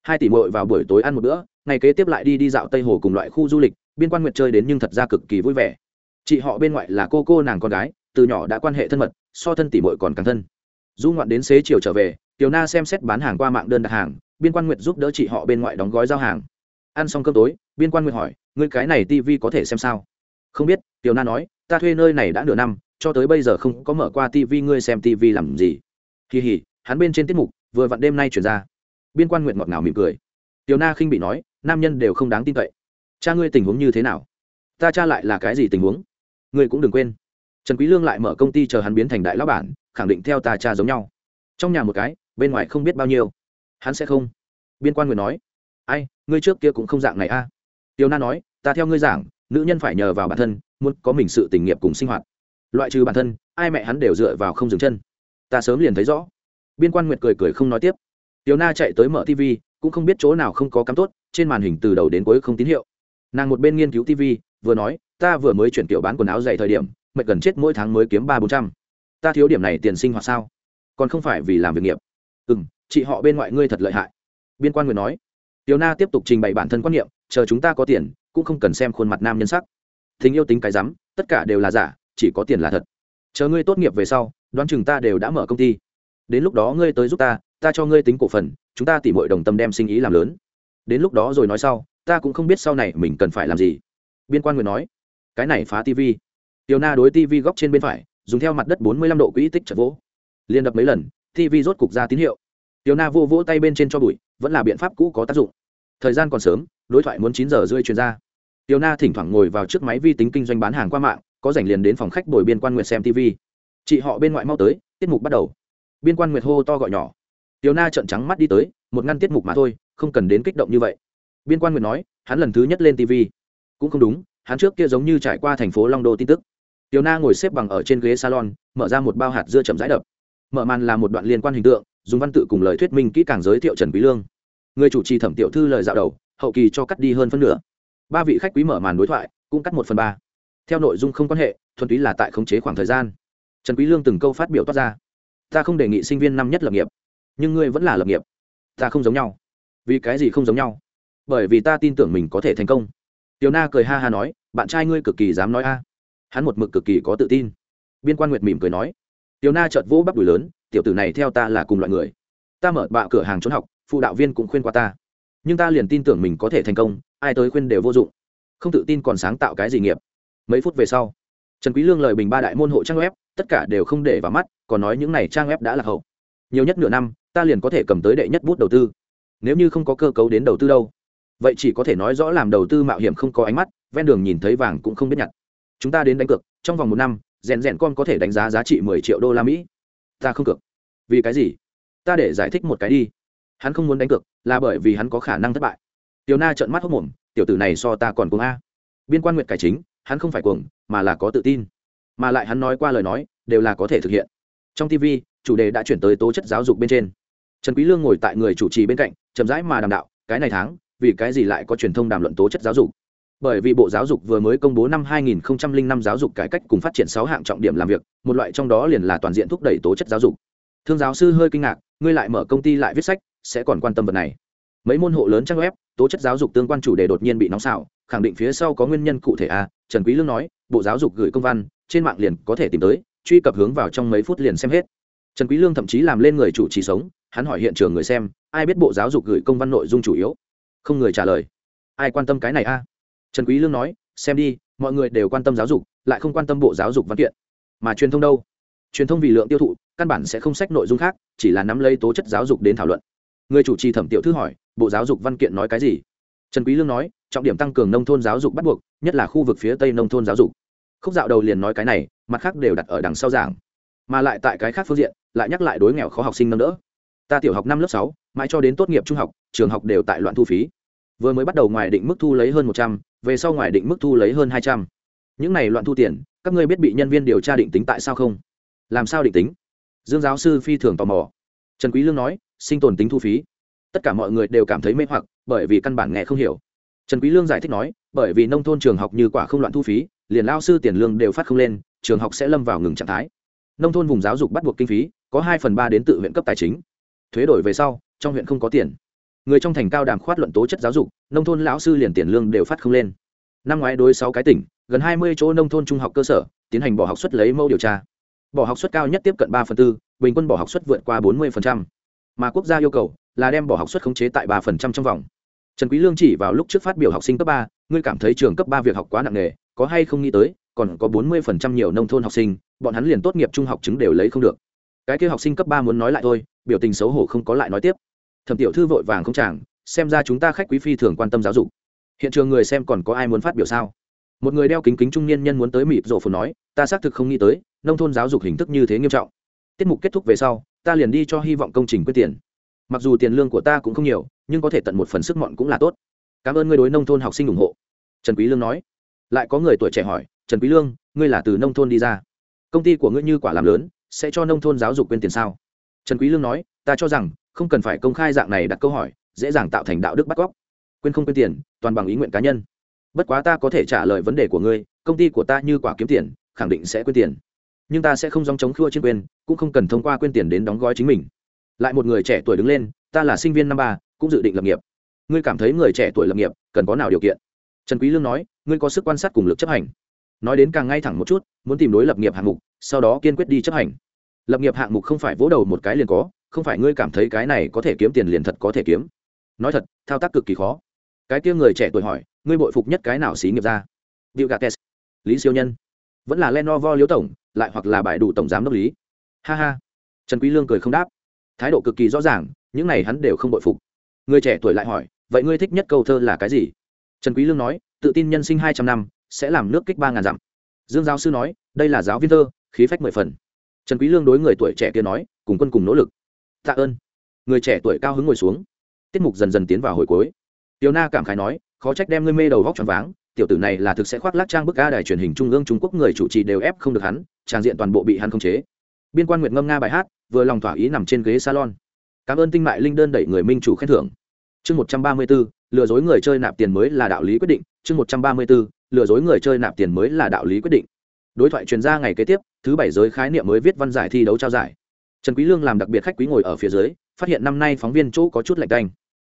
Hai tỷ muội vào buổi tối ăn một bữa, ngày kế tiếp lại đi đi dạo tây hồ cùng loại khu du lịch, biên quan nguyệt chơi đến nhưng thật ra cực kỳ vui vẻ. Chị họ bên ngoại là cô cô nàng con gái, từ nhỏ đã quan hệ thân mật, so thân tỷ muội còn càng thân. Du ngoạn đến xế chiều trở về, tiểu na xem xét bán hàng qua mạng đơn đặt hàng, biên quan nguyệt giúp đỡ chị họ bên ngoại đóng gói giao hàng. Ăn xong cơm tối, biên quan nguyệt hỏi, ngươi cái này tivi có thể xem sao? Không biết, tiểu na nói, ta thuê nơi này đã nửa năm cho tới bây giờ không có mở qua tivi ngươi xem tivi làm gì? Kỳ hỉ hắn bên trên tiết mục vừa vặn đêm nay chuyển ra. Biên quan nguyện ngọt ngào mỉm cười. Tiểu na khinh bị nói, nam nhân đều không đáng tin cậy. Cha ngươi tình huống như thế nào? Ta cha lại là cái gì tình huống? Ngươi cũng đừng quên. Trần quý lương lại mở công ty chờ hắn biến thành đại lão bản, khẳng định theo ta cha giống nhau. Trong nhà một cái, bên ngoài không biết bao nhiêu. Hắn sẽ không. Biên quan nguyện nói. Ai, ngươi trước kia cũng không dạng này a. À? na nói, ta theo ngươi giảng, nữ nhân phải nhờ vào bản thân, muốn có mình sự tình nghiệp cùng sinh hoạt loại trừ bản thân, ai mẹ hắn đều dựa vào không dừng chân. Ta sớm liền thấy rõ. Biên quan nguyệt cười cười không nói tiếp. Tiểu na chạy tới mở tv cũng không biết chỗ nào không có cắm tốt, trên màn hình từ đầu đến cuối không tín hiệu. Nàng một bên nghiên cứu tv vừa nói, ta vừa mới chuyển kiểu bán quần áo dày thời điểm, mệt gần chết mỗi tháng mới kiếm ba bốn trăm. Ta thiếu điểm này tiền sinh hoạt sao? Còn không phải vì làm việc nghiệp. Ừ m chị họ bên ngoại ngươi thật lợi hại. Biên quan nguyệt nói. Tiểu na tiếp tục trình bày bản thân quan niệm, chờ chúng ta có tiền, cũng không cần xem khuôn mặt nam nhân sắc. Tình yêu tính cái rắm, tất cả đều là giả chỉ có tiền là thật. Chờ ngươi tốt nghiệp về sau, đoán chừng ta đều đã mở công ty. Đến lúc đó ngươi tới giúp ta ta cho ngươi tính cổ phần, chúng ta tỉ mọi đồng tâm đem sinh ý làm lớn. Đến lúc đó rồi nói sau, ta cũng không biết sau này mình cần phải làm gì. Biên quan nguyện nói, cái này phá tv tiểu na đối tv góc trên bên phải, dùng theo mặt đất bốn mươi lăm độ quỹ tích chật vỗ. Liên đập mấy lần tv rốt cục ra tín hiệu. Tiểu na vô vỗ tay bên trên cho bụi, vẫn là biện pháp cũ có tác dụng. Thời gian còn sớm, đối thoại muốn chín giờ rưỡi truyền ra. Tiểu na thỉnh thoảng ngồi vào trước máy vi tính kinh doanh bán hàng qua mạng có dành liền đến phòng khách bồi biên quan nguyệt xem tv chị họ bên ngoại mau tới, tiết mục bắt đầu. Biên quan nguyệt hô to gọi nhỏ. Tiểu na trợn trắng mắt đi tới, một ngăn tiết mục mà thôi, không cần đến kích động như vậy. Biên quan nguyệt nói, hắn lần thứ nhất lên tv cũng không đúng, hắn trước kia giống như trải qua thành phố long đô tin tức. Tiểu na ngồi xếp bằng ở trên ghế salon, mở ra một bao hạt dưa chậm rãi đập. Mở màn là một đoạn liên quan hình tượng, dùng văn tự cùng lời thuyết minh kỹ càng giới thiệu trần quý lương. Người chủ trì thẩm tiểu thư lời dạo đầu, hậu kỳ cho cắt đi hơn phân nửa. Ba vị khách quý mở màn đối thoại, cũng cắt một phần ba theo nội dung không quan hệ, thuần túy là tại khống chế khoảng thời gian. Trần quý lương từng câu phát biểu toát ra. Ta không đề nghị sinh viên năm nhất lập nghiệp, nhưng ngươi vẫn là lập nghiệp. Ta không giống nhau. Vì cái gì không giống nhau? Bởi vì ta tin tưởng mình có thể thành công. Tiểu na cười ha ha nói, bạn trai ngươi cực kỳ dám nói a. Hắn một mực cực kỳ có tự tin. Biên quan nguyệt mỉm cười nói. Tiểu na chợt vỗ bắp đùi lớn, tiểu tử này theo ta là cùng loại người. Ta mở bạ cửa hàng trốn học, phụ đạo viên cũng khuyên qua ta. Nhưng ta liền tin tưởng mình có thể thành công, ai tới khuyên đều vô dụng. Không tự tin còn sáng tạo cái gì nghiệp mấy phút về sau, trần quý lương lời bình ba đại môn hộ trang web, tất cả đều không để vào mắt, còn nói những này trang web đã là hậu. Nhiều nhất nửa năm, ta liền có thể cầm tới đệ nhất bút đầu tư. Nếu như không có cơ cấu đến đầu tư đâu, vậy chỉ có thể nói rõ làm đầu tư mạo hiểm không có ánh mắt, ven đường nhìn thấy vàng cũng không biết nhặt. Chúng ta đến đánh cược, trong vòng một năm, rèn rèn con có thể đánh giá giá trị mười triệu đô la mỹ. Ta không cược. Vì cái gì? Ta để giải thích một cái đi. Hắn không muốn đánh cược, là bởi vì hắn có khả năng thất bại. Tiểu na trợn mắt hốc mồm, tiểu tử này so ta còn cuồng a. Biên quan nguyện cải chính hắn không phải cuồng, mà là có tự tin. Mà lại hắn nói qua lời nói, đều là có thể thực hiện. Trong tv chủ đề đã chuyển tới tố chất giáo dục bên trên. Trần quý lương ngồi tại người chủ trì bên cạnh, chậm rãi mà đàm đạo, cái này tháng, vì cái gì lại có truyền thông đàm luận tố chất giáo dục? Bởi vì bộ giáo dục vừa mới công bố năm 2005 giáo dục cải cách cùng phát triển 6 hạng trọng điểm làm việc, một loại trong đó liền là toàn diện thúc đẩy tố chất giáo dục. Thương giáo sư hơi kinh ngạc, ngươi lại mở công ty lại viết sách, sẽ còn quan tâm vật này. Mấy môn hộ lớn trang web, tố chất giáo dục tương quan chủ đề đột nhiên bị nóng xạo khẳng định phía sau có nguyên nhân cụ thể à? trần quý lương nói, bộ giáo dục gửi công văn, trên mạng liền có thể tìm tới, truy cập hướng vào trong mấy phút liền xem hết. Trần quý lương thậm chí làm lên người chủ trì sống, hắn hỏi hiện trường người xem, ai biết bộ giáo dục gửi công văn nội dung chủ yếu? Không người trả lời. Ai quan tâm cái này a trần quý lương nói, xem đi, mọi người đều quan tâm giáo dục, lại không quan tâm bộ giáo dục văn kiện. Mà truyền thông đâu? Truyền thông vì lượng tiêu thụ, căn bản sẽ không sách nội dung khác, chỉ là nắm lấy tố chất giáo dục đến thảo luận. Người chủ trì thẩm tiểu thư hỏi, bộ giáo dục văn kiện nói cái gì? Trần quý lương nói trọng điểm tăng cường nông thôn giáo dục bắt buộc, nhất là khu vực phía tây nông thôn giáo dục. Khúc dạo đầu liền nói cái này, mặt khác đều đặt ở đằng sau giảng. Mà lại tại cái khác phương diện, lại nhắc lại đối nghèo khó học sinh nâng đỡ. Ta tiểu học năm lớp sáu, mãi cho đến tốt nghiệp trung học, trường học đều tại loạn thu phí. Vừa mới bắt đầu ngoài định mức thu lấy hơn một trăm, về sau ngoài định mức thu lấy hơn hai trăm. Những này loạn thu tiền, các ngươi biết bị nhân viên điều tra định tính tại sao không? Làm sao định tính? Dương giáo sư phi thường tò mò. Trần quý lương nói, sinh tồn tính thu phí. Tất cả mọi người đều cảm thấy mê hoặc, bởi vì căn bản nghe không hiểu trần quý lương giải thích nói, bởi vì nông thôn trường học như quả không loạn thu phí, liền lao sư tiền lương đều phát không lên, trường học sẽ lâm vào ngừng trạng thái. Nông thôn vùng giáo dục bắt buộc kinh phí, có hai phần ba đến tự huyện cấp tài chính. Thuế đổi về sau, trong huyện không có tiền. Người trong thành cao đàm khoát luận tố chất giáo dục, nông thôn lão sư liền tiền lương đều phát không lên. Năm ngoái đối sáu cái tỉnh, gần hai mươi chỗ nông thôn trung học cơ sở, tiến hành bỏ học suất lấy mẫu điều tra. Bỏ học suất cao nhất tiếp cận ba phần tư, bình quân bỏ học suất vượt qua bốn mươi mà quốc gia yêu cầu là đem bỏ học suất khống chế tại ba phần trăm trong vòng trần quý lương chỉ vào lúc trước phát biểu học sinh cấp ba, ngươi cảm thấy trường cấp ba việc học quá nặng nề, có hay không nghĩ tới, còn có bốn mươi phần trăm nhiều nông thôn học sinh, bọn hắn liền tốt nghiệp trung học chứng đều lấy không được. Cái kia học sinh cấp ba muốn nói lại thôi, biểu tình xấu hổ không có lại nói tiếp. Thẩm tiểu thư vội vàng không chàng, xem ra chúng ta khách quý phi thường quan tâm giáo dục. Hiện trường người xem còn có ai muốn phát biểu sao? Một người đeo kính kính trung niên nhân muốn tới mịt rộ phồn nói, ta xác thực không nghĩ tới, nông thôn giáo dục hình thức như thế nghiêm trọng. Tiết mục kết thúc về sau, ta liền đi cho hy vọng công trình quyết tiền mặc dù tiền lương của ta cũng không nhiều, nhưng có thể tận một phần sức mọn cũng là tốt. Cảm ơn ngươi đối nông thôn học sinh ủng hộ. Trần quý lương nói. Lại có người tuổi trẻ hỏi, trần quý lương, ngươi là từ nông thôn đi ra? Công ty của ngươi như quả làm lớn, sẽ cho nông thôn giáo dục quên tiền sao? Trần quý lương nói, ta cho rằng, không cần phải công khai dạng này đặt câu hỏi, dễ dàng tạo thành đạo đức bắt cóc. Quên không quên tiền, toàn bằng ý nguyện cá nhân. Bất quá ta có thể trả lời vấn đề của ngươi, công ty của ta như quả kiếm tiền, khẳng định sẽ quên tiền. Nhưng ta sẽ không dòng chống khua trên quên, cũng không cần thông qua quên tiền đến đóng gói chính mình lại một người trẻ tuổi đứng lên ta là sinh viên năm ba cũng dự định lập nghiệp. Ngươi cảm thấy người trẻ tuổi lập nghiệp cần có nào điều kiện? Trần quý lương nói ngươi có sức quan sát cùng lực chấp hành. Nói đến càng ngay thẳng một chút muốn tìm đối lập nghiệp hạng mục sau đó kiên quyết đi chấp hành. Lập nghiệp hạng mục không phải vỗ đầu một cái liền có không phải ngươi cảm thấy cái này có thể kiếm tiền liền thật có thể kiếm. Nói thật thao tác cực kỳ khó. Cái kia người trẻ tuổi hỏi ngươi bội phục nhất cái nào xí nghiệp ra? Bill Gates, Lý Siêu Nhân, vẫn là Lenovo Liếu tổng, lại hoặc là bài đủ tổng giám đốc lý. Ha ha. Trần Quý Lương cười không đáp, thái độ cực kỳ rõ ràng, những này hắn đều không bội phục. Người trẻ tuổi lại hỏi, vậy ngươi thích nhất câu thơ là cái gì? Trần Quý Lương nói, tự tin nhân sinh 200 năm, sẽ làm nước kích 3000 dặm. Dương giáo sư nói, đây là giáo viên thơ, khí phách mười phần. Trần Quý Lương đối người tuổi trẻ kia nói, cùng quân cùng nỗ lực. Tạ ơn. Người trẻ tuổi cao hứng ngồi xuống. Tiết mục dần dần tiến vào hồi cuối. Tiểu Na cảm khái nói, khó trách đem ngươi mê đầu vóc tròn váng tiểu tử này là thực sẽ khoác lác trang bức ca đài truyền hình trung ương trung quốc người chủ trì đều ép không được hắn trang diện toàn bộ bị hắn khống chế biên quan nguyệt ngâm nga bài hát vừa lòng thỏa ý nằm trên ghế salon. Cảm ơn tinh mại linh đơn đẩy người minh chủ khen thưởng. Chương một trăm ba mươi 134, lừa dối người chơi nạp tiền mới là đạo lý quyết định. Chương một trăm ba mươi 134, lừa dối người chơi nạp tiền mới là đạo lý quyết định. Đối thoại truyền ra ngày kế tiếp thứ bảy giới khái niệm mới viết văn giải thi đấu trao giải. Trần quý lương làm đặc biệt khách quý ngồi ở phía dưới phát hiện năm nay phóng viên chỗ có chút lạnh canh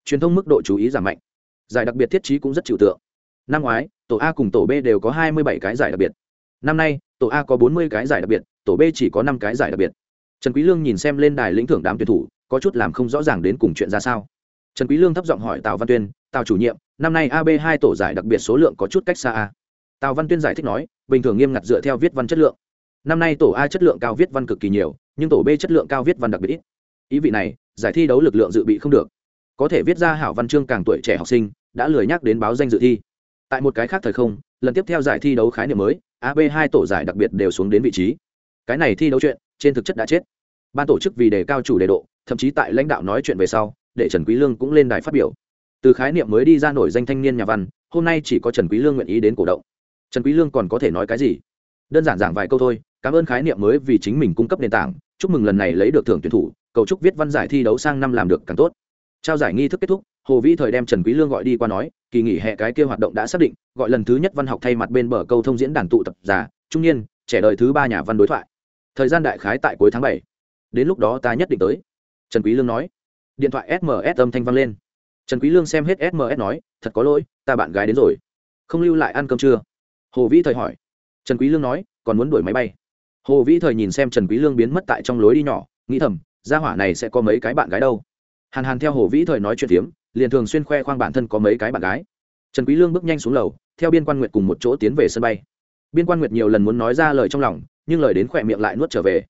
truyền thông mức độ chú ý giảm mạnh. Giải đặc biệt thiết trí cũng rất chịu tượng. Năm ngoái tổ a cùng tổ b đều có hai mươi bảy cái giải đặc biệt. Năm nay tổ a có bốn mươi cái giải đặc biệt tổ b chỉ có năm cái giải đặc biệt. Trần quý lương nhìn xem lên đài lĩnh thưởng đám tuyển thủ, có chút làm không rõ ràng đến cùng chuyện ra sao. Trần quý lương thấp giọng hỏi tào văn tuyên, tào chủ nhiệm, năm nay ab hai tổ giải đặc biệt số lượng có chút cách xa a? Tào văn tuyên giải thích nói, bình thường nghiêm ngặt dựa theo viết văn chất lượng. Năm nay tổ a chất lượng cao, viết văn cực kỳ nhiều, nhưng tổ b chất lượng cao, viết văn đặc biệt ít. Ý vị này, giải thi đấu lực lượng dự bị không được. Có thể viết ra hảo văn chương càng tuổi trẻ học sinh, đã lười nhắc đến báo danh dự thi. Tại một cái khác thời không, lần tiếp theo giải thi đấu khái niệm mới ab hai tổ giải đặc biệt đều xuống đến vị trí cái này thi đấu chuyện trên thực chất đã chết. Ban tổ chức vì đề cao chủ đề độ, thậm chí tại lãnh đạo nói chuyện về sau, để trần quý lương cũng lên đài phát biểu. Từ khái niệm mới đi ra nổi danh thanh niên nhà văn, hôm nay chỉ có trần quý lương nguyện ý đến cổ động. Trần quý lương còn có thể nói cái gì? Đơn giản giảng vài câu thôi, cảm ơn khái niệm mới vì chính mình cung cấp nền tảng, chúc mừng lần này lấy được thưởng tuyển thủ, cầu chúc viết văn giải thi đấu sang năm làm được càng tốt. Trao giải nghi thức kết thúc, hồ vĩ thời đem trần quý lương gọi đi qua nói, kỳ nghỉ hè cái kia hoạt động đã xác định, gọi lần thứ nhất văn học thay mặt bên bờ câu thông diễn đàn tụ tập già, trung niên, trẻ đời thứ ba nhà văn đối thoại thời gian đại khái tại cuối tháng bảy. Đến lúc đó ta nhất định tới. Trần quý lương nói. Điện thoại sms âm thanh vang lên. Trần quý lương xem hết sms nói, thật có lỗi, ta bạn gái đến rồi. Không lưu lại ăn cơm trưa. Hồ vĩ thời hỏi. Trần quý lương nói, còn muốn đuổi máy bay? Hồ vĩ thời nhìn xem trần quý lương biến mất tại trong lối đi nhỏ, nghĩ thầm, gia hỏa này sẽ có mấy cái bạn gái đâu? Hàn hàn theo hồ vĩ thời nói chuyện tiếm liền thường xuyên khoe khoang bản thân có mấy cái bạn gái. Trần quý lương bước nhanh xuống lầu, theo biên quan nguyệt cùng một chỗ tiến về sân bay. Biên quan nguyệt nhiều lần muốn nói ra lời trong lòng nhưng lời đến khỏe miệng lại nuốt trở về.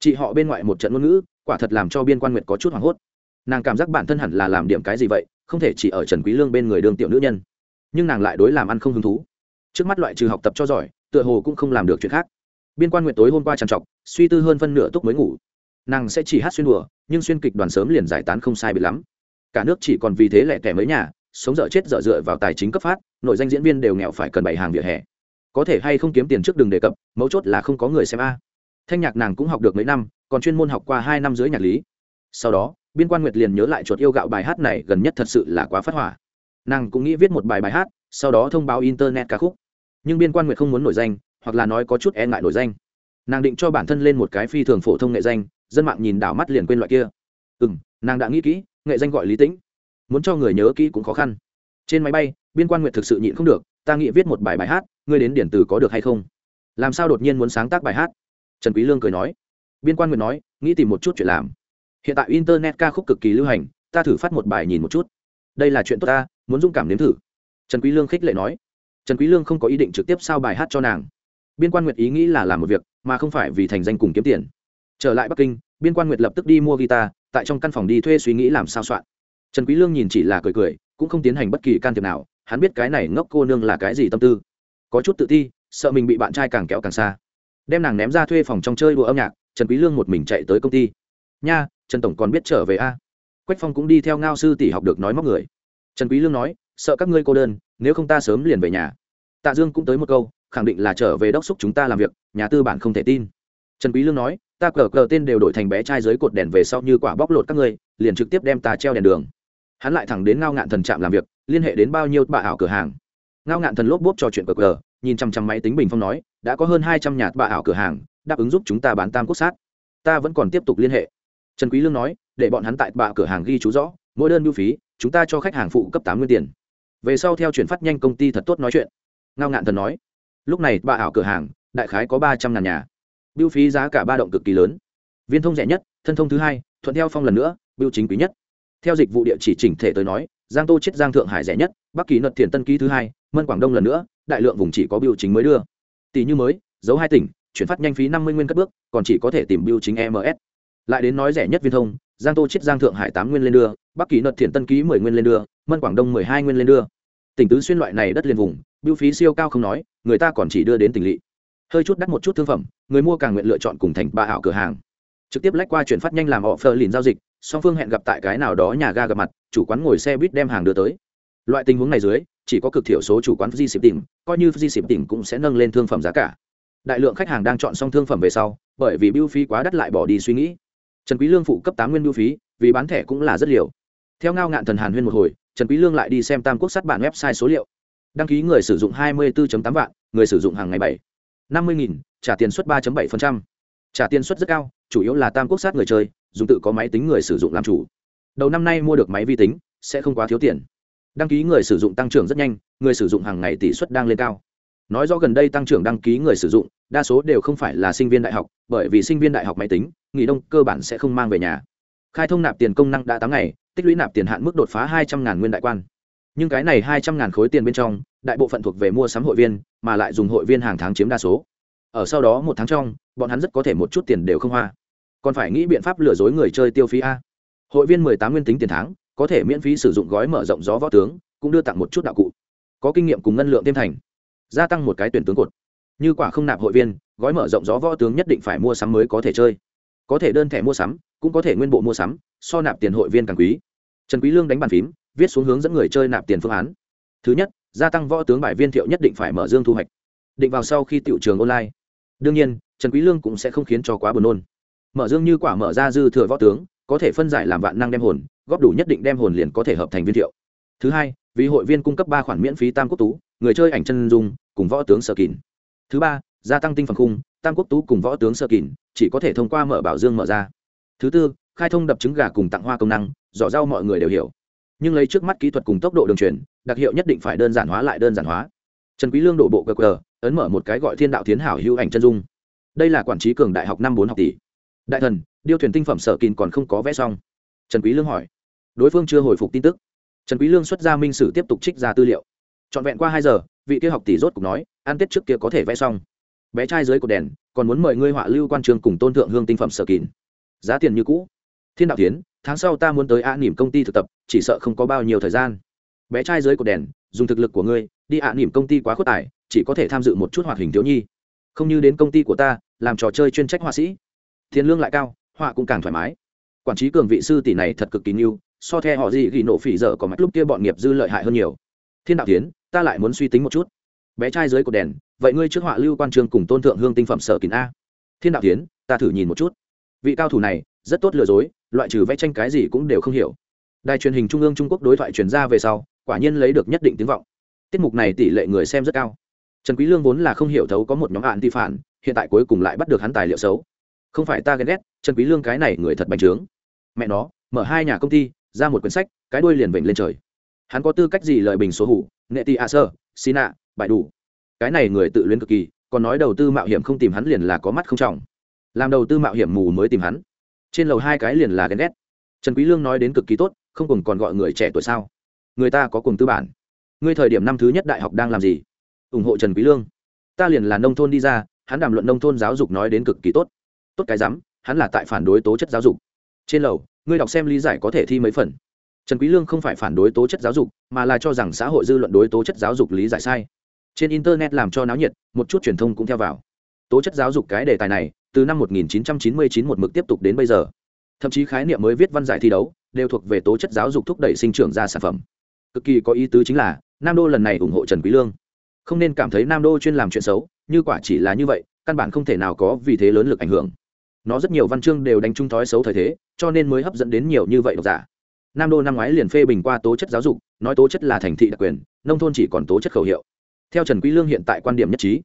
Chị họ bên ngoại một trận ngôn ngữ, quả thật làm cho biên quan nguyệt có chút hoảng hốt. Nàng cảm giác bản thân hẳn là làm điểm cái gì vậy, không thể chỉ ở trần quý lương bên người đương tiểu nữ nhân. Nhưng nàng lại đối làm ăn không hứng thú. Trước mắt loại trừ học tập cho giỏi, tựa hồ cũng không làm được chuyện khác. Biên quan nguyệt tối hôm qua trằn trọc, suy tư hơn phân nửa túc mới ngủ. Nàng sẽ chỉ hát xuyên đùa, nhưng xuyên kịch đoàn sớm liền giải tán không sai bị lắm. Cả nước chỉ còn vì thế lẻ tẻ mới nhà, sống dở chết dở dựa vào tài chính cấp phát, nội danh diễn viên đều nghèo phải cần bày hàng vỉa hè có thể hay không kiếm tiền trước đường đề cập, mấu chốt là không có người xem a. Thanh nhạc nàng cũng học được mấy năm, còn chuyên môn học qua hai năm dưới nhạc lý. Sau đó, biên quan nguyệt liền nhớ lại chuột yêu gạo bài hát này gần nhất thật sự là quá phát hỏa. Nàng cũng nghĩ viết một bài bài hát, sau đó thông báo internet ca khúc. Nhưng biên quan nguyệt không muốn nổi danh, hoặc là nói có chút e ngại nổi danh. Nàng định cho bản thân lên một cái phi thường phổ thông nghệ danh, dân mạng nhìn đảo mắt liền quên loại kia. Ừ m nàng đã nghĩ kỹ, nghệ danh gọi lý tĩnh. Muốn cho người nhớ kỹ cũng khó khăn. Trên máy bay biên quan nguyệt thực sự nhịn không được, ta nghĩ viết một bài bài hát, ngươi đến điển từ có được hay không? Làm sao đột nhiên muốn sáng tác bài hát? Trần quý lương cười nói. Biên quan nguyệt nói, nghĩ tìm một chút chuyện làm. Hiện tại internet ca khúc cực kỳ lưu hành, ta thử phát một bài nhìn một chút. Đây là chuyện tốt ta, muốn dung cảm nếm thử. Trần quý lương khích lệ nói. Trần quý lương không có ý định trực tiếp sao bài hát cho nàng. Biên quan nguyệt ý nghĩ là làm một việc, mà không phải vì thành danh cùng kiếm tiền. Trở lại bắc kinh, biên quan nguyệt lập tức đi mua guitar, tại trong căn phòng đi thuê suy nghĩ làm sao soạn. Trần quý lương nhìn chỉ là cười cười, cũng không tiến hành bất kỳ can thiệp nào hắn biết cái này ngốc cô nương là cái gì tâm tư. Có chút tự ti, sợ mình bị bạn trai càng kéo càng xa. Đem nàng ném ra thuê phòng trong chơi đùa âm nhạc, trần quý lương một mình chạy tới công ty. Nha, trần tổng còn biết trở về a? Quách phong cũng đi theo ngao sư tỷ học được nói móc người. Trần quý lương nói, sợ các ngươi cô đơn, nếu không ta sớm liền về nhà. Tạ dương cũng tới một câu, khẳng định là trở về đốc xúc chúng ta làm việc, nhà tư bản không thể tin. Trần quý lương nói, ta cờ cờ tên đều đổi thành bé trai dưới cột đèn về sau như quả bóc lột các ngươi, liền trực tiếp đem ta treo đèn đường hắn lại thẳng đến ngao ngạn thần trạm làm việc, liên hệ đến bao nhiêu bà ảo cửa hàng. Ngao ngạn thần lốp bốp trò chuyện cờ cờ, nhìn chăm chăm máy tính bình phong nói, đã có hơn hai trăm nhà bà ảo cửa hàng, đáp ứng giúp chúng ta bán tam quốc sát. Ta vẫn còn tiếp tục liên hệ. Trần quý lương nói, để bọn hắn tại bà cửa hàng ghi chú rõ, mỗi đơn lưu phí, chúng ta cho khách hàng phụ cấp tám nguyên tiền. Về sau theo chuyển phát nhanh công ty thật tốt nói chuyện. Ngao ngạn thần nói, lúc này bà ảo cửa hàng, đại khái có ba trăm ngàn nhà. Biêu phí giá cả ba động cực kỳ lớn. Viên thông rẻ nhất, thân thông thứ hai, thuận theo phong lần nữa biêu chính quý nhất theo dịch vụ địa chỉ chỉnh thể tới nói, giang tô chết giang thượng hải rẻ nhất, bắc kỳ nợ thiền tân ký thứ hai, mân quảng đông lần nữa, đại lượng vùng chỉ có biểu chính mới đưa. Tỷ như mới, giấu hai tỉnh, chuyển phát nhanh phí năm mươi nguyên cất bước, còn chỉ có thể tìm biểu chính ms lại đến nói rẻ nhất viên thông, giang tô chết giang thượng hải tám nguyên lên đưa, bắc kỳ nợ thiền tân ký mười nguyên lên đưa, mân quảng đông mười hai nguyên lên đưa. Tỉnh tứ xuyên loại này đất liền vùng, biêu phí siêu cao không nói, người ta còn chỉ đưa đến tỉnh lỵ. Hơi chút đắt một chút thương phẩm, người mua càng nguyện lựa chọn cùng thành ba ảo cửa hàng. Trực tiếp lách qua chuyển phát nhanh làm họ phờ lìn giao dịch song phương hẹn gặp tại cái nào đó nhà ga gặp mặt, chủ quán ngồi xe buýt đem hàng đưa tới. Loại tình huống này dưới, chỉ có cực thiểu số chủ quán di xịp tỉnh coi như di xịp tỉnh cũng sẽ nâng lên thương phẩm giá cả. Đại lượng khách hàng đang chọn xong thương phẩm về sau, bởi vì biêu phí quá đắt lại bỏ đi suy nghĩ. Trần quý lương phụ cấp tám nguyên biêu phí, vì bán thẻ cũng là rất liều. Theo ngao ngạn thần hàn huyên một hồi, trần quý lương lại đi xem tam quốc sát bản website số liệu. Đăng ký người sử dụng hai mươi 24.8 vạn, người sử dụng hàng ngày bảy. năm mươi nghìn, trả tiền suất ba bảy trả tiền suất rất cao, chủ yếu là tam quốc sát người chơi dùng tự có máy tính người sử dụng làm chủ. Đầu năm nay mua được máy vi tính, sẽ không quá thiếu tiền. Đăng ký người sử dụng tăng trưởng rất nhanh, người sử dụng hàng ngày tỷ suất đang lên cao. Nói rõ gần đây tăng trưởng đăng ký người sử dụng, đa số đều không phải là sinh viên đại học, bởi vì sinh viên đại học máy tính, nghỉ đông cơ bản sẽ không mang về nhà. Khai thông nạp tiền công năng đã tám ngày, tích lũy nạp tiền hạn mức đột phá hai trăm ngàn nguyên đại quan. Nhưng cái này hai trăm ngàn khối tiền bên trong, đại bộ phận thuộc về mua sắm hội viên, mà lại dùng hội viên hàng tháng chiếm đa số. Ở sau đó một tháng trong, bọn hắn rất có thể một chút tiền đều không hoa còn phải nghĩ biện pháp lừa dối người chơi tiêu phí a. Hội viên mười tám nguyên tính tiền tháng, có thể miễn phí sử dụng gói mở rộng gió võ tướng, cũng đưa tặng một chút đạo cụ. Có kinh nghiệm cùng ngân lượng thêm thành. Gia tăng một cái tuyển tướng cột. Như quả không nạp hội viên, gói mở rộng gió võ tướng nhất định phải mua sắm mới có thể chơi. Có thể đơn thẻ mua sắm, cũng có thể nguyên bộ mua sắm, so nạp tiền hội viên càng quý. Trần quý lương đánh bàn phím, viết xuống hướng dẫn người chơi nạp tiền phương án. Thứ nhất, gia tăng võ tướng bài viên thiệu nhất định phải mở dương thu hoạch. Định vào sau khi tiểu trường online. Đương nhiên, trần quý lương cũng sẽ không khiến cho quá buồn nôn mở dương như quả mở ra dư thừa võ tướng, có thể phân giải làm vạn năng đem hồn, góp đủ nhất định đem hồn liền có thể hợp thành viên thiệu. Thứ hai, vì hội viên cung cấp ba khoản miễn phí tam quốc tú, người chơi ảnh chân dung, cùng võ tướng sở kín thứ ba, gia tăng tinh phần khung, tam quốc tú cùng võ tướng sở kín chỉ có thể thông qua mở bảo dương mở ra. Thứ tư, khai thông đập trứng gà cùng tặng hoa công năng rõ rau mọi người đều hiểu. Nhưng lấy trước mắt kỹ thuật cùng tốc độ đường truyền, đặc hiệu nhất định phải đơn giản hóa lại đơn giản hóa. Trần quý lương đổ bộ qr ấn mở một cái gọi thiên đạo tiến hảo hữu ảnh chân dung. Đây là quản trí cường đại học năm bốn học tỷ đại thần, điêu thuyền tinh phẩm sở kín còn không có vẽ xong. Trần quý lương hỏi. Đối phương chưa hồi phục tin tức. Trần quý lương xuất ra minh sử tiếp tục trích ra tư liệu. Trọn vẹn qua hai giờ, vị kia học tỷ rốt cục nói, ăn tết trước kia có thể vẽ xong. Bé trai dưới cột đèn, còn muốn mời ngươi họa lưu quan trường cùng tôn thượng hương tinh phẩm sở kín giá tiền như cũ. Thiên đạo tiến, tháng sau ta muốn tới ạ nỉm công ty thực tập, chỉ sợ không có bao nhiêu thời gian. Bé trai dưới cột đèn, dùng thực lực của ngươi, đi ạ nỉm công ty quá khuất tài, chỉ có thể tham dự một chút hoạt hình thiếu nhi. Không như đến công ty của ta, làm trò chơi chuyên trách họa sĩ tiền lương lại cao, họa cũng càng thoải mái. Quản trí cường vị sư tỷ này thật cực kỳ yêu so theo họ gì ghi nổ phỉ dở có mạch lúc kia bọn nghiệp dư lợi hại hơn nhiều. Thiên đạo tiến, ta lại muốn suy tính một chút. Bé trai dưới cột đèn, vậy ngươi trước họa lưu quan trường cùng tôn thượng hương tinh phẩm sở kín a. Thiên đạo tiến, ta thử nhìn một chút. Vị cao thủ này, rất tốt lừa dối, loại trừ vẽ tranh cái gì cũng đều không hiểu. Đài truyền hình trung ương trung quốc đối thoại truyền ra về sau, quả nhiên lấy được nhất định tiếng vọng. Tiết mục này tỷ lệ người xem rất cao. Trần quý lương vốn là không hiểu thấu có một nhóm hạn ti phản hiện tại cuối cùng lại bắt được hắn tài liệu xấu không phải ta ghen ghét trần quý lương cái này người thật bành trướng. Mẹ nó mở hai nhà công ty ra một quyển sách cái đuôi liền vểnh lên trời. Hắn có tư cách gì lợi bình số hủ nghệ tỷ a sơ xin ạ, bại đủ. Cái này người tự luyến cực kỳ còn nói đầu tư mạo hiểm không tìm hắn liền là có mắt không trọng. Làm đầu tư mạo hiểm mù mới tìm hắn. Trên lầu hai cái liền là ghen ghét. Trần quý lương nói đến cực kỳ tốt không cùng còn gọi người trẻ tuổi sao? Người ta có cùng tư bản. Ngươi thời điểm năm thứ nhất đại học đang làm gì? Ủng hộ trần quý lương. Ta liền là nông thôn đi ra hắn đàm luận nông thôn giáo dục nói đến cực kỳ tốt tốt cái rắm, hắn là tại phản đối tố chất giáo dục. Trên lầu, ngươi đọc xem lý giải có thể thi mấy phần. Trần quý lương không phải phản đối tố chất giáo dục, mà là cho rằng xã hội dư luận đối tố chất giáo dục lý giải sai. Trên internet làm cho náo nhiệt, một chút truyền thông cũng theo vào. Tố chất giáo dục cái đề tài này, từ năm 1999 một mực tiếp tục đến bây giờ. Thậm chí khái niệm mới viết văn giải thi đấu, đều thuộc về tố chất giáo dục thúc đẩy sinh trưởng ra sản phẩm. Cực kỳ có ý tứ chính là, nam đô lần này ủng hộ trần quý lương. Không nên cảm thấy nam đô chuyên làm chuyện xấu, như quả chỉ là như vậy, căn bản không thể nào có vì thế lớn lực ảnh hưởng nó rất nhiều văn chương đều đánh trung thói xấu thời thế, cho nên mới hấp dẫn đến nhiều như vậy độc giả. Nam đô năm ngoái liền phê bình qua tố chất giáo dục, nói tố chất là thành thị đặc quyền, nông thôn chỉ còn tố chất khẩu hiệu. Theo trần quý lương hiện tại quan điểm nhất trí.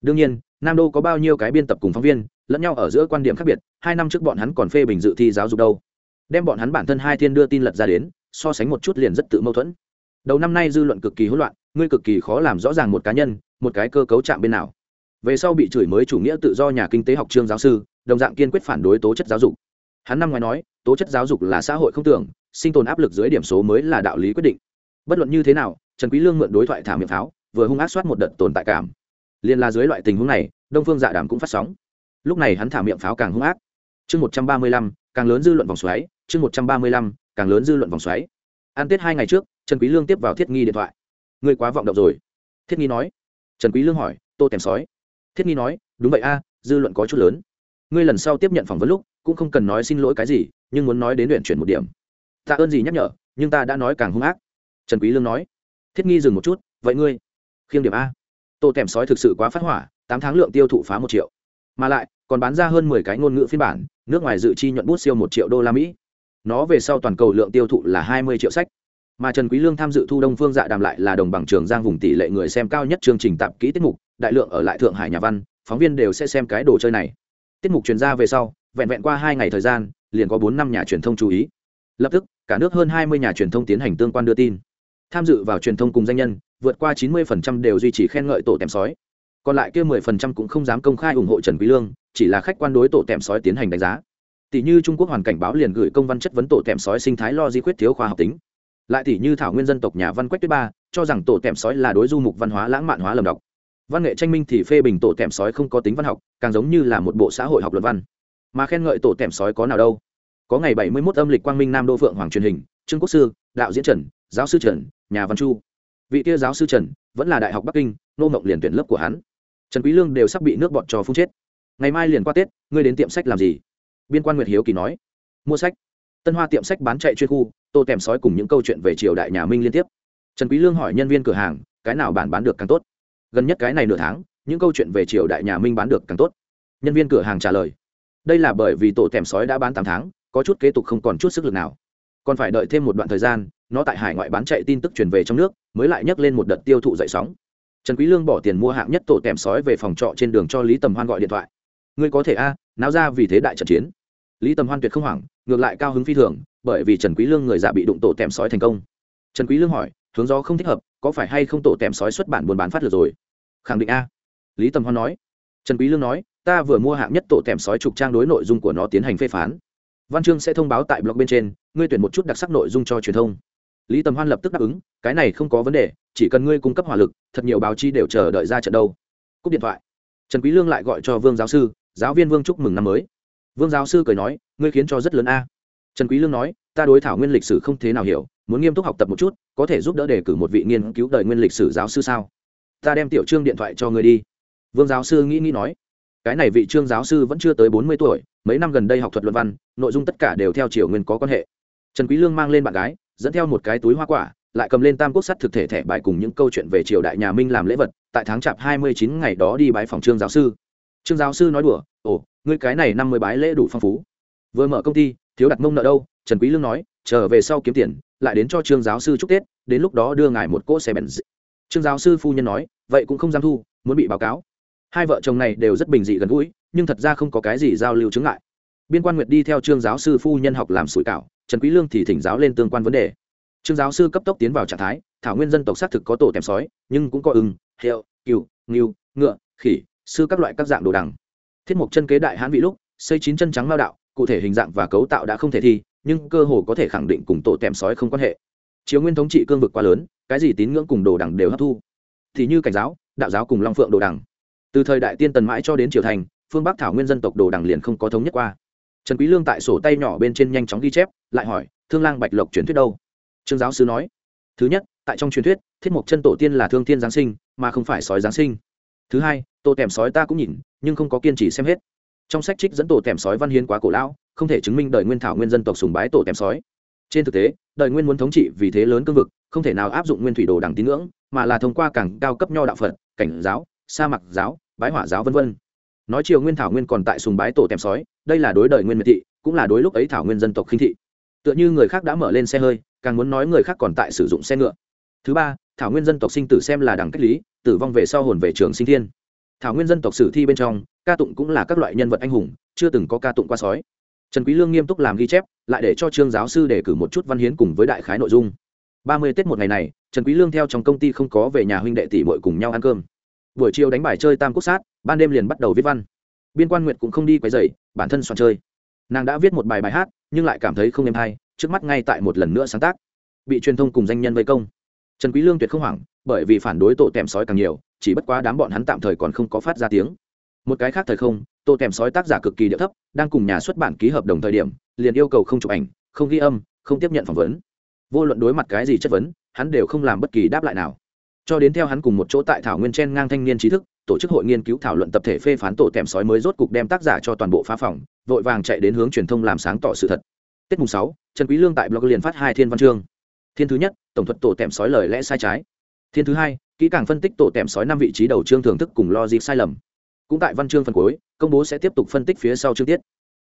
Đương nhiên, nam đô có bao nhiêu cái biên tập cùng phóng viên, lẫn nhau ở giữa quan điểm khác biệt, hai năm trước bọn hắn còn phê bình dự thi giáo dục đâu. Đem bọn hắn bản thân hai thiên đưa tin lật ra đến, so sánh một chút liền rất tự mâu thuẫn. Đầu năm nay dư luận cực kỳ hỗn loạn, ngươi cực kỳ khó làm rõ ràng một cá nhân, một cái cơ cấu chạm bên nào. Về sau bị chửi mới chủ nghĩa tự do nhà kinh tế học trương giáo sư đồng dạng kiên quyết phản đối tố chất giáo dục. Hắn năm ngoài nói, tố chất giáo dục là xã hội không tưởng, sinh tồn áp lực dưới điểm số mới là đạo lý quyết định. Bất luận như thế nào, trần quý lương mượn đối thoại thả miệng pháo, vừa hung ác soát một đợt tồn tại cảm. Liên là dưới loại tình huống này, đông phương dạ đàm cũng phát sóng. Lúc này hắn thả miệng pháo càng hung ác. Chương một trăm ba mươi lăm, càng lớn dư luận vòng xoáy, chương một trăm ba mươi lăm, càng lớn dư luận vòng xoáy. Ăn tết hai ngày trước, trần quý lương tiếp vào thiết nghi điện thoại. Ngươi quá vọng động rồi. Thiết nghi nói. Trần quý lương hỏi, tô tèm sói. Thiết nghi nói, đúng vậy a, dư luận có chút lớn ngươi lần sau tiếp nhận phỏng vấn lúc, cũng không cần nói xin lỗi cái gì, nhưng muốn nói đến luyện chuyển một điểm. Tạ ơn gì nhắc nhở, nhưng ta đã nói càng hung ác. Trần quý lương nói, thiết nghi dừng một chút, vậy ngươi khiêng điểm a. Tô tèm sói thực sự quá phát hỏa, tám tháng lượng tiêu thụ phá một triệu. Mà lại, còn bán ra hơn mười cái ngôn ngữ phiên bản, nước ngoài dự chi nhuận bút siêu một triệu đô la mỹ. Nó về sau toàn cầu lượng tiêu thụ là hai mươi triệu sách. Mà trần quý lương tham dự thu đông phương dạ đàm lại là đồng bằng trường giang vùng tỷ lệ người xem cao nhất chương trình tạp kỹ tiết mục, đại lượng ở lại thượng hải nhà văn, phóng viên đều sẽ xem cái đồ chơi này tiết mục truyền ra về sau, vẹn vẹn qua hai ngày thời gian, liền có bốn năm nhà truyền thông chú ý. Lập tức, cả nước hơn hai mươi nhà truyền thông tiến hành tương quan đưa tin. Tham dự vào truyền thông cùng danh nhân, vượt qua chín 90% đều duy trì khen ngợi tổ tèm sói. Còn lại kia 10% cũng không dám công khai ủng hộ trần quý lương, chỉ là khách quan đối tổ tèm sói tiến hành đánh giá. Tỷ như trung quốc hoàn cảnh báo liền gửi công văn chất vấn tổ tèm sói sinh thái lo di khuyết thiếu khoa học tính. Lại tỷ như thảo nguyên dân tộc nhà văn quách tuyết ba, cho rằng tổ tèm sói là đối du mục văn hóa lãng mạn hóa lầm đọc văn nghệ tranh minh thì phê bình tổ tèm sói không có tính văn học, càng giống như là một bộ xã hội học luận văn. Mà khen ngợi tổ tèm sói có nào đâu? Có ngày bảy mươi 71 âm lịch quang minh nam đô phượng hoàng truyền hình, trương quốc sư, đạo diễn trần, giáo sư trần, nhà văn chu. Vị kia giáo sư trần vẫn là đại học bắc kinh, nô mộng liền tuyển lớp của hắn. Trần quý lương đều sắp bị nước bọt cho phun chết. Ngày mai liền qua tết, ngươi đến tiệm sách làm gì? Biên quan nguyệt hiếu kỳ nói. Mua sách. Tân hoa tiệm sách bán chạy chuyên khu tô tèm sói cùng những câu chuyện về triều đại nhà minh liên tiếp. Trần quý lương hỏi nhân viên cửa hàng, cái nào bản bán được càng tốt? Gần nhất cái này nửa tháng, những câu chuyện về triều đại nhà minh bán được càng tốt. Nhân viên cửa hàng trả lời, đây là bởi vì tổ tèm sói đã bán tám tháng, có chút kế tục không còn chút sức lực nào. Còn phải đợi thêm một đoạn thời gian, nó tại hải ngoại bán chạy tin tức truyền về trong nước, mới lại nhấc lên một đợt tiêu thụ dậy sóng. Trần quý lương bỏ tiền mua hạng nhất tổ tèm sói về phòng trọ trên đường cho lý tầm hoan gọi điện thoại. Ngươi có thể a, náo ra vì thế đại trận chiến. Lý tầm hoan tuyệt không hoảng, ngược lại cao hứng phi thường, bởi vì trần quý lương người già bị đụng tổ tèm sói thành công. Trần quý lương hỏi, hướng gió không thích hợp, có phải hay không tổ tèm sói xuất bản buôn bán phát được rồi? Khẳng định a. Lý tầm hoan nói. Trần quý lương nói, ta vừa mua hạng nhất tổ tèm sói trục trang đối nội dung của nó tiến hành phê phán. Văn chương sẽ thông báo tại blog bên trên, ngươi tuyển một chút đặc sắc nội dung cho truyền thông. Lý tầm hoan lập tức đáp ứng, cái này không có vấn đề, chỉ cần ngươi cung cấp hỏa lực, thật nhiều báo chí đều chờ đợi ra trận đâu. Cúp điện thoại. Trần quý lương lại gọi cho vương giáo sư, giáo viên vương chúc mừng năm mới. Vương giáo sư cười nói, ngươi khiến cho rất lớn a. Trần quý lương nói, ta đối thảo nguyên lịch sử không thế nào hiểu, muốn nghiêm túc học tập một chút, có thể giúp đỡ đề cử một vị nghiên cứu đời nguyên lịch sử giáo sư sao? Ta đem tiểu trương điện thoại cho ngươi đi. Vương giáo sư nghĩ nghĩ nói, cái này vị trương giáo sư vẫn chưa tới bốn mươi tuổi, mấy năm gần đây học thuật luận văn, nội dung tất cả đều theo chiều nguyên có quan hệ. Trần quý lương mang lên bạn gái, dẫn theo một cái túi hoa quả, lại cầm lên tam quốc sắt thực thể thẻ bài cùng những câu chuyện về triều đại nhà minh làm lễ vật, tại tháng chạp hai mươi chín ngày đó đi bái phòng trương giáo sư. Trương giáo sư nói đùa, ồ, ngươi cái này năm mươi bái lễ đủ phong phú. Vừa mở công ty, thiếu đặt mông nợ đâu? Trần quý lương nói, trở về sau kiếm tiền, lại đến cho trương giáo sư chúc tết, đến lúc đó đưa ngài một cỗ xe bèn trương giáo sư phu nhân nói vậy cũng không dám thu muốn bị báo cáo. Hai vợ chồng này đều rất bình dị gần gũi nhưng thật ra không có cái gì giao lưu chứng ngại. Biên quan nguyệt đi theo trương giáo sư phu nhân học làm sủi cảo trần quý lương thì thỉnh giáo lên tương quan vấn đề. Trương giáo sư cấp tốc tiến vào trạng thái thảo nguyên dân tộc xác thực có tổ tèm sói nhưng cũng có ưng hiệu, cừu ngưu ngựa khỉ sư các loại các dạng đồ đằng. Thiết mục chân kế đại hán vị lúc xây chín chân trắng mao đạo cụ thể hình dạng và cấu tạo đã không thể thi nhưng cơ hồ có thể khẳng định cùng tổ tèm sói không quan hệ chiếu nguyên thống trị cương vực quá lớn cái gì tín ngưỡng cùng đồ đẳng đều hấp thu. Thì như cảnh giáo đạo giáo cùng long phượng đồ đẳng, từ thời đại tiên tần mãi cho đến triều thành phương bắc thảo nguyên dân tộc đồ đẳng liền không có thống nhất qua. Trần quý lương tại sổ tay nhỏ bên trên nhanh chóng ghi chép lại hỏi thương lang bạch lộc truyền thuyết đâu? Trương giáo sư nói thứ nhất tại trong truyền thuyết thiết mục chân tổ tiên là thương thiên giáng sinh mà không phải sói giáng sinh. Thứ hai tổ tèm sói ta cũng nhìn nhưng không có kiên trì xem hết. Trong sách trích dẫn tổ tèm sói văn hiến quá cổ lão không thể chứng minh đời nguyên thảo nguyên dân tộc sùng bái tổ tèm sói trên thực tế, đời nguyên muốn thống trị vì thế lớn cương vực, không thể nào áp dụng nguyên thủy đồ đẳng tín ngưỡng, mà là thông qua càng cao cấp nho đạo phật, cảnh giáo, sa mạc giáo, bái hỏa giáo vân vân. Nói chiều nguyên thảo nguyên còn tại sùng bái tổ tèm sói, đây là đối đời nguyên miệt thị, cũng là đối lúc ấy thảo nguyên dân tộc khinh thị. Tựa như người khác đã mở lên xe hơi, càng muốn nói người khác còn tại sử dụng xe ngựa. Thứ ba, thảo nguyên dân tộc sinh tử xem là đẳng cách lý, tử vong về sau hồn về trường sinh thiên. Thảo nguyên dân tộc sử thi bên trong, ca tụng cũng là các loại nhân vật anh hùng, chưa từng có ca tụng qua sói trần quý lương nghiêm túc làm ghi chép, lại để cho trương giáo sư đề cử một chút văn hiến cùng với đại khái nội dung. Ba mươi tết một ngày này, trần quý lương theo trong công ty không có về nhà huynh đệ tỷ muội cùng nhau ăn cơm. Buổi chiều đánh bài chơi tam quốc sát, ban đêm liền bắt đầu viết văn. Biên quan nguyệt cũng không đi quấy rầy, bản thân soạn chơi. Nàng đã viết một bài bài hát, nhưng lại cảm thấy không êm hay, trước mắt ngay tại một lần nữa sáng tác. Bị truyền thông cùng danh nhân vây công. Trần quý lương tuyệt không hoảng, bởi vì phản đối tổ tèm sói càng nhiều, chỉ bất quá đám bọn hắn tạm thời còn không có phát ra tiếng. Một cái khác thời không tổ tèm sói tác giả cực kỳ địa thấp, đang cùng nhà xuất bản ký hợp đồng thời điểm, liền yêu cầu không chụp ảnh, không ghi âm, không tiếp nhận phỏng vấn. Vô luận đối mặt cái gì chất vấn, hắn đều không làm bất kỳ đáp lại nào. Cho đến theo hắn cùng một chỗ tại thảo nguyên chen ngang thanh niên trí thức, tổ chức hội nghiên cứu thảo luận tập thể phê phán tổ tèm sói mới rốt cục đem tác giả cho toàn bộ phá phòng, vội vàng chạy đến hướng truyền thông làm sáng tỏ sự thật. Tết mùng sáu, trần quý lương tại blog liền phát hai thiên văn chương. Thiên thứ nhất, tổng thuật tổ tèm sói lời lẽ sai trái. Thiên thứ hai, kỹ càng phân tích tổ tèm sói năm vị trí đầu chương thưởng thức cùng logic sai lầm cũng tại văn chương phần cuối, công bố sẽ tiếp tục phân tích phía sau chương tiết.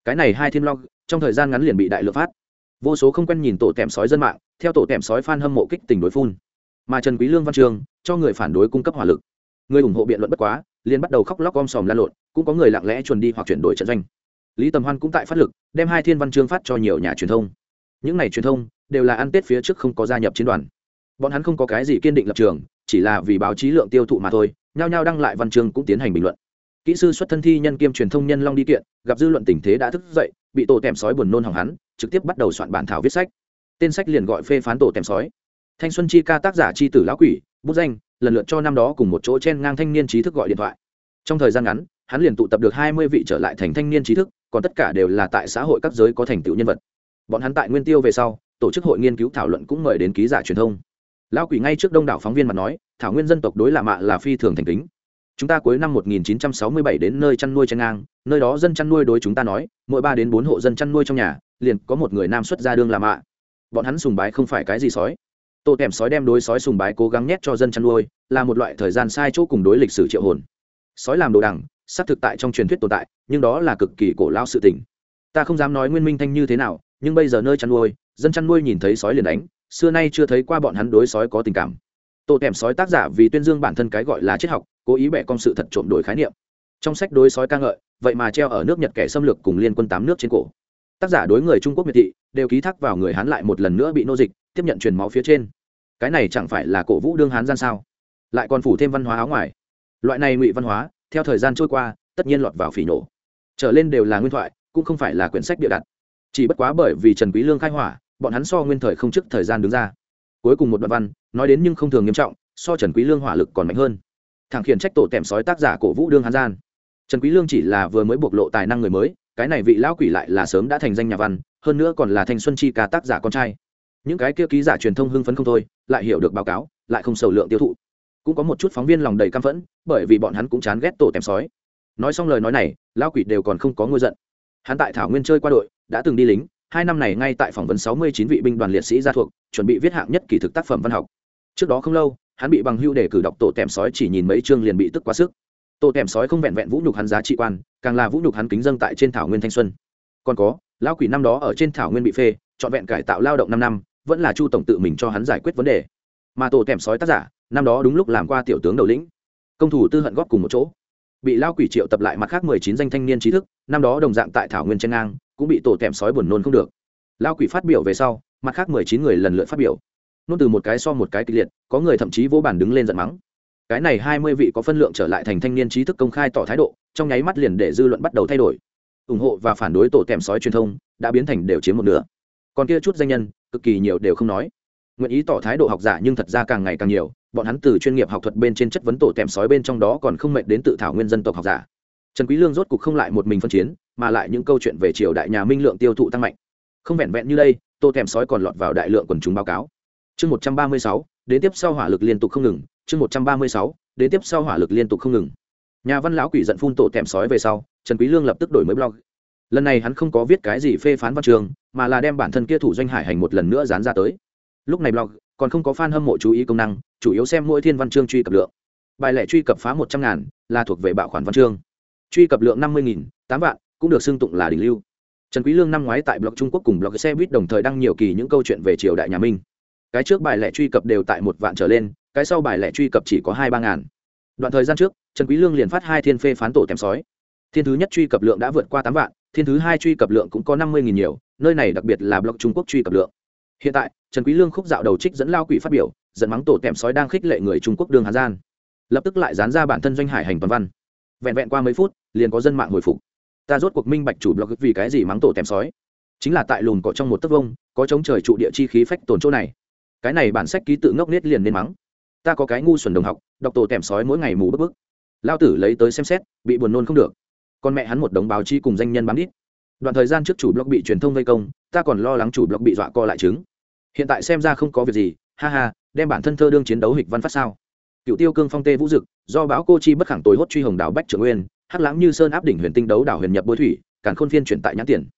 Cái này hai thiên log, trong thời gian ngắn liền bị đại lượng phát. Vô số không quen nhìn tổ tèm sói dân mạng, theo tổ tèm sói fan hâm mộ kích tình đối phun. Mà trần quý lương văn trường cho người phản đối cung cấp hỏa lực. Người ủng hộ biện luận bất quá, liền bắt đầu khóc lóc om sòm la lộn, cũng có người lặng lẽ chuồn đi hoặc chuyển đổi trận doanh. Lý tầm hoan cũng tại phát lực, đem hai thiên văn chương phát cho nhiều nhà truyền thông. Những này truyền thông, đều là ăn tết phía trước không có gia nhập chiến đoàn. Bọn hắn không có cái gì kiên định lập trường, chỉ là vì báo chí lượng tiêu thụ mà thôi, nhao nhao đăng lại văn chương cũng tiến hành bình luận kỹ sư xuất thân thi nhân kiêm truyền thông nhân long đi kiện, gặp dư luận tình thế đã thức dậy, bị tổ tèm sói buồn nôn hỏng hắn, trực tiếp bắt đầu soạn bản thảo viết sách. Tên sách liền gọi phê phán tổ tèm sói. Thanh xuân chi ca tác giả chi tử lão quỷ, bút danh, lần lượt cho năm đó cùng một chỗ chen ngang thanh niên trí thức gọi điện thoại. Trong thời gian ngắn, hắn liền tụ tập được hai mươi vị trở lại thành thanh niên trí thức, còn tất cả đều là tại xã hội các giới có thành tựu nhân vật. Bọn hắn tại nguyên tiêu về sau, tổ chức hội nghiên cứu thảo luận cũng mời đến ký giả truyền thông. Lão quỷ ngay trước đông đảo phóng viên mà nói, thảo nguyên dân tộc đối lạ mạ là phi thường thành kính chúng ta cuối năm 1967 đến nơi chăn nuôi trên ngang, nơi đó dân chăn nuôi đối chúng ta nói, mỗi ba đến bốn hộ dân chăn nuôi trong nhà, liền có một người nam xuất ra đương làm mạ bọn hắn sùng bái không phải cái gì sói. Tô tèm sói đem đối sói sùng bái cố gắng nhét cho dân chăn nuôi, là một loại thời gian sai chỗ cùng đối lịch sử triệu hồn. Sói làm đồ đằng, xác thực tại trong truyền thuyết tồn tại, nhưng đó là cực kỳ cổ lao sự tình. Ta không dám nói nguyên minh thanh như thế nào, nhưng bây giờ nơi chăn nuôi, dân chăn nuôi nhìn thấy sói liền đánh, xưa nay chưa thấy qua bọn hắn đối sói có tình cảm tô thèm sói tác giả vì tuyên dương bản thân cái gọi là triết học, cố ý bẻ con sự thật trộm đổi khái niệm. Trong sách đối sói ca ngợi, vậy mà treo ở nước nhật kẻ xâm lược cùng liên quân tám nước trên cổ. Tác giả đối người trung quốc miệt thị, đều ký thác vào người hán lại một lần nữa bị nô dịch, tiếp nhận truyền máu phía trên. Cái này chẳng phải là cổ vũ đương hán gian sao? Lại còn phủ thêm văn hóa áo ngoài. Loại này ngụy văn hóa, theo thời gian trôi qua, tất nhiên lọt vào phỉ nổ. Trở lên đều là nguyên thoại, cũng không phải là quyển sách bịa đặt. Chỉ bất quá bởi vì trần quý lương khai hỏa, bọn hắn so nguyên thời không trước thời gian đứng ra cuối cùng một đoạn văn, nói đến nhưng không thường nghiêm trọng, so trần quý lương hỏa lực còn mạnh hơn. Thẳng khiển trách tổ tèm sói tác giả cổ vũ đương hán gian. Trần quý lương chỉ là vừa mới bộc lộ tài năng người mới, cái này vị lão quỷ lại là sớm đã thành danh nhà văn, hơn nữa còn là thanh xuân chi ca tác giả con trai. Những cái kia ký giả truyền thông hưng phấn không thôi, lại hiểu được báo cáo, lại không sầu lượng tiêu thụ. Cũng có một chút phóng viên lòng đầy căm phẫn, bởi vì bọn hắn cũng chán ghét tổ tèm sói. Nói xong lời nói này, lão quỷ đều còn không có ngôi giận. Hắn tại thảo nguyên chơi qua đội, đã từng đi lính, hai năm này ngay tại phỏng vấn sáu mươi chín vị binh đoàn liệt sĩ gia thuộc chuẩn bị viết hạng nhất kỳ thực tác phẩm văn học. Trước đó không lâu, hắn bị bằng hưu để cử đọc tổ tèm sói chỉ nhìn mấy chương liền bị tức quá sức. Tổ tèm sói không vẹn vẹn vũ nhục hắn giá trị quan, càng là vũ nhục hắn kính dân tại trên thảo nguyên thanh xuân. Còn có, lão quỷ năm đó ở trên thảo nguyên bị phê, trọn vẹn cải tạo lao động năm năm, vẫn là chu tổng tự mình cho hắn giải quyết vấn đề. Mà tổ tèm sói tác giả, năm đó đúng lúc làm qua tiểu tướng đầu lĩnh. Công thủ tư hận góp cùng một chỗ. Bị lao quỷ triệu tập lại mặt khác mười chín danh thanh niên trí thức, năm đó đồng dạng tại thảo nguyên trên ngang, cũng bị tổ tèm sói buồn nôn không được lao quỷ phát biểu về sau, mặt khác mười chín người lần lượt phát biểu. Nôn từ một cái so một cái kịch liệt, có người thậm chí vô bản đứng lên giận mắng. Cái này hai mươi vị có phân lượng trở lại thành thanh niên trí thức công khai tỏ thái độ, trong nháy mắt liền để dư luận bắt đầu thay đổi. Ủng hộ và phản đối tổ tèm sói truyền thông đã biến thành đều chiếm một nửa. Còn kia chút danh nhân, cực kỳ nhiều đều không nói. Nguyện ý tỏ thái độ học giả nhưng thật ra càng ngày càng nhiều, bọn hắn từ chuyên nghiệp học thuật bên trên chất vấn tổ tèm sói bên trong đó còn không mệt đến tự thảo nguyên dân tộc học giả. Trần quý lương rốt cục không lại một mình phân chiến, mà lại những câu chuyện về triều đại nhà minh lượng tiêu thụ tăng mạnh không vẹn vẹn như đây tổ thèm sói còn lọt vào đại lượng quần chúng báo cáo. Chương 136, đến tiếp sau hỏa lực liên tục không ngừng. Chương 136, đến tiếp sau hỏa lực liên tục không ngừng. Nhà văn lão quỷ giận phun tổ thèm sói về sau trần quý lương lập tức đổi mới blog. Lần này hắn không có viết cái gì phê phán văn trường mà là đem bản thân kia thủ doanh hải hành một lần nữa dán ra tới. Lúc này blog còn không có fan hâm mộ chú ý công năng chủ yếu xem mỗi thiên văn chương truy cập lượng. Bài lẻ truy cập phá một trăm ngàn là thuộc về bạo khoản văn chương. Truy cập lượng năm mươi nghìn tám vạn cũng được xưng tụng là đỉnh lưu trần quý lương năm ngoái tại blog trung quốc cùng blog xe buýt đồng thời đăng nhiều kỳ những câu chuyện về triều đại nhà minh. Cái trước bài lẻ truy cập đều tại một vạn trở lên, cái sau bài lẻ truy cập chỉ có hai ba ngàn. Đoạn thời gian trước, trần quý lương liền phát hai thiên phê phán tổ tèm sói. Thiên thứ nhất truy cập lượng đã vượt qua tám vạn, thiên thứ hai truy cập lượng cũng có năm mươi nghìn nhiều, nơi này đặc biệt là blog trung quốc truy cập lượng. Hiện tại, trần quý lương khúc dạo đầu trích dẫn lao quỷ phát biểu, dẫn mắng tổ tèm sói đang khích lệ người trung quốc đường hà gian. Lập tức lại dán ra bản thân doanh hải hành toàn văn. Vẹn vẹn qua mấy phút, liền có dân mạng hồi phục ta rốt cuộc minh bạch chủ blog vì cái gì mắng tổ tèm sói. Chính là tại lùn cỏ trong một tấc vông, có chống trời trụ địa chi khí phách tồn chỗ này. Cái này bản sách ký tự ngốc nết liền nên mắng. Ta có cái ngu xuẩn đồng học, đọc tổ tèm sói mỗi ngày mù bức bức. Lao tử lấy tới xem xét, bị buồn nôn không được. Con mẹ hắn một đống báo chi cùng danh nhân bám đít. Đoạn thời gian trước chủ blog bị truyền thông vây công, ta còn lo lắng chủ blog bị dọa co lại chứng. Hiện tại xem ra không có việc gì, ha ha, đem bản thân thơ đương chiến đấu hịch văn phát sao. Cựu tiêu cương phong tê vũ dực, do báo cô chi bất khẳng tối hốt truy hồng đảo bách trưởng nguyên hắc lãng như sơn áp đỉnh huyền tinh đấu đảo huyền nhập bối thủy, càn khôn phiên chuyển tại nhãn tiền.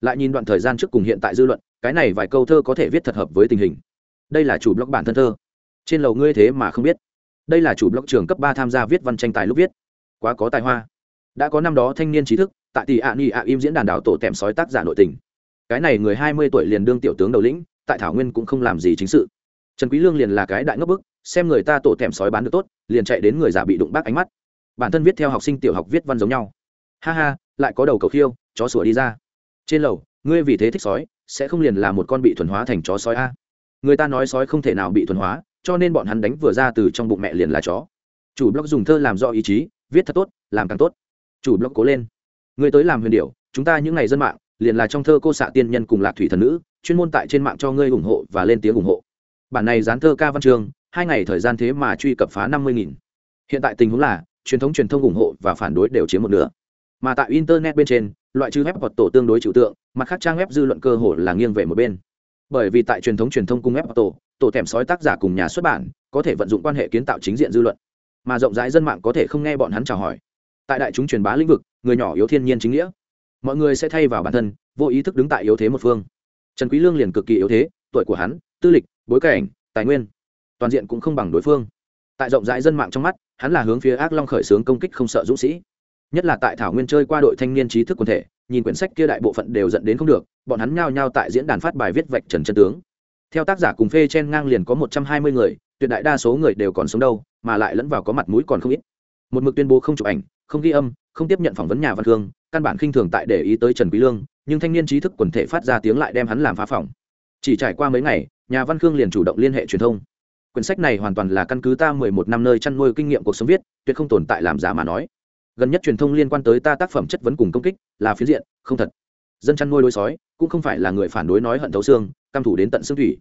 Lại nhìn đoạn thời gian trước cùng hiện tại dư luận, cái này vài câu thơ có thể viết thật hợp với tình hình. Đây là chủ blog bản thân thơ. Trên lầu ngươi thế mà không biết. Đây là chủ blog trường cấp ba tham gia viết văn tranh tài lúc viết. Quá có tài hoa. Đã có năm đó thanh niên trí thức, tại tỷ ạ ni ạ im diễn đàn đảo tổ tèm sói tác giả nội tình. Cái này người hai mươi tuổi liền đương tiểu tướng đầu lĩnh, tại thảo nguyên cũng không làm gì chính sự. Trần quý lương liền là cái đại ngốc bức, xem người ta tổ tèm sói bán được tốt, liền chạy đến người giả bị đụng bác ánh mắt bản thân viết theo học sinh tiểu học viết văn giống nhau. Ha ha, lại có đầu cầu khiêu, chó sủa đi ra. Trên lầu, ngươi vì thế thích sói, sẽ không liền là một con bị thuần hóa thành chó sói a. Người ta nói sói không thể nào bị thuần hóa, cho nên bọn hắn đánh vừa ra từ trong bụng mẹ liền là chó. Chủ blog dùng thơ làm do ý chí, viết thật tốt, làm càng tốt. Chủ blog cố lên. Người tới làm huyền điệu chúng ta những ngày dân mạng, liền là trong thơ cô xạ tiên nhân cùng lạc thủy thần nữ, chuyên môn tại trên mạng cho ngươi ủng hộ và lên tiếng ủng hộ. Bản này dán thơ ca văn trường, hai ngày thời gian thế mà truy cập phá năm mươi nghìn. Hiện tại tình huống là truyền thống truyền thông ủng hộ và phản đối đều chiếm một nửa. Mà tại internet bên trên, loại trừ web hoặc tổ tương đối trừu tượng, mặt khác trang web dư luận cơ hội là nghiêng về một bên. Bởi vì tại truyền thống truyền thông cung web hoặc tổ tổ thèm sói tác giả cùng nhà xuất bản, có thể vận dụng quan hệ kiến tạo chính diện dư luận. Mà rộng rãi dân mạng có thể không nghe bọn hắn chào hỏi. Tại đại chúng truyền bá lĩnh vực, người nhỏ yếu thiên nhiên chính nghĩa. Mọi người sẽ thay vào bản thân, vô ý thức đứng tại yếu thế một phương. Trần quý lương liền cực kỳ yếu thế, tuổi của hắn, tư lịch, bối cảnh, tài nguyên, toàn diện cũng không bằng đối phương. Tại rộng rãi dân mạng trong mắt hắn là hướng phía ác long khởi xướng công kích không sợ dũng sĩ. Nhất là tại thảo nguyên chơi qua đội thanh niên trí thức quần thể, nhìn quyển sách kia đại bộ phận đều dẫn đến không được, bọn hắn nhao nhao tại diễn đàn phát bài viết vạch trần chân tướng. Theo tác giả cùng phê chen ngang liền có một trăm hai mươi người, tuyệt đại đa số người đều còn sống đâu, mà lại lẫn vào có mặt mũi còn không ít. Một mực tuyên bố không chụp ảnh, không ghi âm, không tiếp nhận phỏng vấn nhà văn thương căn bản khinh thường tại để ý tới trần quý lương, nhưng thanh niên trí thức quần thể phát ra tiếng lại đem hắn làm phá phỏng chỉ trải qua mấy ngày, nhà văn khương liền chủ động liên hệ truyền thông quyển sách này hoàn toàn là căn cứ ta mười một năm nơi chăn nuôi kinh nghiệm cuộc sống viết, tuyệt không tồn tại làm giả mà nói. Gần nhất truyền thông liên quan tới ta tác phẩm chất vấn cùng công kích, là phiến diện, không thật. Dân chăn nuôi đối sói, cũng không phải là người phản đối nói hận thấu xương, căm thủ đến tận xương thủy.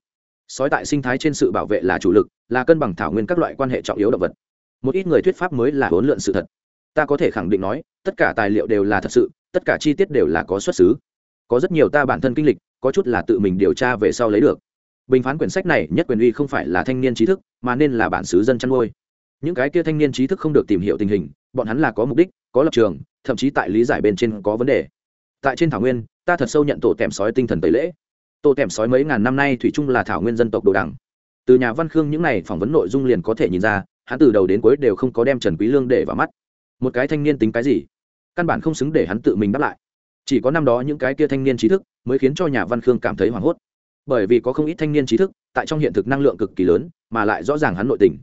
Sói tại sinh thái trên sự bảo vệ là chủ lực, là cân bằng thảo nguyên các loại quan hệ trọng yếu động vật. Một ít người thuyết pháp mới là huấn lượn sự thật. Ta có thể khẳng định nói, tất cả tài liệu đều là thật sự, tất cả chi tiết đều là có xuất xứ. Có rất nhiều ta bản thân kinh lịch, có chút là tự mình điều tra về sau lấy được bình phán quyển sách này nhất quyền uy không phải là thanh niên trí thức, mà nên là bản xứ dân chăn nuôi. Những cái kia thanh niên trí thức không được tìm hiểu tình hình, bọn hắn là có mục đích, có lập trường, thậm chí tại lý giải bên trên có vấn đề. Tại trên thảo nguyên, ta thật sâu nhận tổ tèm sói tinh thần tẩy lễ. Tổ tèm sói mấy ngàn năm nay thủy chung là thảo nguyên dân tộc đồ đẳng. Từ nhà văn khương những này phỏng vấn nội dung liền có thể nhìn ra, hắn từ đầu đến cuối đều không có đem trần quý lương để vào mắt. Một cái thanh niên tính cái gì? Căn bản không xứng để hắn tự mình đáp lại. Chỉ có năm đó những cái kia thanh niên trí thức mới khiến cho nhà văn khương cảm thấy hoảng hốt bởi vì có không ít thanh niên trí thức, tại trong hiện thực năng lượng cực kỳ lớn, mà lại rõ ràng hắn nội tình.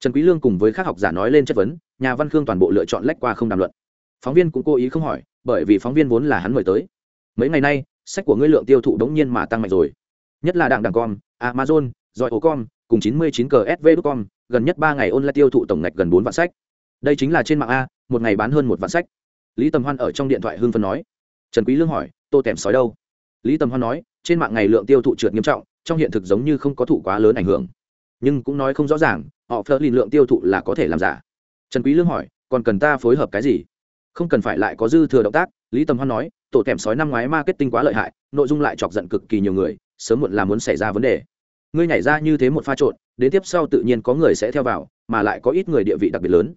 Trần quý lương cùng với các học giả nói lên chất vấn, nhà văn khương toàn bộ lựa chọn lách qua không đàm luận. Phóng viên cũng cố ý không hỏi, bởi vì phóng viên vốn là hắn mời tới. Mấy ngày nay, sách của ngươi lượng tiêu thụ đống nhiên mà tăng mạnh rồi. Nhất là đảng đảng com, amazon, giỏi ổ com, cùng 99 csv com, gần nhất ba ngày online tiêu thụ tổng ngạch gần bốn vạn sách. Đây chính là trên mạng a, một ngày bán hơn một vạn sách. Lý tầm hoan ở trong điện thoại hưng phân nói. Trần quý lương hỏi, tô tèm sói đâu? Lý tầm hoan nói trên mạng ngày lượng tiêu thụ trượt nghiêm trọng, trong hiện thực giống như không có thụ quá lớn ảnh hưởng. Nhưng cũng nói không rõ ràng, họ phớt lìn lượng tiêu thụ là có thể làm giả. Trần quý lương hỏi, còn cần ta phối hợp cái gì? Không cần phải lại có dư thừa động tác, lý tầm hoan nói, tổ tèm sói năm ngoái marketing quá lợi hại, nội dung lại chọc giận cực kỳ nhiều người, sớm muộn là muốn xảy ra vấn đề. Ngươi nhảy ra như thế một pha trộn, đến tiếp sau tự nhiên có người sẽ theo vào, mà lại có ít người địa vị đặc biệt lớn.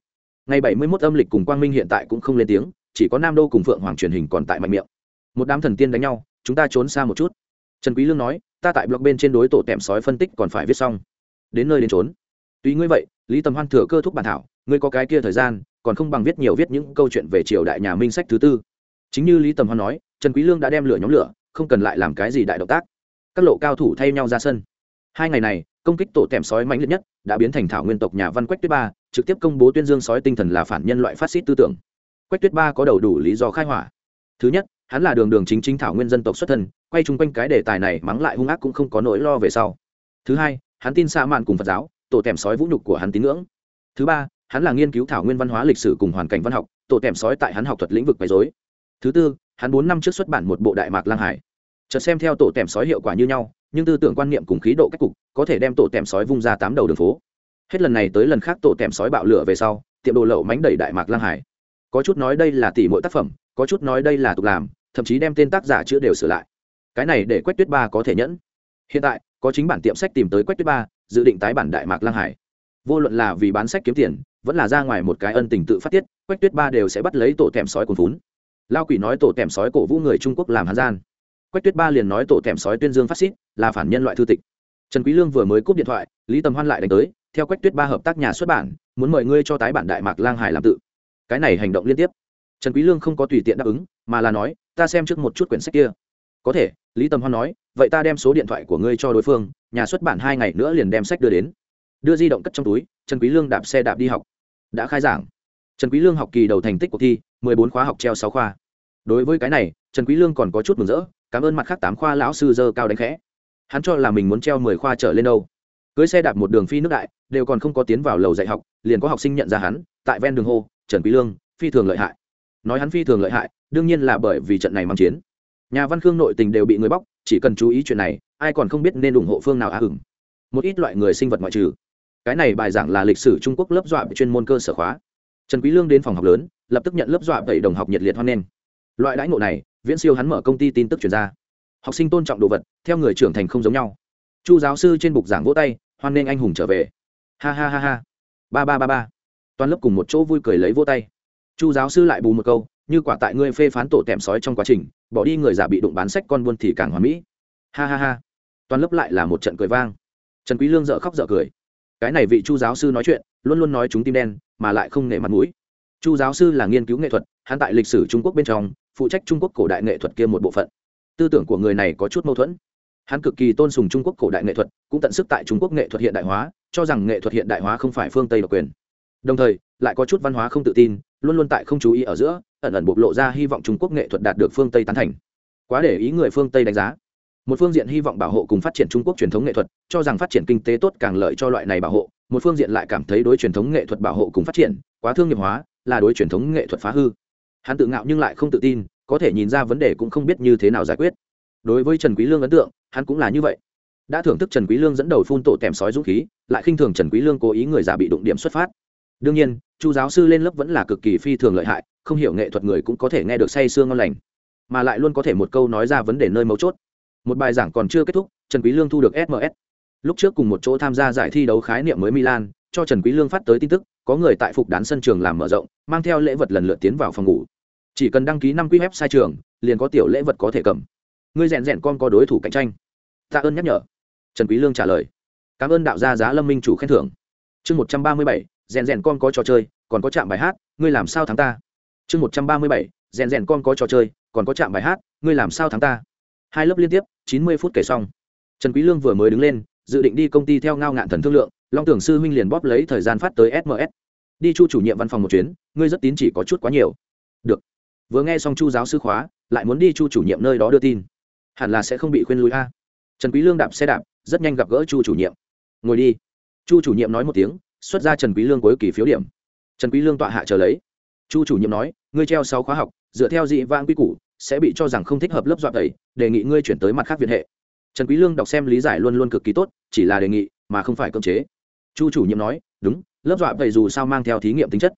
Ngày bảy mươi 71 âm lịch cùng quang minh hiện tại cũng không lên tiếng, chỉ có nam đô cùng phượng hoàng truyền hình còn tại mạnh miệng. Một đám thần tiên đánh nhau, chúng ta trốn xa một chút trần quý lương nói, ta tại blog bên trên đối tổ tẹm sói phân tích còn phải viết xong. Đến nơi đến trốn tuy ngươi vậy, lý tầm hoan thừa cơ thúc bản thảo, ngươi có cái kia thời gian, còn không bằng viết nhiều viết những câu chuyện về triều đại nhà minh sách thứ tư. Chính như lý tầm hoan nói, trần quý lương đã đem lửa nhóm lửa, không cần lại làm cái gì đại động tác. Các lộ cao thủ thay nhau ra sân. Hai ngày này, công kích tổ tẹm sói mạnh liệt nhất, đã biến thành thảo nguyên tộc nhà văn quách tuyết ba, trực tiếp công bố tuyên dương sói tinh thần là phản nhân loại phát xít tư tưởng. Quách tuyết ba có đầu đủ lý do khai hỏa. Thứ nhất hắn là đường đường chính chính thảo nguyên dân tộc xuất thân, quay chung quanh cái đề tài này mắng lại hung ác cũng không có nỗi lo về sau. Thứ hai, hắn tin xa mạn cùng phật giáo, tổ tèm sói vũ nhục của hắn tín ngưỡng. Thứ ba, hắn là nghiên cứu thảo nguyên văn hóa lịch sử cùng hoàn cảnh văn học, tổ tèm sói tại hắn học thuật lĩnh vực quấy dối thứ tư, hắn bốn năm trước xuất bản một bộ đại mạc lang hải. Chợt xem theo tổ tèm sói hiệu quả như nhau, nhưng tư tưởng quan niệm cùng khí độ cách cục có thể đem tổ tèm sói vung ra tám đầu đường phố. Hết lần này tới lần khác tổ tèm sói bạo lửa về sau, tiệm đồ lậu mánh đẩy đại mạc lang hải. Có chút nói đây là tỷ mỗi tác phẩm, có chút nói đây là tục làm thậm chí đem tên tác giả chữ đều sửa lại. Cái này để quách tuyết ba có thể nhẫn. Hiện tại, có chính bản tiệm sách tìm tới quách tuyết ba, dự định tái bản đại mạc lang hải. Vô luận là vì bán sách kiếm tiền, vẫn là ra ngoài một cái ân tình tự phát tiết, quách tuyết ba đều sẽ bắt lấy tổ tèm sói cồn vốn lao quỷ nói tổ tèm sói cổ vũ người trung quốc làm hán gian. Quách tuyết ba liền nói tổ tèm sói tuyên dương phát xít, là phản nhân loại thư tịch. Trần quý lương vừa mới cúp điện thoại, lý tầm hoan lại đánh tới, theo quách tuyết ba hợp tác nhà xuất bản, muốn mời ngươi cho tái bản đại mạc lang hải làm tự. Cái này hành động liên tiếp. Trần quý lương không có tùy tiện đáp ứng, mà là nói ta xem trước một chút quyển sách kia. Có thể, lý tầm hoan nói, vậy ta đem số điện thoại của ngươi cho đối phương, nhà xuất bản hai ngày nữa liền đem sách đưa đến. Đưa di động cất trong túi, trần quý lương đạp xe đạp đi học. Đã khai giảng. Trần quý lương học kỳ đầu thành tích cuộc thi, mười bốn khóa học treo sáu khoa. Đối với cái này, trần quý lương còn có chút mừng rỡ, cảm ơn mặt khác tám khoa lão sư dơ cao đánh khẽ. Hắn cho là mình muốn treo mười khoa trở lên đâu. Cưới xe đạp một đường phi nước đại, đều còn không có tiến vào lầu dạy học, liền có học sinh nhận ra hắn, tại ven đường hô, trần quý lương, phi thường lợi hại. Nói hắn phi thường lợi hại đương nhiên là bởi vì trận này mang chiến. Nhà văn khương nội tình đều bị người bóc, chỉ cần chú ý chuyện này, ai còn không biết nên ủng hộ phương nào á hửng. Một ít loại người sinh vật ngoại trừ. Cái này bài giảng là lịch sử trung quốc lớp dọa chuyên môn cơ sở khóa. Trần quý lương đến phòng học lớn, lập tức nhận lớp dọa bảy đồng học nhiệt liệt hoan nghênh. Loại đãi ngộ này, viễn siêu hắn mở công ty tin tức truyền ra. Học sinh tôn trọng đồ vật, theo người trưởng thành không giống nhau. Chu giáo sư trên bục giảng vỗ tay, hoan nghênh anh hùng trở về. Ha ha ha ha. Ba ba ba ba. Toàn lớp cùng một chỗ vui cười lấy vỗ tay. Chu giáo sư lại bù một câu như quả tại ngươi phê phán tổ tèm sói trong quá trình, bỏ đi người giả bị đụng bán sách con buôn thì càng hoàn mỹ. Ha ha ha. Toàn lớp lại là một trận cười vang. Trần quý lương dở khóc dở cười. Cái này vị chu giáo sư nói chuyện, luôn luôn nói chúng tim đen, mà lại không nể mặt mũi. Chu giáo sư là nghiên cứu nghệ thuật, hắn tại lịch sử trung quốc bên trong, phụ trách trung quốc cổ đại nghệ thuật kia một bộ phận. Tư tưởng của người này có chút mâu thuẫn. Hắn cực kỳ tôn sùng trung quốc cổ đại nghệ thuật, cũng tận sức tại trung quốc nghệ thuật hiện đại hóa, cho rằng nghệ thuật hiện đại hóa không phải phương tây độc quyền. Đồng thời, lại có chút văn hóa không tự tin, luôn luôn tại không chú ý ở giữa ẩn ẩn bộc lộ ra hy vọng trung quốc nghệ thuật đạt được phương tây tán thành. Quá để ý người phương tây đánh giá. Một phương diện hy vọng bảo hộ cùng phát triển trung quốc truyền thống nghệ thuật, cho rằng phát triển kinh tế tốt càng lợi cho loại này bảo hộ. Một phương diện lại cảm thấy đối truyền thống nghệ thuật bảo hộ cùng phát triển, quá thương nghiệp hóa, là đối truyền thống nghệ thuật phá hư. Hắn tự ngạo nhưng lại không tự tin, có thể nhìn ra vấn đề cũng không biết như thế nào giải quyết. Đối với trần quý lương ấn tượng, hắn cũng là như vậy. Đã thưởng thức trần quý lương dẫn đầu phun tổ tèm sói dũng khí, lại khinh thường trần quý lương cố ý người giả bị đụng điểm xuất phát. Đương nhiên, chu giáo sư lên lớp vẫn là cực kỳ phi thường lợi hại không hiểu nghệ thuật người cũng có thể nghe được say sương ngon lành, mà lại luôn có thể một câu nói ra vấn đề nơi mấu chốt. Một bài giảng còn chưa kết thúc, trần quý lương thu được sms lúc trước cùng một chỗ tham gia giải thi đấu khái niệm mới milan, cho trần quý lương phát tới tin tức, có người tại phục đán sân trường làm mở rộng, mang theo lễ vật lần lượt tiến vào phòng ngủ. Chỉ cần đăng ký năm quy web sai trường, liền có tiểu lễ vật có thể cầm. Ngươi rèn rèn con có đối thủ cạnh tranh. Tạ ơn nhắc nhở. Trần quý lương trả lời. Cảm ơn đạo gia giá lâm minh chủ khen thưởng. Chương một trăm ba mươi bảy, rèn rèn con có trò chơi, còn có chạm bài hát, ngươi làm sao thắng ta? Chương một trăm ba mươi bảy, rèn rèn con có trò chơi, còn có chạm bài hát, ngươi làm sao thắng ta? Hai lớp liên tiếp, chín mươi phút kể xong. Trần quý lương vừa mới đứng lên, dự định đi công ty theo ngao ngạn thần thương lượng, long tưởng sư huynh liền bóp lấy thời gian phát tới sms đi chu chủ nhiệm văn phòng một chuyến, ngươi rất tín chỉ có chút quá nhiều. Được. Vừa nghe xong chu giáo sư khóa, lại muốn đi chu chủ nhiệm nơi đó đưa tin. Hẳn là sẽ không bị khuyên lui a. Trần quý lương đạp xe đạp, rất nhanh gặp gỡ chu chủ nhiệm. Ngồi đi. Chu chủ nhiệm nói một tiếng, xuất ra trần quý lương cuối kỳ phiếu điểm. Trần quý lương tọa hạ chờ lấy. Chu chủ nhiệm nói ngươi treo sáu khóa học, dựa theo dị vãng quy củ, sẽ bị cho rằng không thích hợp lớp dọa tẩy, đề nghị ngươi chuyển tới mặt khác viện hệ. Trần quý lương đọc xem lý giải luôn luôn cực kỳ tốt, chỉ là đề nghị, mà không phải cưỡng chế. Chu chủ nhiệm nói, đúng, lớp dọa tẩy dù sao mang theo thí nghiệm tính chất.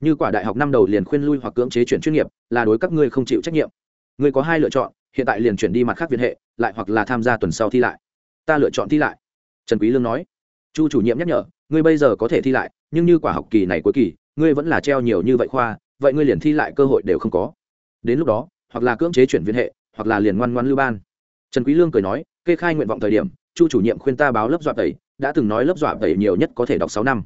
Như quả đại học năm đầu liền khuyên lui hoặc cưỡng chế chuyển chuyên nghiệp, là đối các ngươi không chịu trách nhiệm. Ngươi có hai lựa chọn, hiện tại liền chuyển đi mặt khác viện hệ, lại hoặc là tham gia tuần sau thi lại. Ta lựa chọn thi lại. Trần quý lương nói. Chu chủ nhiệm nhắc nhở, ngươi bây giờ có thể thi lại, nhưng như quả học kỳ này cuối kỳ, ngươi vẫn là treo nhiều như vậy khoa vậy ngươi liền thi lại cơ hội đều không có. Đến lúc đó, hoặc là cưỡng chế chuyển viện hệ, hoặc là liền ngoan ngoan lưu ban. Trần quý lương cười nói, kê khai nguyện vọng thời điểm, chu chủ nhiệm khuyên ta báo lớp dọa tẩy, đã từng nói lớp dọa tẩy nhiều nhất có thể đọc sáu năm.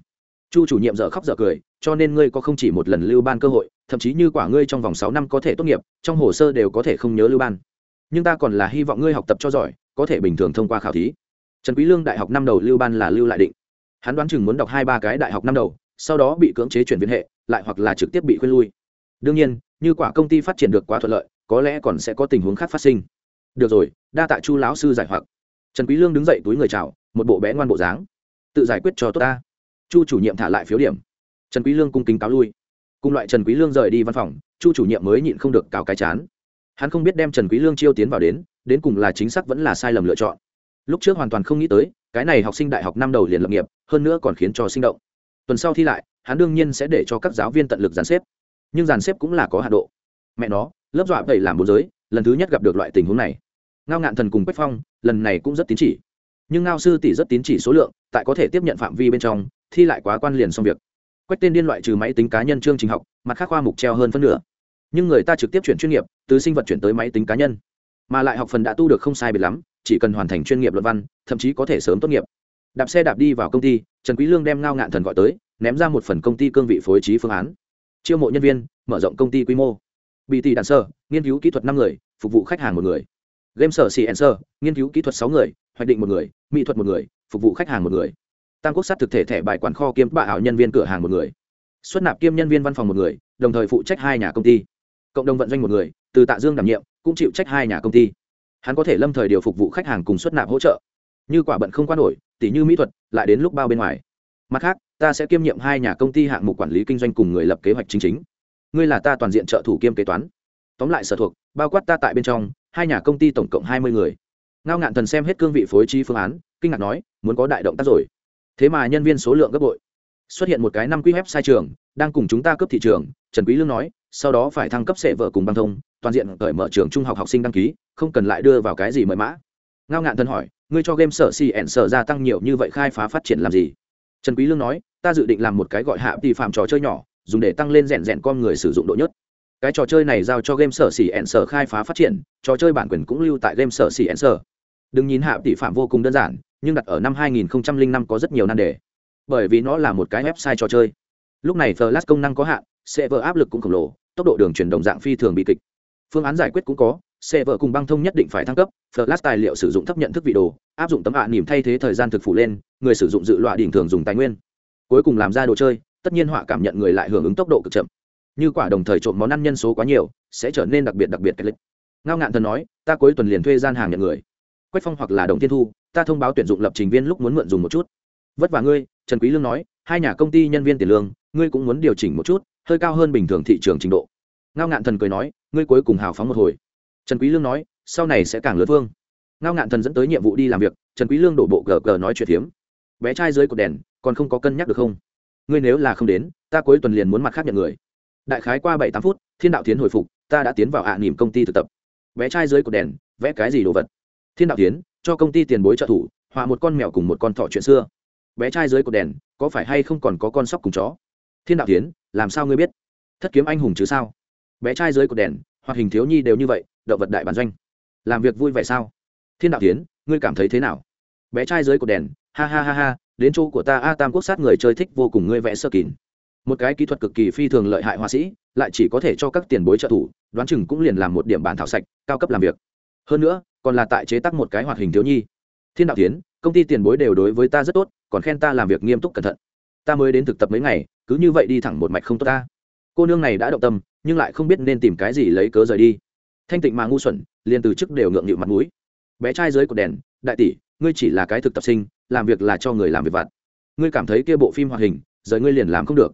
Chu chủ nhiệm dở khóc dở cười, cho nên ngươi có không chỉ một lần lưu ban cơ hội, thậm chí như quả ngươi trong vòng sáu năm có thể tốt nghiệp, trong hồ sơ đều có thể không nhớ lưu ban. Nhưng ta còn là hy vọng ngươi học tập cho giỏi, có thể bình thường thông qua khảo thí. Trần quý lương đại học năm đầu lưu ban là lưu lại định. Hắn đoán chừng muốn đọc hai ba cái đại học năm đầu sau đó bị cưỡng chế chuyển viên hệ, lại hoặc là trực tiếp bị khuyên lui. Đương nhiên, như quả công ty phát triển được quá thuận lợi, có lẽ còn sẽ có tình huống khác phát sinh. Được rồi, đa tạ chu lão sư giải hoặc. Trần quý lương đứng dậy túi người chào, một bộ bé ngoan bộ dáng. Tự giải quyết cho tốt ta. Chu chủ nhiệm thả lại phiếu điểm. Trần quý lương cung kính cáo lui. Cùng loại trần quý lương rời đi văn phòng, chu chủ nhiệm mới nhịn không được cào cái chán. Hắn không biết đem trần quý lương chiêu tiến vào đến đến cùng là chính xác vẫn là sai lầm lựa chọn. Lúc trước hoàn toàn không nghĩ tới, cái này học sinh đại học năm đầu liền lập nghiệp, hơn nữa còn khiến cho sinh động tuần sau thi lại, hắn đương nhiên sẽ để cho các giáo viên tận lực dàn xếp. Nhưng dàn xếp cũng là có hạ độ. Mẹ nó, lớp dọa vậy làm bốn giới, lần thứ nhất gặp được loại tình huống này. Ngao ngạn thần cùng quách phong, lần này cũng rất tín chỉ. Nhưng ngao sư tỷ rất tín chỉ số lượng, tại có thể tiếp nhận phạm vi bên trong, thi lại quá quan liền xong việc. Quách tên điên loại trừ máy tính cá nhân chương trình học, mặt khác khoa mục treo hơn phân nửa. Nhưng người ta trực tiếp chuyển chuyên nghiệp, từ sinh vật chuyển tới máy tính cá nhân. Mà lại học phần đã tu được không sai biệt lắm, chỉ cần hoàn thành chuyên nghiệp luận văn, thậm chí có thể sớm tốt nghiệp đạp xe đạp đi vào công ty, trần quý lương đem ngao ngạn thần gọi tới, ném ra một phần công ty cương vị phối trí phương án. Chiêu mộ nhân viên, mở rộng công ty quy mô. Bị tỷ đàn sơ, nghiên cứu kỹ thuật năm người, phục vụ khách hàng một người. Game sở xì sơ, nghiên cứu kỹ thuật sáu người, hoạch định một người, mỹ thuật một người, phục vụ khách hàng một người. Tam quốc sát thực thể thẻ bài quản kho kiêm bạ ảo nhân viên cửa hàng một người. Xuất nạp kiêm nhân viên văn phòng một người, đồng thời phụ trách hai nhà công ty. Cộng đồng vận doanh một người, từ tạ dương đảm nhiệm, cũng chịu trách hai nhà công ty. Hắn có thể lâm thời điều phục vụ khách hàng cùng xuất nạp hỗ trợ. Như quả bận không qua nổi tỷ như mỹ thuật, lại đến lúc bao bên ngoài. Mặt khác, ta sẽ kiêm nhiệm hai nhà công ty hạng mục quản lý kinh doanh cùng người lập kế hoạch chính chính. Ngươi là ta toàn diện trợ thủ kiêm kế toán. Tóm lại sở thuộc, bao quát ta tại bên trong, hai nhà công ty tổng cộng hai mươi người. Ngao ngạn thần xem hết cương vị phối trí phương án, kinh ngạc nói, muốn có đại động tác rồi. Thế mà nhân viên số lượng gấp bội. Xuất hiện một cái năm quy web sai trường, đang cùng chúng ta cấp thị trường, trần quý lương nói, sau đó phải thăng cấp sệ vợ cùng băng thông, toàn diện cởi mở trường trung học học sinh đăng ký, không cần lại đưa vào cái gì mời mã. Ngao ngạn thần hỏi ngươi cho game sở si ẻn sở gia tăng nhiều như vậy khai phá phát triển làm gì? Trần quý lương nói, ta dự định làm một cái gọi hạ tỷ phạm trò chơi nhỏ, dùng để tăng lên rèn rèn con người sử dụng độ nhất cái trò chơi này giao cho game sở xỉ ẹn sở khai phá phát triển, trò chơi bản quyền cũng lưu tại game sở xỉ ẹn sở. Đừng nhìn hạ tỷ phạm vô cùng đơn giản, nhưng đặt ở năm 2005 có rất nhiều nan đề. Bởi vì nó là một cái website trò chơi. Lúc này flash công năng có hạn, server áp lực cũng khổng lồ, tốc độ đường truyền đồng dạng phi thường bị kịch. Phương án giải quyết cũng có xe vợ cùng băng thông nhất định phải thăng cấp, flash tài liệu sử dụng thấp nhận thức vị đồ, áp dụng tấm ạ à thay thế thời gian thực phủ lên, người sử dụng dự loại đỉnh thường dùng tài nguyên. Cuối cùng làm ra đồ chơi, tất nhiên họa cảm nhận người lại hưởng ứng tốc độ cực chậm. Như quả đồng thời trộm món ăn nhân số quá nhiều, sẽ trở nên đặc biệt đặc biệt cách lịch ngao ngạn thần nói, ta cuối tuần liền thuê gian hàng nhận người. Quách phong hoặc là đồng tiên thu, ta thông báo tuyển dụng lập trình viên lúc muốn mượn dùng một chút. Vất vả ngươi, trần quý lương nói, hai nhà công ty nhân viên tiền lương, ngươi cũng muốn điều chỉnh một chút, hơi cao hơn bình thường thị trường trình độ. Ngao ngạn thần cười nói, ngươi cuối cùng hào phóng một hồi trần quý lương nói, sau này sẽ càng lớn vương. Ngao ngạn thần dẫn tới nhiệm vụ đi làm việc, trần quý lương đổ bộ gờ gờ nói chuyện hiếm bé trai dưới cột đèn, còn không có cân nhắc được không? Ngươi nếu là không đến, ta cuối tuần liền muốn mặt khác nhận người. Đại khái qua bảy tám phút, thiên đạo tiến hồi phục, ta đã tiến vào ạ à nỉm công ty thực tập. Bé trai dưới cột đèn, vẽ cái gì đồ vật? Thiên đạo tiến cho công ty tiền bối trợ thủ, họa một con mèo cùng một con thỏ chuyện xưa. Bé trai dưới cột đèn, có phải hay không còn có con sóc cùng chó? Thiên đạo tiến làm sao ngươi biết? Thất kiếm anh hùng chứ sao? Bé trai dưới cột đèn hoặc hình thiếu nhi đều như vậy động vật đại bản doanh. Làm việc vui vẻ sao? Thiên đạo tiến, ngươi cảm thấy thế nào? Bé trai dưới cột đèn, ha ha ha ha, đến chỗ của ta a tam quốc sát người chơi thích vô cùng ngươi vẽ sơ kín một cái kỹ thuật cực kỳ phi thường lợi hại họa sĩ, lại chỉ có thể cho các tiền bối trợ thủ, đoán chừng cũng liền làm một điểm bản thảo sạch, cao cấp làm việc. Hơn nữa, còn là tại chế tác một cái hoạt hình thiếu nhi. Thiên đạo tiến, công ty tiền bối đều đối với ta rất tốt, còn khen ta làm việc nghiêm túc cẩn thận. Ta mới đến thực tập mấy ngày, cứ như vậy đi thẳng một mạch không tốt ta. Cô nương này đã động tâm, nhưng lại không biết nên tìm cái gì lấy cớ rời đi thanh tịnh mà ngu xuẩn, liền từ chức đều ngượng nghịu mặt mũi. Bé trai dưới cột đèn, đại tỷ, ngươi chỉ là cái thực tập sinh, làm việc là cho người làm việc vặt. Ngươi cảm thấy kia bộ phim hoạt hình, rời ngươi liền làm không được.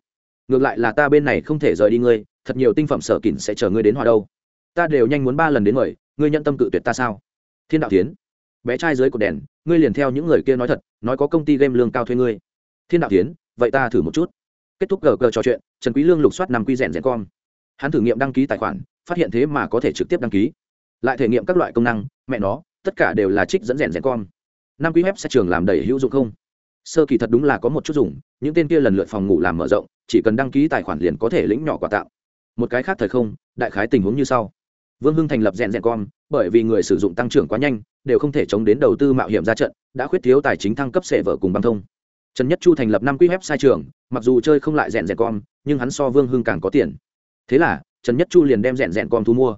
Ngược lại là ta bên này không thể rời đi ngươi, thật nhiều tinh phẩm sở kỉnh sẽ chờ ngươi đến hòa đâu. Ta đều nhanh muốn ba lần đến mời, ngươi nhận tâm cự tuyệt ta sao? Thiên đạo tiến. Bé trai dưới cột đèn, ngươi liền theo những người kia nói thật, nói có công ty game lương cao thuê ngươi. Thiên đạo tiến, vậy ta thử một chút. Kết thúc gờ gờ trò chuyện, trần quý lương lục soát nằm quy rèn rèn con hắn thử nghiệm đăng ký tài khoản phát hiện thế mà có thể trực tiếp đăng ký. Lại thể nghiệm các loại công năng, mẹ nó, tất cả đều là trích dẫn rèn rèn con. Năm quý web sẽ trường làm đầy hữu dụng không? Sơ kỳ thật đúng là có một chút dùng, những tên kia lần lượt phòng ngủ làm mở rộng, chỉ cần đăng ký tài khoản liền có thể lĩnh nhỏ quà tạo. một cái khác thời không, đại khái tình huống như sau. Vương hưng thành lập rèn rèn con, bởi vì người sử dụng tăng trưởng quá nhanh, đều không thể chống đến đầu tư mạo hiểm ra trận, đã khuyết thiếu tài chính thăng cấp sệ vợ cùng băng thông. Trần nhất chu thành lập năm quý web sai trường, mặc dù chơi không lại rèn rèn con, nhưng hắn so vương hưng càng có tiền. Thế là trần nhất chu liền đem rèn rèn com thu mua.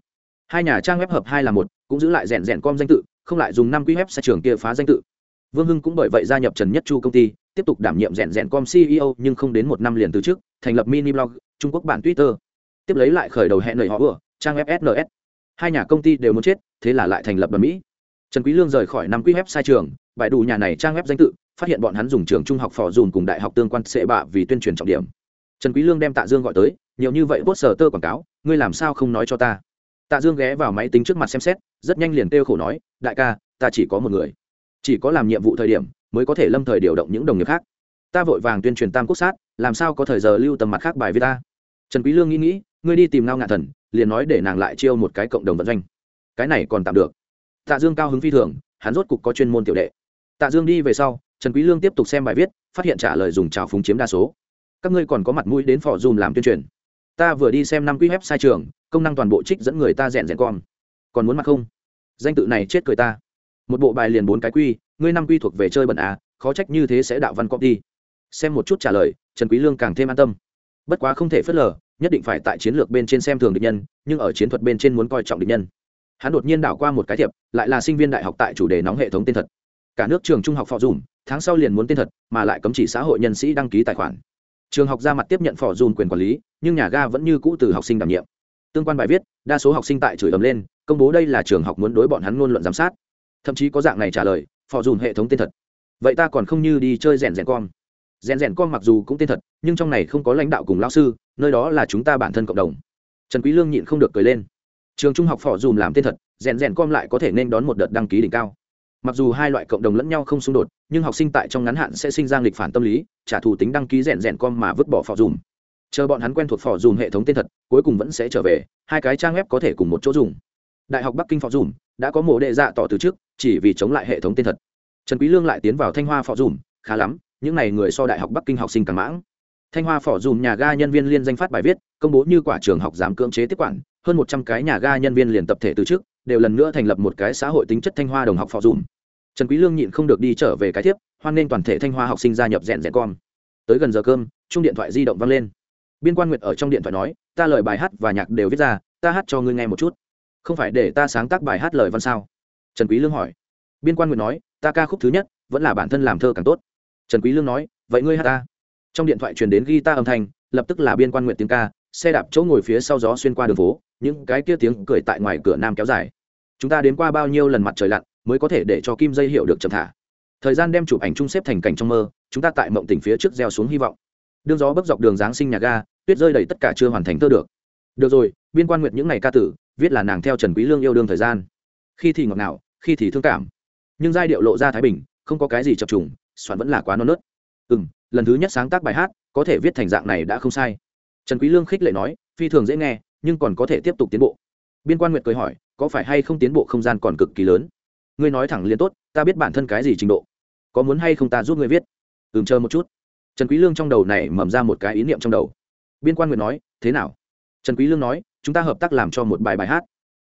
Hai nhà trang web hợp hai là một, cũng giữ lại rèn rèn com danh tự, không lại dùng năm quy web sai trường kia phá danh tự. Vương hưng cũng bởi vậy gia nhập trần nhất chu công ty, tiếp tục đảm nhiệm rèn rèn com ceo nhưng không đến một năm liền từ trước thành lập mini blog, trung quốc bản twitter. Tiếp lấy lại khởi đầu hẹn lời họ vừa trang web sns hai nhà công ty đều muốn chết, thế là lại thành lập đoàn mỹ. Trần quý lương rời khỏi năm quy web sai trường bài đủ nhà này trang web danh tự, phát hiện bọn hắn dùng trường trung học phò dùn cùng đại học tương quan sệ bạ vì tuyên truyền trọng điểm. Trần quý lương đem tạ dương gọi tới, nhiều như vậy poster tơ quảng cáo ngươi làm sao không nói cho ta? Tạ dương ghé vào máy tính trước mặt xem xét, rất nhanh liền kêu khổ nói, đại ca, ta chỉ có một người. Chỉ có làm nhiệm vụ thời điểm mới có thể lâm thời điều động những đồng nghiệp khác. Ta vội vàng tuyên truyền tam quốc sát, làm sao có thời giờ lưu tầm mặt khác bài với ta? Trần quý lương nghĩ nghĩ, ngươi đi tìm ngao ngạn thần, liền nói để nàng lại chiêu một cái cộng đồng vận doanh. Cái này còn tạm được. Tạ dương cao hứng phi thường, hắn rốt cục có chuyên môn tiểu đệ. Tạ dương đi về sau, trần quý lương tiếp tục xem bài viết, phát hiện trả lời dùng trào phúng chiếm đa số. Các ngươi còn có mặt mũi đến phò dùm làm tuyên truyền ta vừa đi xem năm quý web sai trường, công năng toàn bộ trích dẫn người ta rèn rèn con. Còn muốn mặc không? Danh tự này chết cười ta. Một bộ bài liền bốn cái quy, ngươi năm quy thuộc về chơi bẩn à khó trách như thế sẽ đạo văn copy. Xem một chút trả lời, trần quý lương càng thêm an tâm. Bất quá không thể phớt lờ, nhất định phải tại chiến lược bên trên xem thường địch nhân, nhưng ở chiến thuật bên trên muốn coi trọng địch nhân. Hắn đột nhiên đảo qua một cái thiệp, lại là sinh viên đại học tại chủ đề nóng hệ thống tên thật. Cả nước trường trung học phò dùm, tháng sau liền muốn tên thật, mà lại cấm chỉ xã hội nhân sĩ đăng ký tài khoản trường học ra mặt tiếp nhận phò dùn quyền quản lý, nhưng nhà ga vẫn như cũ từ học sinh đảm nhiệm. Tương quan bài viết, đa số học sinh tại chửi ấm lên, công bố đây là trường học muốn đối bọn hắn ngôn luận giám sát. Thậm chí có dạng này trả lời, phò dùn hệ thống tên thật. Vậy ta còn không như đi chơi rèn rèn con. Rèn rèn con mặc dù cũng tên thật, nhưng trong này không có lãnh đạo cùng lao sư, nơi đó là chúng ta bản thân cộng đồng. Trần quý lương nhịn không được cười lên. Trường trung học phò dùm làm tên thật, rèn rèn con lại có thể nên đón một đợt đăng ký đỉnh cao mặc dù hai loại cộng đồng lẫn nhau không xung đột, nhưng học sinh tại trong ngắn hạn sẽ sinh ra nghịch phản tâm lý, trả thù tính đăng ký rèn rèn com mà vứt bỏ phò dùm. Chờ bọn hắn quen thuộc phò dùm hệ thống tên thật, cuối cùng vẫn sẽ trở về, hai cái trang web có thể cùng một chỗ dùng. Đại học bắc kinh phò dùm đã có mổ đệ dạ tỏ từ trước, chỉ vì chống lại hệ thống tên thật. Trần quý lương lại tiến vào thanh hoa phò dùm, khá lắm, những này người so đại học bắc kinh học sinh càng mãng. Thanh hoa phò dùm nhà ga nhân viên liên danh phát bài viết, công bố như quả trường học giảm cưỡng chế tiếp quản, hơn một trăm cái nhà ga nhân viên liền tập thể từ trước đều lần nữa thành lập một cái xã hội tính chất thanh hoa đồng học phò dùm. Trần quý lương nhịn không được đi trở về cái tiếp hoan nên toàn thể thanh hoa học sinh gia nhập rèn rèn con. Tới gần giờ cơm chung điện thoại di động vang lên. Biên quan nguyệt ở trong điện thoại nói, ta lời bài hát và nhạc đều viết ra, ta hát cho ngươi nghe một chút. Không phải để ta sáng tác bài hát lời văn sao? Trần quý lương hỏi. Biên quan nguyệt nói, ta ca khúc thứ nhất, vẫn là bản thân làm thơ càng tốt. Trần quý lương nói, vậy ngươi hát ta. Trong điện thoại truyền đến guitar âm thanh, lập tức là biên quan nguyệt tiếng ca, xe đạp chỗ ngồi phía sau gió xuyên qua đường phố những cái kia tiếng cười tại ngoài cửa nam kéo dài. Chúng ta đến qua bao nhiêu lần mặt trời lặn mới có thể để cho kim dây hiệu được chậm thả. Thời gian đem chụp ảnh chung xếp thành cảnh trong mơ, chúng ta tại mộng tỉnh phía trước gieo xuống hy vọng. Đương gió bấc dọc đường giáng sinh nhà ga, tuyết rơi đầy tất cả chưa hoàn thành thơ được. Được rồi, biên quan nguyệt những ngày ca tử, viết là nàng theo trần quý lương yêu đương thời gian. Khi thì ngọt ngào, khi thì thương cảm. Nhưng giai điệu lộ ra thái bình, không có cái gì chập trùng, soạn vẫn là quá non nớt. Ừ lần thứ nhất sáng tác bài hát, có thể viết thành dạng này đã không sai. Trần quý lương khích lệ nói, phi thường dễ nghe nhưng còn có thể tiếp tục tiến bộ. Biên quan nguyệt cười hỏi, có phải hay không tiến bộ không gian còn cực kỳ lớn? Ngươi nói thẳng liền tốt, ta biết bản thân cái gì trình độ. Có muốn hay không ta giúp ngươi viết? Ừm, chờ một chút. Trần quý lương trong đầu này mầm ra một cái ý niệm trong đầu. Biên quan nguyệt nói, thế nào? Trần quý lương nói, chúng ta hợp tác làm cho một bài bài hát.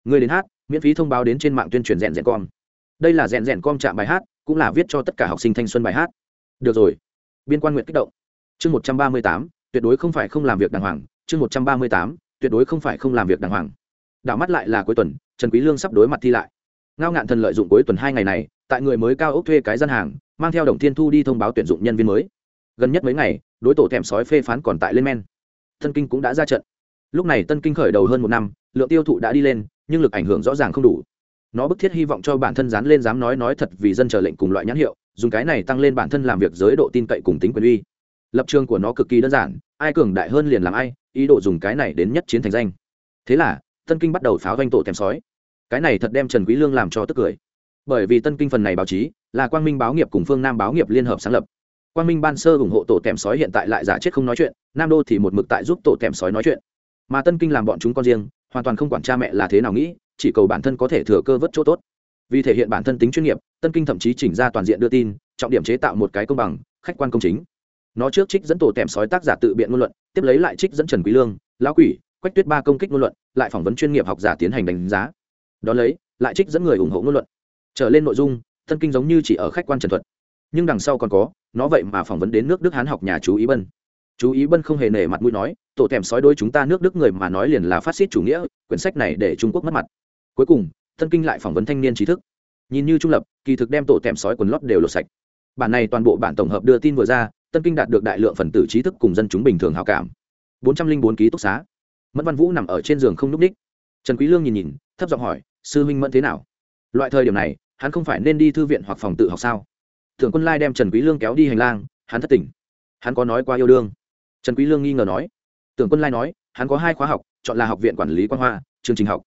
Ngươi đến hát, miễn phí thông báo đến trên mạng tuyên truyền rèn rèn con đây là rèn rèn com chạm bài hát, cũng là viết cho tất cả học sinh thanh xuân bài hát. Được rồi. Biên quan nguyệt kích động. Chương một trăm ba mươi tám, tuyệt đối không phải không làm việc đàng hoàng. Chương một trăm ba mươi tám tuyệt đối không phải không làm việc đàng hoàng. Đảo mắt lại là cuối tuần, trần quý lương sắp đối mặt thi lại. Ngao ngạn thần lợi dụng cuối tuần hai ngày này, tại người mới cao ốc thuê cái gian hàng, mang theo đồng thiên thu đi thông báo tuyển dụng nhân viên mới. Gần nhất mấy ngày, đối tổ thèm sói phê phán còn tại lên men. Tân kinh cũng đã ra trận. Lúc này tân kinh khởi đầu hơn một năm, lượng tiêu thụ đã đi lên, nhưng lực ảnh hưởng rõ ràng không đủ. Nó bức thiết hy vọng cho bản thân dán lên dám nói nói thật vì dân chờ lệnh cùng loại nhãn hiệu, dùng cái này tăng lên bản thân làm việc giới độ tin cậy cùng tính quyền uy lập trường của nó cực kỳ đơn giản, ai cường đại hơn liền làm ai, ý đồ dùng cái này đến nhất chiến thành danh. Thế là, tân kinh bắt đầu pháo doanh tổ thèm sói. Cái này thật đem trần quý lương làm cho tức cười. Bởi vì tân kinh phần này báo chí, là quang minh báo nghiệp cùng phương nam báo nghiệp liên hợp sáng lập. Quang minh ban sơ ủng hộ tổ thèm sói hiện tại lại giả chết không nói chuyện, nam đô thì một mực tại giúp tổ thèm sói nói chuyện. Mà tân kinh làm bọn chúng con riêng, hoàn toàn không quản cha mẹ là thế nào nghĩ, chỉ cầu bản thân có thể thừa cơ vớt chỗ tốt. Vì thể hiện bản thân tính chuyên nghiệp, tân kinh thậm chí chỉnh ra toàn diện đưa tin, trọng điểm chế tạo một cái công bằng, khách quan công chính nó trước trích dẫn tổ tèm sói tác giả tự biện ngôn luận, tiếp lấy lại trích dẫn trần quý lương, lão quỷ, quách tuyết ba công kích ngôn luận, lại phỏng vấn chuyên nghiệp học giả tiến hành đánh giá. Đó lấy, lại trích dẫn người ủng hộ ngôn luận. Trở lên nội dung, thân kinh giống như chỉ ở khách quan trần thuật. Nhưng đằng sau còn có, nó vậy mà phỏng vấn đến nước đức hán học nhà chú ý bân. Chú ý bân không hề nể mặt mũi nói, tổ tèm sói đối chúng ta nước đức người mà nói liền là phát xít chủ nghĩa, quyển sách này để trung quốc mất mặt. Cuối cùng, thân kinh lại phỏng vấn thanh niên trí thức. Nhìn như trung lập, kỳ thực đem tổ tèm sói quần lót đều lột sạch. Bản này toàn bộ bản tổng hợp đưa tin vừa ra tân kinh đạt được đại lượng phần tử trí thức cùng dân chúng bình thường hào cảm. Bốn trăm linh bốn ký túc xá. Mẫn văn vũ nằm ở trên giường không n ú c ních. Trần quý lương nhìn nhìn, thấp giọng hỏi, sư huynh mẫn thế nào? Loại thời điểm này, hắn không phải nên đi thư viện hoặc phòng tự học sao? Tưởng quân lai đem trần quý lương kéo đi hành lang, hắn thất tỉnh. Hắn có nói qua yêu đương. Trần quý lương nghi ngờ nói. Tưởng quân lai nói, hắn có hai khóa học, chọn là học viện quản lý quan hoa, chương trình học.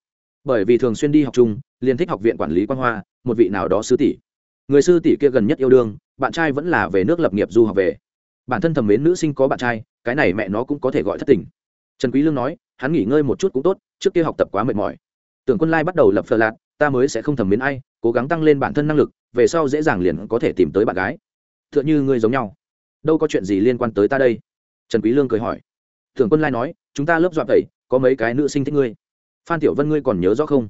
Bởi vì thường xuyên đi học chung, liền thích học viện quản lý quan hoa, một vị nào đó sư tỷ. Người sư tỷ kia gần nhất yêu đương, bạn trai vẫn là về nước lập nghiệp du học về bản thân thầm mến nữ sinh có bạn trai, cái này mẹ nó cũng có thể gọi thất tình. Trần quý lương nói, hắn nghỉ ngơi một chút cũng tốt, trước kia học tập quá mệt mỏi. Tưởng quân lai bắt đầu lập phờ lạt ta mới sẽ không thầm mến ai, cố gắng tăng lên bản thân năng lực, về sau dễ dàng liền có thể tìm tới bạn gái. Tựa như ngươi giống nhau. Đâu có chuyện gì liên quan tới ta đây? Trần quý lương cười hỏi. Tưởng quân lai nói, chúng ta lớp dọa tẩy có mấy cái nữ sinh thích ngươi. Phan tiểu vân ngươi còn nhớ rõ không?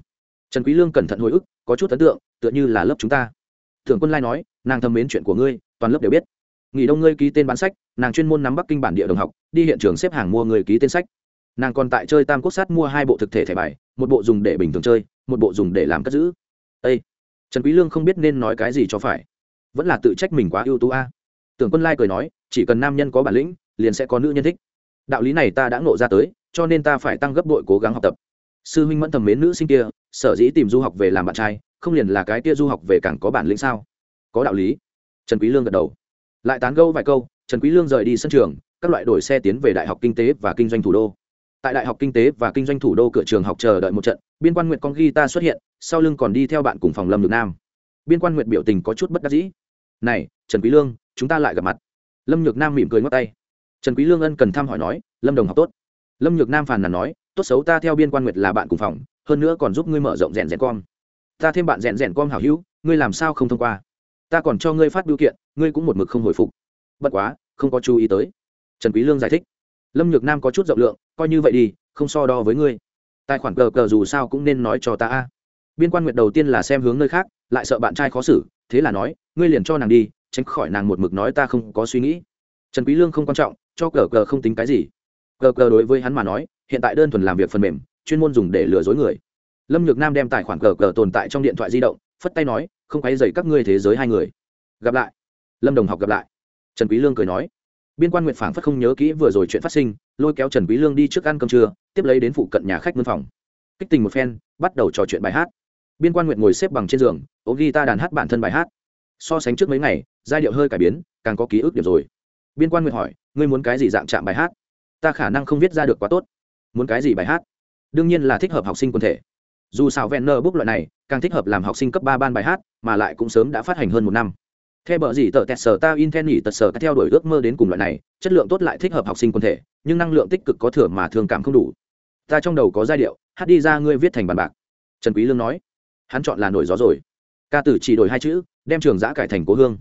Trần quý lương cẩn thận hồi ức, có chút ấn tượng, tựa như là lớp chúng ta. Tưởng quân lai nói, nàng thầm mến chuyện của ngươi, toàn lớp đều biết nghỉ đông ngươi ký tên bán sách, nàng chuyên môn nắm bắc kinh bản địa đồng học, đi hiện trường xếp hàng mua người ký tên sách. Nàng còn tại chơi tam quốc sát mua hai bộ thực thể thẻ bài, một bộ dùng để bình thường chơi, một bộ dùng để làm cất giữ. Ê! trần quý lương không biết nên nói cái gì cho phải. Vẫn là tự trách mình quá ưu tú a. Tưởng quân lai cười nói, chỉ cần nam nhân có bản lĩnh, liền sẽ có nữ nhân thích. Đạo lý này ta đã ngộ ra tới, cho nên ta phải tăng gấp bội cố gắng học tập. Sư huynh mẫn thầm mến nữ sinh kia, sở dĩ tìm du học về làm bạn trai, không liền là cái kia du học về càng có bản lĩnh sao? Có đạo lý. Trần quý lương gật đầu lại tán gẫu vài câu, trần quý lương rời đi sân trường, các loại đổi xe tiến về đại học kinh tế và kinh doanh thủ đô. Tại đại học kinh tế và kinh doanh thủ đô cửa trường học chờ đợi một trận, biên quan nguyệt con ghi ta xuất hiện, sau lưng còn đi theo bạn cùng phòng lâm nhược nam. Biên quan nguyệt biểu tình có chút bất đắc dĩ. Này, trần quý lương, chúng ta lại gặp mặt. Lâm nhược nam mỉm cười ngót tay. Trần quý lương ân cần thăm hỏi nói, lâm đồng học tốt. Lâm nhược nam phàn nàn nói, tốt xấu ta theo biên quan nguyệt là bạn cùng phòng, hơn nữa còn giúp ngươi mở rộng rèn rèn con ta thêm bạn rèn rèn con hảo hữu, ngươi làm sao không thông qua? Ta còn cho ngươi phát biểu kiện ngươi cũng một mực không hồi phục. Bất quá, không có chú ý tới. Trần quý lương giải thích. Lâm nhược nam có chút rộng lượng, coi như vậy đi, không so đo với ngươi. Tài khoản cờ cờ dù sao cũng nên nói cho ta a. Biên quan nguyệt đầu tiên là xem hướng nơi khác, lại sợ bạn trai khó xử, thế là nói, ngươi liền cho nàng đi, tránh khỏi nàng một mực nói ta không có suy nghĩ. Trần quý lương không quan trọng, cho cờ cờ không tính cái gì. Cờ cờ đối với hắn mà nói, hiện tại đơn thuần làm việc phần mềm, chuyên môn dùng để lừa dối người. Lâm nhược nam đem tài khoản cờ cờ tồn tại trong điện thoại di động, phất tay nói, không quay dày các ngươi thế giới hai người. Gặp lại lâm đồng học gặp lại trần quý lương cười nói biên quan nguyệt phảng phất không nhớ kỹ vừa rồi chuyện phát sinh lôi kéo trần quý lương đi trước ăn cơm trưa tiếp lấy đến phụ cận nhà khách mân phòng kích tình một phen bắt đầu trò chuyện bài hát biên quan nguyệt ngồi xếp bằng trên giường ôm guitar đàn hát bản thân bài hát so sánh trước mấy ngày giai điệu hơi cải biến càng có ký ức điểm rồi biên quan nguyệt hỏi ngươi muốn cái gì dạng chạm bài hát ta khả năng không viết ra được quá tốt muốn cái gì bài hát đương nhiên là thích hợp học sinh quần thể dù sao ven nơ bút loại này càng thích hợp làm học sinh cấp ba ban bài hát mà lại cũng sớm đã phát hành hơn một năm theo bờ gì tờ tẹt sở ta in ten nhỉ tật sở theo đuổi ước mơ đến cùng loại này, chất lượng tốt lại thích hợp học sinh quần thể, nhưng năng lượng tích cực có thừa mà thường cảm không đủ. Ta trong đầu có giai điệu, hát đi ra ngươi viết thành bàn bạc. Trần quý lương nói. Hắn chọn là nổi gió rồi. Ca tử chỉ đổi hai chữ, đem trường giã cải thành cố hương.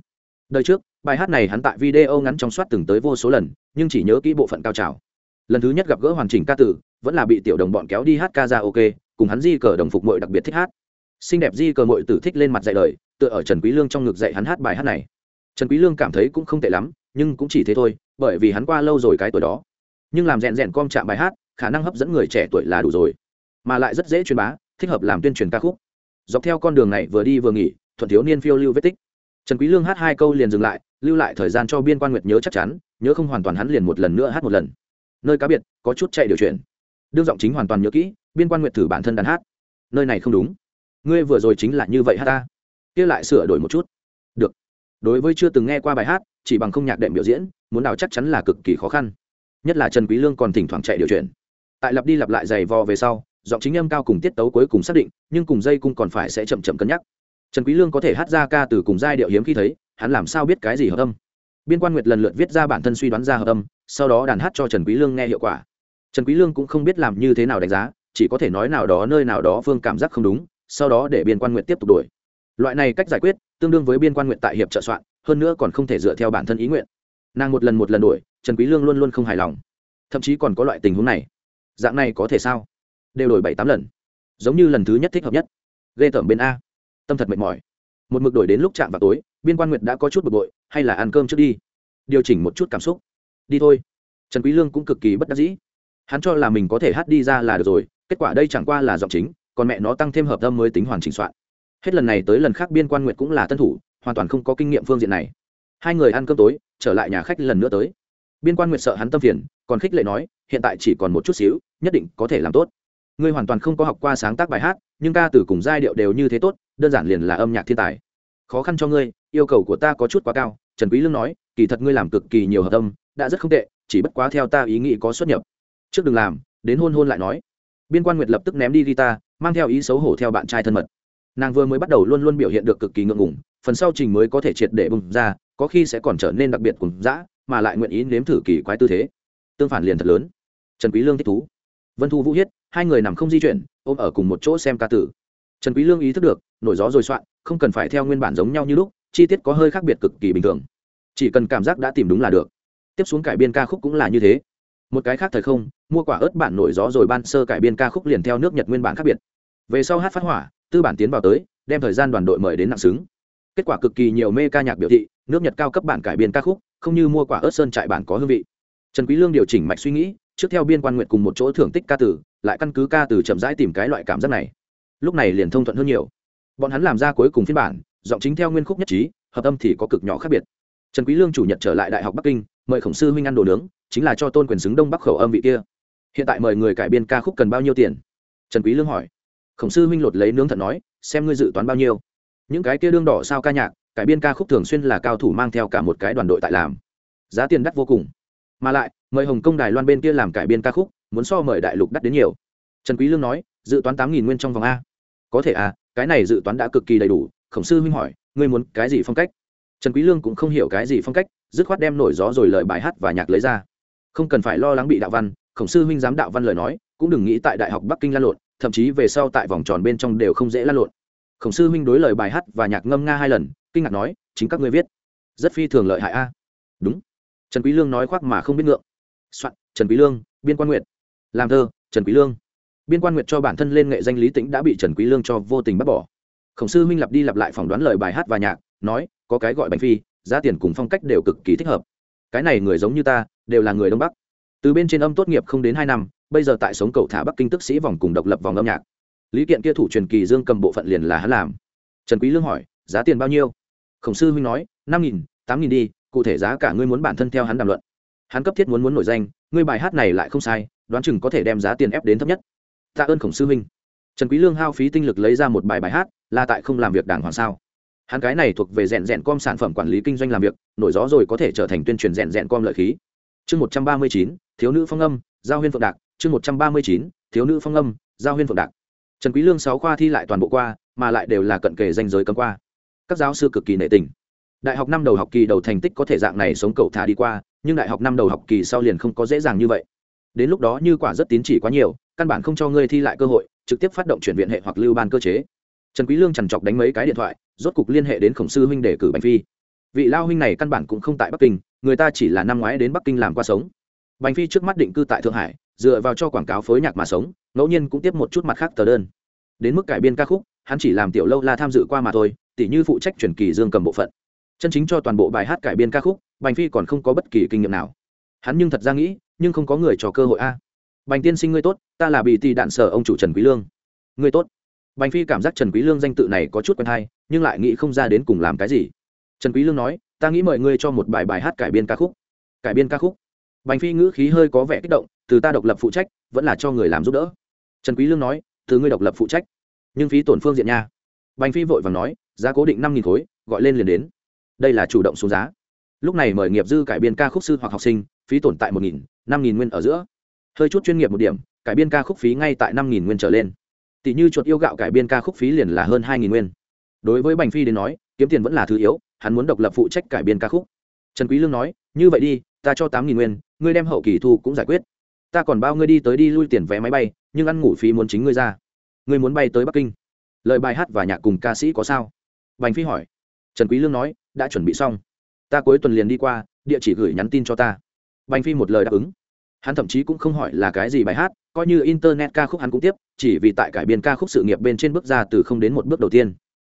Đời trước, bài hát này hắn tại video ngắn trong soát từng tới vô số lần, nhưng chỉ nhớ kỹ bộ phận cao trào. Lần thứ nhất gặp gỡ hoàn chỉnh ca tử, vẫn là bị tiểu đồng bọn kéo đi hát ca ra ok cùng hắn di cờ đồng phục mội đặc biệt thích hát xinh đẹp di cờ mội tử thích lên mặt dạy lời tựa ở trần quý lương trong ngực dạy hắn hát bài hát này. Trần quý lương cảm thấy cũng không tệ lắm, nhưng cũng chỉ thế thôi, bởi vì hắn qua lâu rồi cái tuổi đó. Nhưng làm rèn rèn com chạm bài hát, khả năng hấp dẫn người trẻ tuổi là đủ rồi. Mà lại rất dễ truyền bá, thích hợp làm tuyên truyền ca khúc. Dọc theo con đường này vừa đi vừa nghỉ, thuận thiếu niên phiêu lưu vết tích. Trần quý lương hát hai câu liền dừng lại, lưu lại thời gian cho biên quan nguyệt nhớ chắc chắn, nhớ không hoàn toàn hắn liền một lần nữa hát một lần. Nơi cá biệt, có chút chạy điều chuyển. Đương giọng chính hoàn toàn nhớ kỹ, biên quan nguyệt thử bản thân đàn hát. Nơi này không đúng ngươi vừa rồi chính là như vậy hát ta. Kia lại sửa đổi một chút. Được. Đối với chưa từng nghe qua bài hát, chỉ bằng không nhạc đệm biểu diễn, muốn đào chắc chắn là cực kỳ khó khăn. Nhất là trần quý lương còn thỉnh thoảng chạy điều chuyển. Tại lặp đi lặp lại giày vò về sau, giọng chính âm cao cùng tiết tấu cuối cùng xác định, nhưng cùng dây cung còn phải sẽ chậm chậm cân nhắc. Trần quý lương có thể hát ra ca từ cùng giai điệu hiếm khi thấy, hắn làm sao biết cái gì hợp âm? Biên quan nguyệt lần lượt viết ra bản thân suy đoán ra hợp âm, sau đó đàn hát cho trần quý lương nghe hiệu quả. Trần quý lương cũng không biết làm như thế nào đánh giá, chỉ có thể nói nào đó nơi nào đó phương cảm giác không đúng sau đó để biên quan nguyện tiếp tục đuổi loại này cách giải quyết, tương đương với biên quan nguyện tại hiệp trợ soạn, hơn nữa còn không thể dựa theo bản thân ý nguyện. Nàng một lần một lần đuổi trần quý lương luôn luôn không hài lòng. Thậm chí còn có loại tình huống này. Dạng này có thể sao? Đều đổi bảy tám lần. Giống như lần thứ nhất thích hợp nhất. Ghê tởm bên a. Tâm thật mệt mỏi. Một mực đổi đến lúc chạm vào tối, biên quan nguyệt đã có chút bực bội, hay là ăn cơm trước đi? Điều chỉnh một chút cảm xúc. Đi thôi. Trần quý lương cũng cực kỳ bất đắc dĩ. Hắn cho là mình có thể hát đi ra là được rồi, kết quả đây chẳng qua là giọng chính còn mẹ nó tăng thêm hợp âm mới tính hoàn chỉnh soạn. Hết lần này tới lần khác biên quan nguyệt cũng là tân thủ, hoàn toàn không có kinh nghiệm phương diện này. Hai người ăn cơm tối, trở lại nhà khách lần nữa tới. Biên quan nguyệt sợ hắn tâm phiền, còn khích lệ nói, hiện tại chỉ còn một chút xíu, nhất định có thể làm tốt. Ngươi hoàn toàn không có học qua sáng tác bài hát, nhưng ca từ cùng giai điệu đều như thế tốt, đơn giản liền là âm nhạc thiên tài. Khó khăn cho ngươi, yêu cầu của ta có chút quá cao, trần quý lương nói, kỳ thật ngươi làm cực kỳ nhiều hợp âm, đã rất không tệ, chỉ bất quá theo ta ý nghĩ có xuất nhập. Trước đừng làm, đến hôn hôn lại nói. Biên quan nguyệt lập tức ném đi guitar mang theo ý xấu hổ theo bạn trai thân mật. Nàng vừa mới bắt đầu luôn luôn biểu hiện được cực kỳ ngượng ngùng, phần sau trình mới có thể triệt để bùng ra, có khi sẽ còn trở nên đặc biệt cùng dã, mà lại nguyện ý nếm thử kỳ quái tư thế. Tương phản liền thật lớn. Trần quý lương thích thú. Vân thu vũ hiết, hai người nằm không di chuyển, ôm ở cùng một chỗ xem ca tử. Trần quý lương ý thức được, nổi gió rồi soạn, không cần phải theo nguyên bản giống nhau như lúc, chi tiết có hơi khác biệt cực kỳ bình thường. Chỉ cần cảm giác đã tìm đúng là được. Tiếp xuống cải biên ca khúc cũng là như thế. Một cái khác thời không, mua quả ớt bản nổi gió rồi ban sơ cải biên ca khúc liền theo nước nhật nguyên bản khác biệt về sau hát phát hỏa, tư bản tiến vào tới, đem thời gian đoàn đội mời đến nặng xứng. Kết quả cực kỳ nhiều mê ca nhạc biểu thị, nước nhật cao cấp bản cải biên ca khúc, không như mua quả ớt sơn trại bản có hương vị. Trần quý lương điều chỉnh mạch suy nghĩ, trước theo biên quan nguyện cùng một chỗ thưởng tích ca tử lại căn cứ ca từ chậm rãi tìm cái loại cảm giác này. Lúc này liền thông thuận hơn nhiều. Bọn hắn làm ra cuối cùng phiên bản, giọng chính theo nguyên khúc nhất trí, hợp âm thì có cực nhỏ khác biệt. Trần quý lương chủ nhật trở lại đại học bắc kinh, mời khổng sư huynh ăn đồ nướng, chính là cho tôn quyền xứng đông bắc khẩu âm vị kia. Hiện tại mời người cải biên ca khúc cần bao nhiêu tiền? Trần quý lương hỏi khổng sư huynh lột lấy nướng thận nói, xem ngươi dự toán bao nhiêu. Những cái kia đương đỏ sao ca nhạc, cải biên ca khúc thường xuyên là cao thủ mang theo cả một cái đoàn đội tại làm. Giá tiền đắt vô cùng. Mà lại, mời hồng kông đài loan bên kia làm cải biên ca khúc, muốn so mời đại lục đắt đến nhiều. Trần quý lương nói, dự toán tám nghìn nguyên trong vòng a. Có thể à cái này dự toán đã cực kỳ đầy đủ. Khổng sư huynh hỏi, ngươi muốn cái gì phong cách? Trần quý lương cũng không hiểu cái gì phong cách, dứt khoát đem nổi gió rồi lời bài hát và nhạc lấy ra. Không cần phải lo lắng bị đạo văn, khổng sư huynh dám đạo văn lời nói, cũng đừng nghĩ tại đại học bắc kinh lan lộn thậm chí về sau tại vòng tròn bên trong đều không dễ lan lộn. Khổng sư huynh đối lời bài hát và nhạc ngâm nga hai lần, kinh ngạc nói, chính các ngươi viết. Rất phi thường lợi hại a. Đúng. Trần quý lương nói khoác mà không biết ngượng. Soạn, trần quý lương, biên quan nguyệt. Làm thơ, trần quý lương. Biên quan nguyệt cho bản thân lên nghệ danh lý tĩnh đã bị trần quý lương cho vô tình bắt bỏ. Khổng sư huynh lặp đi lặp lại phỏng đoán lời bài hát và nhạc, nói, có cái gọi bánh phi, giá tiền cùng phong cách đều cực kỳ thích hợp. Cái này người giống như ta, đều là người đông bắc. Từ bên trên âm tốt nghiệp không đến hai năm bây giờ tại sống cầu thả bắc kinh tức sĩ vòng cùng độc lập vòng âm nhạc. Lý kiện kia thủ truyền kỳ dương cầm bộ phận liền là hắn làm. Trần quý lương hỏi, giá tiền bao nhiêu? Khổng sư huynh nói, năm nghìn, tám nghìn đi, cụ thể giá cả ngươi muốn bản thân theo hắn đàm luận. Hắn cấp thiết muốn muốn nổi danh, ngươi bài hát này lại không sai, đoán chừng có thể đem giá tiền ép đến thấp nhất. Tạ ơn khổng sư huynh. Trần quý lương hao phí tinh lực lấy ra một bài bài hát, là tại không làm việc đàng hoàng sao? Hắn cái này thuộc về rèn rèn com sản phẩm quản lý kinh doanh làm việc, nổi gió rồi có thể trở thành tuyên truyền rèn rèn com lợi khí. Chương một trăm ba mươi chín, thiếu nữ phong âm, giao huyên phượng đạc chương một trăm ba mươi chín, thiếu nữ phong âm, giao huyên phượng đạc. Trần quý lương sáu khoa thi lại toàn bộ qua, mà lại đều là cận kề danh giới cấm qua. Các giáo sư cực kỳ nể tình. Đại học năm đầu học kỳ đầu thành tích có thể dạng này sống cậu thả đi qua, nhưng đại học năm đầu học kỳ sau liền không có dễ dàng như vậy. Đến lúc đó như quả rất tín chỉ quá nhiều, căn bản không cho ngươi thi lại cơ hội, trực tiếp phát động chuyển viện hệ hoặc lưu ban cơ chế. Trần quý lương chằn chọc đánh mấy cái điện thoại, rốt cục liên hệ đến khổng sư huynh để cử bành phi. Vị lao huynh này căn bản cũng không tại bắc kinh, người ta chỉ là năm ngoái đến bắc kinh làm qua sống. Bành phi trước mắt định cư tại thượng hải dựa vào cho quảng cáo phối nhạc mà sống, ngẫu nhiên cũng tiếp một chút mặt khác tờ đơn. Đến mức cải biên ca khúc, hắn chỉ làm tiểu lâu la tham dự qua mà thôi, tỉ như phụ trách truyền kỳ dương cầm bộ phận. Chân chính cho toàn bộ bài hát cải biên ca khúc, bành phi còn không có bất kỳ kinh nghiệm nào. Hắn nhưng thật ra nghĩ, nhưng không có người cho cơ hội a. Bành tiên sinh ngươi tốt, ta là bị tì đạn sở ông chủ trần quý lương. Ngươi tốt. Bành phi cảm giác trần quý lương danh tự này có chút quen hay, nhưng lại nghĩ không ra đến cùng làm cái gì. Trần quý lương nói, ta nghĩ mời ngươi cho một bài bài hát cải biên ca khúc. Cải biên ca khúc. Bành phi ngữ khí hơi có vẻ kích động từ ta độc lập phụ trách, vẫn là cho người làm giúp đỡ. Trần quý lương nói, từ ngươi độc lập phụ trách. Nhưng phí tổn phương diện nha. Bành phi vội vàng nói, giá cố định năm nghìn khối, gọi lên liền đến. Đây là chủ động xuống giá. Lúc này mời nghiệp dư cải biên ca khúc sư hoặc học sinh, phí tổn tại một nghìn, năm nghìn nguyên ở giữa. Hơi chút chuyên nghiệp một điểm, cải biên ca khúc phí ngay tại năm nghìn nguyên trở lên. Tỷ như chuột yêu gạo cải biên ca khúc phí liền là hơn hai nghìn nguyên. Đối với bành phi đến nói, kiếm tiền vẫn là thứ yếu, hắn muốn độc lập phụ trách cải biên ca khúc. Trần quý lương nói, như vậy đi, ta cho tám nghìn nguyên, ngươi đem hậu kỳ thu cũng giải quyết ta còn bao ngươi đi tới đi lui tiền vé máy bay, nhưng ăn ngủ phí muốn chính ngươi ra. Ngươi muốn bay tới bắc kinh. Lời bài hát và nhạc cùng ca sĩ có sao? Bành phi hỏi. Trần quý lương nói, đã chuẩn bị xong. Ta cuối tuần liền đi qua, địa chỉ gửi nhắn tin cho ta. Bành phi một lời đáp ứng. Hắn thậm chí cũng không hỏi là cái gì bài hát, coi như internet ca khúc hắn cũng tiếp, chỉ vì tại cải biên ca khúc sự nghiệp bên trên bước ra từ không đến một bước đầu tiên.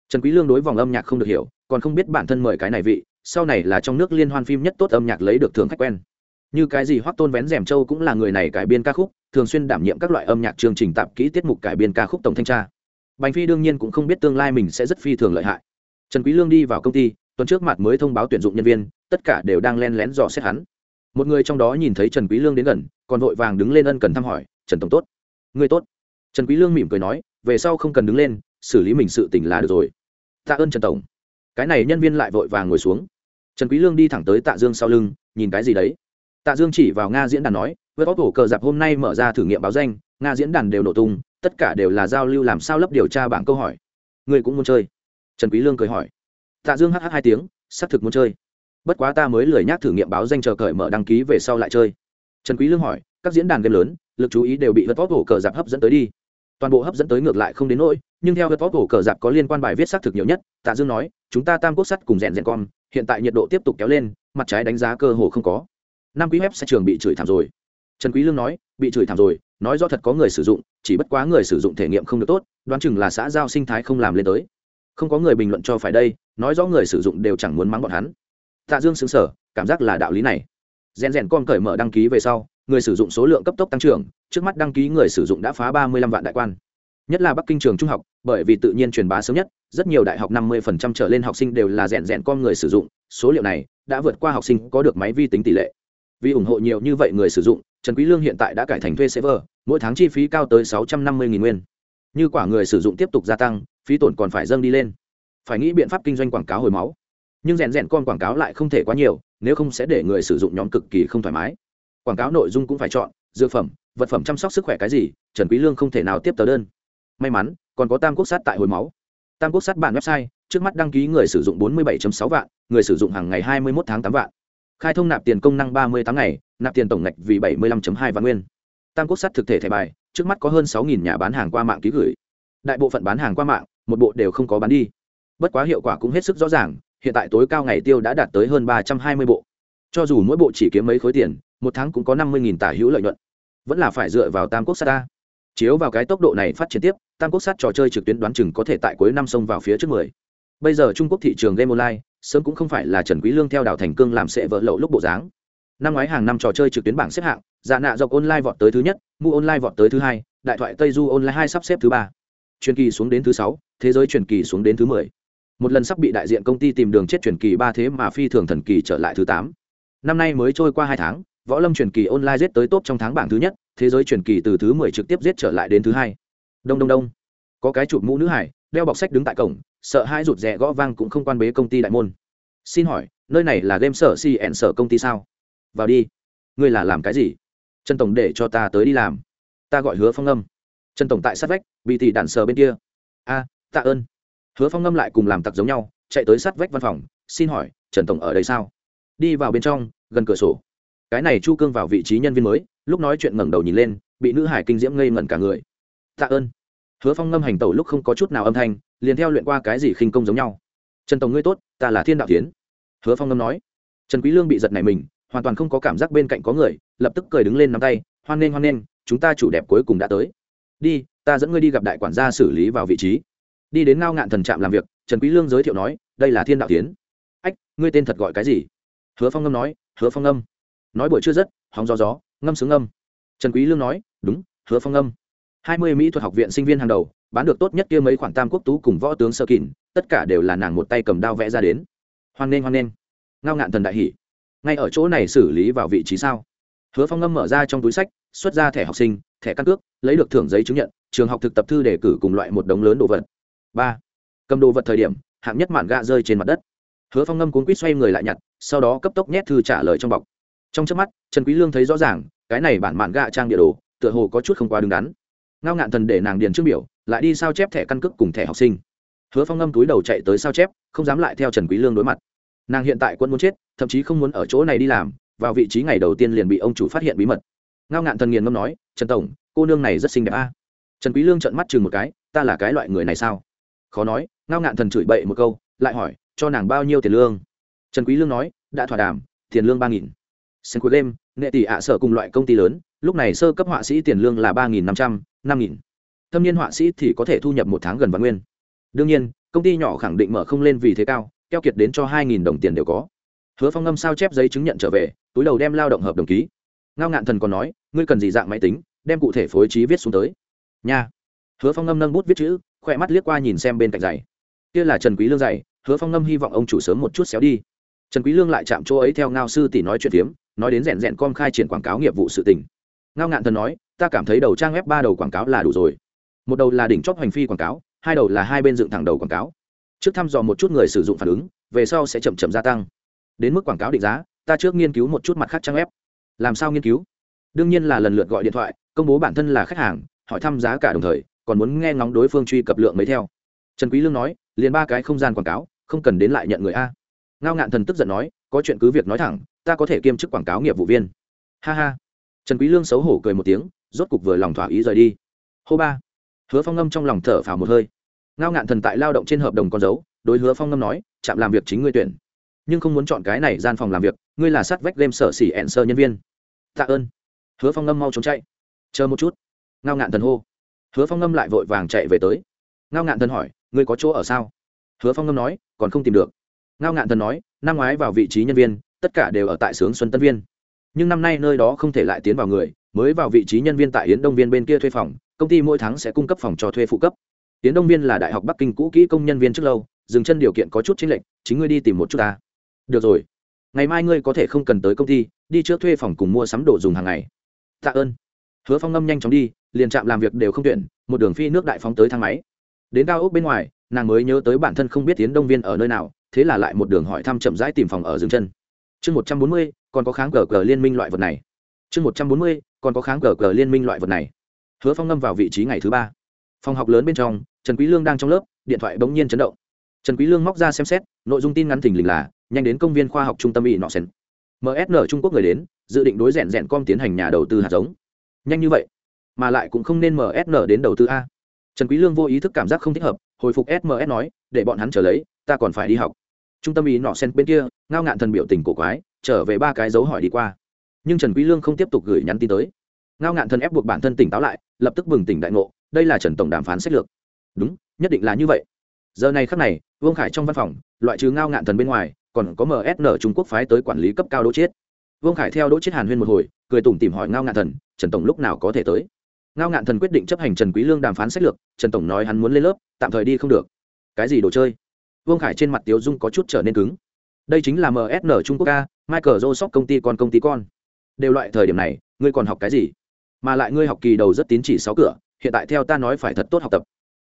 Trần quý lương đối vòng âm nhạc không được hiểu, còn không biết bản thân mời cái này vị, sau này là trong nước liên hoan phim nhất tốt âm nhạc lấy được thưởng khách quen như cái gì hoắc tôn vén rèm châu cũng là người này cải biên ca khúc, thường xuyên đảm nhiệm các loại âm nhạc chương trình tạp kỹ tiết mục cải biên ca khúc tổng thanh tra. Bành phi đương nhiên cũng không biết tương lai mình sẽ rất phi thường lợi hại. Trần quý lương đi vào công ty, tuần trước mặt mới thông báo tuyển dụng nhân viên, tất cả đều đang len lén dò xét hắn. Một người trong đó nhìn thấy trần quý lương đến gần, còn vội vàng đứng lên ân cần thăm hỏi, trần tổng tốt. Người tốt. Trần quý lương mỉm cười nói, về sau không cần đứng lên, xử lý mình sự tình là được rồi. Tạ ơn trần tổng. Cái này nhân viên lại vội vàng ngồi xuống. Trần quý lương đi thẳng tới tạ dương sau lưng, nhìn cái gì đấy? Tạ dương chỉ vào nga diễn đàn nói, với cổ cờ giặc hôm nay mở ra thử nghiệm báo danh, nga diễn đàn đều nổ tung, tất cả đều là giao lưu làm sao lấp điều tra bảng câu hỏi. Người cũng muốn chơi. Trần quý lương cười hỏi. Tạ dương hh hai tiếng, xác thực muốn chơi. Bất quá ta mới lười nhác thử nghiệm báo danh chờ cởi mở đăng ký về sau lại chơi. Trần quý lương hỏi, các diễn đàn game lớn, lực chú ý đều bị vật vót cổ cờ giặc hấp dẫn tới đi. Toàn bộ hấp dẫn tới ngược lại không đến nỗi, nhưng theo vật vót cổ cờ giặc có liên quan bài viết xác thực nhiều nhất, tạ dương nói, chúng ta tam quốc sắt cùng rèn rèn con, hiện tại nhiệt độ tiếp tục kéo lên, mặt trái đánh giá cơ hồ không có năm quý web sẽ trường bị chửi thảm rồi. Trần quý lương nói, bị chửi thảm rồi, nói do thật có người sử dụng, chỉ bất quá người sử dụng thể nghiệm không được tốt, đoán chừng là xã giao sinh thái không làm lên tới. Không có người bình luận cho phải đây, nói rõ người sử dụng đều chẳng muốn mắng bọn hắn. Tạ dương xứng sở cảm giác là đạo lý này. Rèn rèn con cởi mở đăng ký về sau, người sử dụng số lượng cấp tốc tăng trưởng, trước mắt đăng ký người sử dụng đã phá ba mươi lăm vạn đại quan. Nhất là bắc kinh trường trung học, bởi vì tự nhiên truyền bá sớm nhất, rất nhiều đại học năm mươi phần trăm trở lên học sinh đều là rèn rèn con người sử dụng, số liệu này đã vượt qua học sinh có được máy vi tính tỷ lệ vì ủng hộ nhiều như vậy người sử dụng, trần quý lương hiện tại đã cải thành thuê server, mỗi tháng chi phí cao tới sáu trăm năm mươi nguyên. Như quả người sử dụng tiếp tục gia tăng, phí tổn còn phải dâng đi lên. Phải nghĩ biện pháp kinh doanh quảng cáo hồi máu. Nhưng rèn rèn con quảng cáo lại không thể quá nhiều, nếu không sẽ để người sử dụng nhóm cực kỳ không thoải mái. Quảng cáo nội dung cũng phải chọn, dược phẩm, vật phẩm chăm sóc sức khỏe cái gì, trần quý lương không thể nào tiếp tờ đơn. May mắn, còn có tam quốc sát tại hồi máu. Tam quốc sát bản website, trước mắt đăng ký người sử dụng 47.6 vạn, người sử dụng hàng ngày 21 tháng 8 vạn khai thông nạp tiền công năng 38 ngày, nạp tiền tổng ngạch vì 75.2 vạn nguyên. Tam quốc sát thực thể thẻ bài, trước mắt có hơn 6.000 nhà bán hàng qua mạng ký gửi. Đại bộ phận bán hàng qua mạng, một bộ đều không có bán đi. Bất quá hiệu quả cũng hết sức rõ ràng, hiện tại tối cao ngày tiêu đã đạt tới hơn 320 bộ. Cho dù mỗi bộ chỉ kiếm mấy khối tiền, một tháng cũng có 50.000 tả hữu lợi nhuận. Vẫn là phải dựa vào tam quốc sát ta. Chiếu vào cái tốc độ này phát triển tiếp, tam quốc sát trò chơi trực tuyến đoán chừng có thể tại cuối năm xông vào phía trước mười. Bây giờ trung quốc thị trường game online sớm cũng không phải là trần quý lương theo đào thành cương làm sẽ vỡ lậu lúc bộ dáng. Năm ngoái hàng năm trò chơi trực tuyến bảng xếp hạng dạ nạ dọc online vọt tới thứ nhất, mu online vọt tới thứ hai, đại thoại tây du online hai sắp xếp thứ ba. Truyền kỳ xuống đến thứ sáu, thế giới truyền kỳ xuống đến thứ mười. Một lần sắp bị đại diện công ty tìm đường chết truyền kỳ ba thế mà phi thường thần kỳ trở lại thứ tám. Năm nay mới trôi qua hai tháng, võ lâm truyền kỳ online giết tới top trong tháng bảng thứ nhất, thế giới truyền kỳ từ thứ mười trực tiếp giết trở lại đến thứ hai. Đông đông đông. Có cái chụp mũ nữ hải đeo bọc sách đứng tại cổng, sợ hai rụt rè gõ vang cũng không quan bế công ty đại môn. Xin hỏi, nơi này là game sở cn sở công ty sao? Vào đi. Ngươi là làm cái gì? Trần tổng để cho ta tới đi làm. Ta gọi hứa phong âm. Trần tổng tại sát vách, bị thị đạn sờ bên kia. A, tạ ơn. Hứa phong ngâm lại cùng làm tặc giống nhau, chạy tới sát vách văn phòng, xin hỏi, trần tổng ở đây sao? Đi vào bên trong, gần cửa sổ. Cái này chu cương vào vị trí nhân viên mới, lúc nói chuyện ngẩng đầu nhìn lên, bị nữ hải kinh diễm ngây ngẩn cả người. Tạ ơn hứa phong ngâm hành tẩu lúc không có chút nào âm thanh liền theo luyện qua cái gì khinh công giống nhau. Trần tổng ngươi tốt ta là thiên đạo tiến. Hứa phong ngâm nói. Trần quý lương bị giật này mình hoàn toàn không có cảm giác bên cạnh có người lập tức cười đứng lên nắm tay hoan nghênh hoan nghênh chúng ta chủ đẹp cuối cùng đã tới. Đi ta dẫn ngươi đi gặp đại quản gia xử lý vào vị trí. Đi đến ngao ngạn thần trạm làm việc trần quý lương giới thiệu nói đây là thiên đạo tiến. Ách ngươi tên thật gọi cái gì? Hứa phong ngâm nói hứa phong ngâm. Nói buổi chưa dứt, hóng gió gió ngâm sướng ngâm. Trần quý lương nói đúng hứa phong ngâm hai mươi mỹ thuật học viện sinh viên hàng đầu, bán được tốt nhất kia mấy khoản tam quốc tú cùng võ tướng sơ kỳn tất cả đều là nàng một tay cầm đao vẽ ra đến. Hoan nghênh hoan nghênh. Ngao ngạn thần đại hỉ, ngay ở chỗ này xử lý vào vị trí sao? Hứa phong ngâm mở ra trong túi sách, xuất ra thẻ học sinh, thẻ căn cước, lấy được thưởng giấy chứng nhận, trường học thực tập thư đề cử cùng loại một đống lớn đồ vật. Ba, cầm đồ vật thời điểm, hạng nhất mạn gạ rơi trên mặt đất. Hứa phong ngâm cuốn quýt xoay người lại nhặt, sau đó cấp tốc nhét thư trả lời trong bọc. Trong trước mắt, trần quý lương thấy rõ ràng, cái này bản mạn gạ trang địa đồ, tựa hồ có chút không quá đứng đắn ngao ngạn thần để nàng điền trước biểu, lại đi sao chép thẻ căn cước cùng thẻ học sinh. Hứa phong ngâm túi đầu chạy tới sao chép, không dám lại theo trần quý lương đối mặt. Nàng hiện tại quân muốn chết, thậm chí không muốn ở chỗ này đi làm, vào vị trí ngày đầu tiên liền bị ông chủ phát hiện bí mật. Ngao ngạn thần nghiền ngâm nói, trần tổng, cô nương này rất xinh đẹp a. Trần quý lương trợn mắt chừng một cái, ta là cái loại người này sao? Khó nói, ngao ngạn thần chửi bậy một câu, lại hỏi, cho nàng bao nhiêu tiền lương? Trần quý lương nói, đã thỏa đàm, tiền lương ba nghìn. Sen cuối đêm nghệ tỷ ạ sở cùng loại công ty lớn, lúc này sơ cấp họa sĩ tiền lương là ba nghìn năm trăm, năm nghìn. Thâm niên họa sĩ thì có thể thu nhập một tháng gần vạn nguyên. Đương nhiên, công ty nhỏ khẳng định mở không lên vì thế cao, keo kiệt đến cho hai nghìn đồng tiền đều có. Hứa phong ngâm sao chép giấy chứng nhận trở về, túi đầu đem lao động hợp đồng ký. Ngao ngạn thần còn nói, ngươi cần gì dạng máy tính, đem cụ thể phối trí viết xuống tới. Nha. Hứa phong ngâm nâng bút viết chữ, khỏe mắt liếc qua nhìn xem bên cạnh giày. Kia là trần quý lương giày, hứa phong ngâm hy vọng ông chủ sớm một chút xéo đi trần quý lương lại chạm chỗ ấy theo ngao sư tỷ nói chuyện tiếm nói đến rèn rèn com khai triển quảng cáo nghiệp vụ sự tình. Ngao ngạn thần nói, ta cảm thấy đầu trang web ba đầu quảng cáo là đủ rồi. Một đầu là đỉnh chóp hành phi quảng cáo, hai đầu là hai bên dựng thẳng đầu quảng cáo. Trước thăm dò một chút người sử dụng phản ứng, về sau sẽ chậm chậm gia tăng. Đến mức quảng cáo định giá, ta trước nghiên cứu một chút mặt khác trang web. Làm sao nghiên cứu? Đương nhiên là lần lượt gọi điện thoại, công bố bản thân là khách hàng, hỏi thăm giá cả đồng thời, còn muốn nghe ngóng đối phương truy cập lượng mấy theo. Trần quý lương nói, liền ba cái không gian quảng cáo, không cần đến lại nhận người a ngao ngạn thần tức giận nói, có chuyện cứ việc nói thẳng, ta có thể kiêm chức quảng cáo nghiệp vụ viên. Ha ha. Trần quý lương xấu hổ cười một tiếng, rốt cục vừa lòng thỏa ý rời đi. Hô ba. Hứa phong ngâm trong lòng thở phào một hơi. Ngao ngạn thần tại lao động trên hợp đồng con dấu, đối hứa phong ngâm nói chạm làm việc chính ngươi tuyển. Nhưng không muốn chọn cái này gian phòng làm việc, ngươi là sát vách game sở xỉ ẹn sơ nhân viên. Tạ ơn. Hứa phong ngâm mau trốn chạy. Chờ một chút. Ngao ngạn thần hô. Hứa phong ngâm lại vội vàng chạy về tới. Ngao ngạn thần hỏi, ngươi có chỗ ở sao? Hứa phong ngâm nói, còn không tìm được ngao ngạn thần nói, năm ngoái vào vị trí nhân viên, tất cả đều ở tại xướng xuân tân viên. Nhưng năm nay nơi đó không thể lại tiến vào người, mới vào vị trí nhân viên tại yến đông viên bên kia thuê phòng, công ty mỗi tháng sẽ cung cấp phòng cho thuê phụ cấp. Yến đông viên là đại học bắc kinh cũ kỹ công nhân viên trước lâu, dừng chân điều kiện có chút chính lệch, chính ngươi đi tìm một chút ta. Được rồi. Ngày mai ngươi có thể không cần tới công ty, đi trước thuê phòng cùng mua sắm đồ dùng hàng ngày. Tạ ơn. Hứa phong ngâm nhanh chóng đi, liền trạm làm việc đều không tuyển, một đường phi nước đại phóng tới thang máy. Đến cao ốc bên ngoài, nàng mới nhớ tới bản thân không biết tiến đông viên ở nơi nào thế là lại một đường hỏi thăm chậm rãi tìm phòng ở dừng chân. Chương một trăm bốn mươi, còn có kháng cờ cờ liên minh loại vật này. Chương một trăm bốn mươi, còn có kháng cờ cờ liên minh loại vật này. Hứa phong ngâm vào vị trí ngày thứ ba. Phòng học lớn bên trong, trần quý lương đang trong lớp, điện thoại bỗng nhiên chấn động. Trần quý lương móc ra xem xét, nội dung tin ngắn thỉnh lình là, nhanh đến công viên khoa học trung tâm y nọ sen. Msn trung quốc người đến, dự định đối rèn rèn com tiến hành nhà đầu tư hạt giống. Nhanh như vậy, mà lại cũng không nên msn đến đầu tư a. Trần quý lương vô ý thức cảm giác không thích hợp, hồi phục sms nói, để bọn hắn trở lấy, ta còn phải đi học trung tâm ý nọ sen bên kia, ngao ngạn thần biểu tình cổ quái, trở về ba cái dấu hỏi đi qua. Nhưng trần quý lương không tiếp tục gửi nhắn tin tới. Ngao ngạn thần ép buộc bản thân tỉnh táo lại, lập tức bừng tỉnh đại ngộ, đây là trần tổng đàm phán sách lược. Đúng, nhất định là như vậy. Giờ này khắc này, vương khải trong văn phòng, loại trừ ngao ngạn thần bên ngoài, còn có msn trung quốc phái tới quản lý cấp cao đỗ chiết. Vương khải theo đỗ chiết hàn huyên một hồi, cười tủm tỉm hỏi ngao ngạn thần, trần tổng lúc nào có thể tới? Ngao ngạn thần quyết định chấp hành trần quý lương đàm phán sách lược, trần tổng nói hắn muốn lên lớp, tạm thời đi không được. Cái gì đồ chơi? Vương khải trên mặt tiếu dung có chút trở nên cứng. đây chính là msn trung quốc ca, michael joseph công ty con công ty con. đều loại thời điểm này, ngươi còn học cái gì? mà lại ngươi học kỳ đầu rất tín chỉ sáu cửa, hiện tại theo ta nói phải thật tốt học tập.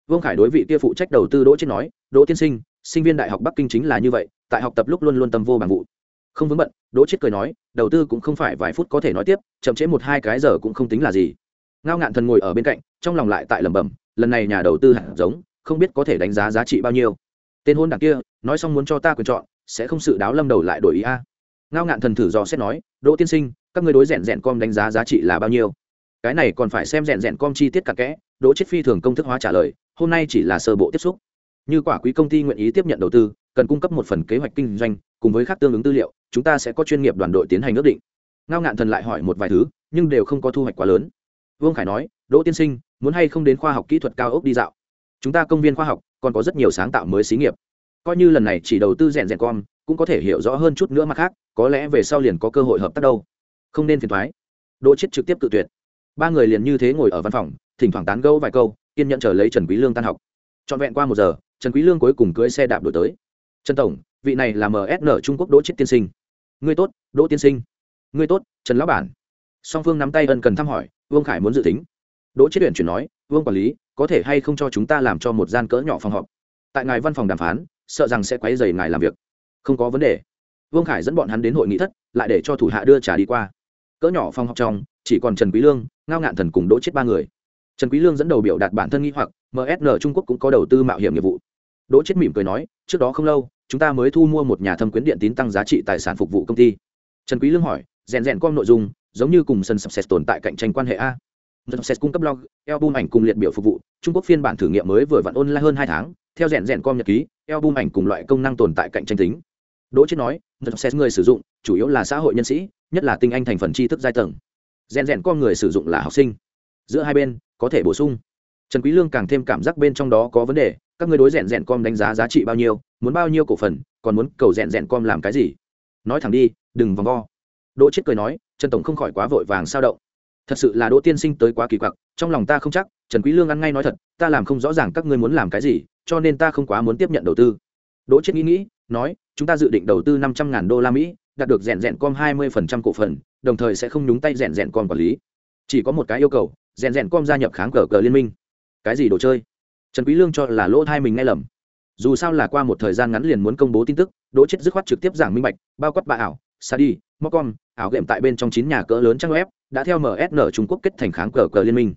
vương khải đối vị kia phụ trách đầu tư đỗ chết nói, đỗ tiên sinh sinh viên đại học bắc kinh chính là như vậy, tại học tập lúc luôn luôn tâm vô bằng vụ. không vướng bận, đỗ chết cười nói, đầu tư cũng không phải vài phút có thể nói tiếp, chậm trễ một hai cái giờ cũng không tính là gì. Ngao ngạn thần ngồi ở bên cạnh, trong lòng lại tại lẩm bẩm, lần này nhà đầu tư hạt giống, không biết có thể đánh giá giá trị bao nhiêu tên hôn đảng kia, nói xong muốn cho ta quyền chọn, sẽ không sự đáo lâm đầu lại đổi ý a. Ngao ngạn thần thử dò xét nói, đỗ tiên sinh, các người đối rèn rèn com đánh giá giá trị là bao nhiêu? Cái này còn phải xem rèn rèn com chi tiết cặn kẽ. Đỗ chết phi thường công thức hóa trả lời, hôm nay chỉ là sơ bộ tiếp xúc. Như quả quý công ty nguyện ý tiếp nhận đầu tư, cần cung cấp một phần kế hoạch kinh doanh, cùng với các tương ứng tư liệu, chúng ta sẽ có chuyên nghiệp đoàn đội tiến hành ước định. Ngao ngạn thần lại hỏi một vài thứ, nhưng đều không có thu hoạch quá lớn. Vương khải nói, đỗ tiên sinh, muốn hay không đến khoa học kỹ thuật cao ốc đi dạo? Chúng ta công viên khoa học còn có rất nhiều sáng tạo mới xí nghiệp. Coi như lần này chỉ đầu tư rèn rèn com, cũng có thể hiểu rõ hơn chút nữa mặt khác, có lẽ về sau liền có cơ hội hợp tác đâu. Không nên phiền thoái. Đỗ chết trực tiếp cự tuyệt. Ba người liền như thế ngồi ở văn phòng, thỉnh thoảng tán gẫu vài câu, kiên nhận chờ lấy trần quý lương tan học. Trọn vẹn qua một giờ, trần quý lương cuối cùng cưỡi xe đạp đổi tới. Trần tổng, vị này là msn trung quốc đỗ chết tiên sinh. Ngươi tốt, đỗ tiên sinh. Ngươi tốt, trần lão bản. Song phương nắm tay ân cần thăm hỏi, vương khải muốn dự tính. Đỗ chết tuyển chuyển nói vương quản lý, có thể hay không cho chúng ta làm cho một gian cỡ nhỏ phòng họp? Tại ngài văn phòng đàm phán, sợ rằng sẽ quấy rầy ngài làm việc. Không có vấn đề. Vương khải dẫn bọn hắn đến hội nghị thất, lại để cho thủ hạ đưa trả đi qua. Cỡ nhỏ phòng họp trong, chỉ còn trần quý lương, ngao ngạn thần cùng đỗ chết ba người. Trần quý lương dẫn đầu biểu đạt bản thân nghi hoặc msn trung quốc cũng có đầu tư mạo hiểm nghiệp vụ. Đỗ chết mỉm cười nói, trước đó không lâu, chúng ta mới thu mua một nhà thâm quyến điện tín tăng giá trị tài sản phục vụ công ty. Trần quý lương hỏi, rèn rèn com nội dung, giống như cùng sân sập tồn tại cạnh tranh quan hệ a? Sân cung cấp log, album ảnh cùng liệt biểu phục vụ. Trung quốc phiên bản thử nghiệm mới vừa vặn online hơn hai tháng. Theo rèn rèn com nhật ký album ảnh cùng loại công năng tồn tại cạnh tranh tính. Đỗ chết nói sân người sử dụng chủ yếu là xã hội nhân sĩ nhất là tinh anh thành phần tri thức giai tầng. Rèn rèn com người sử dụng là học sinh. Giữa hai bên có thể bổ sung. Trần quý lương càng thêm cảm giác bên trong đó có vấn đề các người đối rèn rèn com đánh giá giá trị bao nhiêu muốn bao nhiêu cổ phần còn muốn cầu rèn rèn com làm cái gì? Nói thẳng đi đừng vòng vo. Đỗ chết cười nói trần tổng không khỏi quá vội vàng sao động thật sự là đỗ tiên sinh tới quá kỳ quặc, trong lòng ta không chắc, trần quý lương ăn ngay nói thật, ta làm không rõ ràng các ngươi muốn làm cái gì, cho nên ta không quá muốn tiếp nhận đầu tư. Đỗ chết nghĩ nghĩ, nói, chúng ta dự định đầu tư năm trăm ngàn đô la mỹ, đạt được rèn rèn com hai mươi phần trăm cổ phần, đồng thời sẽ không nhúng tay rèn rèn com quản lý. Chỉ có một cái yêu cầu, rèn rèn com gia nhập kháng cờ cờ liên minh. Cái gì đồ chơi? Trần quý lương cho là lỗ thay mình nghe lầm. Dù sao là qua một thời gian ngắn liền muốn công bố tin tức, đỗ chết dứt khoát trực tiếp giảng minh bạch, bao quát bà ảo, sa đi, mocom, ảo game tại bên trong chín nhà cỡ lớn trang web đã theo msn trung quốc kết thành kháng cờ cờ liên minh.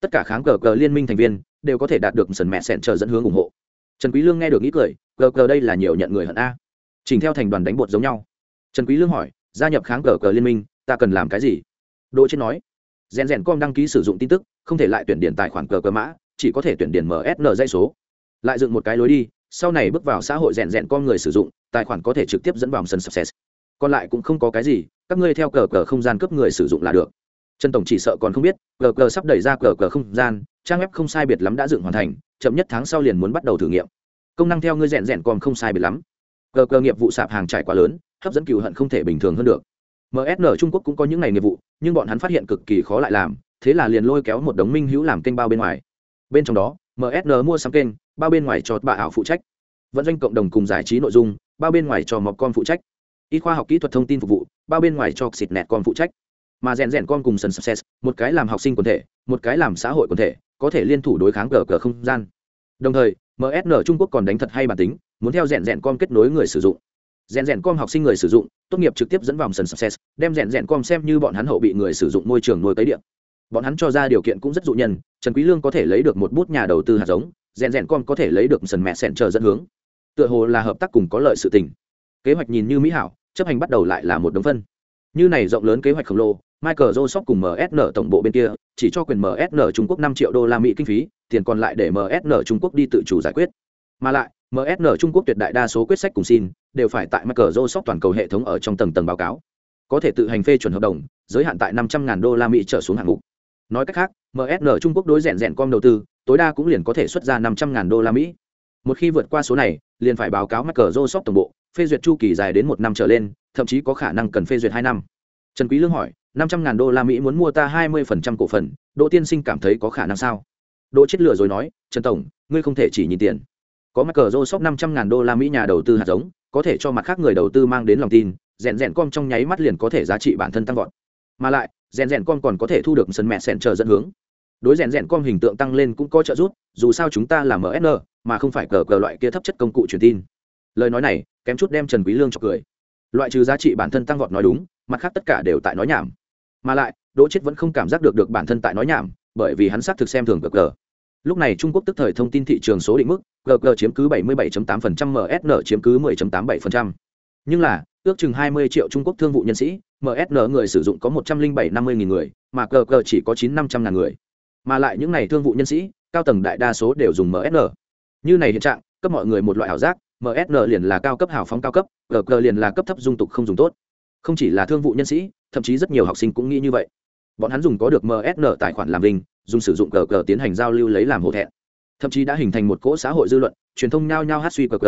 Tất cả kháng cờ cờ liên minh thành viên đều có thể đạt được sần mẹ sẹn chờ dẫn hướng ủng hộ. Trần quý lương nghe được nghĩ cười, cờ cờ đây là nhiều nhận người hận a. Chỉnh theo thành đoàn đánh bột giống nhau. Trần quý lương hỏi, gia nhập kháng cờ cờ liên minh, ta cần làm cái gì? Đỗ chết nói, rèn rèn com đăng ký sử dụng tin tức, không thể lại tuyển điền tài khoản cờ cờ mã, chỉ có thể tuyển điền msn dây số. Lại dựng một cái lối đi, sau này bước vào xã hội rèn rèn com người sử dụng, tài khoản có thể trực tiếp dẫn vào sân success còn lại cũng không có cái gì, các ngươi theo cờ cờ không gian cấp người sử dụng là được. Trần tổng chỉ sợ còn không biết, cờ cờ sắp đẩy ra cờ cờ không gian, trang web không sai biệt lắm đã dựng hoàn thành, chậm nhất tháng sau liền muốn bắt đầu thử nghiệm. Công năng theo ngươi rèn rèn còn không sai biệt lắm. Cờ cờ nghiệp vụ sạp hàng trải quá lớn, hấp dẫn cựu hận không thể bình thường hơn được. Msn trung quốc cũng có những ngày nghiệp vụ, nhưng bọn hắn phát hiện cực kỳ khó lại làm, thế là liền lôi kéo một đống minh hữu làm kênh bao bên ngoài. Bên trong đó msn mua sắm kênh, bao bên ngoài cho bà ảo phụ trách. Vận doanh cộng đồng cùng giải trí nội dung, bao bên ngoài cho mọc con phụ trách y khoa học kỹ thuật thông tin phục vụ, bao bên ngoài cho xịt nẹt con phụ trách. Mà rèn rèn con cùng sân success một cái làm học sinh quần thể, một cái làm xã hội quần thể, có thể liên thủ đối kháng cờ cờ không gian. Đồng thời msn trung quốc còn đánh thật hay bản tính, muốn theo rèn rèn con kết nối người sử dụng. Rèn rèn com học sinh người sử dụng, tốt nghiệp trực tiếp dẫn vào sân success đem rèn rèn com xem như bọn hắn hậu bị người sử dụng môi trường nuôi cấy điện. Bọn hắn cho ra điều kiện cũng rất dụ nhân, trần quý lương có thể lấy được một bút nhà đầu tư hạt giống, rèn rèn com có thể lấy được sân mẹ sẹn chờ dẫn hướng. Tựa hồ là hợp tác cùng có lợi sự tình kế hoạch nhìn như mỹ hảo, chấp hành bắt đầu lại là một đống phân. Như này rộng lớn kế hoạch khổng lồ, michael joseph cùng msn tổng bộ bên kia, chỉ cho quyền msn trung quốc năm triệu đô la mỹ kinh phí, tiền còn lại để msn trung quốc đi tự chủ giải quyết. Mà lại msn trung quốc tuyệt đại đa số quyết sách cùng xin, đều phải tại michael joseph toàn cầu hệ thống ở trong tầng tầng báo cáo. Có thể tự hành phê chuẩn hợp đồng, giới hạn tại năm trăm ngàn đô la mỹ trở xuống hạng mục. Nói cách khác msn trung quốc đối rèn rèn com đầu tư, tối đa cũng liền có thể xuất ra năm trăm ngàn đô la mỹ. Một khi vượt qua số này, liền phải báo cáo michael joseph tổng bộ phê duyệt chu kỳ dài đến một năm trở lên, thậm chí có khả năng cần phê duyệt hai năm. Trần quý lương hỏi, năm trăm ngàn đô la mỹ muốn mua ta hai mươi phần trăm cổ phần, đỗ tiên sinh cảm thấy có khả năng sao? Đỗ chết lừa rồi nói, trần tổng, ngươi không thể chỉ nhìn tiền. Có mặt cờ rô sóc năm trăm ngàn đô la mỹ nhà đầu tư hạt giống, có thể cho mặt khác người đầu tư mang đến lòng tin, rèn rèn com trong nháy mắt liền có thể giá trị bản thân tăng vọt. Mà lại, rèn rèn com còn có thể thu được sân mẹ sẹn chờ dẫn hướng. Đối rèn rèn com hình tượng tăng lên cũng có trợ giúp, dù sao chúng ta là msn mà không phải cờ cờ loại kia thấp chất công cụ truyền tin. Lời nói này kém chút đem trần quý lương cho cười. Loại trừ giá trị bản thân tăng vọt nói đúng mặt khác tất cả đều tại nói nhảm. Mà lại đỗ chết vẫn không cảm giác được được bản thân tại nói nhảm bởi vì hắn xác thực xem thường cờ cờ lúc này trung quốc tức thời thông tin thị trường số định mức gg chiếm cứ 77.8%, msn chiếm cứ 10.87%. nhưng là ước chừng 20 triệu trung quốc thương vụ nhân sĩ msn người sử dụng có 107 50 nghìn người mà gg chỉ có 9 500 ngàn người. Mà lại những này thương vụ nhân sĩ cao tầng đại đa số đều dùng msn như này hiện trạng cấp mọi người một loại ảo giác msn liền là cao cấp hào phóng cao cấp gg liền là cấp thấp dung tục không dùng tốt. Không chỉ là thương vụ nhân sĩ, thậm chí rất nhiều học sinh cũng nghĩ như vậy. Bọn hắn dùng có được msn tài khoản làm linh dùng sử dụng gg tiến hành giao lưu lấy làm hổ thẹn. Thậm chí đã hình thành một cỗ xã hội dư luận, truyền thông nhao nhao hát suy gg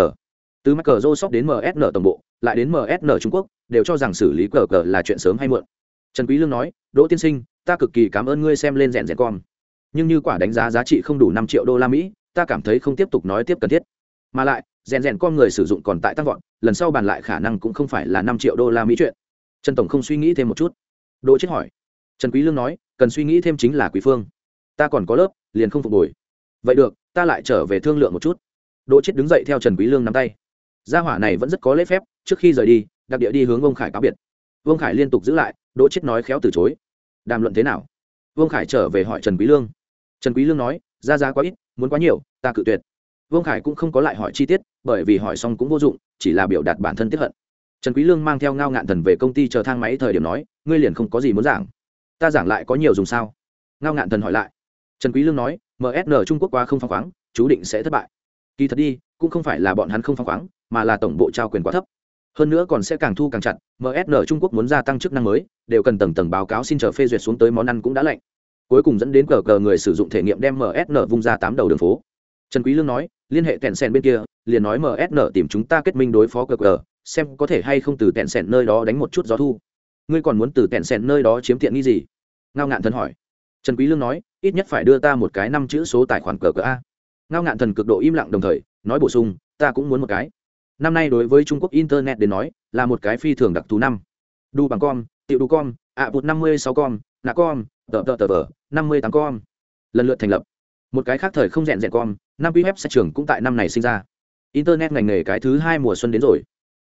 từ mắc cờ rô sóc đến msn tổng bộ, lại đến msn trung quốc, đều cho rằng xử lý gg là chuyện sớm hay muộn. Trần quý lương nói, đỗ tiên sinh, ta cực kỳ cảm ơn ngươi xem lên rèn rèn con. Nhưng như quả đánh giá giá trị không đủ năm triệu đô la mỹ, ta cảm thấy không tiếp tục nói tiếp cần thiết. Mà lại rèn rèn con người sử dụng còn tại tăng vọt, lần sau bàn lại khả năng cũng không phải là năm triệu đô la mỹ chuyện. Trần tổng không suy nghĩ thêm một chút. Đỗ chết hỏi. Trần quý lương nói, cần suy nghĩ thêm chính là quý phương. Ta còn có lớp, liền không phục hồi. Vậy được, ta lại trở về thương lượng một chút. Đỗ chết đứng dậy theo trần quý lương nắm tay. Gia hỏa này vẫn rất có lễ phép, trước khi rời đi, đặc địa đi hướng ông khải cáo biệt. Vương khải liên tục giữ lại, đỗ chết nói khéo từ chối. Đàm luận thế nào? Vương khải trở về hỏi trần quý lương. Trần quý lương nói ra giá quá ít, muốn quá nhiều, ta cự tuyệt vương khải cũng không có lại hỏi chi tiết bởi vì hỏi xong cũng vô dụng chỉ là biểu đạt bản thân tiếp hận trần quý lương mang theo ngao ngạn thần về công ty chờ thang máy thời điểm nói ngươi liền không có gì muốn giảng ta giảng lại có nhiều dùng sao ngao ngạn thần hỏi lại trần quý lương nói msn trung quốc qua không phăng khoáng, chú định sẽ thất bại. Kỳ thật đi, cũng không phải là bọn hắn không phăng khoáng, mà là tổng bộ trao quyền quá thấp. Hơn nữa còn sẽ càng thu càng chặt msn trung quốc muốn gia tăng chức năng mới, đều cần tầng tầng báo cáo xin chờ phê duyệt xuống tới món ăn cũng đã lạnh cuối cùng dẫn đến cờ cờ người sử dụng thể nghiệm đem msn vung ra tám đầu đường phố trần quý lương nói, liên hệ tẹn sẹn bên kia, liền nói msn tìm chúng ta kết minh đối phó cờ cờ, xem có thể hay không từ tẹn sẹn nơi đó đánh một chút gió thu. Ngươi còn muốn từ tẹn sẹn nơi đó chiếm tiện nghi gì? Ngao ngạn thần hỏi. Trần quý lương nói, ít nhất phải đưa ta một cái năm chữ số tài khoản cờ cờ a. Ngao ngạn thần cực độ im lặng đồng thời, nói bổ sung, ta cũng muốn một cái. Năm nay đối với trung quốc internet đến nói, là một cái phi thường đặc thù năm. Đu bằng com, tiểu đu com, ạ bụt năm mươi sáu com, nạ com, tờ tờ tờ tờ năm mươi tám com. Lần lượt thành lập một cái khác thời không rèn rèn con, năm web sẽ trường cũng tại năm này sinh ra. Internet ngành nghề cái thứ hai mùa xuân đến rồi.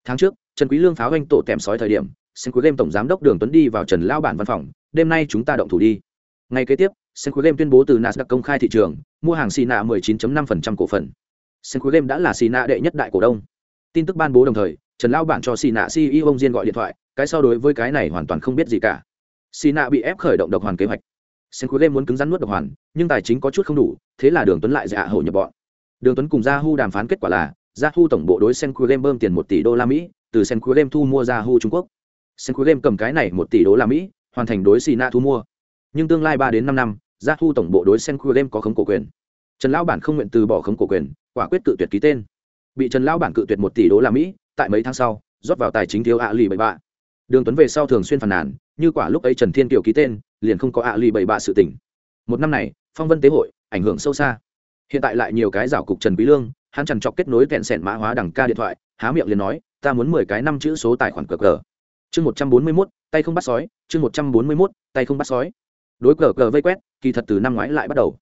Tháng trước, trần quý lương pháo anh tổ tèm sói thời điểm, sen cuối game tổng giám đốc đường tuấn đi vào trần lao bản văn phòng, đêm nay chúng ta động thủ đi. Ngày kế tiếp, sen cuối game tuyên bố từ nasdaq công khai thị trường, mua hàng xì nạ 19.5% cổ phần. Sen cuối game đã là xì nạ đệ nhất đại cổ đông. Tin tức ban bố đồng thời, trần lao bản cho xì nạ ceo ông diên gọi điện thoại, cái so đối với cái này hoàn toàn không biết gì cả. Xì nạ bị ép khởi động độc hoàn kế hoạch sen cuối game muốn cứng rắn nuốt độc hoàn, nhưng tài chính có chút không đủ, thế là đường tuấn lại dạ hậu nhập bọn. Đường tuấn cùng yahoo đàm phán kết quả là yahoo tổng bộ đối sen cuối game bơm tiền một tỷ đô la mỹ, từ sen cuối game thu mua yahoo trung quốc. Sen cuối game cầm cái này một tỷ đô la mỹ, hoàn thành đối xì na thu mua. Nhưng tương lai ba đến năm năm yahoo tổng bộ đối sen cuối game có khống cổ quyền. Trần lão bản không nguyện từ bỏ khống cổ quyền, quả quyết cự tuyệt ký tên. Bị trần lão bản cự tuyệt một tỷ đô la mỹ, tại mấy tháng sau, rót vào tài chính thiếu ạ lì bậy bạ. Đường tuấn về sau thường xuyên phàn nàn, như quả lúc ấy trần thiên kiều ký tên liền không có ạ lì bảy bạ sự tỉnh một năm này phong vân tế hội ảnh hưởng sâu xa. Hiện tại lại nhiều cái rào cục trần quý lương hắn trần chọc kết nối kẹn sẻn mã hóa đằng ca điện thoại há miệng liền nói ta muốn mười cái năm chữ số tài khoản cờ cờ. Chương một trăm bốn mươi 141, tay không bắt sói chương một trăm bốn mươi 141, tay không bắt sói. Đối cờ cờ vây quét kỳ thật từ năm ngoái lại bắt đầu.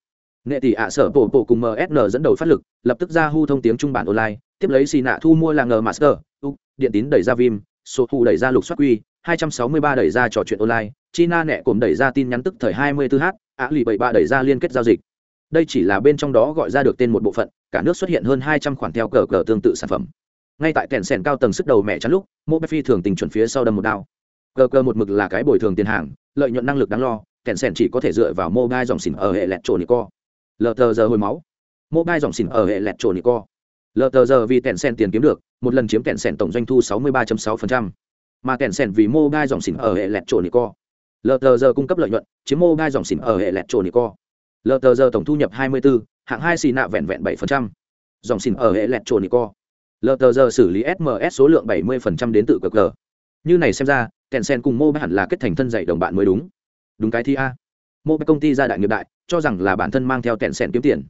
Nghệ tỷ ạ sở bộ bộ cùng msn dẫn đầu phát lực lập tức ra hu thông tiếng trung bản online tiếp lấy xì nạ thu mua là ngờ master u điện tín đẩy ra vim số thu đẩy ra lục soát quy 263 đẩy ra trò chuyện online china nẹ cồm đẩy ra tin nhắn tức thời 24 h á lì 73 đẩy ra liên kết giao dịch. Đây chỉ là bên trong đó gọi ra được tên một bộ phận cả nước xuất hiện hơn 200 khoản theo cờ cờ tương tự sản phẩm. Ngay tại kèn sèn cao tầng sức đầu mẹ chắn lúc mô phi thường tình chuẩn phía sau đâm một đao. Cờ cờ một mực là cái bồi thường tiền hàng lợi nhuận năng lực đáng lo kèn sèn chỉ có thể dựa vào mobile dòng xỉn ở hệ lẹt trộn co. Lờ tờ giờ hồi máu. Mobile dòng xỉn ở hệ lẹt trộn co. Lờ tờ giờ vì kèn sèn tiền kiếm được một lần chiếm kèn sèn tổng doanh thu 63.6%, mà kèn sèn vì mobile dòng xỉn ở hệ lẹt trộn co. LTG giờ cung cấp lợi nhuận chiếm mobile dòng xỉn ở hệ lẹt trồn co. LTG giờ tổng thu nhập 24, hạng hai xì nạ vẹn vẹn 7%, dòng xỉn ở hệ lẹt trồn co. LTG giờ xử lý sms số lượng 70% đến tự cờ cờ. Như này xem ra kèn sen cùng mobile hẳn là kết thành thân dạy đồng bạn mới đúng. Đúng cái thi a. Mô công ty gia đại nghiệp đại cho rằng là bản thân mang theo tẹn sẻn kiếm tiền.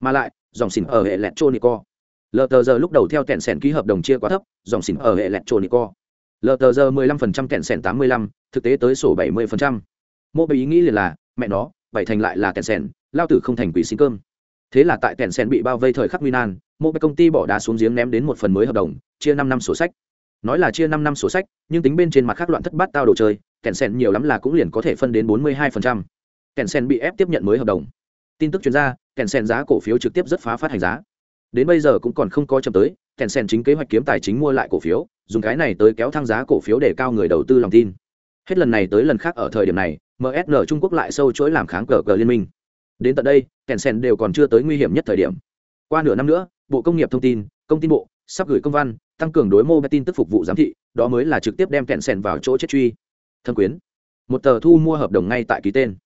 Mà lại dòng xỉn ở hệ lẹt trồn co. giờ lúc đầu theo tẹn sẻn ký hợp đồng chia quá thấp dòng xỉn ở hệ lẹt trồn co giờ mười lăm phần trăm tẹn sẻn tám mươi lăm, thực tế tới sổ bảy mươi phần trăm. Ý nghĩ liền là, mẹ nó, bảy thành lại là kẹn sẻn, lao tử không thành quỷ xin cơm. Thế là tại kẹn sẻn bị bao vây thời khắc nguy nan, mô công ty bỏ đá xuống giếng ném đến một phần mới hợp đồng, chia năm năm sổ sách. Nói là chia năm năm sổ sách, nhưng tính bên trên mặt khác loạn thất bát tao đồ chơi kèn sèn nhiều lắm là cũng liền có thể phân đến bốn mươi hai phần trăm. Kèn bị ép tiếp nhận mới hợp đồng. Tin tức chuyên gia kèn sèn giá cổ phiếu trực tiếp rất phá phát hành giá đến bây giờ cũng còn không có chậm tới kèn sen chính kế hoạch kiếm tài chính mua lại cổ phiếu, dùng cái này tới kéo thăng giá cổ phiếu để cao người đầu tư lòng tin. Hết lần này tới lần khác ở thời điểm này msn trung quốc lại sâu chuỗi làm kháng cờ cờ liên minh. Đến tận đây kèn sen đều còn chưa tới nguy hiểm nhất thời điểm. Qua nửa năm nữa, bộ công nghiệp thông tin, công tin bộ, sắp gửi công văn, tăng cường đối mô tin tức phục vụ giám thị, đó mới là trực tiếp đem kẹn sen vào chỗ chết truy. Thâm quyến. Một tờ thu mua hợp đồng ngay tại ký tên.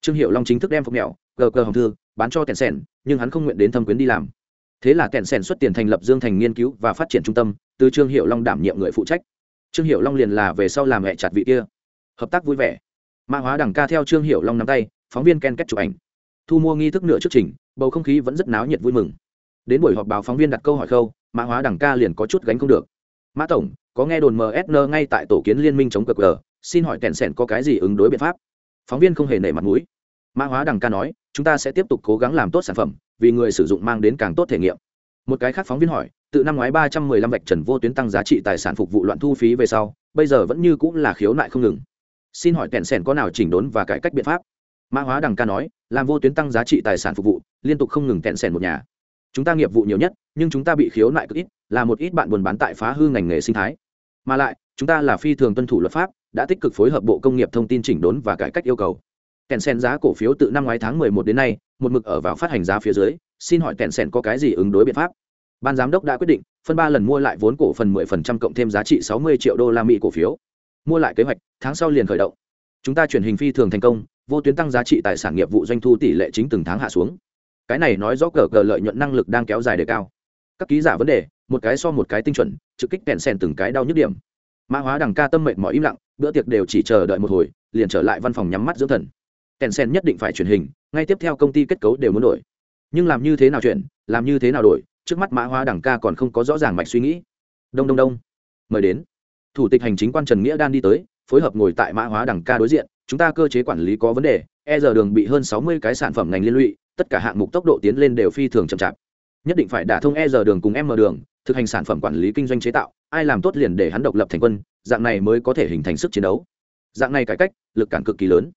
Trương hiệu long chính thức đem phục mẹo gờ cờ hồng thư, bán cho kẹn sen nhưng hắn không nguyện đến thâm quyến đi làm thế là kẹn sẻn xuất tiền thành lập dương thành nghiên cứu và phát triển trung tâm, từ trương hiệu long đảm nhiệm người phụ trách. Trương hiệu long liền là về sau làm mẹ chặt vị kia. Hợp tác vui vẻ. Mã hóa đẳng ca theo trương hiệu long nắm tay, phóng viên ken kết chụp ảnh. Thu mua nghi thức nửa trước trình, bầu không khí vẫn rất náo nhiệt vui mừng. Đến buổi họp báo phóng viên đặt câu hỏi khâu, mã hóa đẳng ca liền có chút gánh không được. Mã tổng, có nghe đồn msn ngay tại tổ kiến liên minh chống cờ cờ, xin hỏi kẹn sẻn có cái gì ứng đối biện pháp? Phóng viên không hề nể mặt mũi. Mã hóa đằng ca nói chúng ta sẽ tiếp tục cố gắng làm tốt sản phẩm, vì người sử dụng mang đến càng tốt thể nghiệm. Một cái khác phóng viên hỏi, từ năm ngoái ba trăm mười lăm vạch trần vô tuyến tăng giá trị tài sản phục vụ loạn thu phí về sau, bây giờ vẫn như cũng là khiếu nại không ngừng. Xin hỏi kèn sẻn có nào chỉnh đốn và cải cách biện pháp? Mã hóa đằng ca nói, làm vô tuyến tăng giá trị tài sản phục vụ, liên tục không ngừng kèn sẻn một nhà. Chúng ta nghiệp vụ nhiều nhất, nhưng chúng ta bị khiếu nại cực ít, là một ít bạn buôn bán tại phá hư ngành nghề sinh thái. Mà lại, chúng ta là phi thường tuân thủ luật pháp, đã tích cực phối hợp bộ công nghiệp thông tin chỉnh đốn và cải cách yêu cầu kèn sen giá cổ phiếu từ năm ngoái tháng 11 đến nay, một mực ở vào phát hành giá phía dưới. Xin hỏi kèn sen có cái gì ứng đối biện pháp? Ban giám đốc đã quyết định, phân ba lần mua lại vốn cổ phần 10% cộng thêm giá trị 60 triệu đô la mỹ cổ phiếu. Mua lại kế hoạch, tháng sau liền khởi động. Chúng ta chuyển hình phi thường thành công, vô tuyến tăng giá trị tài sản nghiệp vụ doanh thu tỷ lệ chính từng tháng hạ xuống. Cái này nói rõ cờ cờ lợi nhuận năng lực đang kéo dài đề cao. Các ký giả vấn đề, một cái so một cái tinh chuẩn, trực kích kèn sen từng cái đau nhức điểm. Mã hóa đằng ca tâm mệnh mọi im lặng, bữa tiệc đều chỉ chờ đợi một hồi, liền trở lại văn phòng nhắm mắt dưỡng thần kèn sen nhất định phải truyền hình, ngay tiếp theo công ty kết cấu đều muốn đổi. Nhưng làm như thế nào chuyển, làm như thế nào đổi, trước mắt mã hóa đẳng ca còn không có rõ ràng mạch suy nghĩ. Đông đông đông. Mời đến. Thủ tịch hành chính quan trần nghĩa đan đi tới, phối hợp ngồi tại mã hóa đẳng ca đối diện, chúng ta cơ chế quản lý có vấn đề e giờ đường bị hơn sáu mươi cái sản phẩm ngành liên lụy, tất cả hạng mục tốc độ tiến lên đều phi thường chậm chạp. Nhất định phải đả thông e giờ đường cùng m đường, thực hành sản phẩm quản lý kinh doanh chế tạo, ai làm tốt liền để hắn độc lập thành quân, dạng này mới có thể hình thành sức chiến đấu. Dạng này cải cách, lực cản cực kỳ lớn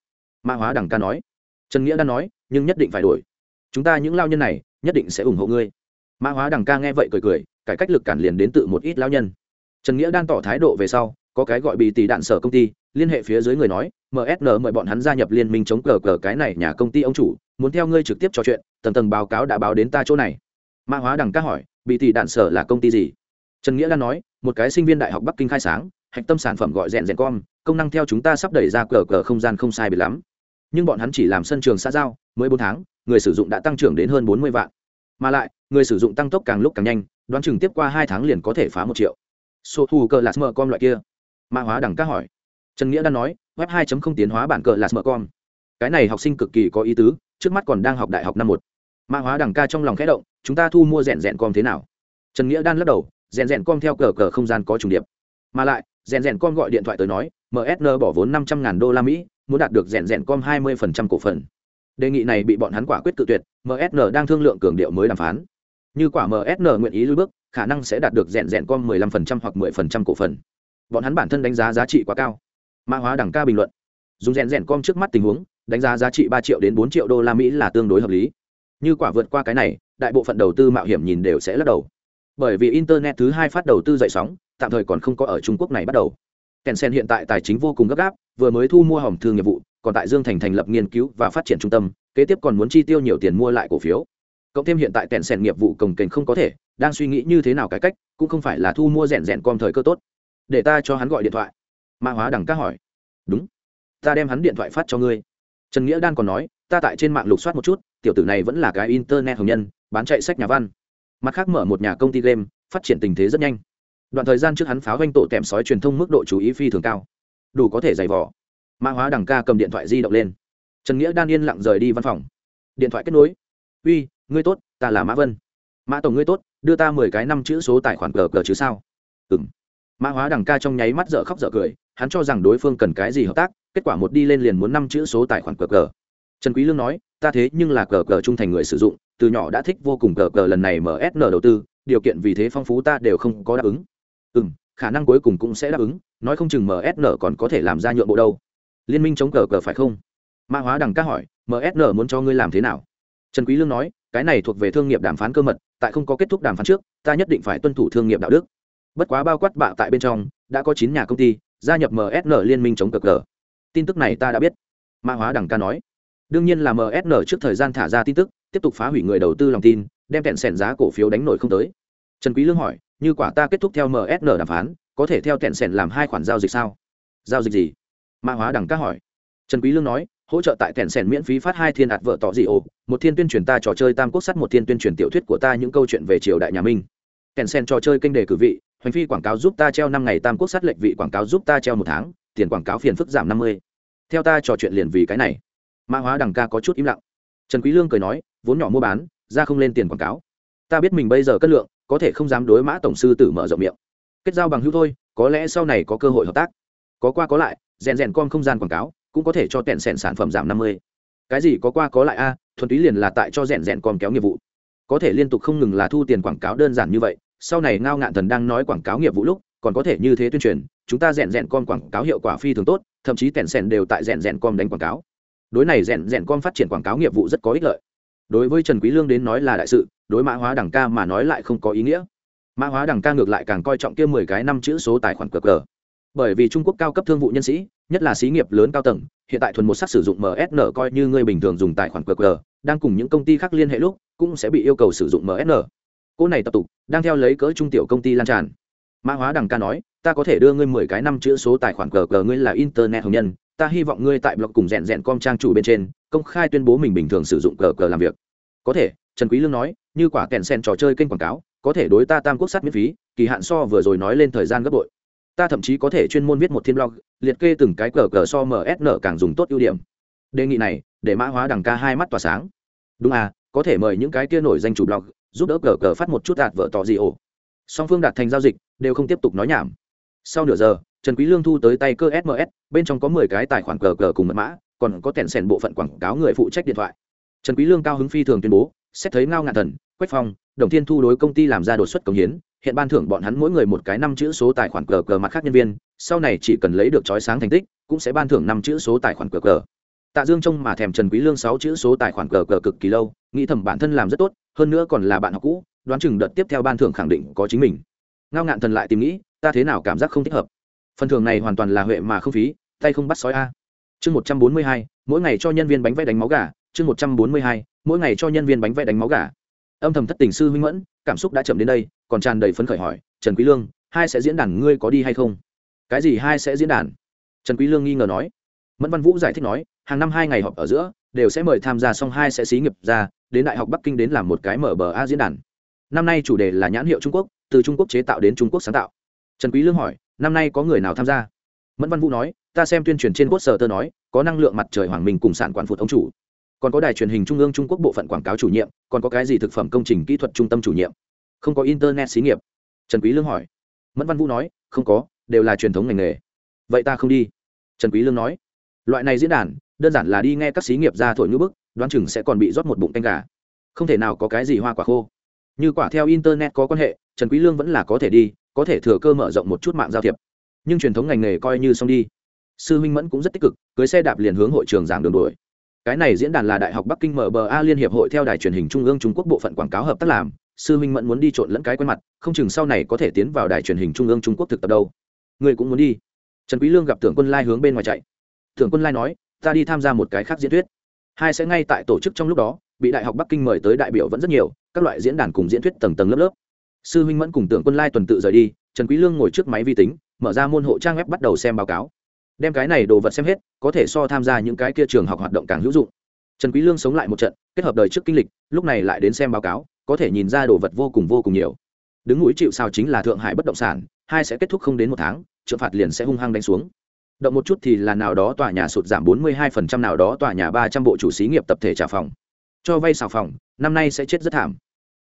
mã hóa đằng ca nói. Trần nghĩa đã nói, nhưng nhất định phải đổi. Chúng ta những lao nhân này, nhất định sẽ ủng hộ ngươi. Mã hóa đằng ca nghe vậy cười cười, cải cách lực cản liền đến tự một ít lao nhân. Trần nghĩa đang tỏ thái độ về sau, có cái gọi bị tỷ đạn sở công ty, liên hệ phía dưới người nói msn mời bọn hắn gia nhập liên minh chống cờ cờ cái này nhà công ty ông chủ, muốn theo ngươi trực tiếp trò chuyện, tầng tầng báo cáo đã báo đến ta chỗ này. Mã hóa đằng ca hỏi bị tỷ đạn sở là công ty gì? Trần nghĩa đang nói, một cái sinh viên đại học bắc kinh khai sáng, hạch tâm sản phẩm gọi rèn rèn com, công năng theo chúng ta sắp đẩy ra cờ cờ không gian không sai biệt lắm nhưng bọn hắn chỉ làm sân trường xã giao, mới bốn tháng, người sử dụng đã tăng trưởng đến hơn bốn mươi vạn. Mà lại, người sử dụng tăng tốc càng lúc càng nhanh, đoán chừng tiếp qua hai tháng liền có thể phá một triệu. Số thu cờ lạt mờ com loại kia. Mã hóa đẳng các hỏi. Trần nghĩa đã nói, web 2 không tiến hóa bản cờ lạt mờ com. Cái này học sinh cực kỳ có ý tứ, trước mắt còn đang học đại học năm một. Mã hóa đẳng ca trong lòng khẽ động, chúng ta thu mua rèn rèn com thế nào? Trần nghĩa đan lắc đầu, rèn rèn com theo cờ cờ không gian có trùng điệp. Mà lại, rèn rèn com gọi điện thoại tới nói msn bỏ vốn năm trăm ngàn đô la mỹ muốn đạt được rèn rèn com hai mươi phần trăm cổ phần. Đề nghị này bị bọn hắn quả quyết tự tuyệt msn đang thương lượng cường điệu mới đàm phán. Như quả msn nguyện ý lui bước, khả năng sẽ đạt được rèn rèn com mười lăm phần trăm hoặc mười phần trăm cổ phần. Bọn hắn bản thân đánh giá giá trị quá cao. Mã hóa đẳng ca bình luận. Dùng rèn rèn com trước mắt tình huống, đánh giá giá trị ba triệu đến bốn triệu đô la mỹ là tương đối hợp lý. Như quả vượt qua cái này, đại bộ phận đầu tư mạo hiểm nhìn đều sẽ lắc đầu. Bởi vì internet thứ hai phát đầu tư dậy sóng, tạm thời còn không có ở trung quốc này bắt đầu. Tencent hiện tại tài chính vô cùng gấp gáp, vừa mới thu mua hỏng thương nghiệp vụ, còn tại dương thành thành lập nghiên cứu và phát triển trung tâm, kế tiếp còn muốn chi tiêu nhiều tiền mua lại cổ phiếu. Cộng thêm hiện tại Tencent nghiệp vụ cồng kềnh không có thể, đang suy nghĩ như thế nào cải cách, cũng không phải là thu mua rèn rèn com thời cơ tốt. Để ta cho hắn gọi điện thoại. Mã hóa đằng các hỏi. Đúng. Ta đem hắn điện thoại phát cho ngươi. Trần nghĩa đan còn nói, ta tại trên mạng lục soát một chút, tiểu tử này vẫn là cái internet hồng nhân, bán chạy sách nhà văn. Mặt khác mở một nhà công ty game, phát triển tình thế rất nhanh đoạn thời gian trước hắn pháo doanh tổ tèm sói truyền thông mức độ chú ý phi thường cao. Đủ có thể giày vỏ mã hóa đằng ca cầm điện thoại di động lên. Trần nghĩa đan yên lặng rời đi văn phòng. Điện thoại kết nối. Uy, ngươi tốt, ta là mã vân. Mã tổng ngươi tốt, đưa ta mười cái năm chữ số tài khoản cờ cờ chứ sao? Ừ m mã hóa đằng ca trong nháy mắt dở khóc dở cười, hắn cho rằng đối phương cần cái gì hợp tác, kết quả một đi lên liền muốn năm chữ số tài khoản cờ cờ. Trần quý lương nói, ta thế nhưng là cờ cờ trung thành người sử dụng, từ nhỏ đã thích vô cùng cờ cờ lần này msn đầu tư, điều kiện vì thế phong phú ta đều không có đáp ứng ừ m khả năng cuối cùng cũng sẽ đáp ứng, nói không chừng msn còn có thể làm ra nhượng bộ đâu. Liên minh chống cờ cờ phải không? Mã hóa đằng ca hỏi msn muốn cho ngươi làm thế nào? Trần quý lương nói, cái này thuộc về thương nghiệp đàm phán cơ mật, tại không có kết thúc đàm phán trước, ta nhất định phải tuân thủ thương nghiệp đạo đức. Bất quá bao quát bạ tại bên trong, đã có chín nhà công ty, gia nhập msn liên minh chống cờ cờ. Tin tức này ta đã biết. Mã hóa đằng ca nói. Đương nhiên là msn trước thời gian thả ra tin tức, tiếp tục phá hủy người đầu tư lòng tin, đem kẹn sẻn giá cổ phiếu đánh nổi không tới. Trần quý lương hỏi như quả ta kết thúc theo msn đàm phán, có thể theo tẹn sẻn làm hai khoản giao dịch sao? Giao dịch gì? Mã hóa đằng ca hỏi. Trần quý lương nói, hỗ trợ tại tẹn sẻn miễn phí phát hai thiên ạt vợ tỏ gì ồ một thiên tuyên truyền ta trò chơi tam quốc sắt, một thiên tuyên truyền tiểu thuyết của ta những câu chuyện về triều đại nhà minh. Tẹn sẻn trò chơi kênh đề cử vị, hoành phi quảng cáo giúp ta treo năm ngày tam quốc sắt lệch vị quảng cáo giúp ta treo một tháng, tiền quảng cáo phiền phức giảm năm mươi. Theo ta trò chuyện liền vì cái này. Mã hóa đằng ca có chút im lặng. Trần quý lương cười nói, vốn nhỏ mua bán, ra không lên tiền quảng cáo. Ta biết mình bây giờ cân lượng có thể không dám đối mã tổng sư tử mở rộng miệng. Kết giao bằng hữu thôi, có lẽ sau này có cơ hội hợp tác. Có qua có lại, rèn rèn con không gian quảng cáo, cũng có thể cho tẹn sẻn sản phẩm giảm năm mươi. Cái gì có qua có lại a, thuần túy liền là tại cho rèn rèn con kéo nghiệp vụ. Có thể liên tục không ngừng là thu tiền quảng cáo đơn giản như vậy, sau này ngao ngạn thần đang nói quảng cáo nghiệp vụ lúc, còn có thể như thế tuyên truyền, chúng ta rèn rèn con quảng cáo hiệu quả phi thường tốt, thậm chí tẹn sẻn đều tại rèn rèn con đánh quảng cáo. Đối này rèn rèn con phát triển quảng cáo nghiệp vụ rất có ích lợi đối với trần quý lương đến nói là đại sự, đối mã hóa đẳng ca mà nói lại không có ý nghĩa. Mã hóa đẳng ca ngược lại càng coi trọng kia mười cái năm chữ số tài khoản cờ cờ bởi vì trung quốc cao cấp thương vụ nhân sĩ, nhất là xí nghiệp lớn cao tầng, hiện tại thuần một sắc sử dụng msn coi như người bình thường dùng tài khoản qr, đang cùng những công ty khác liên hệ lúc, cũng sẽ bị yêu cầu sử dụng msn cô này tập tục, đang theo lấy cỡ trung tiểu công ty lan tràn. Mã hóa đằng ca nói, ta có thể đưa ngươi mười cái năm chữ số tài khoản cờ cờ ngươi là internet hồng nhân ta hy vọng ngươi tại blog cùng rèn rèn com trang chủ bên trên, công khai tuyên bố mình bình thường sử dụng cờ cờ làm việc. Có thể, trần quý lương nói, như quả kẹn sen trò chơi kênh quảng cáo, có thể đối ta tam quốc sát miễn phí, kỳ hạn so vừa rồi nói lên thời gian gấp bội. Ta thậm chí có thể chuyên môn viết một thiên blog, liệt kê từng cái cờ cờ so msn càng dùng tốt ưu điểm. Đề nghị này, để mã hóa đằng ca hai mắt tỏa sáng. Đúng à có thể mời những cái kia nổi danh chủ blog, giúp đỡ cờ cờ phát một chút đạt vợ tỏ gì ổ. Song phương đạt thành giao dịch, đều không tiếp tục nói nhảm. Sau nửa giờ trần quý lương thu tới tay cơ sms bên trong có mười cái tài khoản cờ cờ cùng mật mã, còn có kèn sèn bộ phận quảng cáo người phụ trách điện thoại. Trần quý lương cao hứng phi thường tuyên bố, xét thấy ngao ngạn thần, quách phong, đồng thiên thu đối công ty làm ra đột xuất công hiến, hiện ban thưởng bọn hắn mỗi người một cái năm chữ số tài khoản cờ cờ mặt khác nhân viên, sau này chỉ cần lấy được chói sáng thành tích, cũng sẽ ban thưởng năm chữ số tài khoản cờ cờ. Tạ dương trông mà thèm trần quý lương sáu chữ số tài khoản cờ cờ cực kỳ lâu, nghĩ thầm bản thân làm rất tốt, hơn nữa còn là bạn học cũ, đoán chừng đợt tiếp theo ban thưởng khẳng định có chính mình. Ngao ngạn thần lại tìm nghĩ, ta thế nào cảm giác không thích hợp? Phần thưởng này hoàn toàn là huệ mà không phí, tay không bắt sói a. Chương một trăm bốn mươi hai, mỗi ngày cho nhân viên bánh vẽ đánh máu gà. Chương một trăm bốn mươi hai, mỗi ngày cho nhân viên bánh vẽ đánh máu gà. Âm thầm thất tình sư huynh mẫn, cảm xúc đã chậm đến đây, còn tràn đầy phấn khởi hỏi, trần quý lương, hai sẽ diễn đàn ngươi có đi hay không? Cái gì hai sẽ diễn đàn? Trần quý lương nghi ngờ nói. Mẫn văn vũ giải thích nói, hàng năm hai ngày họp ở giữa, đều sẽ mời tham gia xong hai sẽ xí nghiệp ra, đến đại học bắc kinh đến làm một cái mở bờ a diễn đàn. Năm nay chủ đề là nhãn hiệu trung quốc, từ trung quốc chế tạo đến trung quốc sáng tạo. Trần quý lương hỏi năm nay có người nào tham gia? Mẫn văn vũ nói, ta xem tuyên truyền trên quốc sở tơ nói, có năng lượng mặt trời hoàng minh cùng sản quản phụ thống chủ. Còn có đài truyền hình trung ương trung quốc bộ phận quảng cáo chủ nhiệm, còn có cái gì thực phẩm công trình kỹ thuật trung tâm chủ nhiệm? Không có internet xí nghiệp. Trần quý lương hỏi. Mẫn văn vũ nói, không có, đều là truyền thống ngành nghề. Vậy ta không đi. Trần quý lương nói, loại này diễn đàn, đơn giản là đi nghe các xí nghiệp ra thổi ngữ bức, đoán chừng sẽ còn bị rót một bụng canh gà. Không thể nào có cái gì hoa quả khô. Như quả theo internet có quan hệ, trần quý lương vẫn là có thể đi có thể thừa cơ mở rộng một chút mạng giao thiệp. Nhưng truyền thống ngành nghề coi như xong đi. Sư minh mẫn cũng rất tích cực, cưới xe đạp liền hướng hội trường giảng đường đuổi. Cái này diễn đàn là đại học bắc kinh mba liên hiệp hội theo đài truyền hình trung ương trung quốc bộ phận quảng cáo hợp tác làm. Sư minh mẫn muốn đi trộn lẫn cái quen mặt, không chừng sau này có thể tiến vào đài truyền hình trung ương trung quốc thực tập đâu. Người cũng muốn đi. Trần quý lương gặp tưởng quân lai hướng bên ngoài chạy. Tưởng quân lai nói, ta đi tham gia một cái khác diễn thuyết. Hai sẽ ngay tại tổ chức trong lúc đó, bị đại học bắc kinh mời tới đại biểu vẫn rất nhiều, các loại diễn đàn cùng diễn thuyết tầng tầng lớp lớp sư huynh mẫn cùng tưởng quân lai tuần tự rời đi, trần quý lương ngồi trước máy vi tính, mở ra môn hộ trang web bắt đầu xem báo cáo. Đem cái này đồ vật xem hết, có thể so tham gia những cái kia trường học hoạt động càng hữu dụng. Trần quý lương sống lại một trận, kết hợp đời trước kinh lịch, lúc này lại đến xem báo cáo, có thể nhìn ra đồ vật vô cùng vô cùng nhiều. Đứng núi chịu sao chính là thượng hải bất động sản, hai sẽ kết thúc không đến một tháng, trượng phạt liền sẽ hung hăng đánh xuống. Động một chút thì là nào đó tòa nhà sụt giảm 42% nào đó tòa nhà 300 bộ chủ xí nghiệp tập thể trả phòng. Cho vay xào phòng, năm nay sẽ chết rất thảm.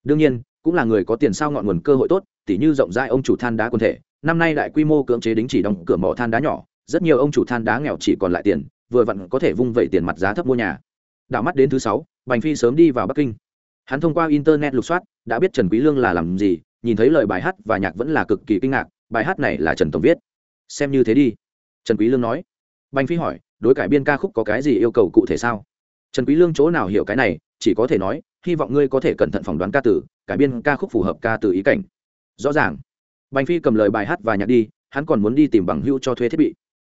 Đương nhiên cũng là người có tiền sao ngọn nguồn cơ hội tốt, tỉ như rộng rãi ông chủ than đá quần thể, năm nay đại quy mô cưỡng chế đính chỉ đóng cửa mỏ than đá nhỏ, rất nhiều ông chủ than đá nghèo chỉ còn lại tiền, vừa vặn có thể vung vẩy tiền mặt giá thấp mua nhà. Đảo mắt đến thứ sáu, bành phi sớm đi vào bắc kinh. Hắn thông qua internet lục soát, đã biết trần quý lương là làm gì, nhìn thấy lời bài hát và nhạc vẫn là cực kỳ kinh ngạc, bài hát này là trần tổng viết. Xem như thế đi. Trần quý lương nói. Bành phi hỏi, đối cải biên ca khúc có cái gì yêu cầu cụ thể sao? Trần quý lương chỗ nào hiểu cái này, chỉ có thể nói hy vọng ngươi có thể cẩn thận phỏng đoán ca từ cải biên ca khúc phù hợp ca từ ý cảnh. Rõ ràng. Bành phi cầm lời bài hát và nhạc đi, hắn còn muốn đi tìm bằng hữu cho thuê thiết bị.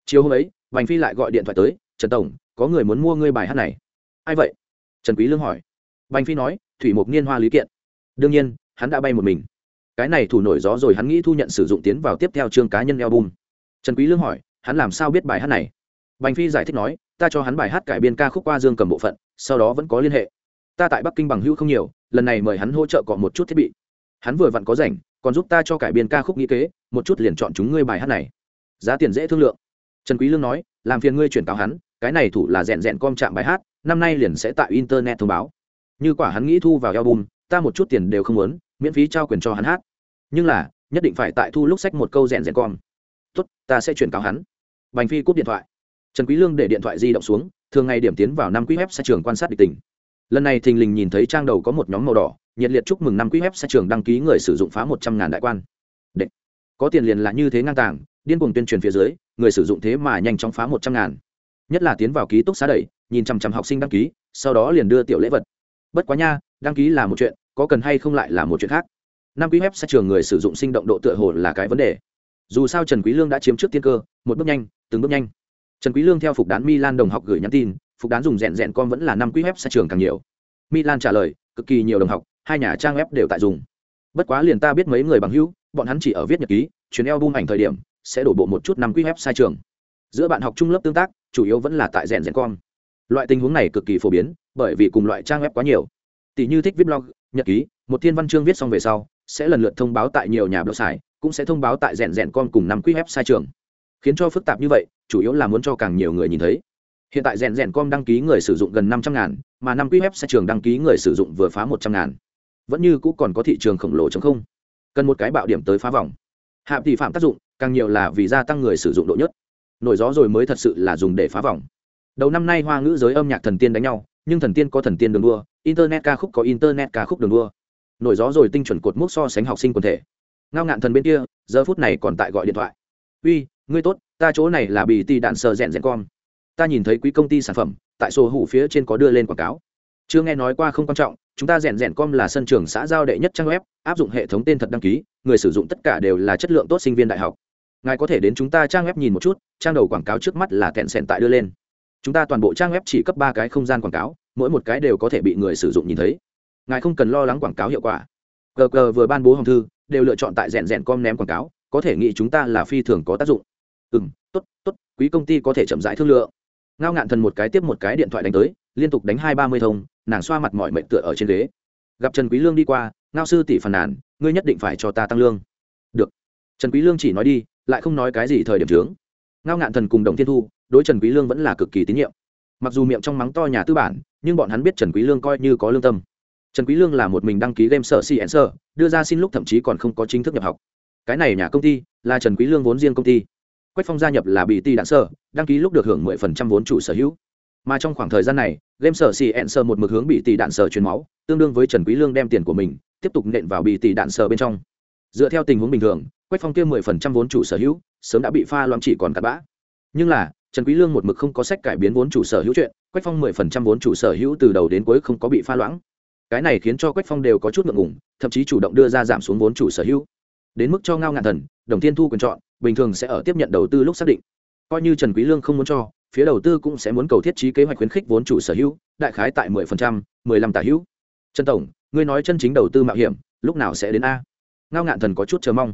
Chiều hôm ấy, bành phi lại gọi điện thoại tới, trần tổng, có người muốn mua ngươi bài hát này. Ai vậy? Trần quý lương hỏi. Bành phi nói, thủy mục niên hoa lý kiện. Đương nhiên, hắn đã bay một mình. Cái này thủ nổi gió rồi hắn nghĩ thu nhận sử dụng tiến vào tiếp theo chương cá nhân album. Trần quý lương hỏi, hắn làm sao biết bài hát này? Bành phi giải thích nói, ta cho hắn bài hát cải biên ca khúc qua dương cầm bộ phận, sau đó vẫn có liên hệ ta tại bắc kinh bằng hữu không nhiều, lần này mời hắn hỗ trợ cọ một chút thiết bị. Hắn vừa vặn có rảnh, còn giúp ta cho cải biên ca khúc nghĩ kế, một chút liền chọn chúng ngươi bài hát này. Giá tiền dễ thương lượng. Trần quý lương nói, làm phiền ngươi chuyển cáo hắn, cái này thủ là rèn rèn com chạm bài hát, năm nay liền sẽ tại internet thông báo. Như quả hắn nghĩ thu vào album, ta một chút tiền đều không muốn, miễn phí trao quyền cho hắn hát. Nhưng là, nhất định phải tại thu lúc sách một câu rèn rèn com. Tốt, ta sẽ chuyển cáo hắn. Bành phi cúp điện thoại. Trần quý lương để điện thoại di động xuống, thường ngày điểm tiến vào năm quý web sẽ trường quan sát địch tình lần này thình lình nhìn thấy trang đầu có một nhóm màu đỏ, nhiệt liệt chúc mừng năm quý web sẽ trường đăng ký người sử dụng phá một trăm ngàn đại quan. Đệ. có tiền liền là như thế ngang tàng, điên cuồng tuyên truyền phía dưới, người sử dụng thế mà nhanh chóng phá một trăm ngàn. Nhất là tiến vào ký túc xá đẩy, nhìn chằm chằm học sinh đăng ký, sau đó liền đưa tiểu lễ vật. Bất quá nha, đăng ký là một chuyện, có cần hay không lại là một chuyện khác. Năm quý web sẽ trường người sử dụng sinh động độ tựa hồ là cái vấn đề. Dù sao trần quý lương đã chiếm trước tiên cơ, một bước nhanh, từng bước nhanh. Trần quý lương theo phục đán milan đồng học gửi nhắn tin phục đán dùng rèn rèn con vẫn là năm quý web sẽ trường càng nhiều. Milan trả lời, cực kỳ nhiều đồng học, hai nhà trang web đều tại dùng. Bất quá liền ta biết mấy người bằng hữu, bọn hắn chỉ ở viết nhật ký chuyến album ảnh thời điểm, sẽ đổ bộ một chút năm quý web sai trường. Giữa bạn học trung lớp tương tác, chủ yếu vẫn là tại rèn rèn con loại tình huống này cực kỳ phổ biến, bởi vì cùng loại trang web quá nhiều. Tỷ như thích viết blog, nhật ký, một thiên văn chương viết xong về sau, sẽ lần lượt thông báo tại nhiều nhà blog xài, cũng sẽ thông báo tại rèn rèn con cùng năm quý web sai trường. Khiến cho phức tạp như vậy, chủ yếu là muốn cho càng nhiều người nhìn thấy hiện tại rèn rèn com đăng ký người sử dụng gần năm trăm ngàn, mà năm quý web sẽ trường đăng ký người sử dụng vừa phá một trăm ngàn. Vẫn như cũ còn có thị trường khổng lồ chống không. Cần một cái bạo điểm tới phá vòng. Hạ tỷ phạm tác dụng, càng nhiều là vì gia tăng người sử dụng độ nhất. Nổi gió rồi mới thật sự là dùng để phá vòng. Đầu năm nay hoa ngữ giới âm nhạc thần tiên đánh nhau, nhưng thần tiên có thần tiên đường đua, internet ca khúc có internet ca khúc đường đua. Nổi gió rồi tinh chuẩn cột mốc so sánh học sinh quần thể. Ngao ngạn thần bên kia, giờ phút này còn tại gọi điện thoại. Uy, ngươi tốt, ta chỗ này là bị ti đạn sờ rèn rèn con ta nhìn thấy quý công ty sản phẩm, tại sổ hủ phía trên có đưa lên quảng cáo. Chưa nghe nói qua không quan trọng, chúng ta rèn rèn com là sân trường xã giao đệ nhất trang web, áp dụng hệ thống tên thật đăng ký, người sử dụng tất cả đều là chất lượng tốt sinh viên đại học. Ngài có thể đến chúng ta trang web nhìn một chút, trang đầu quảng cáo trước mắt là kẹn sẹn tại đưa lên. Chúng ta toàn bộ trang web chỉ cấp ba cái không gian quảng cáo, mỗi một cái đều có thể bị người sử dụng nhìn thấy. Ngài không cần lo lắng quảng cáo hiệu quả. Gg vừa ban bố hồng thư, đều lựa chọn tại rèn rèn com ném quảng cáo, có thể nghĩ chúng ta là phi thường có tác dụng. Ừ m t ố t t ố t quý công ty có thể chậm rãi thương lượng ngao ngạn thần một cái tiếp một cái điện thoại đánh tới, liên tục đánh hai ba mươi thông, nàng xoa mặt mọi mệnh tựa ở trên ghế. Gặp trần quý lương đi qua, ngao sư tỷ phàn nàn, ngươi nhất định phải cho ta tăng lương. Được. Trần quý lương chỉ nói đi, lại không nói cái gì thời điểm trướng. Ngao ngạn thần cùng đồng thiên thu, đối trần quý lương vẫn là cực kỳ tín nhiệm. Mặc dù miệng trong mắng to nhà tư bản, nhưng bọn hắn biết trần quý lương coi như có lương tâm. Trần quý lương là một mình đăng ký game sở cn sở đưa ra xin lúc thậm chí còn không có chính thức nhập học. Cái này nhà công ty là trần quý lương vốn riêng công ty quách phong gia nhập là bị ti đạn sở đăng ký lúc được hưởng 10% vốn chủ sở hữu. Mà trong khoảng thời gian này, game sở cn sở một mực hướng bị tỷ đạn sở truyền máu, tương đương với trần quý lương đem tiền của mình tiếp tục nện vào bị tỷ đạn sở bên trong. Dựa theo tình huống bình thường, quách phong kia 10% vốn chủ sở hữu, sớm đã bị pha loãng chỉ còn cặn bã. Nhưng là, trần quý lương một mực không có sách cải biến vốn chủ sở hữu chuyện, quách phong 10% vốn chủ sở hữu từ đầu đến cuối không có bị pha loãng. Cái này khiến cho quách phong đều có chút ngượng ngùng, thậm chí chủ động đưa ra giảm xuống vốn chủ sở hữu. Đến mức cho ngao ngạn thần, đồng thiên thu quyền chọn bình thường sẽ ở tiếp nhận đầu tư lúc xác định. Coi như trần quý lương không muốn cho phía đầu tư cũng sẽ muốn cầu thiết trí kế hoạch khuyến khích vốn chủ sở hữu đại khái tại 10%, 15 tả hữu. Trần tổng ngươi nói chân chính đầu tư mạo hiểm lúc nào sẽ đến a? Ngao ngạn thần có chút chờ mong.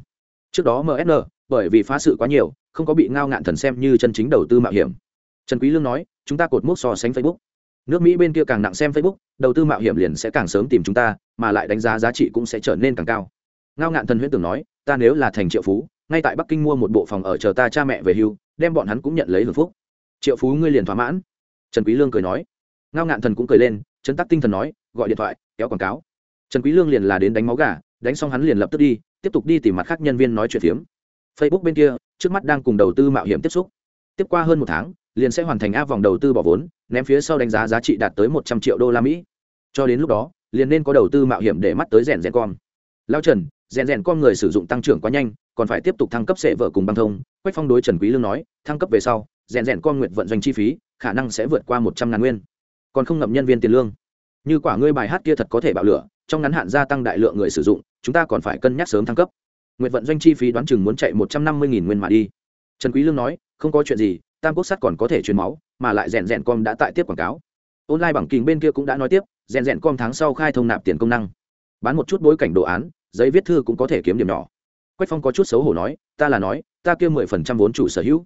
Trước đó msn bởi vì phá sự quá nhiều không có bị ngao ngạn thần xem như chân chính đầu tư mạo hiểm. Trần quý lương nói chúng ta cột mốc so sánh facebook. Nước mỹ bên kia càng nặng xem facebook đầu tư mạo hiểm liền sẽ càng sớm tìm chúng ta mà lại đánh giá giá trị cũng sẽ trở nên càng cao. Ngao ngạn thần huyễn tưởng nói ta nếu là thành triệu phú ngay tại bắc kinh mua một bộ phòng ở chờ ta cha mẹ về hưu, đem bọn hắn cũng nhận lấy hưởng phúc. Triệu phú ngươi liền thỏa mãn. Trần quý lương cười nói. Ngao ngạn thần cũng cười lên, chấn tắc tinh thần nói, gọi điện thoại, kéo quảng cáo. Trần quý lương liền là đến đánh máu gà, đánh xong hắn liền lập tức đi, tiếp tục đi tìm mặt khác nhân viên nói chuyện phiếm. Facebook bên kia, trước mắt đang cùng đầu tư mạo hiểm tiếp xúc. Tiếp qua hơn một tháng, liền sẽ hoàn thành áp vòng đầu tư bỏ vốn, ném phía sau đánh giá giá trị đạt tới một trăm triệu đô la mỹ. Cho đến lúc đó, liền nên có đầu tư mạo hiểm để mắt tới rèn rèn con lao trần, rèn rèn con người sử dụng tăng trưởng quá nhanh, còn phải tiếp tục thăng cấp sệ vợ cùng băng thông. Quách phong đối trần quý lương nói, thăng cấp về sau, rèn rèn con nguyện vận doanh chi phí, khả năng sẽ vượt qua một trăm ngàn nguyên. Còn không ngậm nhân viên tiền lương. Như quả ngươi bài hát kia thật có thể bạo lửa, trong ngắn hạn gia tăng đại lượng người sử dụng, chúng ta còn phải cân nhắc sớm thăng cấp. Nguyện vận doanh chi phí đoán chừng muốn chạy một trăm năm mươi nghìn nguyên mà đi. Trần quý lương nói, không có chuyện gì, tam quốc sắt còn có thể truyền máu, mà lại rèn rèn com đã tại tiếp quảng cáo. Online bằng kính bên kia cũng đã nói tiếp, rèn rèn com tháng sau khai thông nạp tiền công năng. Bán một chút bối cảnh đồ án giấy viết thư cũng có thể kiếm điểm nhỏ. Quách phong có chút xấu hổ nói, ta là nói, ta kia mười phần trăm vốn chủ sở hữu.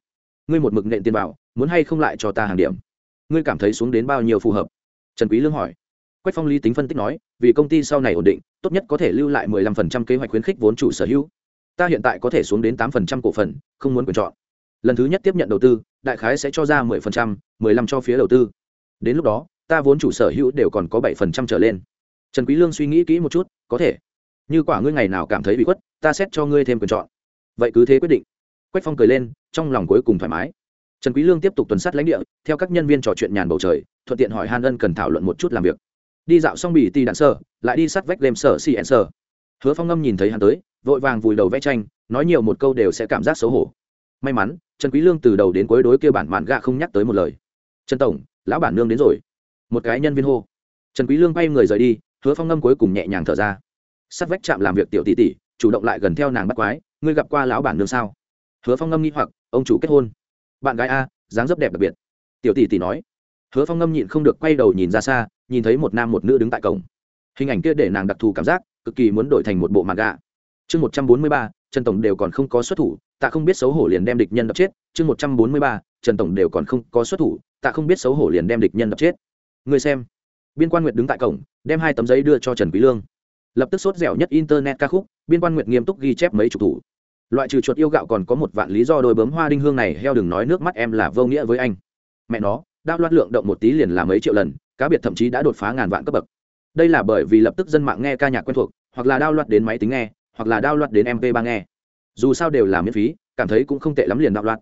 Ngươi một mực nện tiền vào, muốn hay không lại cho ta hàng điểm? Ngươi cảm thấy xuống đến bao nhiêu phù hợp? Trần quý lương hỏi. Quách phong lý tính phân tích nói, vì công ty sau này ổn định, tốt nhất có thể lưu lại mười lăm phần trăm kế hoạch khuyến khích vốn chủ sở hữu. Ta hiện tại có thể xuống đến tám phần trăm cổ phần, không muốn quyền chọn. Lần thứ nhất tiếp nhận đầu tư, đại khái sẽ cho ra mười phần trăm, mười lăm cho phía đầu tư. Đến lúc đó, ta vốn chủ sở hữu đều còn có bảy phần trăm trở lên. Trần quý lương suy nghĩ kỹ một chút, có thể như quả ngươi ngày nào cảm thấy bị khuất, ta xét cho ngươi thêm quyền chọn. Vậy cứ thế quyết định. Quách phong cười lên, trong lòng cuối cùng thoải mái. Trần quý lương tiếp tục tuần sát lãnh địa, theo các nhân viên trò chuyện nhàn bầu trời, thuận tiện hỏi hàn ân cần thảo luận một chút làm việc. Đi dạo xong bỉ ti đạn sơ, lại đi sát vách game sở cn sơ. Hứa phong ngâm nhìn thấy hắn tới, vội vàng vùi đầu vẽ tranh, nói nhiều một câu đều sẽ cảm giác xấu hổ. May mắn, trần quý lương từ đầu đến cuối đối kia bản mạn gạ không nhắc tới một lời. Trần tổng, lão bản nương đến rồi. Một cái nhân viên hô. Trần quý lương bay người rời đi, hứa phong ngâm cuối cùng nhẹ nhàng thở ra sát vách chạm làm việc tiểu tỷ tỷ, chủ động lại gần theo nàng bắt quái, ngươi gặp qua lão bản nương sao? Hứa phong ngâm nghi hoặc, ông chủ kết hôn. Bạn gái a, dáng dấp đẹp đặc biệt. Tiểu tỷ tỷ nói. Hứa phong ngâm nhịn không được quay đầu nhìn ra xa, nhìn thấy một nam một nữ đứng tại cổng. Hình ảnh kia để nàng đặc thù cảm giác, cực kỳ muốn đổi thành một bộ mặt gạ chương một trăm bốn mươi ba, trần tổng đều còn không có xuất thủ, tạ không biết xấu hổ liền đem địch nhân đập chết. Chương một trăm bốn mươi ba, trần tổng đều còn không có xuất thủ, tạ không biết xấu hổ liền đem địch nhân đập chết. Người xem. Biên quan nguyệt đứng tại cổng, đem hai tấm giấy đưa cho trần quý lương lập tức sốt dẻo nhất internet ca khúc, biên quan nguyệt nghiêm túc ghi chép mấy chục thủ. Loại trừ chuột yêu gạo còn có một vạn lý do đôi bướm hoa đinh hương này heo đừng nói nước mắt em là vô nghĩa với anh. Mẹ nó đao loát lượng động một tí liền là mấy triệu lần, cá biệt thậm chí đã đột phá ngàn vạn cấp bậc. Đây là bởi vì lập tức dân mạng nghe ca nhạc quen thuộc, hoặc là đao loát đến máy tính nghe, hoặc là đao loát đến mp 3 nghe. Dù sao đều là miễn phí, cảm thấy cũng không tệ lắm liền đao loát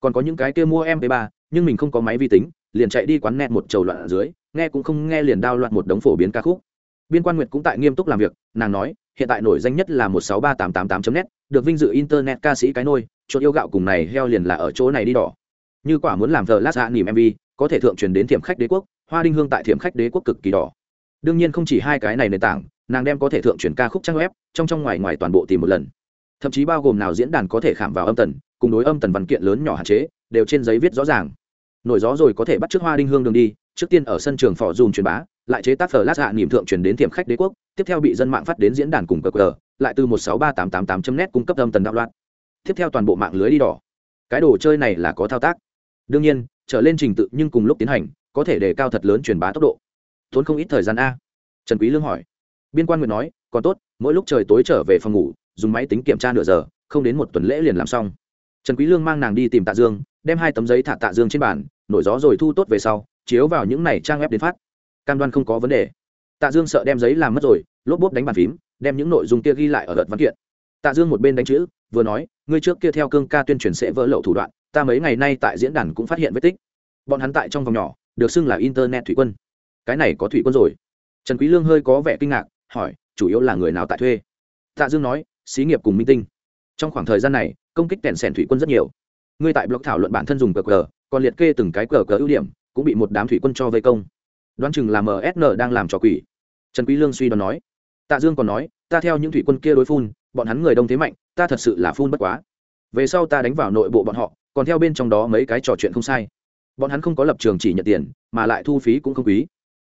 còn có những cái kia mua mp 3 nhưng mình không có máy vi tính, liền chạy đi quán net một trầu loạn ở dưới, nghe cũng không nghe liền đao loạt một đống phổ biến ca khúc biên quan nguyệt cũng tại nghiêm túc làm việc, nàng nói, hiện tại nổi danh nhất là một sáu ba tám tám tám net, được vinh dự internet ca sĩ cái nôi, chuột yêu gạo cùng này heo liền là ở chỗ này đi đỏ. Như quả muốn làm thờ lát hạ nỉm mv có thể thượng truyền đến thiểm khách đế quốc, hoa đinh hương tại thiểm khách đế quốc cực kỳ đỏ. Đương nhiên không chỉ hai cái này nền tảng, nàng đem có thể thượng truyền ca khúc trang web, trong trong ngoài ngoài toàn bộ tìm một lần. Thậm chí bao gồm nào diễn đàn có thể khảm vào âm tần, cùng đối âm tần văn kiện lớn nhỏ hạn chế, đều trên giấy viết rõ ràng. Nổi gió rồi có thể bắt trước hoa đinh hương đường đi, trước tiên ở sân trường phò dùm truyền bá lại chế tác phở lát hạ niềm thượng truyền đến tiệm khách đế quốc, tiếp theo bị dân mạng phát đến diễn đàn cùng cờ cờ, lại từ một sáu ba tám tám tám net cung cấp âm tần đạo loạn. Tiếp theo toàn bộ mạng lưới đi đỏ. Cái đồ chơi này là có thao tác. Đương nhiên, trở lên trình tự nhưng cùng lúc tiến hành, có thể đề cao thật lớn truyền bá tốc độ. Tốn không ít thời gian a. Trần quý lương hỏi. Biên quan nguyện nói, còn tốt, mỗi lúc trời tối trở về phòng ngủ, dùng máy tính kiểm tra nửa giờ, không đến một tuần lễ liền làm xong. Trần quý lương mang nàng đi tìm tạ dương, đem hai tấm giấy thả tạ dương trên bàn, nổi gió rồi thu tốt về sau, chiếu vào những này trang web đến phát cam đoan không có vấn đề. Tạ dương sợ đem giấy làm mất rồi, lốp bốp đánh bàn phím, đem những nội dung kia ghi lại ở đợt văn kiện. Tạ dương một bên đánh chữ, vừa nói, ngươi trước kia theo cương ca tuyên truyền sẽ vỡ lậu thủ đoạn, ta mấy ngày nay tại diễn đàn cũng phát hiện vết tích. Bọn hắn tại trong vòng nhỏ, được xưng là internet thủy quân. Cái này có thủy quân rồi. Trần quý lương hơi có vẻ kinh ngạc, hỏi, chủ yếu là người nào tại thuê? Tạ dương nói, xí nghiệp cùng minh tinh. Trong khoảng thời gian này, công kích tèn sèn thủy quân rất nhiều. Ngươi tại blog thảo luận bản thân dùng cờ cờ, còn liệt kê từng cái cờ cờ ưu điểm, cũng bị một đám thủy quân cho vây công đoán chừng là msn đang làm trò quỷ. Trần quý lương suy đoán nói. Tạ dương còn nói, ta theo những thủy quân kia đối phun, bọn hắn người đông thế mạnh, ta thật sự là phun bất quá. Về sau ta đánh vào nội bộ bọn họ, còn theo bên trong đó mấy cái trò chuyện không sai. Bọn hắn không có lập trường chỉ nhận tiền, mà lại thu phí cũng không quý.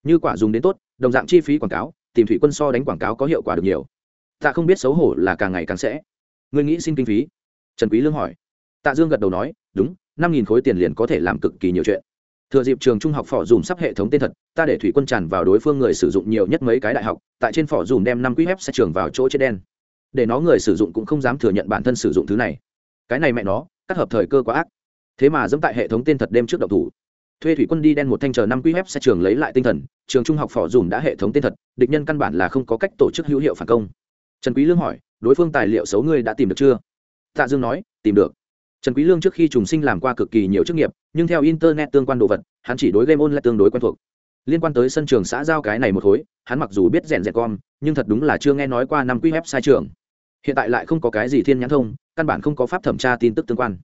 Như quả dùng đến tốt, đồng dạng chi phí quảng cáo, tìm thủy quân so đánh quảng cáo có hiệu quả được nhiều. Ta không biết xấu hổ là càng ngày càng sẽ. Ngươi nghĩ xin kinh phí? Trần quý lương hỏi. Tạ dương gật đầu nói, đúng, năm nghìn khối tiền liền có thể làm cực kỳ nhiều chuyện thừa dịp trường trung học phỏ dùm sắp hệ thống tên thật, ta để thủy quân tràn vào đối phương người sử dụng nhiều nhất mấy cái đại học, tại trên phỏ dùm đem năm quý web sẽ trường vào chỗ chết đen. Để nó người sử dụng cũng không dám thừa nhận bản thân sử dụng thứ này. Cái này mẹ nó, cắt hợp thời cơ quá ác. Thế mà dẫm tại hệ thống tên thật đêm trước động thủ. Thuê thủy quân đi đen một thanh chờ năm quý web sẽ trường lấy lại tinh thần, trường trung học phỏ dùm đã hệ thống tên thật, địch nhân căn bản là không có cách tổ chức hữu hiệu phản công. Trần quý lương hỏi, đối phương tài liệu xấu ngươi đã tìm được chưa? Tạ dương nói, tìm được trần quý lương trước khi trùng sinh làm qua cực kỳ nhiều chức nghiệp, nhưng theo internet tương quan đồ vật, hắn chỉ đối game online tương đối quen thuộc. Liên quan tới sân trường xã giao cái này một khối, hắn mặc dù biết rèn rèn con nhưng thật đúng là chưa nghe nói qua năm quý web sai trường. Hiện tại lại không có cái gì thiên nhãn thông, căn bản không có pháp thẩm tra tin tức tương quan.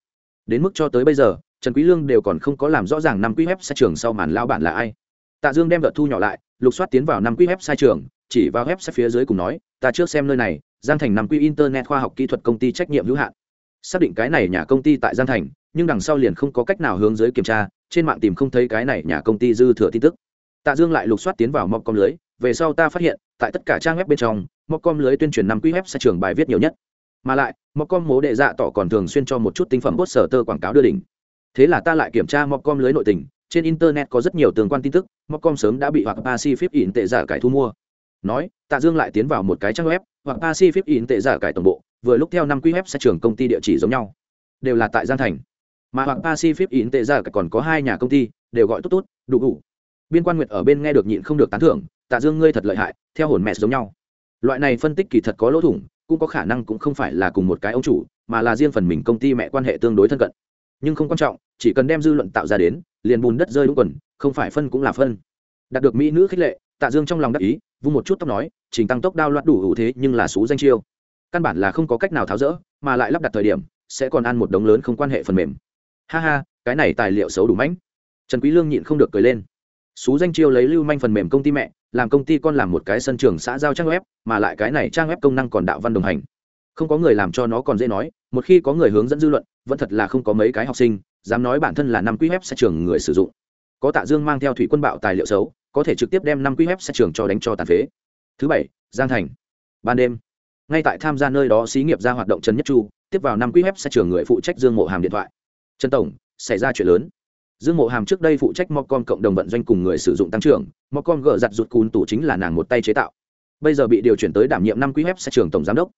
Đến mức cho tới bây giờ, trần quý lương đều còn không có làm rõ ràng năm quý web sai trường sau màn lao bản là ai. Tạ dương đem vật thu nhỏ lại, lục soát tiến vào năm quý web sai trường, chỉ vào web sai phía dưới cùng nói, ta trước xem nơi này, giang thành năm quý internet khoa học kỹ thuật công ty trách nhiệm hữu hạn xác định cái này nhà công ty tại giang thành, nhưng đằng sau liền không có cách nào hướng dưới kiểm tra, trên mạng tìm không thấy cái này nhà công ty dư thừa tin tức. Tạ dương lại lục soát tiến vào mobcom lưới, về sau ta phát hiện, tại tất cả trang web bên trong, mobcom lưới tuyên truyền năm quy web sẽ trường bài viết nhiều nhất. Mà lại, mobcom mố đệ dạ tỏ còn thường xuyên cho một chút tinh phẩm bốt sở tơ quảng cáo đưa đỉnh. Thế là ta lại kiểm tra mobcom lưới nội tình, trên internet có rất nhiều tương quan tin tức, mobcom sớm đã bị hoặc pacific in tệ giả cải thu mua. Nói, tạ dương lại tiến vào một cái trang web hoặc pacific in tệ giả cải tổng bộ, vừa lúc theo năm quy web sẽ trường công ty địa chỉ giống nhau. Đều là tại giang thành. Mà hoặc pacific in tệ giả cải còn có hai nhà công ty, đều gọi tốt tốt, đủ đủ. Biên quan nguyệt ở bên nghe được nhịn không được tán thưởng, tạ dương ngươi thật lợi hại, theo hồn mẹ giống nhau. Loại này phân tích kỳ thật có lỗ thủng, cũng có khả năng cũng không phải là cùng một cái ông chủ, mà là riêng phần mình công ty mẹ quan hệ tương đối thân cận. Nhưng không quan trọng, chỉ cần đem dư luận tạo ra đến, liền bùn đất rơi đúng quần, không phải phân cũng là phân. Đạt được mỹ nữ khích lệ, tạ dương trong lòng đắc ý, vung một chút tóc nói trình tăng tốc đao loạt đủ ưu thế nhưng là xú danh chiêu. Căn bản là không có cách nào tháo rỡ, mà lại lắp đặt thời điểm, sẽ còn ăn một đống lớn không quan hệ phần mềm. Ha ha, cái này tài liệu xấu đủ mãnh. Trần quý lương nhịn không được cười lên. Xú danh chiêu lấy lưu manh phần mềm công ty mẹ, làm công ty con làm một cái sân trường xã giao trang web, mà lại cái này trang web công năng còn đạo văn đồng hành. Không có người làm cho nó còn dễ nói, một khi có người hướng dẫn dư luận, vẫn thật là không có mấy cái học sinh, dám nói bản thân là năm quý web sẽ trường người sử dụng. Có tạ dương mang theo thủy quân bạo tài liệu xấu, có thể trực tiếp đem năm quý web sẽ trường cho đánh cho tàn phế thứ bảy, giang thành. Ban đêm, ngay tại tham gia nơi đó xí nghiệp ra hoạt động trần nhất chu, tiếp vào năm quý web sẽ trường người phụ trách dương mộ hàm điện thoại. Trần tổng, xảy ra chuyện lớn. Dương mộ hàm trước đây phụ trách mocom cộng đồng vận doanh cùng người sử dụng tăng trưởng, mocom gỡ giặt rụt cùn tủ chính là nàng một tay chế tạo. Bây giờ bị điều chuyển tới đảm nhiệm năm quý web sẽ trường tổng giám đốc.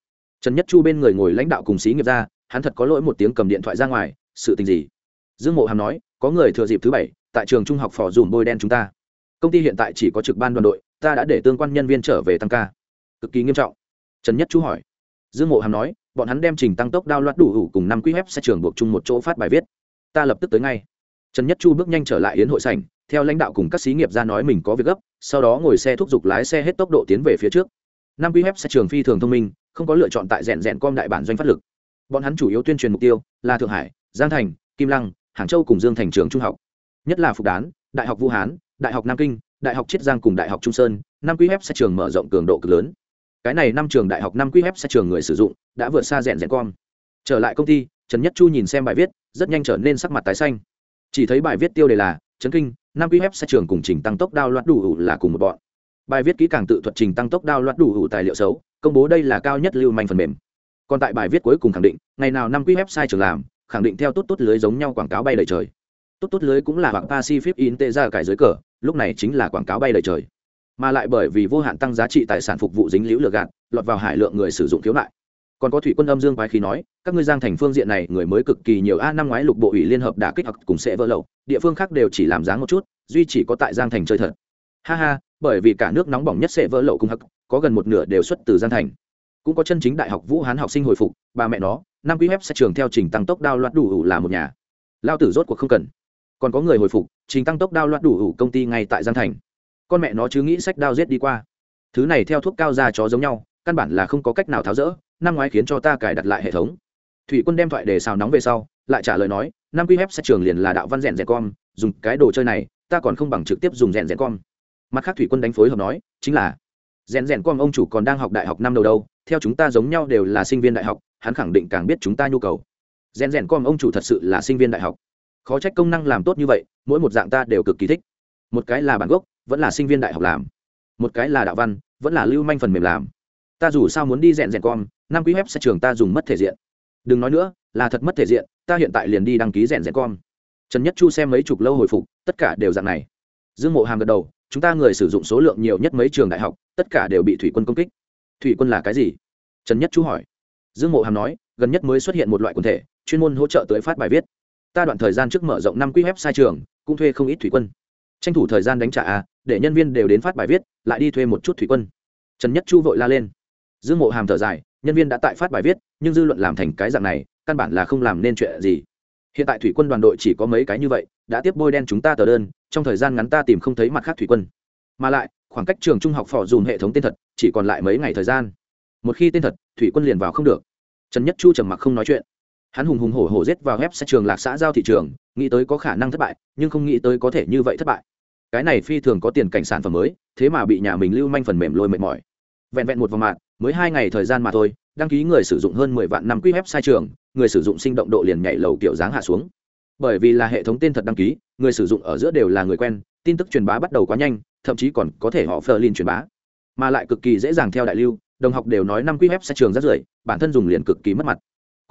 Trần nhất chu bên người ngồi lãnh đạo cùng xí nghiệp ra, hắn thật có lỗi một tiếng cầm điện thoại ra ngoài, sự tình gì? Dương mộ hàm nói, có người thừa dịp thứ bảy, tại trường trung học phò dùm bôi đen chúng ta. Công ty hiện tại chỉ có trực ban đoàn đội ta đã để tương quan nhân viên trở về tăng ca. Cực kỳ nghiêm trọng. Trần nhất chu hỏi. Dương mộ hàm nói, bọn hắn đem trình tăng tốc đao loạt đủ đủ cùng năm Quy web sẽ trường buộc chung một chỗ phát bài viết. Ta lập tức tới ngay. Trần nhất chu bước nhanh trở lại yến hội sảnh, theo lãnh đạo cùng các xí nghiệp ra nói mình có việc gấp, sau đó ngồi xe thúc giục lái xe hết tốc độ tiến về phía trước. Năm Quy web sẽ trường phi thường thông minh, không có lựa chọn tại rèn rèn com đại bản doanh phát lực. Bọn hắn chủ yếu tuyên truyền mục tiêu là thượng hải, giang thành, kim lăng, hàng châu cùng dương thành trường trung học. Nhất là phục đán, đại học vũ hán, đại học nam kinh đại học chiết giang cùng đại học trung sơn, năm quy web sẽ trường mở rộng cường độ cực lớn. Cái này năm trường đại học năm quy web sẽ trường người sử dụng đã vượt xa rèn rèn com. Trở lại công ty, trần nhất chu nhìn xem bài viết, rất nhanh trở nên sắc mặt tái xanh. Chỉ thấy bài viết tiêu đề là, chấn kinh, năm quy web sẽ trường cùng trình tăng tốc đao loạt đủ ủ là cùng một bọn. Bài viết kỹ càng tự thuật trình tăng tốc đao loạt đủ ủ tài liệu xấu, công bố đây là cao nhất lưu manh phần mềm. Còn tại bài viết cuối cùng khẳng định, ngày nào năm quý website trường làm, khẳng định theo tốt tốt lưới giống nhau quảng cáo bay đầy trời. Tốt tốt lưới cũng là bảng pacific in tệ ra cải dưới cờ lúc này chính là quảng cáo bay lời trời. Mà lại bởi vì vô hạn tăng giá trị tài sản phục vụ dính liễu lừa gạt, lọt vào hải lượng người sử dụng khiếu nại. Còn có thủy quân âm dương quái khí nói, các ngươi giang thành phương diện này, người mới cực kỳ nhiều. A, năm ngoái lục bộ ủy liên hợp đã kích hoặc cùng sẽ vỡ lậu, địa phương khác đều chỉ làm dáng một chút, duy chỉ có tại giang thành chơi thật. Ha ha, bởi vì cả nước nóng bỏng nhất sẽ vỡ lậu cùng hắc, có gần một nửa đều xuất từ giang thành. Cũng có chân chính đại học vũ hán học sinh hồi phục ba mẹ nó, năm quý web sẽ trường theo trình tăng tốc đao loạt đủ ủ là một nhà. Lao tử rốt cuộc không cần còn có người hồi phục, trình tăng tốc đao loạt đủ ủ công ty ngay tại giang thành. Con mẹ nó chứ nghĩ sách đao giết đi qua. Thứ này theo thuốc cao ra chó giống nhau, căn bản là không có cách nào tháo rỡ, năm ngoái khiến cho ta cài đặt lại hệ thống. Thủy quân đem thoại để xào nóng về sau, lại trả lời nói, năm quy web sẽ trường liền là đạo văn rèn rèn com, dùng cái đồ chơi này, ta còn không bằng trực tiếp dùng rèn rèn com. Mặt khác thủy quân đánh phối hợp nói, chính là, rèn rèn com ông chủ còn đang học đại học năm đầu đâu, theo chúng ta giống nhau đều là sinh viên đại học, hắn khẳng định càng biết chúng ta nhu cầu. Rèn rèn com ông chủ thật sự là sinh viên đại học khó trách công năng làm tốt như vậy, mỗi một dạng ta đều cực kỳ thích. Một cái là bản gốc, vẫn là sinh viên đại học làm. Một cái là đạo văn, vẫn là lưu manh phần mềm làm. Ta dù sao muốn đi rèn rèn com, năm quý web sẽ trường ta dùng mất thể diện. Đừng nói nữa, là thật mất thể diện, ta hiện tại liền đi đăng ký rèn rèn com. Trần nhất chu xem mấy chục lâu hồi phục, tất cả đều dạng này. Dương mộ hàm gật đầu, chúng ta người sử dụng số lượng nhiều nhất mấy trường đại học, tất cả đều bị thủy quân công kích. Thủy quân là cái gì? Trần nhất chu hỏi. Dương mộ hàm nói, gần nhất mới xuất hiện một loại quần thể, chuyên môn hỗ trợ tới phát bài viết ta đoạn thời gian trước mở rộng năm quy web sai trường, cũng thuê không ít thủy quân. Tranh thủ thời gian đánh trả a, để nhân viên đều đến phát bài viết, lại đi thuê một chút thủy quân. Trần nhất chu vội la lên. Dương mộ hàm thở dài, nhân viên đã tại phát bài viết, nhưng dư luận làm thành cái dạng này, căn bản là không làm nên chuyện gì. Hiện tại thủy quân đoàn đội chỉ có mấy cái như vậy, đã tiếp bôi đen chúng ta tờ đơn, trong thời gian ngắn ta tìm không thấy mặt khác thủy quân. Mà lại, khoảng cách trường trung học phò dùm hệ thống tên thật, chỉ còn lại mấy ngày thời gian. Một khi tên thật, thủy quân liền vào không được. Trần nhất chu trầm mặc không nói chuyện hắn hùng hùng hổ hổ rết vào web xe trường lạc xã giao thị trường, nghĩ tới có khả năng thất bại, nhưng không nghĩ tới có thể như vậy thất bại. Cái này phi thường có tiền cảnh sản phẩm mới, thế mà bị nhà mình lưu manh phần mềm lôi mệt mỏi. Vẹn vẹn một vòng mạng, mới hai ngày thời gian mà thôi, đăng ký người sử dụng hơn mười vạn năm quy web sai trường, người sử dụng sinh động độ liền nhảy lầu kiểu dáng hạ xuống. Bởi vì là hệ thống tên thật đăng ký, người sử dụng ở giữa đều là người quen, tin tức truyền bá bắt đầu quá nhanh, thậm chí còn có thể họ phờ liên truyền bá. Mà lại cực kỳ dễ dàng theo đại lưu, đồng học đều nói năm quy web sai trường rất rưởi, bản thân dùng liền cực kỳ mất mặt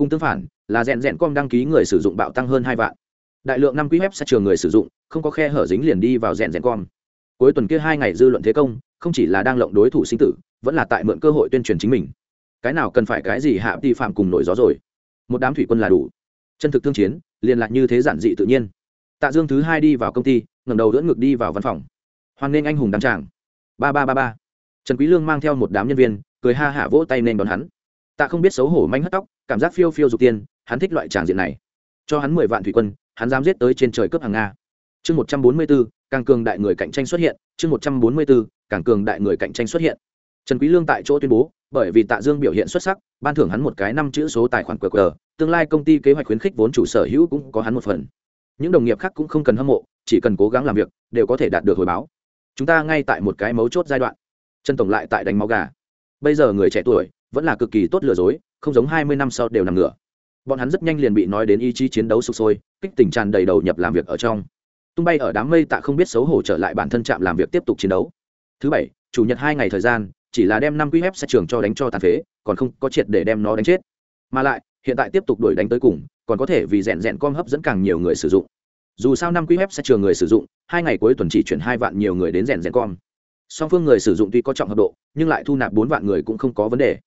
cùng tương phản, là rèn rèn com đăng ký người sử dụng bạo tăng hơn hai vạn. Đại lượng năm quý web sẽ trường người sử dụng, không có khe hở dính liền đi vào rèn rèn com. Cuối tuần kia hai ngày dư luận thế công, không chỉ là đang lộng đối thủ sinh tử, vẫn là tại mượn cơ hội tuyên truyền chính mình. Cái nào cần phải cái gì hạ vi phạm cùng nổi gió rồi. Một đám thủy quân là đủ. Chân thực thương chiến, liền lạc như thế giản dị tự nhiên. Tạ dương thứ hai đi vào công ty, ngẩng đầu đỡ ngược đi vào văn phòng. Hoan nghênh anh hùng đăng tràng. Ba ba ba ba. Trần quý lương mang theo một đám nhân viên, cười ha hả vỗ tay nên đón hắn tạ không biết xấu hổ manh hất tóc cảm giác phiêu phiêu dục tiên hắn thích loại tràng diện này. Cho hắn mười vạn thủy quân hắn dám giết tới trên trời cướp hàng nga. Chương một trăm bốn mươi 144, càng cường đại người cạnh tranh xuất hiện. Chương một trăm bốn mươi 144, càng cường đại người cạnh tranh xuất hiện. Trần quý lương tại chỗ tuyên bố bởi vì tạ dương biểu hiện xuất sắc ban thưởng hắn một cái năm chữ số tài khoản qr tương lai công ty kế hoạch khuyến khích vốn chủ sở hữu cũng có hắn một phần. Những đồng nghiệp khác cũng không cần hâm mộ chỉ cần cố gắng làm việc đều có thể đạt được hồi báo. Chúng ta ngay tại một cái mấu chốt giai đoạn. Trần tổng lại tại đánh máu gà. Bây giờ người trẻ tuổi vẫn là cực kỳ tốt lừa dối, không giống hai mươi năm sau đều nằm ngửa. Bọn hắn rất nhanh liền bị nói đến ý chí chiến đấu sụp sôi, kích tình tràn đầy đầu nhập làm việc ở trong. Tung bay ở đám mây tạ không biết xấu hổ trở lại bản thân trạm làm việc tiếp tục chiến đấu. Thứ bảy, chủ nhật hai ngày thời gian, chỉ là đem năm quy ép sẽ trường cho đánh cho tàn phế, còn không có triệt để đem nó đánh chết. Mà lại, hiện tại tiếp tục đuổi đánh tới cùng, còn có thể vì rèn rèn com hấp dẫn càng nhiều người sử dụng. Dù sao năm quy ép sẽ trường người sử dụng, hai ngày cuối tuần chỉ chuyển hai vạn nhiều người đến rèn rèn com song phương người sử dụng tuy có trọng hợp độ, nhưng lại thu nạp bốn vạn người cũng không có vấn đề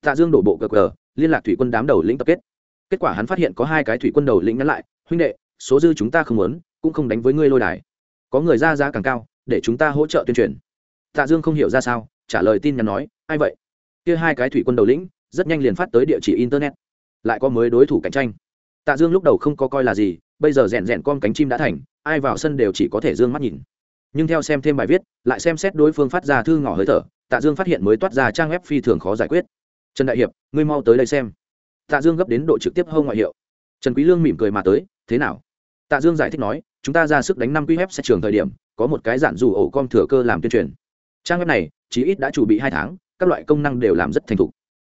tạ dương đổ bộ cờ cờ, liên lạc thủy quân đám đầu lĩnh tập kết. Kết quả hắn phát hiện có hai cái thủy quân đầu lĩnh nhắn lại, huynh đệ, số dư chúng ta không muốn, cũng không đánh với ngươi lôi đài. Có người ra giá càng cao, để chúng ta hỗ trợ tuyên truyền. Tạ dương không hiểu ra sao, trả lời tin nhắn nói, ai vậy? Kia hai cái thủy quân đầu lĩnh, rất nhanh liền phát tới địa chỉ internet. Lại có mới đối thủ cạnh tranh. Tạ dương lúc đầu không có coi là gì, bây giờ rèn rèn con cánh chim đã thành, ai vào sân đều chỉ có thể dương mắt nhìn. Nhưng theo xem thêm bài viết, lại xem xét đối phương phát ra thư ngỏ hơi thở, tạ dương phát hiện mới toát ra trang web phi thường khó giải quyết trần đại hiệp ngươi mau tới đây xem. Tạ dương gấp đến độ trực tiếp hơn ngoại hiệu. Trần quý lương mỉm cười mà tới thế nào? Tạ dương giải thích nói chúng ta ra sức đánh năm quy phép sẽ trường thời điểm có một cái giản dù ổ com thừa cơ làm tuyên truyền. Trang web này chí ít đã chuẩn bị hai tháng các loại công năng đều làm rất thành thục.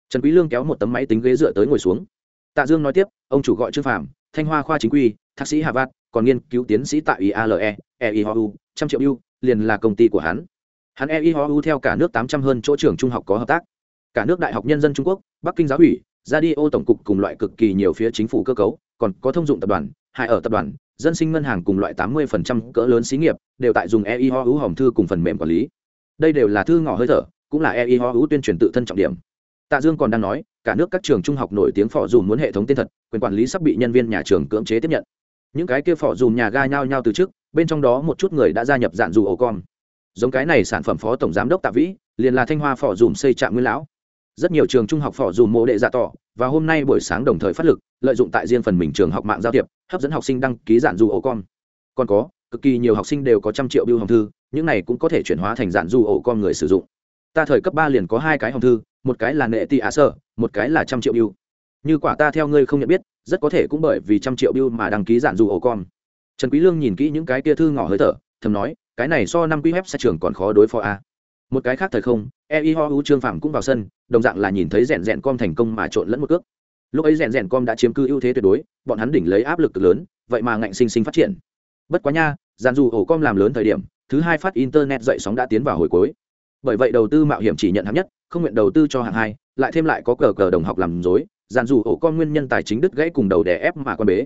Trần quý lương kéo một tấm máy tính ghế dựa tới ngồi xuống. Tạ dương nói tiếp ông chủ gọi trương phạm thanh hoa khoa chính quy thạc sĩ hà harvard còn nghiên cứu tiến sĩ tại iale eihu trăm triệu ưu, liền là công ty của hắn. Hắn eihu theo cả nước tám trăm hơn chỗ trường trung học có hợp tác cả nước đại học nhân dân trung quốc, bắc kinh giáo ủy, radio tổng cục cùng loại cực kỳ nhiều phía chính phủ cơ cấu, còn có thông dụng tập đoàn hại ở tập đoàn, dân sinh ngân hàng cùng loại tám mươi cỡ lớn xí nghiệp, đều tại dùng eihu hòm thư cùng phần mềm quản lý. Đây đều là thư ngỏ hơi thở, cũng là eihu tuyên truyền tự thân trọng điểm. Tạ dương còn đang nói, cả nước các trường trung học nổi tiếng phò dùm muốn hệ thống tên thật, quyền quản lý sắp bị nhân viên nhà trường cưỡng chế tiếp nhận. Những cái kia phò dùm nhà ga nhau nhau từ trước, bên trong đó một chút người đã gia nhập dạng dù ổ con giống cái này sản phẩm phó tổng giám đốc tạ vĩ, liền là thanh hoa phò dùm xây trạm nguyên lão rất nhiều trường trung học phò dùm mộ đệ dạ tỏ, và hôm nay buổi sáng đồng thời phát lực, lợi dụng tại riêng phần mình trường học mạng giao thiệp, hấp dẫn học sinh đăng ký giản dù ổ con. Còn có, cực kỳ nhiều học sinh đều có trăm triệu bill hồng thư, những này cũng có thể chuyển hóa thành giản dù ổ con người sử dụng. Ta thời cấp ba liền có hai cái hồng thư, một cái là nệ tị ạ sơ, một cái là trăm triệu bill. Như quả ta theo ngươi không nhận biết, rất có thể cũng bởi vì trăm triệu bill mà đăng ký giản dù ổ con. Trần quý lương nhìn kỹ những cái kia thư ngỏ hơi thở, thầm nói, cái này so năm quý web sẽ trường còn khó đối phó a một cái khác thời không ei ho u trương phạm cũng vào sân, đồng dạng là nhìn thấy rèn rèn com thành công mà trộn lẫn một cước. Lúc ấy rèn rèn com đã chiếm cư ưu thế tuyệt đối, bọn hắn đỉnh lấy áp lực cực lớn, vậy mà ngạnh sinh sinh phát triển. Bất quá nha, dàn dù ổ com làm lớn thời điểm, thứ hai phát internet dậy sóng đã tiến vào hồi cuối. Bởi vậy đầu tư mạo hiểm chỉ nhận hạng nhất, không nguyện đầu tư cho hạng hai, lại thêm lại có cờ cờ đồng học làm dối Dàn dù ổ com nguyên nhân tài chính đứt gãy cùng đầu đè ép mà quan bế.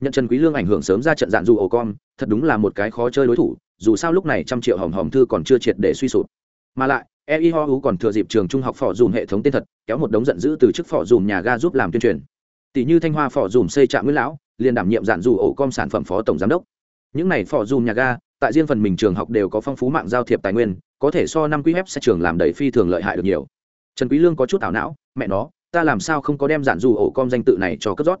Nhận trần quý lương ảnh hưởng sớm ra trận dàn dù ổ com, thật đúng là một cái khó chơi đối thủ, dù sao lúc này trăm triệu hòm hòm thư còn chưa triệt để suy sụp mà lại ei ho còn thừa dịp trường trung học phò dùm hệ thống tên thật, kéo một đống giận dữ từ chức phò dùm nhà ga giúp làm tuyên truyền. Tỷ như thanh hoa phò dùm xây trạm nguyễn lão, liền đảm nhiệm giản dù ổ com sản phẩm phó tổng giám đốc. Những này phò dùm nhà ga, tại riêng phần mình trường học đều có phong phú mạng giao thiệp tài nguyên, có thể so năm quý web sẽ trường làm đầy phi thường lợi hại được nhiều. Trần quý lương có chút ảo não, mẹ nó, ta làm sao không có đem giản dù ổ com danh tự này cho cấp rót?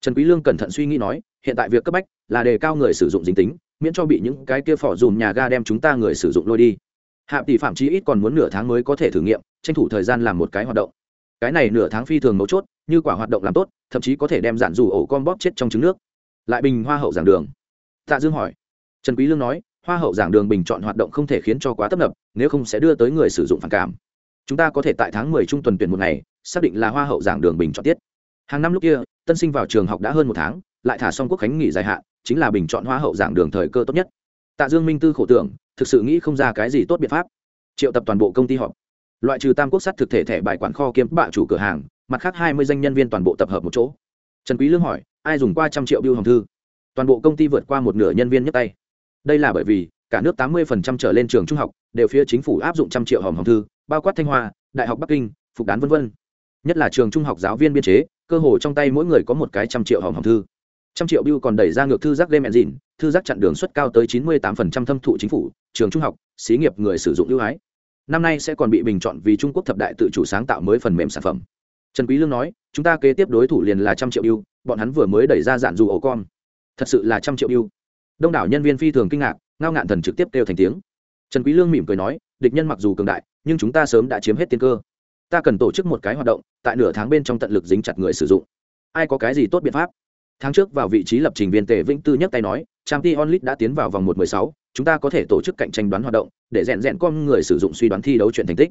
Trần quý lương cẩn thận suy nghĩ nói, hiện tại việc cấp bách là đề cao người sử dụng dính tính, miễn cho bị những cái kia phỏ dùm nhà ga đem chúng ta người sử dụng lôi đi hạ tỷ phạm chí ít còn muốn nửa tháng mới có thể thử nghiệm, tranh thủ thời gian làm một cái hoạt động. Cái này nửa tháng phi thường mấu chốt, như quả hoạt động làm tốt, thậm chí có thể đem giản dù ổ con bóp chết trong trứng nước. Lại bình hoa hậu giảng đường. Tạ dương hỏi. Trần quý lương nói, hoa hậu giảng đường bình chọn hoạt động không thể khiến cho quá tấp nập, nếu không sẽ đưa tới người sử dụng phản cảm. Chúng ta có thể tại tháng 10 trung tuần tuyển một ngày, xác định là hoa hậu giảng đường bình chọn tiết. Hàng năm lúc kia, tân sinh vào trường học đã hơn một tháng, lại thả xong quốc khánh nghỉ dài hạn, chính là bình chọn hoa hậu giảng đường thời cơ tốt nhất. Tạ dương minh tư khổ tưởng thực sự nghĩ không ra cái gì tốt biện pháp. Triệu tập toàn bộ công ty họp. Loại trừ tam quốc sắt thực thể thẻ bài quản kho kiêm bạ chủ cửa hàng, mặt khác hai mươi danh nhân viên toàn bộ tập hợp một chỗ. Trần quý lương hỏi, ai dùng qua trăm triệu biêu hồng thư? Toàn bộ công ty vượt qua một nửa nhân viên nhấc tay. Đây là bởi vì, cả nước tám 80% trở lên trường trung học đều phía chính phủ áp dụng trăm triệu hồng hồng thư, bao quát thanh hoa, đại học bắc kinh, phục đán vân vân. Nhất là trường trung học giáo viên biên chế, cơ hồ trong tay mỗi người có một cái trăm triệu hồng hồng thư trăm triệu bill còn đẩy ra ngược thư giác game engine, thư giác chặn đường suất cao tới chín mươi tám thâm thụ chính phủ, trường trung học, xí nghiệp người sử dụng ưu ái. Năm nay sẽ còn bị bình chọn vì trung quốc thập đại tự chủ sáng tạo mới phần mềm sản phẩm. Trần quý lương nói, chúng ta kế tiếp đối thủ liền là trăm triệu bill bọn hắn vừa mới đẩy ra dạn dù ổ con. Thật sự là trăm triệu bill đông đảo nhân viên phi thường kinh ngạc, ngao ngạn thần trực tiếp kêu thành tiếng. Trần quý lương mỉm cười nói, địch nhân mặc dù cường đại, nhưng chúng ta sớm đã chiếm hết tiên cơ. Ta cần tổ chức một cái hoạt động, tại nửa tháng bên trong tận lực dính chặt người sử dụng. Ai có cái gì tốt biện pháp? Tháng trước vào vị trí lập trình viên tề vĩnh tư nhấc tay nói, trang t onlit đã tiến vào vòng một mười sáu, chúng ta có thể tổ chức cạnh tranh đoán hoạt động, để rèn rèn con người sử dụng suy đoán thi đấu chuyện thành tích.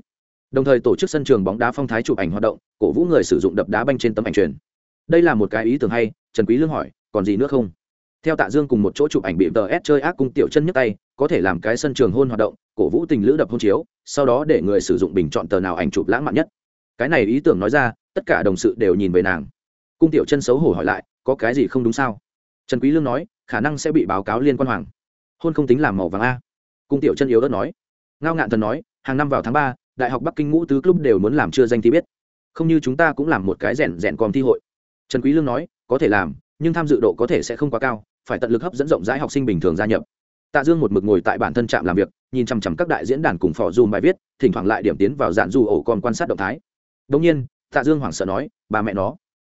Đồng thời tổ chức sân trường bóng đá phong thái chụp ảnh hoạt động, cổ vũ người sử dụng đập đá banh trên tấm ảnh truyền. Đây là một cái ý tưởng hay, trần quý lương hỏi, còn gì nữa không? Theo tạ dương cùng một chỗ chụp ảnh bị tờ s chơi ác cung tiểu chân nhấc tay, có thể làm cái sân trường hôn hoạt động, cổ vũ tình lữ đập hôn chiếu, sau đó để người sử dụng bình chọn tờ nào ảnh chụp lãng mạn nhất. Cái này ý tưởng nói ra, tất cả đồng sự đều nhìn về nàng. Cung tiểu chân xấu hổ hỏi lại có cái gì không đúng sao? Trần quý lương nói, khả năng sẽ bị báo cáo liên quan hoàng. Hôn không tính làm màu vàng a. Cung tiểu chân yếu ớt nói. Ngao ngạn thần nói, hàng năm vào tháng ba, đại học bắc kinh ngũ tứ club đều muốn làm chưa danh thì biết. Không như chúng ta cũng làm một cái rèn rèn còn thi hội. Trần quý lương nói, có thể làm, nhưng tham dự độ có thể sẽ không quá cao, phải tận lực hấp dẫn rộng rãi học sinh bình thường gia nhập. Tạ dương một mực ngồi tại bản thân trạm làm việc, nhìn chăm chăm các đại diễn đàn cùng phò dùm bài viết, thỉnh thoảng lại điểm tiến vào dạn du ổ còn quan sát động thái. Đống nhiên, tạ dương hoảng sợ nói, bà mẹ nó.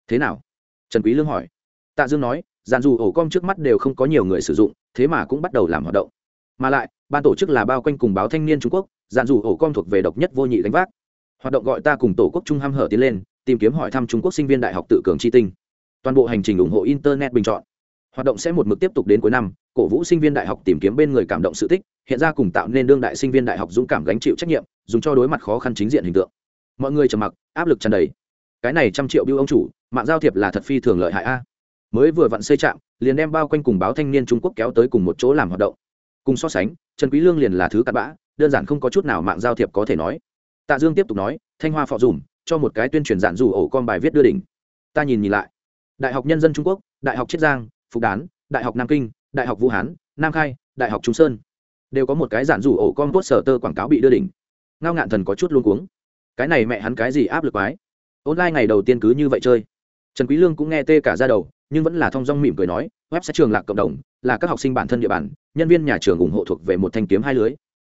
Thế nào? Trần quý lương hỏi tạ dương nói dàn dù ổ com trước mắt đều không có nhiều người sử dụng, thế mà cũng bắt đầu làm hoạt động. Mà lại, ban tổ chức là bao quanh cùng báo thanh niên trung quốc dàn dù ổ com thuộc về độc nhất vô nhị đánh vác. Hoạt động gọi ta cùng tổ quốc trung ham hở tiến lên, tìm kiếm hỏi thăm trung quốc sinh viên đại học tự cường chi tinh. Toàn bộ hành trình ủng hộ internet bình chọn. Hoạt động sẽ một mực tiếp tục đến cuối năm, cổ vũ sinh viên đại học tìm kiếm bên người cảm động sự tích, hiện ra cùng tạo nên đương đại sinh viên đại học dũng cảm gánh chịu trách nhiệm, dùng cho đối mặt khó khăn chính diện hình tượng. Mọi người trầm mặc, áp lực tràn đầy. Cái này trăm triệu biêu ông chủ, mạng giao thiệp là thật phi thường lợi hại a mới vừa vặn xây trạm, liền đem bao quanh cùng báo thanh niên trung quốc kéo tới cùng một chỗ làm hoạt động. Cùng so sánh, trần quý lương liền là thứ cặn bã, đơn giản không có chút nào mạng giao thiệp có thể nói. Tạ dương tiếp tục nói, thanh hoa phò dùm, cho một cái tuyên truyền giản dù ổ con bài viết đưa đỉnh. Ta nhìn nhìn lại. Đại học nhân dân trung quốc, đại học chiết giang, phục đán, đại học nam kinh, đại học vũ hán, nam khai, đại học trung sơn, đều có một cái giản dù ổ con tuốt sở tơ quảng cáo bị đưa đỉnh. Ngao ngạn thần có chút luống cuống. Cái này mẹ hắn cái gì áp lực quái? Online ngày đầu tiên cứ như vậy chơi. Trần quý lương cũng nghe tê cả ra đầu nhưng vẫn là thong dong mỉm cười nói, web sẽ trường lạc cộng đồng, là các học sinh bản thân địa bàn, nhân viên nhà trường ủng hộ thuộc về một thanh kiếm hai lưới.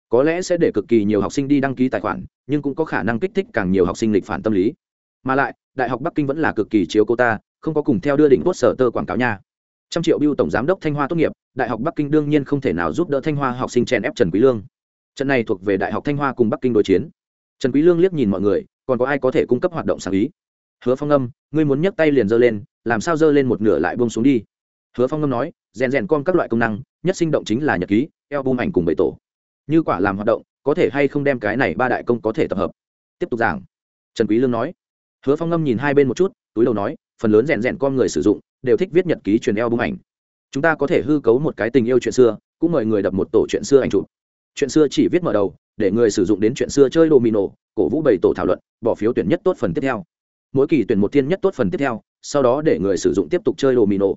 Có lẽ sẽ để cực kỳ nhiều học sinh đi đăng ký tài khoản, nhưng cũng có khả năng kích thích càng nhiều học sinh lịch phản tâm lý. Mà lại, đại học bắc kinh vẫn là cực kỳ chiếu cô ta, không có cùng theo đưa đỉnh tốt sở tơ quảng cáo nha. Trăm triệu biêu tổng giám đốc thanh hoa tốt nghiệp, đại học bắc kinh đương nhiên không thể nào giúp đỡ thanh hoa học sinh chèn ép trần quý lương. Trận này thuộc về đại học thanh hoa cùng bắc kinh đối chiến. Trần quý lương liếc nhìn mọi người, còn có ai có thể cung cấp hoạt động sáng ý? Hứa phong âm, ngươi muốn nhấc tay liền giơ lên làm sao giơ lên một nửa lại buông xuống đi. Hứa phong Ngâm nói, rèn rèn con các loại công năng, nhất sinh động chính là nhật ký eo bung ảnh cùng bảy tổ. Như quả làm hoạt động, có thể hay không đem cái này ba đại công có thể tập hợp. Tiếp tục giảng. Trần quý lương nói. Hứa phong Ngâm nhìn hai bên một chút, túi đầu nói, phần lớn rèn rèn con người sử dụng, đều thích viết nhật ký truyền eo bung ảnh. Chúng ta có thể hư cấu một cái tình yêu chuyện xưa, cũng mời người đập một tổ chuyện xưa ảnh chụp. Chuyện xưa chỉ viết mở đầu, để người sử dụng đến chuyện xưa chơi domino, cổ vũ bày tổ thảo luận, bỏ phiếu tuyển nhất tốt phần tiếp theo. Mỗi kỳ tuyển một thiên nhất tốt phần tiếp theo sau đó để người sử dụng tiếp tục chơi domino.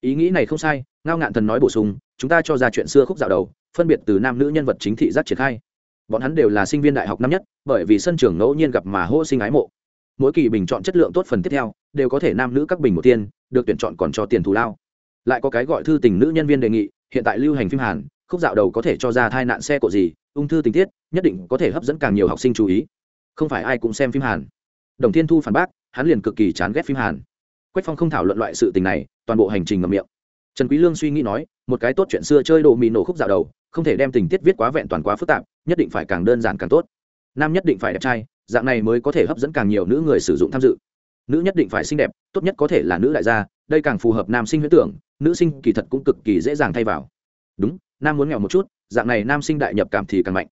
Ý nghĩ này không sai, ngao ngạn thần nói bổ sung, chúng ta cho ra chuyện xưa khúc dạo đầu, phân biệt từ nam nữ nhân vật chính thị giác triển khai. Bọn hắn đều là sinh viên đại học năm nhất, bởi vì sân trường ngẫu nhiên gặp mà hô sinh ái mộ. Mỗi kỳ bình chọn chất lượng tốt phần tiếp theo, đều có thể nam nữ các bình một tiên, được tuyển chọn còn cho tiền thù lao. Lại có cái gọi thư tình nữ nhân viên đề nghị, hiện tại lưu hành phim hàn, khúc dạo đầu có thể cho ra thai nạn xe cộ gì, ung thư tình tiết, nhất định có thể hấp dẫn càng nhiều học sinh chú ý. Không phải ai cũng xem phim hàn. Đồng thiên thu phản bác, hắn liền cực kỳ chán ghét phim hàn quách phong không thảo luận loại sự tình này, toàn bộ hành trình ngầm miệng. Trần quý lương suy nghĩ nói, một cái tốt chuyện xưa chơi đồ mì nổ khúc dạo đầu, không thể đem tình tiết viết quá vẹn toàn quá phức tạp, nhất định phải càng đơn giản càng tốt. Nam nhất định phải đẹp trai, dạng này mới có thể hấp dẫn càng nhiều nữ người sử dụng tham dự. Nữ nhất định phải xinh đẹp, tốt nhất có thể là nữ đại gia, đây càng phù hợp nam sinh huyễn tưởng, nữ sinh kỳ thật cũng cực kỳ dễ dàng thay vào. Đúng, nam muốn nghèo một chút, dạng này nam sinh đại nhập cảm thì càng mạnh.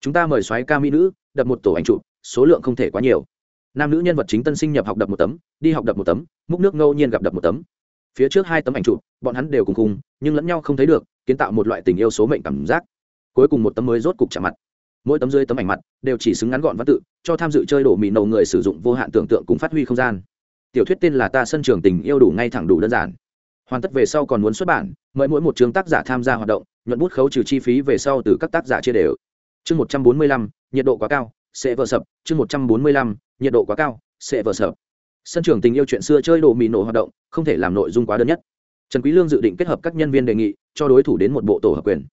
Chúng ta mời soái ca mỹ nữ, đập một tổ ảnh chụp, số lượng không thể quá nhiều nam nữ nhân vật chính tân sinh nhập học đập một tấm, đi học đập một tấm, múc nước ngẫu nhiên gặp đập một tấm. Phía trước hai tấm ảnh chụp, bọn hắn đều cùng cùng nhưng lẫn nhau không thấy được, kiến tạo một loại tình yêu số mệnh cảm giác. Cuối cùng một tấm mới rốt cục chạm mặt. Mỗi tấm dưới tấm ảnh mặt, đều chỉ xứng ngắn gọn văn tự, cho tham dự chơi đổ mì nầu người sử dụng vô hạn tưởng tượng cùng phát huy không gian. Tiểu thuyết tên là ta sân trường tình yêu đủ ngay thẳng đủ đơn giản. Hoàn tất về sau còn muốn xuất bản, mời mỗi một trường tác giả tham gia hoạt động, nhuận bút khấu trừ chi phí về sau từ các tác giả chia đều. Chương một trăm bốn mươi lăm, nhiệt độ quá cao, sẽ vỡ sập. Chương một trăm bốn mươi lăm nhiệt độ quá cao, sẽ vỡ sập sân trường tình yêu chuyện xưa chơi đồ mì nổ hoạt động, không thể làm nội dung quá đơn nhất. Trần quý lương dự định kết hợp các nhân viên đề nghị, cho đối thủ đến một bộ tổ hợp quyền.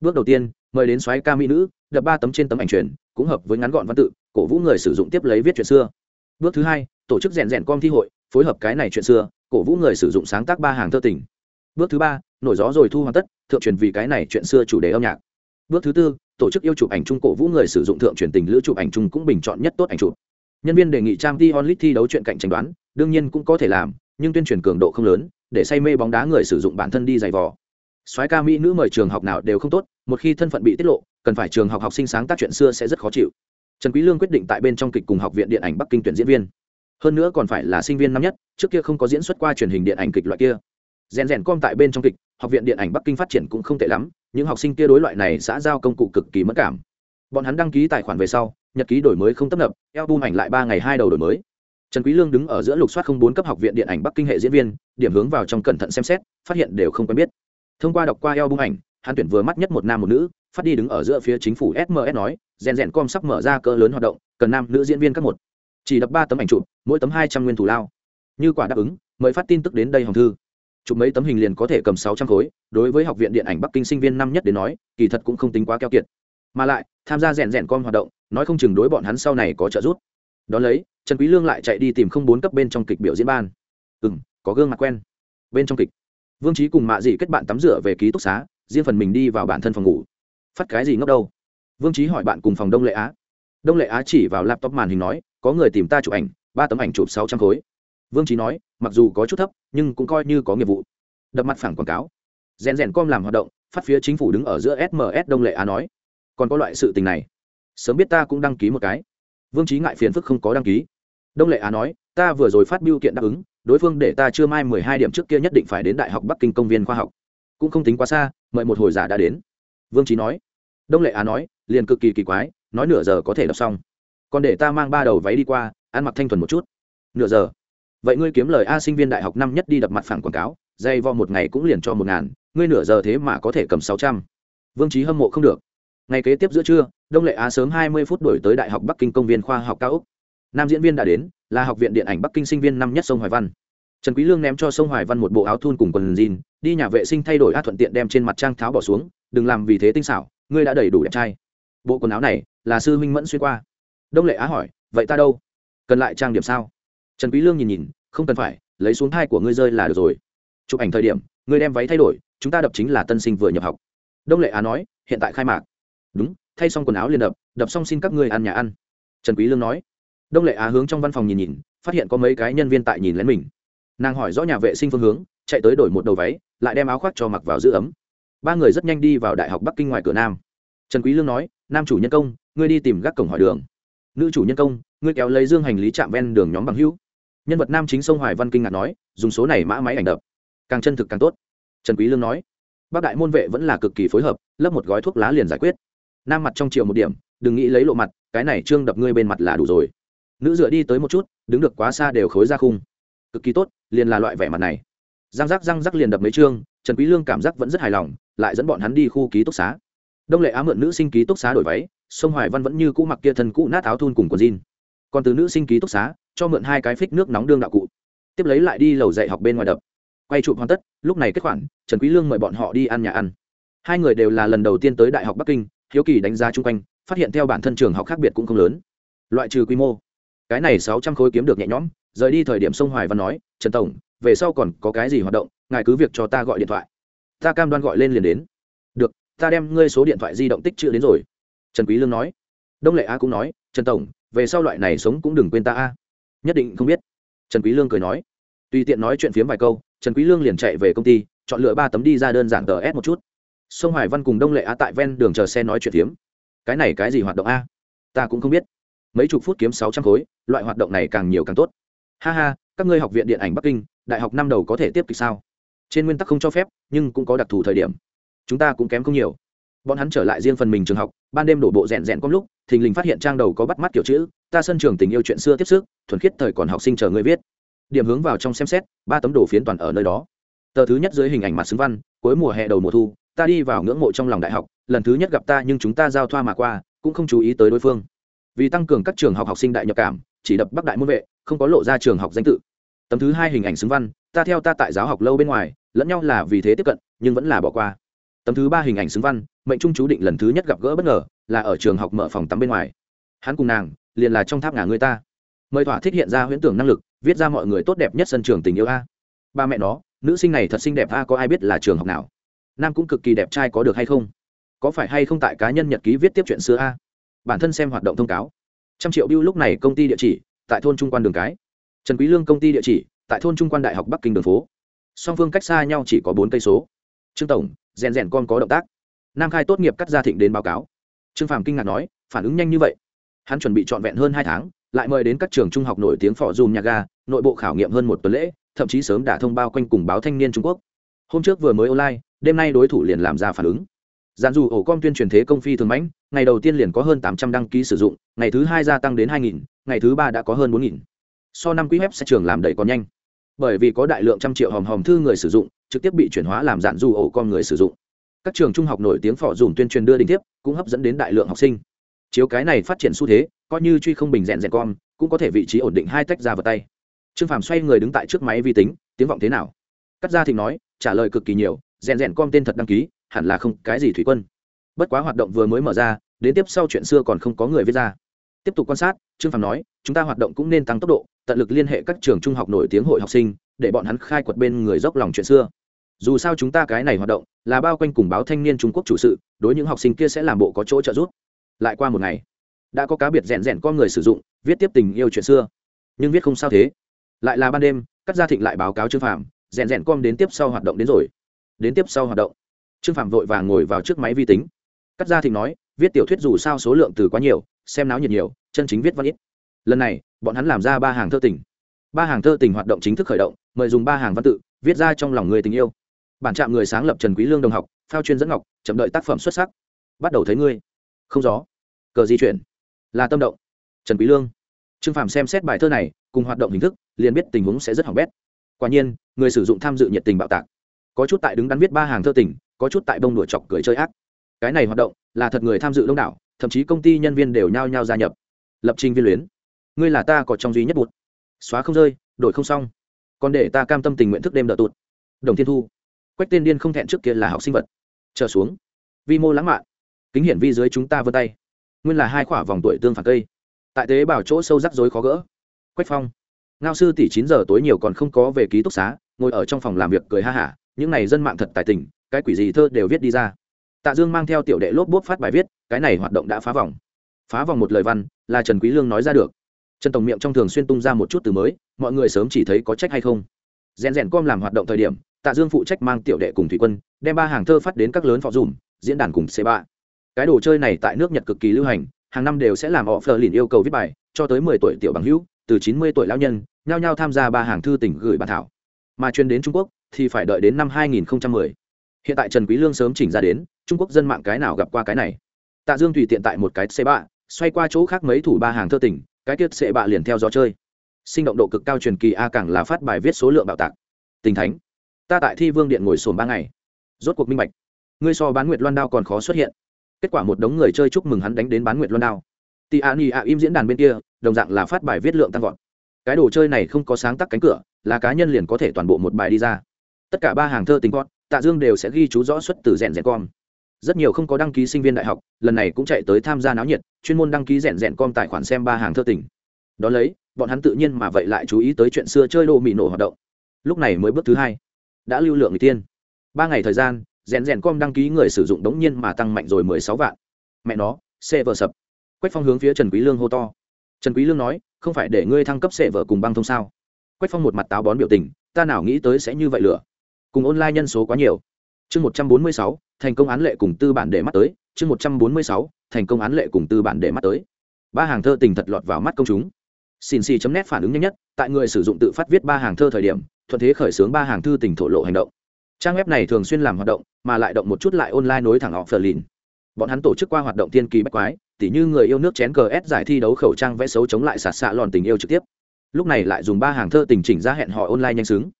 Bước đầu tiên, mời đến xoáy ca mỹ nữ, đập ba tấm trên tấm ảnh truyền, cũng hợp với ngắn gọn văn tự, cổ vũ người sử dụng tiếp lấy viết chuyện xưa. Bước thứ hai, tổ chức rèn rèn com thi hội, phối hợp cái này chuyện xưa, cổ vũ người sử dụng sáng tác ba hàng thơ tình. Bước thứ ba, nổi gió rồi thu hoàn tất, thượng truyền vì cái này chuyện xưa chủ đề âm nhạc. Bước thứ tư, tổ chức yêu chụp ảnh chung cổ vũ người sử dụng thượng truyền tình lữ chụp ảnh chung cũng bình chọn nhất tốt ảnh chụp nhân viên đề nghị trang t onlit thi đấu chuyện cạnh tranh đoán, đương nhiên cũng có thể làm, nhưng tuyên truyền cường độ không lớn, để say mê bóng đá người sử dụng bản thân đi giày vò. Soái ca mỹ nữ mời trường học nào đều không tốt, một khi thân phận bị tiết lộ, cần phải trường học học sinh sáng tác chuyện xưa sẽ rất khó chịu. Trần quý lương quyết định tại bên trong kịch cùng học viện điện ảnh bắc kinh tuyển diễn viên. Hơn nữa còn phải là sinh viên năm nhất, trước kia không có diễn xuất qua truyền hình điện ảnh kịch loại kia. Rèn rèn com tại bên trong kịch, học viện điện ảnh bắc kinh phát triển cũng không tệ lắm, những học sinh kia đối loại này xã giao công cụ cực kỳ mất cảm. Bọn hắn đăng ký tài khoản về sau nhật ký đổi mới không tấp nập, album ảnh lại ba ngày hai đầu đổi mới. Trần quý lương đứng ở giữa lục soát không bốn cấp học viện điện ảnh bắc kinh hệ diễn viên, điểm hướng vào trong cẩn thận xem xét, phát hiện đều không quen biết. Thông qua đọc qua album ảnh, hắn tuyển vừa mắt nhất một nam một nữ, phát đi đứng ở giữa phía chính phủ sms nói, rèn rèn com sắp mở ra cỡ lớn hoạt động, cần nam nữ diễn viên các một. Chỉ đập ba tấm ảnh chụp, mỗi tấm hai trăm nguyên thủ lao. Như quả đáp ứng, mời phát tin tức đến đây hồng thư. Chụp mấy tấm hình liền có thể cầm sáu trăm khối, đối với học viện điện ảnh bắc kinh sinh viên năm nhất đến nói, kỳ thật cũng không tính quá keo kiệt mà lại, tham gia rèn rèn com hoạt động, nói không chừng đối bọn hắn sau này có trợ giúp. Đón lấy, trần quý lương lại chạy đi tìm không bốn cấp bên trong kịch biểu diễn ban. Ừm, có gương mặt quen. Bên trong kịch, vương trí cùng mạ dị kết bạn tắm rửa về ký túc xá, riêng phần mình đi vào bản thân phòng ngủ. Phát cái gì ngốc đâu? Vương trí hỏi bạn cùng phòng đông lệ á. Đông lệ á chỉ vào laptop màn hình nói, có người tìm ta chụp ảnh, ba tấm ảnh chụp sáu trăm khối. Vương trí nói, mặc dù có chút thấp, nhưng cũng coi như có nghiệp vụ. Đập mặt phẳng quảng cáo. Rèn rèn com làm hoạt động, phát phía chính phủ đứng ở giữa sms đông lệ á nói còn có loại sự tình này. Sớm biết ta cũng đăng ký một cái. Vương trí ngại phiền phức không có đăng ký. Đông lệ á nói, ta vừa rồi phát biêu kiện đáp ứng, đối phương để ta chưa mai mười hai điểm trước kia nhất định phải đến đại học bắc kinh công viên khoa học. Cũng không tính quá xa, mời một hồi giả đã đến. Vương trí nói. Đông lệ á nói, liền cực kỳ kỳ quái, nói nửa giờ có thể đọc xong. Còn để ta mang ba đầu váy đi qua, ăn mặc thanh thuần một chút. Nửa giờ. Vậy ngươi kiếm lời a sinh viên đại học năm nhất đi đập mặt phẳng quảng cáo, dây vo một ngày cũng liền cho một ngàn, ngươi nửa giờ thế mà có thể cầm sáu trăm. Vương trí hâm mộ không được ngày kế tiếp giữa trưa, đông lệ á sớm hai mươi phút đổi tới đại học bắc kinh công viên khoa học cao úc. Nam diễn viên đã đến, là học viện điện ảnh bắc kinh sinh viên năm nhất sông hoài văn. Trần quý lương ném cho sông hoài văn một bộ áo thun cùng quần jean, đi nhà vệ sinh thay đổi á thuận tiện đem trên mặt trang tháo bỏ xuống, đừng làm vì thế tinh xảo, ngươi đã đầy đủ đẹp trai. Bộ quần áo này là sư Minh mẫn xuyên qua. Đông lệ á hỏi, vậy ta đâu? Cần lại trang điểm sao? Trần quý lương nhìn nhìn, không cần phải, lấy xuống thai của ngươi rơi là được rồi. Chụp ảnh thời điểm, ngươi đem váy thay đổi, chúng ta đập chính là tân sinh vừa nhập học. Đông lệ á nói, hiện tại khai mạc đúng, thay xong quần áo liền đập đập xong xin các ngươi ăn nhà ăn. Trần quý lương nói. Đông lệ á hướng trong văn phòng nhìn nhìn, phát hiện có mấy cái nhân viên tại nhìn lén mình. Nàng hỏi rõ nhà vệ sinh phương hướng, chạy tới đổi một đầu váy, lại đem áo khoác cho mặc vào giữ ấm. Ba người rất nhanh đi vào đại học bắc kinh ngoài cửa nam. Trần quý lương nói, nam chủ nhân công, ngươi đi tìm gác cổng hỏi đường. Nữ chủ nhân công, ngươi kéo lấy dương hành lý chạm ven đường nhóm bằng hữu. Nhân vật nam chính sông hoài văn kinh ngạc nói, dùng số này mã máy ảnh đập. Càng chân thực càng tốt. Trần quý lương nói, bác đại môn vệ vẫn là cực kỳ phối hợp lấp một gói thuốc lá liền giải quyết nam mặt trong chiều một điểm, đừng nghĩ lấy lộ mặt, cái này trương đập ngươi bên mặt là đủ rồi. Nữ dựa đi tới một chút, đứng được quá xa đều khối ra khung. Cực kỳ tốt, liền là loại vẻ mặt này. Răng rắc răng rắc liền đập mấy chương, trần quý lương cảm giác vẫn rất hài lòng, lại dẫn bọn hắn đi khu ký túc xá. Đông lệ á mượn nữ sinh ký túc xá đổi váy, sông hoài văn vẫn như cũ mặc kia thân cũ nát áo thun cùng quần jean. Còn từ nữ sinh ký túc xá, cho mượn hai cái phích nước nóng đương đạo cụ. Tiếp lấy lại đi lầu dạy học bên ngoài đập. Quay chụp hoàn tất, lúc này kết khoản, trần quý lương mời bọn họ đi ăn nhà ăn. Hai người đều là lần đầu tiên tới đại học bắc kinh hiếu kỳ đánh giá chung quanh, phát hiện theo bản thân trường học khác biệt cũng không lớn. Loại trừ quy mô, cái này sáu trăm khối kiếm được nhẹ nhõm, rời đi thời điểm sông hoài văn nói, trần tổng, về sau còn có cái gì hoạt động, ngài cứ việc cho ta gọi điện thoại. Ta cam đoan gọi lên liền đến. Được, ta đem ngươi số điện thoại di động tích chữ đến rồi. Trần quý lương nói. Đông lệ a cũng nói, trần tổng, về sau loại này sống cũng đừng quên ta a. Nhất định không biết. Trần quý lương cười nói. Tùy tiện nói chuyện phiếm vài câu, trần quý lương liền chạy về công ty, chọn lựa ba tấm đi ra đơn giản tờ s một chút sông hoài văn cùng đông lệ á tại ven đường chờ xe nói chuyện phiếm. Cái này cái gì hoạt động a? Ta cũng không biết. Mấy chục phút kiếm sáu trăm khối, loại hoạt động này càng nhiều càng tốt. Ha ha, các ngươi học viện điện ảnh bắc kinh, đại học năm đầu có thể tiếp kịch sao? Trên nguyên tắc không cho phép, nhưng cũng có đặc thù thời điểm. Chúng ta cũng kém không nhiều. Bọn hắn trở lại riêng phần mình trường học, ban đêm đổ bộ rèn rèn có lúc, thình lình phát hiện trang đầu có bắt mắt kiểu chữ, ta sân trường tình yêu chuyện xưa tiếp sức, thuần khiết thời còn học sinh chờ người viết. Điểm hướng vào trong xem xét, ba tấm đồ phiến toàn ở nơi đó. Tờ thứ nhất dưới hình ảnh mặt xứng văn, cuối mùa hè đầu mùa thu ta đi vào ngưỡng mộ trong lòng đại học, lần thứ nhất gặp ta nhưng chúng ta giao thoa mà qua, cũng không chú ý tới đối phương. Vì tăng cường các trường học học sinh đại nhập cảm, chỉ đập bắc đại môn vệ, không có lộ ra trường học danh tự. Tấm thứ hai hình ảnh xứng văn, ta theo ta tại giáo học lâu bên ngoài, lẫn nhau là vì thế tiếp cận, nhưng vẫn là bỏ qua. Tấm thứ ba hình ảnh xứng văn, mệnh trung chú định lần thứ nhất gặp gỡ bất ngờ, là ở trường học mở phòng tắm bên ngoài. Hắn cùng nàng, liền là trong tháp ngả người ta. Mời thỏa thích hiện ra huyễn tưởng năng lực, viết ra mọi người tốt đẹp nhất sân trường tình yêu a. Ba mẹ nó, nữ sinh này thật xinh đẹp a, có ai biết là trường học nào? Nam cũng cực kỳ đẹp trai có được hay không? Có phải hay không tại cá nhân nhật ký viết tiếp chuyện xưa a? Bản thân xem hoạt động thông cáo. Trăm triệu bill lúc này công ty địa chỉ, tại thôn trung quan đường cái. Trần quý lương công ty địa chỉ, tại thôn trung quan đại học bắc kinh đường phố. Song phương cách xa nhau chỉ có bốn cây số. Trương tổng, rèn rèn con có động tác. Nam khai tốt nghiệp cắt gia thịnh đến báo cáo. Trương phàm kinh ngạc nói, phản ứng nhanh như vậy. Hắn chuẩn bị trọn vẹn hơn hai tháng, lại mời đến các trường trung học nổi tiếng phò dùm nhà ga, nội bộ khảo nghiệm hơn một tuần lễ, thậm chí sớm đã thông báo quanh cùng báo thanh niên trung quốc. Hôm trước vừa mới online đêm nay đối thủ liền làm ra phản ứng. Dàn dù ổ com tuyên truyền thế công phi thường mãnh, ngày đầu tiên liền có hơn tám trăm đăng ký sử dụng, ngày thứ hai gia tăng đến hai nghìn, ngày thứ ba đã có hơn bốn nghìn. So năm quý web sẽ trường làm đầy còn nhanh. Bởi vì có đại lượng trăm triệu hòm hòm thư người sử dụng, trực tiếp bị chuyển hóa làm dạn dù ổ com người sử dụng. Các trường trung học nổi tiếng phỏ dùng tuyên truyền đưa đình tiếp, cũng hấp dẫn đến đại lượng học sinh. Chiếu cái này phát triển xu thế, coi như truy không bình rèn rèn con, cũng có thể vị trí ổn định hai tách ra vào tay. Trương phàm xoay người đứng tại trước máy vi tính, tiếng vọng thế nào? Cắt ra thịnh nói, trả lời cực kỳ nhiều rèn rèn com tên thật đăng ký hẳn là không cái gì thủy quân. Bất quá hoạt động vừa mới mở ra đến tiếp sau chuyện xưa còn không có người viết ra. Tiếp tục quan sát trương phàm nói chúng ta hoạt động cũng nên tăng tốc độ tận lực liên hệ các trường trung học nổi tiếng hội học sinh để bọn hắn khai quật bên người dốc lòng chuyện xưa. Dù sao chúng ta cái này hoạt động là bao quanh cùng báo thanh niên trung quốc chủ sự đối những học sinh kia sẽ làm bộ có chỗ trợ giúp. Lại qua một ngày đã có cá biệt rèn rèn con người sử dụng viết tiếp tình yêu chuyện xưa. Nhưng viết không sao thế. Lại là ban đêm cắt gia thịnh lại báo cáo trương phàm, rèn rèn com đến tiếp sau hoạt động đến rồi đến tiếp sau hoạt động. Trương phạm vội vàng ngồi vào trước máy vi tính. Cắt ra thịnh nói, viết tiểu thuyết dù sao số lượng từ quá nhiều, xem náo nhiệt nhiều, chân chính viết văn ít. Lần này, bọn hắn làm ra ba hàng thơ tình. Ba hàng thơ tình hoạt động chính thức khởi động, mời dùng ba hàng văn tự, viết ra trong lòng người tình yêu. Bản trạm người sáng lập trần quý lương đồng học, phao chuyên dẫn ngọc, chậm đợi tác phẩm xuất sắc. Bắt đầu thấy ngươi. Không gió. Cờ di chuyển. Là tâm động. Trần quý lương. Trương phạm xem xét bài thơ này, cùng hoạt động hình thức, liền biết tình huống sẽ rất hỏng bét. Quả nhiên, người sử dụng tham dự nhiệt tình bạo tạc có chút tại đứng đắn viết ba hàng thơ tình, có chút tại bông đùa chọc cười chơi ác. Cái này hoạt động là thật người tham dự đông đảo, thậm chí công ty nhân viên đều nhao nhao gia nhập. Lập trình viên luyến. Ngươi là ta có trong duy nhất bụt xóa không rơi, đổi không xong. Còn để ta cam tâm tình nguyện thức đêm đỡ tụt. Đồng thiên thu. Quách tên điên không thẹn trước kia là học sinh vật. Trở xuống. Vi mô lãng mạn. Kính hiển vi dưới chúng ta vươn tay. Nguyên là hai khỏa vòng tuổi tương phản cây. Tại tế bảo chỗ sâu rắc rối khó gỡ. Quách phong. Ngao sư tỷ chín giờ tối nhiều còn không có về ký túc xá, ngồi ở trong phòng làm việc cười ha hả những này dân mạng thật tài tình, cái quỷ gì thơ đều viết đi ra. Tạ dương mang theo tiểu đệ lốp bốp phát bài viết, cái này hoạt động đã phá vòng. Phá vòng một lời văn, là trần quý lương nói ra được. Trần tổng miệng trong thường xuyên tung ra một chút từ mới, mọi người sớm chỉ thấy có trách hay không. Rèn rèn com làm hoạt động thời điểm, tạ dương phụ trách mang tiểu đệ cùng thủy quân, đem ba hàng thơ phát đến các lớn phò dùm, diễn đàn cùng c ba. Cái đồ chơi này tại nước nhật cực kỳ lưu hành, hàng năm đều sẽ làm họ phờ lìn yêu cầu viết bài, cho tới mười tuổi tiểu bằng hữu, từ chín mươi tuổi lão nhân, nhao nhao tham gia ba hàng thư tỉnh gửi bản thảo. Mà chuyên đến trung quốc thì phải đợi đến năm 2010. hiện tại trần quý lương sớm chỉnh ra đến trung quốc dân mạng cái nào gặp qua cái này. Tạ dương tùy tiện tại một cái xe bạ, xoay qua chỗ khác mấy thủ ba hàng thơ tỉnh cái tiết xe bạ liền theo gió chơi. Sinh động độ cực cao truyền kỳ a càng là phát bài viết số lượng bạo tạc. Tình thánh ta tại thi vương điện ngồi xổm ba ngày. Rốt cuộc minh bạch. Ngươi so bán nguyệt loan đao còn khó xuất hiện. Kết quả một đống người chơi chúc mừng hắn đánh đến bán nguyệt loan đao. Ti a ni a im diễn đàn bên kia đồng dạng là phát bài viết lượng tăng vọt. Cái đồ chơi này không có sáng tác cánh cửa là cá nhân liền có thể toàn bộ một bài đi ra tất cả ba hàng thơ tính con, tạ dương đều sẽ ghi chú rõ xuất từ rèn rèn com. Rất nhiều không có đăng ký sinh viên đại học, lần này cũng chạy tới tham gia náo nhiệt, chuyên môn đăng ký rèn rèn com tài khoản xem ba hàng thơ tỉnh. đó lấy, bọn hắn tự nhiên mà vậy lại chú ý tới chuyện xưa chơi đồ mì nổ hoạt động. Lúc này mới bước thứ hai, đã lưu lượng người tiên. Ba ngày thời gian, rèn rèn com đăng ký người sử dụng đống nhiên mà tăng mạnh rồi mười sáu vạn. Mẹ nó xe vợ sập. Quách phong hướng phía trần quý lương hô to. Trần quý lương nói, không phải để ngươi thăng cấp xe vợ cùng băng thông sao? Quách phong một mặt táo bón biểu tình, ta nào nghĩ tới sẽ như vậy lửa cùng online nhân số quá nhiều. Chương một trăm bốn mươi sáu, thành công án lệ cùng tư bản để mắt tới. Chương một trăm bốn mươi sáu, thành công án lệ cùng tư bản để mắt tới. Ba hàng thơ tình thật lọt vào mắt công chúng. Xin xì chấm nét phản ứng nhanh nhất, tại người sử dụng tự phát viết ba hàng thơ thời điểm, thuận thế khởi xướng ba hàng thư tình thổ lộ hành động. Trang web này thường xuyên làm hoạt động, mà lại động một chút lại online nối thẳng họ phờ lìn bọn hắn tổ chức qua hoạt động tiên kỳ bách quái, tỉ như người yêu nước chén cờ giải thi đấu khẩu trang vẽ xấu chống lại sạt xạ lòn tình yêu trực tiếp. Lúc này lại dùng ba hàng thơ tình chỉnh ra hẹn họ online nhanh xứng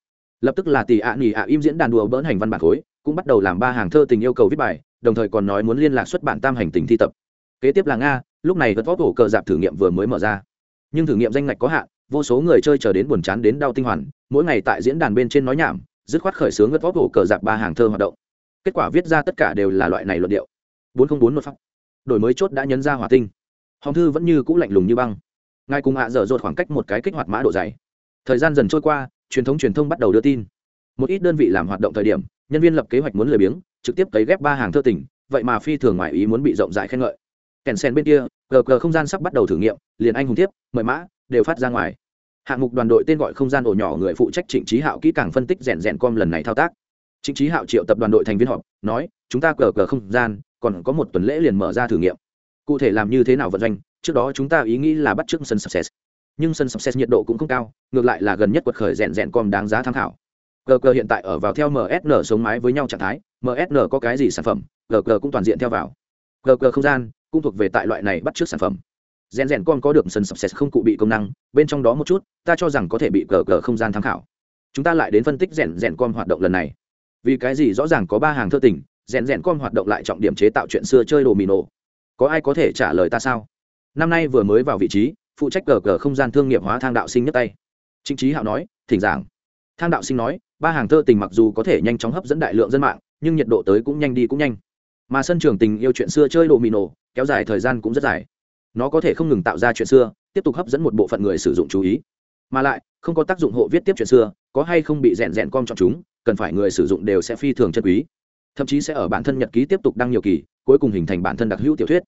lập tức là tỷ ạ nghỉ ạ im diễn đàn đùa bỡn hành văn bản khối, cũng bắt đầu làm ba hàng thơ tình yêu cầu viết bài, đồng thời còn nói muốn liên lạc xuất bản tam hành tình thi tập. Kế tiếp là nga, lúc này vật vót hổ cờ dạp thử nghiệm vừa mới mở ra. Nhưng thử nghiệm danh ngạch có hạn, vô số người chơi chờ đến buồn chán đến đau tinh hoàn, mỗi ngày tại diễn đàn bên trên nói nhảm, dứt khoát khởi xướng vật vóc hổ cờ dạp ba hàng thơ hoạt động. Kết quả viết ra tất cả đều là loại này luận điệu. bốn trăm bốn một pháp đổi mới chốt đã nhấn ra hỏa tinh. Hòng thư vẫn như cũ lạnh lùng như băng. Ngài cùng hạ dở dột khoảng cách một cái kích hoạt mã độ dày. Thời gian dần trôi qua truyền thống truyền thông bắt đầu đưa tin. Một ít đơn vị làm hoạt động thời điểm, nhân viên lập kế hoạch muốn lười biếng, trực tiếp cấy ghép ba hàng thơ tỉnh vậy mà phi thường ngoại ý muốn bị rộng rãi khen ngợi. Kèn sen bên kia gờ gờ không gian sắp bắt đầu thử nghiệm, liền anh hùng tiếp, mời mã, đều phát ra ngoài. Hạng mục đoàn đội tên gọi không gian ổ nhỏ người phụ trách trịnh trí hạo kỹ càng phân tích rèn rèn com lần này thao tác. Trịnh trí hạo triệu tập đoàn đội thành viên họp, nói, chúng ta gờ gờ không gian, còn có một tuần lễ liền mở ra thử nghiệm. Cụ thể làm như thế nào vận doanh, trước đó chúng ta ý nghĩ là bắt chước sân success nhưng sân success nhiệt độ cũng không cao, ngược lại là gần nhất quật khởi rèn rèn com đáng giá tham khảo. Gg hiện tại ở vào theo msn sống mái với nhau trạng thái msn có cái gì sản phẩm gg cũng toàn diện theo vào. Gg không gian cũng thuộc về tại loại này bắt trước sản phẩm. Rèn rèn com có được sân success không cụ bị công năng, bên trong đó một chút, ta cho rằng có thể bị gg không gian tham khảo. Chúng ta lại đến phân tích rèn rèn com hoạt động lần này. Vì cái gì rõ ràng có ba hàng thơ tình, rèn rèn com hoạt động lại trọng điểm chế tạo chuyện xưa chơi đồ mì nổ. Có ai có thể trả lời ta sao? Năm nay vừa mới vào vị trí phụ trách cờ cờ không gian thương nghiệp hóa thang đạo sinh nhất tay. Chính trí hạo nói, thỉnh giảng. Thang đạo sinh nói, ba hàng thơ tình mặc dù có thể nhanh chóng hấp dẫn đại lượng dân mạng, nhưng nhiệt độ tới cũng nhanh đi cũng nhanh. Mà sân trường tình yêu chuyện xưa chơi đồ mì nổ, kéo dài thời gian cũng rất dài. Nó có thể không ngừng tạo ra chuyện xưa, tiếp tục hấp dẫn một bộ phận người sử dụng chú ý. Mà lại, không có tác dụng hộ viết tiếp chuyện xưa, có hay không bị rèn rèn com chọn chúng, cần phải người sử dụng đều sẽ phi thường chân quý. Thậm chí sẽ ở bản thân nhật ký tiếp tục đăng nhiều kỳ, cuối cùng hình thành bản thân đặc hữu tiểu thuyết.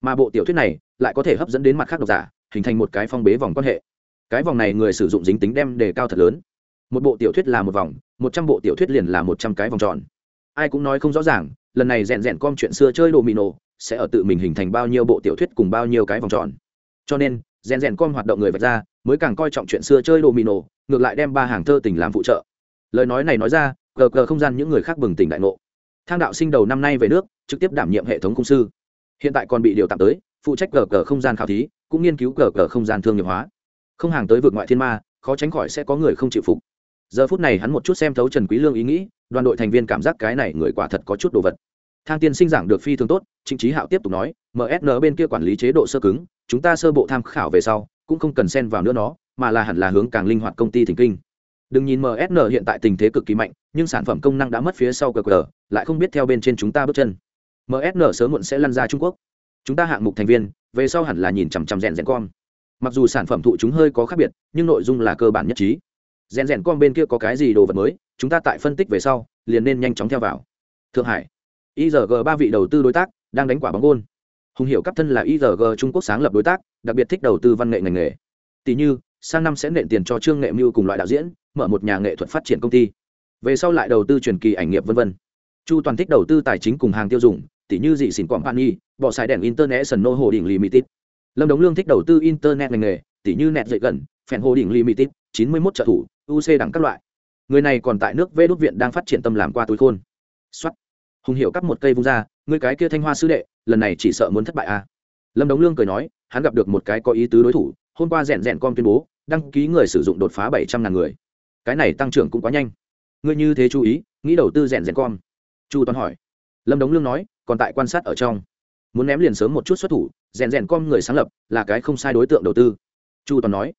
Mà bộ tiểu thuyết này lại có thể hấp dẫn đến mặt khác độc giả hình thành một cái phong bế vòng quan hệ. Cái vòng này người sử dụng dính tính đem đề cao thật lớn. Một bộ tiểu thuyết là một vòng, một trăm bộ tiểu thuyết liền là một trăm cái vòng tròn. Ai cũng nói không rõ ràng, lần này rèn rèn com chuyện xưa chơi đồ mì nổ, sẽ ở tự mình hình thành bao nhiêu bộ tiểu thuyết cùng bao nhiêu cái vòng tròn. Cho nên, rèn rèn com hoạt động người vạch ra, mới càng coi trọng chuyện xưa chơi đồ mì nổ, ngược lại đem ba hàng thơ tình làm phụ trợ. Lời nói này nói ra gờ gờ không gian những người khác bừng tỉnh đại ngộ. Thang đạo sinh đầu năm nay về nước, trực tiếp đảm nhiệm hệ thống công sư. Hiện tại còn bị điều tạm tới, phụ trách gờ gờ không gian khảo thí cũng nghiên cứu cờ cờ không gian thương nghiệp hóa. Không hàng tới vượt ngoại thiên ma, khó tránh khỏi sẽ có người không chịu phục. Giờ phút này hắn một chút xem thấu trần quý lương ý nghĩ, đoàn đội thành viên cảm giác cái này người quả thật có chút đồ vật. Thang tiên sinh giảng được phi thường tốt, trịnh trí hạo tiếp tục nói msn bên kia quản lý chế độ sơ cứng, chúng ta sơ bộ tham khảo về sau, cũng không cần xen vào nữa nó, mà là hẳn là hướng càng linh hoạt công ty thỉnh kinh. Đừng nhìn msn hiện tại tình thế cực kỳ mạnh, nhưng sản phẩm công năng đã mất phía sau cờ cờ, lại không biết theo bên trên chúng ta bước chân. Msn sớm muộn sẽ lăn ra trung quốc chúng ta hạng mục thành viên, về sau hẳn là nhìn chằm chằm rèn rèn con mặc dù sản phẩm thụ chúng hơi có khác biệt, nhưng nội dung là cơ bản nhất trí. Rèn rèn con bên kia có cái gì đồ vật mới, chúng ta tại phân tích về sau, liền nên nhanh chóng theo vào. Thượng hải. Igg ba vị đầu tư đối tác, đang đánh quả bóng gôn. Hùng hiểu cấp thân là igg trung quốc sáng lập đối tác, đặc biệt thích đầu tư văn nghệ ngành nghề. Tỷ như, sang năm sẽ nện tiền cho trương nghệ mưu cùng loại đạo diễn, mở một nhà nghệ thuật phát triển công ty. Về sau lại đầu tư truyền kỳ ảnh nghiệp v v chu toàn thích đầu tư tài chính cùng hàng tiêu dùng tỷ như dị xỉn quảng pan y bỏ xài đèn internet sân nô hồ đỉnh limited. Lâm đống lương thích đầu tư internet ngành nghề tỷ như net dậy gần, phèn hồ đỉnh limited, chín mươi 91 trợ thủ uc đẳng các loại. Người này còn tại nước vê đốt viện đang phát triển tâm làm qua túi khôn. Xuất hùng hiểu cắp một cây vung ra người cái kia thanh hoa sư đệ, lần này chỉ sợ muốn thất bại à? Lâm đống lương cười nói, hắn gặp được một cái có ý tứ đối thủ, hôm qua rèn rèn con tuyên bố, đăng ký người sử dụng đột phá bảy trăm ngàn người. Cái này tăng trưởng cũng quá nhanh. Ngươi như thế chú ý, nghĩ đầu tư rèn rèn con. chu toàn hỏi. Lâm đống lương nói còn tại quan sát ở trong. Muốn ném liền sớm một chút xuất thủ, rèn rèn com người sáng lập là cái không sai đối tượng đầu tư. Chu toàn nói.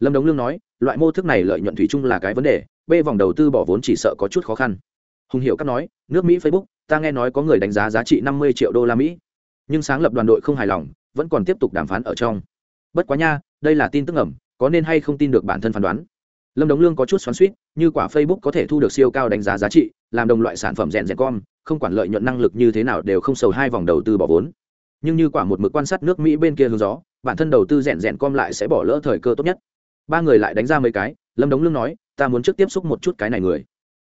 Lâm đống lương nói, loại mô thức này lợi nhuận thủy chung là cái vấn đề, b vòng đầu tư bỏ vốn chỉ sợ có chút khó khăn. Hùng hiệu các nói, nước mỹ facebook, ta nghe nói có người đánh giá giá trị năm mươi triệu đô la mỹ. Nhưng sáng lập đoàn đội không hài lòng, vẫn còn tiếp tục đàm phán ở trong. Bất quá nha, đây là tin tức ẩm có nên hay không tin được bản thân phán đoán lâm đống lương có chút xoắn suýt như quả facebook có thể thu được siêu cao đánh giá giá trị, làm đồng loại sản phẩm rèn rèn com, không quản lợi nhuận năng lực như thế nào đều không sầu hai vòng đầu tư bỏ vốn. Nhưng như quả một mực quan sát nước mỹ bên kia hướng gió, bản thân đầu tư rèn rèn com lại sẽ bỏ lỡ thời cơ tốt nhất. Ba người lại đánh ra mấy cái, lâm đống lương nói, ta muốn trước tiếp xúc một chút cái này người.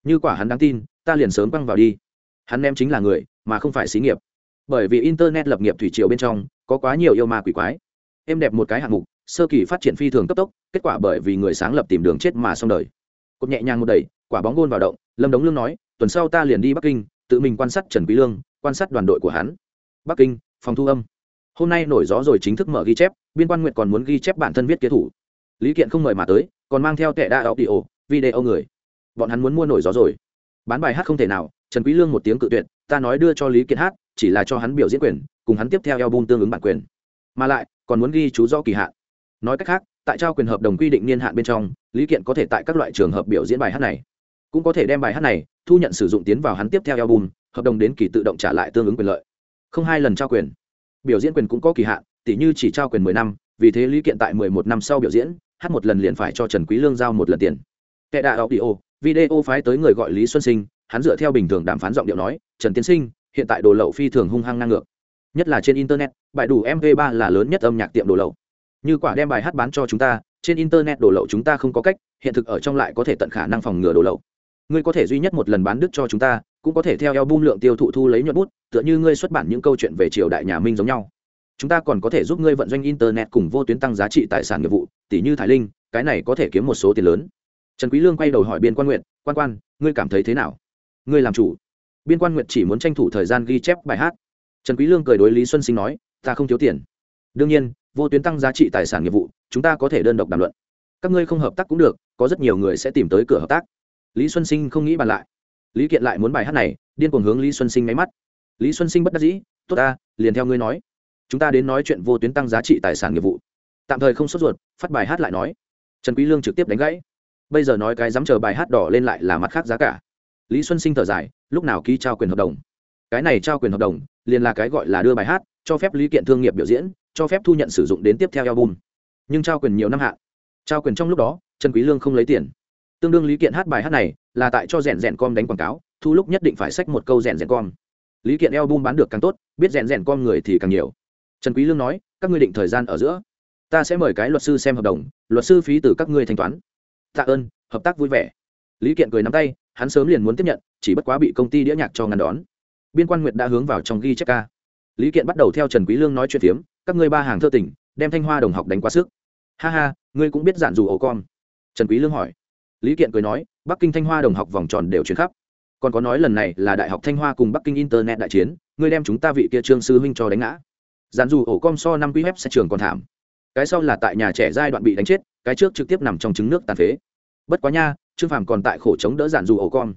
Như quả hắn đáng tin, ta liền sớm băng vào đi. Hắn em chính là người, mà không phải xí nghiệp. Bởi vì internet lập nghiệp thủy triều bên trong, có quá nhiều yêu ma quỷ quái. Em đẹp một cái hạng mục sơ kỳ phát triển phi thường cấp tốc, kết quả bởi vì người sáng lập tìm đường chết mà xong đời. Cột nhẹ nhàng một đẩy, quả bóng gôn vào động, lâm đống lương nói, tuần sau ta liền đi bắc kinh, tự mình quan sát trần quý lương, quan sát đoàn đội của hắn. Bắc kinh, phòng thu âm. Hôm nay nổi gió rồi chính thức mở ghi chép, biên quan nguyện còn muốn ghi chép bản thân viết kế thủ. Lý kiện không mời mà tới, còn mang theo tệ đa áo đi ổ video người. Bọn hắn muốn mua nổi gió rồi. Bán bài hát không thể nào, trần quý lương một tiếng cự tuyệt, ta nói đưa cho lý kiện hát, chỉ là cho hắn biểu diễn quyền, cùng hắn tiếp theo album tương ứng bản quyền. Mà lại, còn muốn ghi chú rõ kỳ hạn nói cách khác, tại trao quyền hợp đồng quy định niên hạn bên trong, lý kiện có thể tại các loại trường hợp biểu diễn bài hát này. Cũng có thể đem bài hát này thu nhận sử dụng tiến vào hắn tiếp theo album, hợp đồng đến kỳ tự động trả lại tương ứng quyền lợi. Không hai lần trao quyền. Biểu diễn quyền cũng có kỳ hạn tỷ như chỉ trao quyền mười năm, vì thế lý kiện tại mười một năm sau biểu diễn, hát một lần liền phải cho trần quý lương giao một lần tiền. Kẻ đại audio, video phái tới người gọi lý xuân sinh, hắn dựa theo bình thường đàm phán giọng điệu nói, trần tiến sinh, hiện tại đồ lậu phi thường hung hăng ngang ngược. Nhất là trên internet, bài đủ mv 3 là lớn nhất âm nhạc tiệm đồ lậu như quả đem bài hát bán cho chúng ta, trên internet đổ lậu chúng ta không có cách, hiện thực ở trong lại có thể tận khả năng phòng ngừa đổ lậu. Ngươi có thể duy nhất một lần bán đức cho chúng ta, cũng có thể theo eo bung lượng tiêu thụ thu lấy nhuận bút, tựa như ngươi xuất bản những câu chuyện về triều đại nhà minh giống nhau. Chúng ta còn có thể giúp ngươi vận doanh internet cùng vô tuyến tăng giá trị tài sản nghiệp vụ tỷ như thái linh, cái này có thể kiếm một số tiền lớn. Trần quý lương quay đầu hỏi biên quan nguyện quan quan, ngươi cảm thấy thế nào? Ngươi làm chủ. Biên quan nguyện chỉ muốn tranh thủ thời gian ghi chép bài hát. Trần quý lương cười đối lý xuân sinh nói, ta không thiếu tiền. Đương nhiên vô tuyến tăng giá trị tài sản nghiệp vụ, chúng ta có thể đơn độc đàm luận. Các ngươi không hợp tác cũng được, có rất nhiều người sẽ tìm tới cửa hợp tác. Lý xuân sinh không nghĩ bàn lại. Lý kiện lại muốn bài hát này, điên cuồng hướng lý xuân sinh máy mắt. Lý xuân sinh bất đắc dĩ, tốt ta, liền theo ngươi nói. Chúng ta đến nói chuyện vô tuyến tăng giá trị tài sản nghiệp vụ. Tạm thời không sốt ruột, phát bài hát lại nói. Trần quý lương trực tiếp đánh gãy. Bây giờ nói cái dám chờ bài hát đỏ lên lại là mặt khác giá cả. Lý xuân sinh thở dài, lúc nào ký trao quyền hợp đồng? Cái này trao quyền hợp đồng, liền là cái gọi là đưa bài hát, cho phép lý kiện thương nghiệp biểu diễn cho phép thu nhận sử dụng đến tiếp theo album. Nhưng trao quyền nhiều năm hạn. Trao quyền trong lúc đó, trần quý lương không lấy tiền. Tương đương lý kiện hát bài hát này là tại cho rèn rèn com đánh quảng cáo, thu lúc nhất định phải xách một câu rèn rèn com. Lý kiện album bán được càng tốt, biết rèn rèn com người thì càng nhiều. Trần quý lương nói, các ngươi định thời gian ở giữa. Ta sẽ mời cái luật sư xem hợp đồng, luật sư phí từ các ngươi thanh toán. Tạ ơn, hợp tác vui vẻ. Lý kiện cười nắm tay, hắn sớm liền muốn tiếp nhận, chỉ bất quá bị công ty đĩa nhạc cho ngăn đón. Biên quan nguyệt đã hướng vào trong ghi chép ca. Lý kiện bắt đầu theo trần quý lương nói chuyện phiếm các ngươi ba hàng thơ tỉnh, đem thanh hoa đồng học đánh quá sức. Ha ha, ngươi cũng biết giản dù ổ con. Trần quý lương hỏi. Lý kiện cười nói, bắc kinh thanh hoa đồng học vòng tròn đều chuyển khắp. Còn có nói lần này là đại học thanh hoa cùng bắc kinh internet đại chiến, ngươi đem chúng ta vị kia trương sư huynh cho đánh ngã. Giản dù ổ com so năm quý web sẽ trường còn thảm. Cái sau là tại nhà trẻ giai đoạn bị đánh chết, cái trước trực tiếp nằm trong trứng nước tàn phế. Bất quá nha, trương phàm còn tại khổ chống đỡ giản dù ổ com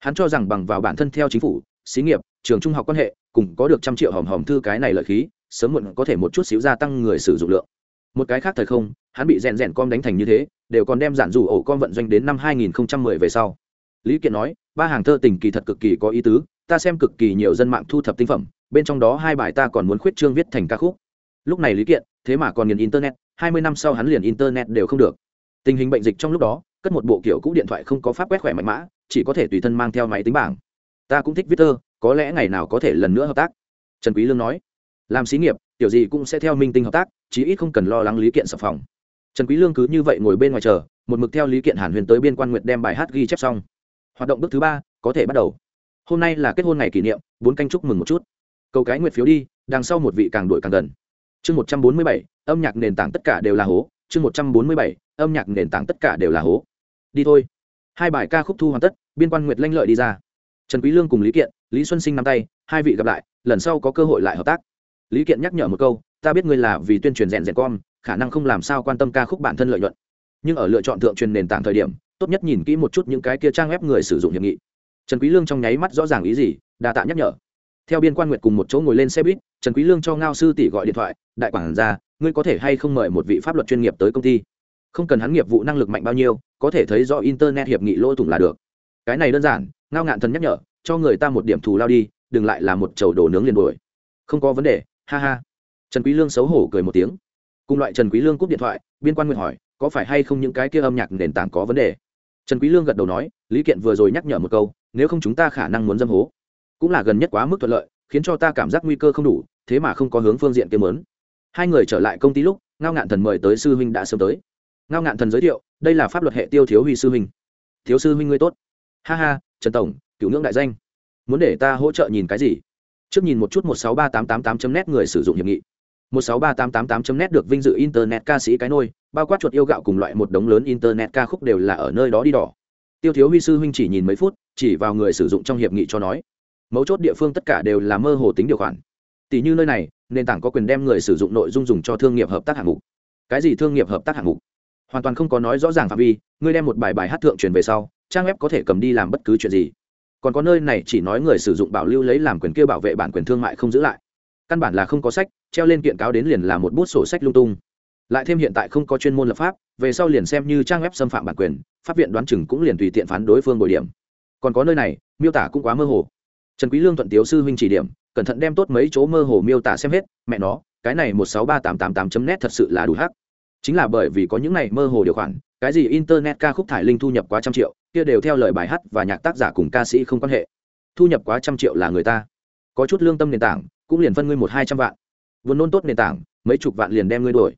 hắn cho rằng bằng vào bản thân theo chính phủ, xí nghiệp, trường trung học quan hệ, cùng có được trăm triệu hòm hòm thư cái này lợi khí sớm muộn có thể một chút xíu gia tăng người sử dụng lượng. Một cái khác thời không, hắn bị rèn rèn com đánh thành như thế, đều còn đem giản dù ổ com vận doanh đến năm 2010 về sau. Lý kiện nói, ba hàng thơ tình kỳ thật cực kỳ có ý tứ, ta xem cực kỳ nhiều dân mạng thu thập tinh phẩm, bên trong đó hai bài ta còn muốn khuyết trương viết thành ca khúc. Lúc này lý kiện, thế mà còn nghiền internet, hai mươi năm sau hắn liền internet đều không được. Tình hình bệnh dịch trong lúc đó, cất một bộ kiểu cũ điện thoại không có pháp quét khỏe mạnh mã, chỉ có thể tùy thân mang theo máy tính bảng. Ta cũng thích viết thơ, có lẽ ngày nào có thể lần nữa hợp tác. Trần quý lương nói làm xí nghiệp, tiểu gì cũng sẽ theo minh tinh hợp tác, chí ít không cần lo lắng lý kiện sập phòng. Trần quý lương cứ như vậy ngồi bên ngoài chờ, một mực theo lý kiện hàn huyền tới biên quan nguyệt đem bài hát ghi chép xong. Hoạt động bước thứ ba, có thể bắt đầu. Hôm nay là kết hôn ngày kỷ niệm, bốn canh chúc mừng một chút. Cầu cái nguyệt phiếu đi, đằng sau một vị càng đuổi càng gần. Chương một trăm bốn mươi bảy, âm nhạc nền tảng tất cả đều là hố. Chương một trăm bốn mươi bảy, âm nhạc nền tảng tất cả đều là hố. Đi thôi. Hai bài ca khúc thu hoàn tất, biên quan nguyệt lanh lợi đi ra. Trần quý lương cùng lý kiện, lý xuân sinh nắm tay, hai vị gặp lại, lần sau có cơ hội lại hợp tác lý kiện nhắc nhở một câu, ta biết ngươi là vì tuyên truyền rèn rèn com khả năng không làm sao quan tâm ca khúc bản thân lợi nhuận. Nhưng ở lựa chọn thượng truyền nền tảng thời điểm, tốt nhất nhìn kỹ một chút những cái kia trang web người sử dụng hiệp nghị. Trần quý lương trong nháy mắt rõ ràng ý gì, đa tạ nhắc nhở. Theo biên quan nguyệt cùng một chỗ ngồi lên xe buýt, trần quý lương cho ngao sư tỷ gọi điện thoại, đại quản gia, ngươi có thể hay không mời một vị pháp luật chuyên nghiệp tới công ty? Không cần hắn nghiệp vụ năng lực mạnh bao nhiêu, có thể thấy rõ internet hiệp nghị lỗ thủng là được. Cái này đơn giản, ngao ngạn thần nhắc nhở, cho người ta một điểm thù lao đi, đừng lại là một chầu đồ nướng liền đuổi. Không có vấn đề ha ha. Trần quý lương xấu hổ cười một tiếng. Cùng loại trần quý lương cúp điện thoại, biên quan nguyện hỏi, có phải hay không những cái kia âm nhạc nền tảng có vấn đề? Trần quý lương gật đầu nói, lý kiện vừa rồi nhắc nhở một câu, nếu không chúng ta khả năng muốn dâm hố. Cũng là gần nhất quá mức thuận lợi, khiến cho ta cảm giác nguy cơ không đủ, thế mà không có hướng phương diện kia mớn hai người trở lại công ty lúc, ngao ngạn thần mời tới sư huynh đã sớm tới. Ngao ngạn thần giới thiệu, đây là pháp luật hệ tiêu thiếu huy sư huynh. Thiếu sư huynh ngươi tốt. Ha ha, trần tổng, cựu ngưỡng đại danh. Muốn để ta hỗ trợ nhìn cái gì? Trước nhìn một chút một sáu ba tám tám tám net người sử dụng hiệp nghị. một sáu ba tám tám tám net được vinh dự internet ca sĩ cái nôi, bao quát chuột yêu gạo cùng loại một đống lớn internet ca khúc đều là ở nơi đó đi đỏ. Tiêu thiếu huy sư huynh chỉ nhìn mấy phút, chỉ vào người sử dụng trong hiệp nghị cho nói, mấu chốt địa phương tất cả đều là mơ hồ tính điều khoản. Tỷ như nơi này, nền tảng có quyền đem người sử dụng nội dung dùng cho thương nghiệp hợp tác hạng mục. Cái gì thương nghiệp hợp tác hạng mục? Hoàn toàn không có nói rõ ràng phạm vi, ngươi đem một bài bài hát thượng truyền về sau, trang web có thể cầm đi làm bất cứ chuyện gì còn có nơi này chỉ nói người sử dụng bảo lưu lấy làm quyền kia bảo vệ bản quyền thương mại không giữ lại. Căn bản là không có sách, treo lên kiện cáo đến liền là một bút sổ sách lung tung. Lại thêm hiện tại không có chuyên môn lập pháp, về sau liền xem như trang web xâm phạm bản quyền, pháp viện đoán chừng cũng liền tùy tiện phán đối phương bồi điểm. Còn có nơi này, miêu tả cũng quá mơ hồ. Trần quý lương thuận tiếu sư huynh chỉ điểm, cẩn thận đem tốt mấy chỗ mơ hồ miêu tả xem hết, mẹ nó, cái này một sáu ba tám tám tám chấm net thật sự là đủ hắc. Chính là bởi vì có những này mơ hồ điều khoản, cái gì internet ca khúc thải linh thu nhập quá trăm triệu kia đều theo lời bài hát và nhạc tác giả cùng ca sĩ không quan hệ. Thu nhập quá trăm triệu là người ta. Có chút lương tâm nền tảng, cũng liền phân ngươi một hai trăm vạn. Vốn nôn tốt nền tảng, mấy chục vạn liền đem ngươi đổi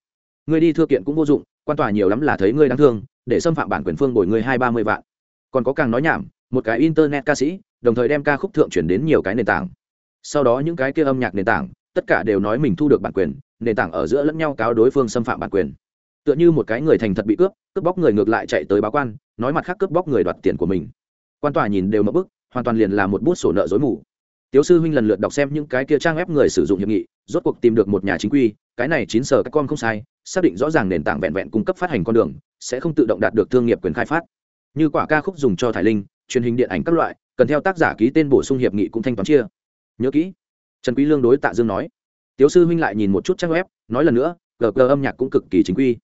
ngươi đi thưa kiện cũng vô dụng, quan tòa nhiều lắm là thấy ngươi đáng thương, để xâm phạm bản quyền phương bồi ngươi hai ba mươi vạn. Còn có càng nói nhảm, một cái internet ca sĩ, đồng thời đem ca khúc thượng chuyển đến nhiều cái nền tảng. Sau đó những cái kia âm nhạc nền tảng, tất cả đều nói mình thu được bản quyền, nền tảng ở giữa lẫn nhau cáo đối phương xâm phạm bản quyền. Tựa như một cái người thành thật bị cướp cướp bóc người ngược lại chạy tới báo quan nói mặt khác cướp bóc người đoạt tiền của mình. Quan tòa nhìn đều mất bức, hoàn toàn liền là một bút sổ nợ dối mù. Tiếu sư huynh lần lượt đọc xem những cái kia trang ép người sử dụng hiệp nghị, rốt cuộc tìm được một nhà chính quy, cái này chín sở các con không sai, xác định rõ ràng nền tảng vẹn vẹn cung cấp phát hành con đường, sẽ không tự động đạt được thương nghiệp quyền khai phát. Như quả ca khúc dùng cho thải linh, truyền hình điện ảnh các loại, cần theo tác giả ký tên bổ sung hiệp nghị cũng thanh toán chia. Nhớ kỹ, trần quý lương đối tạ dương nói. Tiếu sư huynh lại nhìn một chút trang web, nói lần nữa gg âm nhạc cũng cực kỳ chính quy.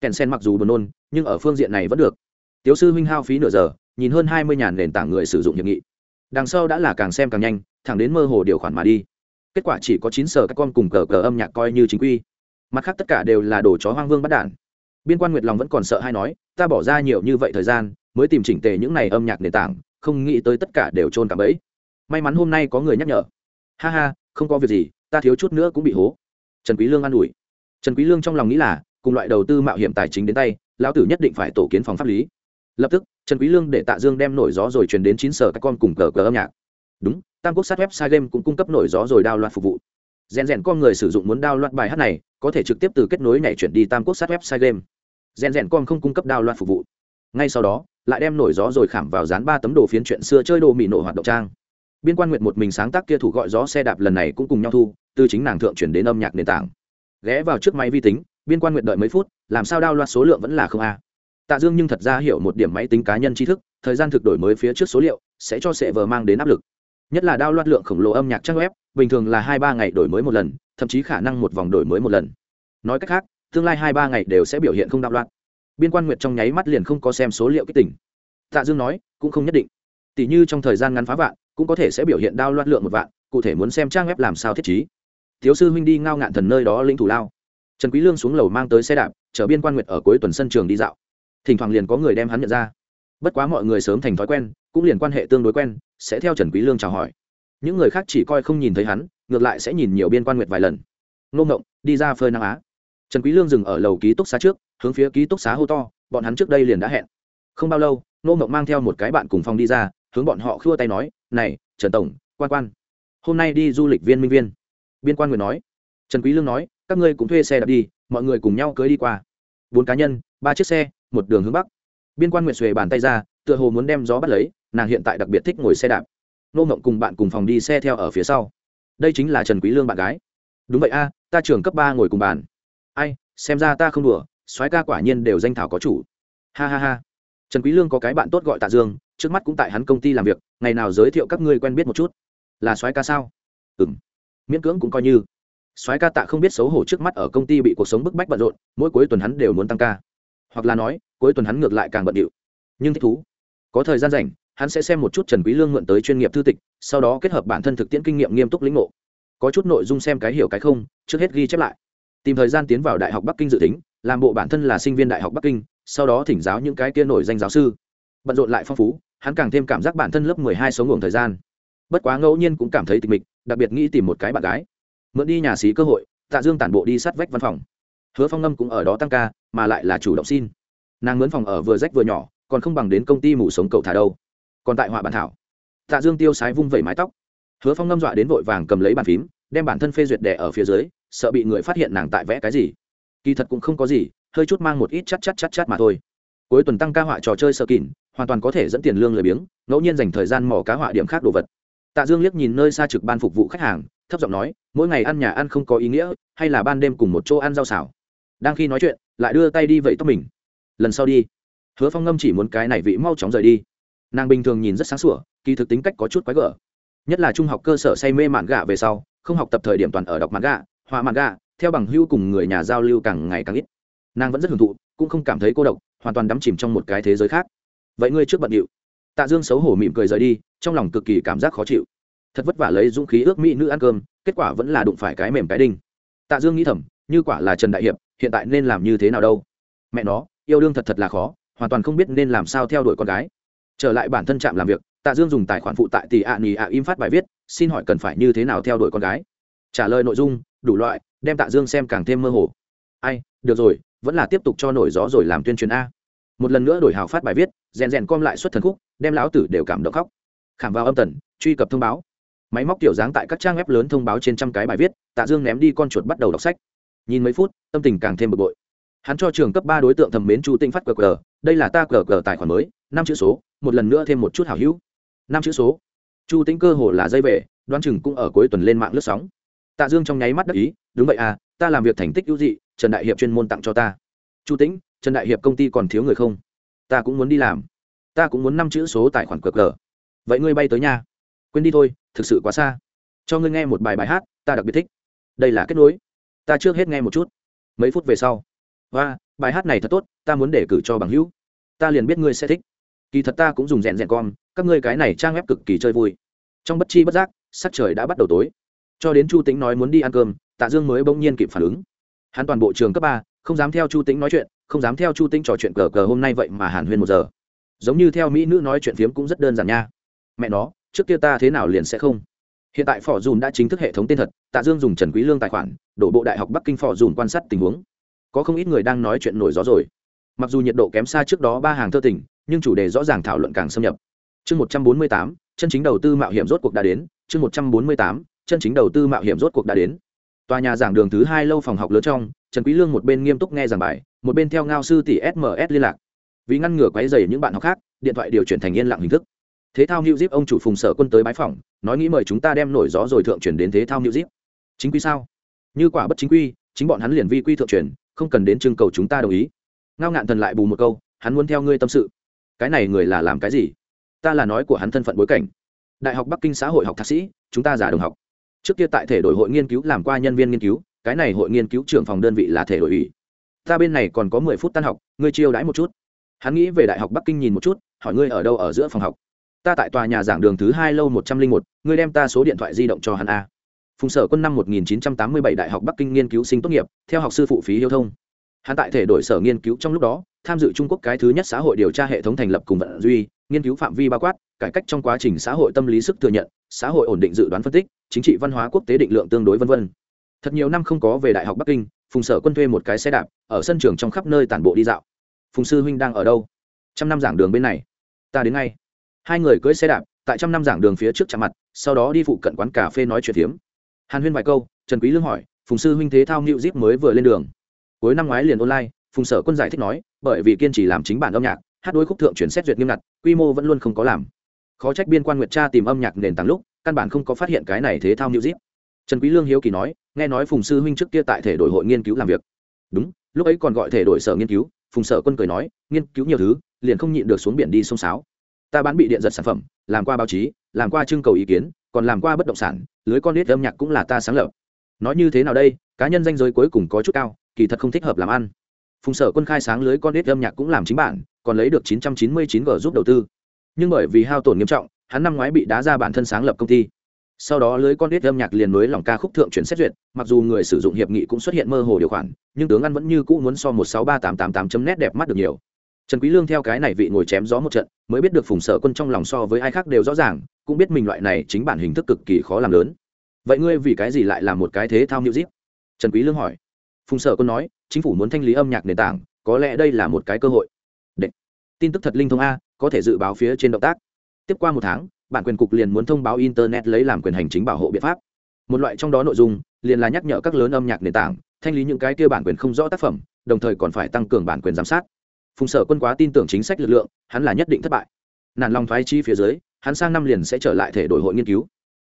Kèn sen mặc dù buồn nôn, nhưng ở phương diện này vẫn được tiếu sư huynh hao phí nửa giờ, nhìn hơn hai mươi nền tảng người sử dụng hiệp nghị. Đằng sau đã là càng xem càng nhanh, thẳng đến mơ hồ điều khoản mà đi. Kết quả chỉ có chín sở các con cùng cờ cờ âm nhạc coi như chính quy. Mặt khác tất cả đều là đồ chó hoang vương bắt đản biên quan nguyệt lòng vẫn còn sợ hay nói, ta bỏ ra nhiều như vậy thời gian, mới tìm chỉnh tề những này âm nhạc nền tảng, không nghĩ tới tất cả đều trôn cả bẫy. May mắn hôm nay có người nhắc nhở. Ha ha, không có việc gì, ta thiếu chút nữa cũng bị hố. Trần quý lương an ủi. Trần quý lương trong lòng nghĩ là, cùng loại đầu tư mạo hiểm tài chính đến tay, lão tử nhất định phải tổ kiến phòng pháp lý lập tức, trần quý lương để tạ dương đem nổi gió rồi truyền đến chín sở các con cùng cờ cờ âm nhạc. Đúng, tam quốc sát website game cũng cung cấp nổi gió rồi đao loạt phục vụ. Rèn rèn con người sử dụng muốn đao loạt bài hát này, có thể trực tiếp từ kết nối này chuyển đi tam quốc sát website game. Rèn rèn con không cung cấp đao loạt phục vụ. Ngay sau đó, lại đem nổi gió rồi khảm vào dán ba tấm đồ phiến chuyện xưa chơi đồ mì nổ hoạt động trang. Biên quan nguyệt một mình sáng tác kia thủ gọi gió xe đạp lần này cũng cùng nhau thu, từ chính nàng thượng chuyển đến âm nhạc nền tảng. Ghé vào trước máy vi tính, biên quan nguyệt đợi mấy phút, làm sao đao loạt số lượng vẫn là không a? Tạ dương nhưng thật ra hiểu một điểm máy tính cá nhân tri thức, thời gian thực đổi mới phía trước số liệu sẽ cho sệ vờ mang đến áp lực. Nhất là đao loạt lượng khổng lồ âm nhạc trang web, bình thường là hai ba ngày đổi mới một lần, thậm chí khả năng một vòng đổi mới một lần. Nói cách khác, tương lai hai ba ngày đều sẽ biểu hiện không đạo loạn biên quan nguyệt trong nháy mắt liền không có xem số liệu kích tỉnh tạ dương nói, cũng không nhất định. Tỷ như trong thời gian ngắn phá vạn, cũng có thể sẽ biểu hiện đao loạn lượng một vạn, cụ thể muốn xem trang web làm sao thiết trí. Thiếu sư huynh đi ngao ngạn thần nơi đó linh thủ lao. Trần quý lương xuống lầu mang tới xe đạp, chở biên quan nguyệt ở cuối tuần sân trường đi dạo thỉnh thoảng liền có người đem hắn nhận ra. Bất quá mọi người sớm thành thói quen, cũng liền quan hệ tương đối quen, sẽ theo trần quý lương chào hỏi. Những người khác chỉ coi không nhìn thấy hắn, ngược lại sẽ nhìn nhiều biên quan nguyệt vài lần. Ngô ngộng, đi ra phơi nắng á. Trần quý lương dừng ở lầu ký túc xá trước, hướng phía ký túc xá hô to, bọn hắn trước đây liền đã hẹn. Không bao lâu, ngô ngộng mang theo một cái bạn cùng phòng đi ra, hướng bọn họ khua tay nói, này, trần tổng, quan quan, hôm nay đi du lịch viên minh viên. Biên quan nguyệt nói. Trần quý lương nói, các ngươi cũng thuê xe đạp đi, mọi người cùng nhau cưới đi qua. Bốn cá nhân, ba chiếc xe một đường hướng bắc. Biên quan nguyệt xuề bàn tay ra, tựa hồ muốn đem gió bắt lấy, nàng hiện tại đặc biệt thích ngồi xe đạp. Nô ngộng cùng bạn cùng phòng đi xe theo ở phía sau. Đây chính là trần quý lương bạn gái. Đúng vậy a, ta trưởng cấp ba ngồi cùng bàn. Ai, xem ra ta không đùa, soái ca quả nhiên đều danh thảo có chủ. Ha ha ha. Trần quý lương có cái bạn tốt gọi tạ dương, trước mắt cũng tại hắn công ty làm việc, ngày nào giới thiệu các ngươi quen biết một chút. Là soái ca sao? Ừm. Miễn cưỡng cũng coi như. Soái ca tạ không biết xấu hổ trước mắt ở công ty bị cuộc sống bức bách bận rộn, mỗi cuối tuần hắn đều muốn tăng ca hoặc là nói, cuối tuần hắn ngược lại càng bận điệu. Nhưng thích thú, có thời gian rảnh, hắn sẽ xem một chút trần quý lương mượn tới chuyên nghiệp thư tịch, sau đó kết hợp bản thân thực tiễn kinh nghiệm nghiêm túc lĩnh ngộ. Có chút nội dung xem cái hiểu cái không, trước hết ghi chép lại. Tìm thời gian tiến vào đại học bắc kinh dự tính, làm bộ bản thân là sinh viên đại học bắc kinh, sau đó thỉnh giáo những cái kia nổi danh giáo sư. Bận rộn lại phong phú, hắn càng thêm cảm giác bản thân lớp mười hai sống ngủ thời gian. Bất quá ngẫu nhiên cũng cảm thấy tịch mịch, đặc biệt nghĩ tìm một cái bạn gái. Mượn đi nhà xí cơ hội, tạ dương tản bộ đi sát vách văn phòng hứa phong ngâm cũng ở đó tăng ca, mà lại là chủ động xin. Nàng mướn phòng ở vừa rách vừa nhỏ, còn không bằng đến công ty mủ sống cầu thả đâu. Còn tại họa bản thảo. Tạ dương tiêu sái vung vẩy mái tóc. Hứa phong ngâm dọa đến vội vàng cầm lấy bàn phím, đem bản thân phê duyệt đẻ ở phía dưới, sợ bị người phát hiện nàng tại vẽ cái gì. Kỳ thật cũng không có gì, hơi chút mang một ít chắc chắc chắc chắc mà thôi. Cuối tuần tăng ca họa trò chơi sợ kỉn, hoàn toàn có thể dẫn tiền lương lười biếng, ngẫu nhiên dành thời gian mò cá họa điểm khác đồ vật. Tạ dương liếc nhìn nơi xa trực ban phục vụ khách hàng, thấp giọng nói, mỗi ngày ăn nhà ăn không có ý nghĩa, hay là ban đêm cùng một chỗ ăn rau xào? Đang khi nói chuyện, lại đưa tay đi vậy tóc mình. Lần sau đi. Hứa phong ngâm chỉ muốn cái này vị mau chóng rời đi. Nàng bình thường nhìn rất sáng sủa, kỳ thực tính cách có chút quái gở. Nhất là trung học cơ sở say mê mạn gạ về sau, không học tập thời điểm toàn ở đọc mạn gạ, họa mạn gạ, theo bằng hưu cùng người nhà giao lưu càng ngày càng ít. Nàng vẫn rất hưởng thụ, cũng không cảm thấy cô độc, hoàn toàn đắm chìm trong một cái thế giới khác. Vậy ngươi trước bận điệu. Tạ dương xấu hổ mỉm cười rời đi, trong lòng cực kỳ cảm giác khó chịu. Thật vất vả lấy dũng khí ước mỹ nữ ăn cơm, kết quả vẫn là đụng phải cái mềm cái đinh. Tạ dương nghĩ thầm, như quả là trần đại hiệp hiện tại nên làm như thế nào đâu? Mẹ nó, yêu đương thật thật là khó, hoàn toàn không biết nên làm sao theo đuổi con gái. Trở lại bản thân trạm làm việc, tạ dương dùng tài khoản phụ tại tỷ ạ nì ạ im phát bài viết, xin hỏi cần phải như thế nào theo đuổi con gái? Trả lời nội dung, đủ loại, đem tạ dương xem càng thêm mơ hồ. Ai, được rồi, vẫn là tiếp tục cho nổi gió rồi làm tuyên truyền a. Một lần nữa đổi hào phát bài viết, rèn rèn com lại xuất thần khúc, đem lão tử đều cảm động khóc. Khảm vào âm tần, truy cập thông báo. Máy móc tiểu dáng tại các trang web lớn thông báo trên trăm cái bài viết, tạ dương ném đi con chuột bắt đầu đọc sách nhìn mấy phút, tâm tình càng thêm bực bội. Hắn cho trường cấp ba đối tượng thầm mến chu tinh phát cờ cờ, đây là ta cờ cờ tài khoản mới, năm chữ số, một lần nữa thêm một chút hảo hữu. Năm chữ số. Chu tính cơ hồ là dây về đoan chừng cũng ở cuối tuần lên mạng lướt sóng. Tạ dương trong nháy mắt đắc ý, đúng vậy à ta làm việc thành tích hữu dị, trần đại hiệp chuyên môn tặng cho ta. Chu tĩnh, trần đại hiệp công ty còn thiếu người không? Ta cũng muốn đi làm. Ta cũng muốn năm chữ số tài khoản cờ cờ. Vậy ngươi bay tới nhà. Quên đi thôi, thực sự quá xa. Cho ngươi nghe một bài bài hát, ta đặc biệt thích. Đây là kết nối ta trước hết nghe một chút. Mấy phút về sau. Và bài hát này thật tốt, ta muốn để cử cho bằng hữu. Ta liền biết ngươi sẽ thích. Kỳ thật ta cũng dùng rèn rèn con các ngươi cái này trang web cực kỳ chơi vui. Trong bất chi bất giác, sắc trời đã bắt đầu tối. Cho đến chu tính nói muốn đi ăn cơm, tạ dương mới bỗng nhiên kịp phản ứng. Hắn toàn bộ trường cấp ba, không dám theo chu tính nói chuyện, không dám theo chu tính trò chuyện cờ cờ hôm nay vậy mà hàn huyên một giờ. Giống như theo mỹ nữ nói chuyện phiếm cũng rất đơn giản nha. Mẹ nó, trước kia ta thế nào liền sẽ không? Hiện tại phò dùn đã chính thức hệ thống tên thật, tạ dương dùng trần quý lương tài khoản, đổ bộ đại học bắc kinh phò dùn quan sát tình huống. Có không ít người đang nói chuyện nổi gió rồi. Mặc dù nhiệt độ kém xa trước đó ba hàng thơ tình nhưng chủ đề rõ ràng thảo luận càng xâm nhập. Chương một trăm bốn mươi tám, chân chính đầu tư mạo hiểm rốt cuộc đã đến. Chương một trăm bốn mươi tám, chân chính đầu tư mạo hiểm rốt cuộc đã đến. Tòa nhà giảng đường thứ hai lâu phòng học lớn trong, trần quý lương một bên nghiêm túc nghe giảng bài, một bên theo ngao sư tỷ sms liên lạc. Vì ngăn ngừa quấy rầy những bạn học khác, điện thoại điều chuyển thành yên lặng hình thức. Thế thao new zip ông chủ phùng sở quân tới bái phòng nói nghĩ mời chúng ta đem nổi gió rồi thượng chuyển đến thế thao new zip chính quy sao? Như quả bất chính quy, chính bọn hắn liền vi quy thượng chuyển không cần đến trưng cầu chúng ta đồng ý. Ngao ngạn thần lại bù một câu, hắn muốn theo ngươi tâm sự. Cái này người là làm cái gì? Ta là nói của hắn thân phận bối cảnh. Đại học bắc kinh xã hội học thạc sĩ, chúng ta giả đồng học. Trước kia tại thể đổi hội nghiên cứu làm qua nhân viên nghiên cứu, cái này hội nghiên cứu trưởng phòng đơn vị là thể đổi ủy. Ta bên này còn có mười phút tan học, ngươi chiêu đãi một chút. Hắn nghĩ về đại học bắc kinh nhìn một chút, hỏi ngươi ở đâu ở giữa phòng học ta tại tòa nhà giảng đường thứ hai lâu một trăm linh một, ngươi đem ta số điện thoại di động cho hắn a. Phùng sở quân năm một nghìn chín trăm tám mươi bảy đại học bắc kinh nghiên cứu sinh tốt nghiệp, theo học sư phụ phí hiếu thông. Hắn tại thể đổi sở nghiên cứu trong lúc đó, tham dự trung quốc cái thứ nhất xã hội điều tra hệ thống thành lập cùng vận duy, nghiên cứu phạm vi bao quát, cải cách trong quá trình xã hội tâm lý sức thừa nhận, xã hội ổn định dự đoán phân tích, chính trị văn hóa quốc tế định lượng tương đối vân vân. Thật nhiều năm không có về đại học bắc kinh, phùng sở quân thuê một cái xe đạp, ở sân trường trong khắp nơi tản bộ đi dạo. Phùng sư huynh đang ở đâu? Trăm năm giảng đường bên này. Ta đến ngay hai người cưỡi xe đạp, tại trăm năm giảng đường phía trước chạm mặt, sau đó đi phụ cận quán cà phê nói chuyện phiếm. Hàn huyên vài câu, trần quý lương hỏi, phùng sư huynh thế thao new zip mới vừa lên đường? Cuối năm ngoái liền online, phùng sở quân giải thích nói, bởi vì kiên trì làm chính bản âm nhạc, hát đối khúc thượng chuyển xét duyệt nghiêm ngặt, quy mô vẫn luôn không có làm. Khó trách biên quan nguyệt tra tìm âm nhạc nền tảng lúc, căn bản không có phát hiện cái này thế thao new zip trần quý lương hiếu kỳ nói, nghe nói phùng sư huynh trước kia tại thể đổi hội nghiên cứu làm việc. Đúng, lúc ấy còn gọi thể đổi sở nghiên cứu, phùng sở quân cười nói, nghiên cứu nhiều thứ, liền không nhịn được xuống biển đi sông sáo ta bán bị điện giật sản phẩm, làm qua báo chí, làm qua trưng cầu ý kiến, còn làm qua bất động sản, lưới con nít âm nhạc cũng là ta sáng lập. Nói như thế nào đây, cá nhân danh giới cuối cùng có chút cao, kỳ thật không thích hợp làm ăn. Phùng sở quân khai sáng lưới con nít âm nhạc cũng làm chính bản, còn lấy được 999 g giúp đầu tư. Nhưng bởi vì hao tổn nghiêm trọng, hắn năm ngoái bị đá ra bản thân sáng lập công ty. Sau đó lưới con ít âm nhạc liền nối lòng ca khúc thượng chuyển xét duyệt, mặc dù người sử dụng hiệp nghị cũng xuất hiện mơ hồ điều khoản, nhưng tướng ăn vẫn như cũ muốn so một sáu ba tám tám tám chấm nét đẹp mắt được nhiều. Trần quý lương theo cái này vị ngồi chém gió một trận mới biết được phùng sở quân trong lòng so với ai khác đều rõ ràng, cũng biết mình loại này chính bản hình thức cực kỳ khó làm lớn. Vậy ngươi vì cái gì lại là một cái thế thao diếp? trần quý lương hỏi. Phùng sở quân nói, chính phủ muốn thanh lý âm nhạc nền tảng, có lẽ đây là một cái cơ hội. Đệ. tin tức thật linh thông a, có thể dự báo phía trên động tác. Tiếp qua một tháng, bản quyền cục liền muốn thông báo internet lấy làm quyền hành chính bảo hộ biện pháp. Một loại trong đó nội dung, liền là nhắc nhở các lớn âm nhạc nền tảng, thanh lý những cái kia bản quyền không rõ tác phẩm, đồng thời còn phải tăng cường bản quyền giám sát phùng sở quân quá tin tưởng chính sách lực lượng, hắn là nhất định thất bại. Nản lòng thoái chi phía dưới, hắn sang năm liền sẽ trở lại thể đổi hội nghiên cứu.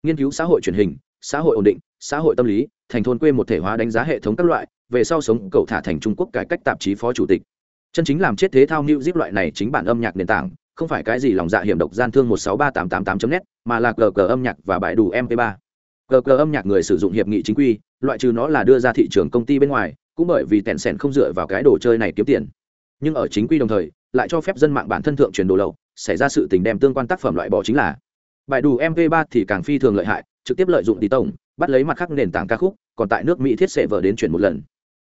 Nghiên cứu xã hội truyền hình, xã hội ổn định, xã hội tâm lý, thành thôn quê một thể hóa đánh giá hệ thống các loại, về sau sống cậu thả thành trung quốc cải cách tạp chí phó chủ tịch. Chân chính làm chết thế thao new zip loại này chính bản âm nhạc nền tảng, không phải cái gì lòng dạ hiểm độc gian thương một sáu ba tám tám tám net, mà là cờ cờ âm nhạc và bài đủ mp 3 cờ cờ âm nhạc người sử dụng hiệp nghị chính quy, loại trừ nó là đưa ra thị trường công ty bên ngoài, cũng bởi vì tẹn sẻn không dựa vào cái đồ chơi này kiếm tiền nhưng ở chính quy đồng thời, lại cho phép dân mạng bản thân thượng truyền đồ lậu, xảy ra sự tình đem tương quan tác phẩm loại bỏ chính là. Bài đủ mp 3 thì càng phi thường lợi hại, trực tiếp lợi dụng tỷ tổng, bắt lấy mặt khác nền tảng ca khúc, còn tại nước mỹ thiết sẽ vở đến chuyển một lần.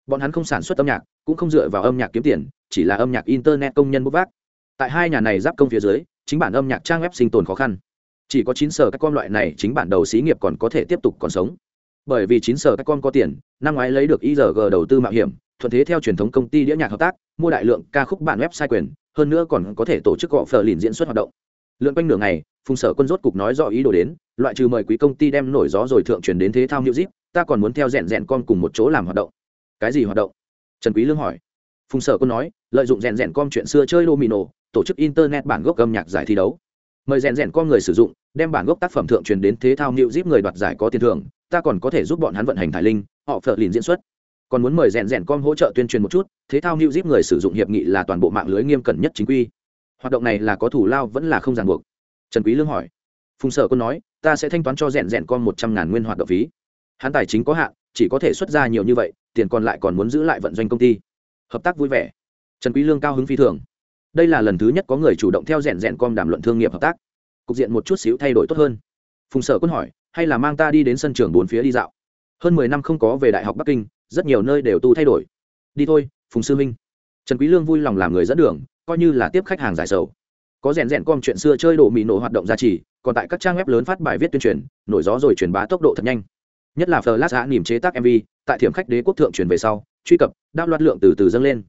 Bọn hắn không sản xuất âm nhạc, cũng không dựa vào âm nhạc kiếm tiền, chỉ là âm nhạc internet công nhân bốc vác. Tại hai nhà này giáp công phía dưới, chính bản âm nhạc trang web sinh tồn khó khăn. Chỉ có chín sở các con loại này chính bản đầu xí nghiệp còn có thể tiếp tục còn sống. Bởi vì chín sở các con có tiền, năm ngoái lấy được igg đầu tư mạo hiểm thuận thế theo truyền thống công ty đĩa nhạc hợp tác, mua đại lượng ca khúc bản web sai quyền, hơn nữa còn có thể tổ chức gọ phờ lìn diễn xuất hoạt động. Lượn quanh nửa ngày, phùng sở quân rốt cục nói rõ ý đồ đến, loại trừ mời quý công ty đem nổi gió rồi thượng truyền đến thế thao music, ta còn muốn theo rèn rèn con cùng một chỗ làm hoạt động. Cái gì hoạt động? Trần quý lương hỏi. Phùng sở quân nói, lợi dụng rèn rèn con chuyện xưa chơi domino, tổ chức internet bản gốc âm nhạc giải thi đấu. Mời rèn rèn con người sử dụng, đem bản gốc tác phẩm thượng truyền đến thế thao music người đoạt giải có tiền thưởng, ta còn có thể giúp bọn hắn vận hành thải linh, họ phở lìn diễn xuất còn muốn mời rèn rèn com hỗ trợ tuyên truyền một chút, thế thao music người sử dụng hiệp nghị là toàn bộ mạng lưới nghiêm cẩn nhất chính quy. Hoạt động này là có thủ lao vẫn là không ràng buộc. Trần quý lương hỏi. Phùng sở quân nói, ta sẽ thanh toán cho rèn rèn com một trăm ngàn nguyên hoạt động phí. Hắn tài chính có hạn, chỉ có thể xuất ra nhiều như vậy, tiền còn lại còn muốn giữ lại vận doanh công ty. Hợp tác vui vẻ. Trần quý lương cao hứng phi thường. Đây là lần thứ nhất có người chủ động theo rèn rèn com đàm luận thương nghiệp hợp tác. Cục diện một chút xíu thay đổi tốt hơn. Phùng sở quân hỏi, hay là mang ta đi đến sân trường bốn phía đi dạo? Hơn mười năm không có về đại học bắc kinh rất nhiều nơi đều tu thay đổi. Đi thôi, phùng sư minh. Trần quý lương vui lòng làm người dẫn đường, coi như là tiếp khách hàng giải sầu. Có rèn rèn com chuyện xưa chơi đồ mì nổ hoạt động giá trị còn tại các trang web lớn phát bài viết tuyên truyền, nổi gió rồi truyền bá tốc độ thật nhanh. Nhất là flash đã niềm chế tác mv tại thiểm khách đế quốc thượng truyền về sau, truy cập, đáp loạt lượng từ từ dâng lên.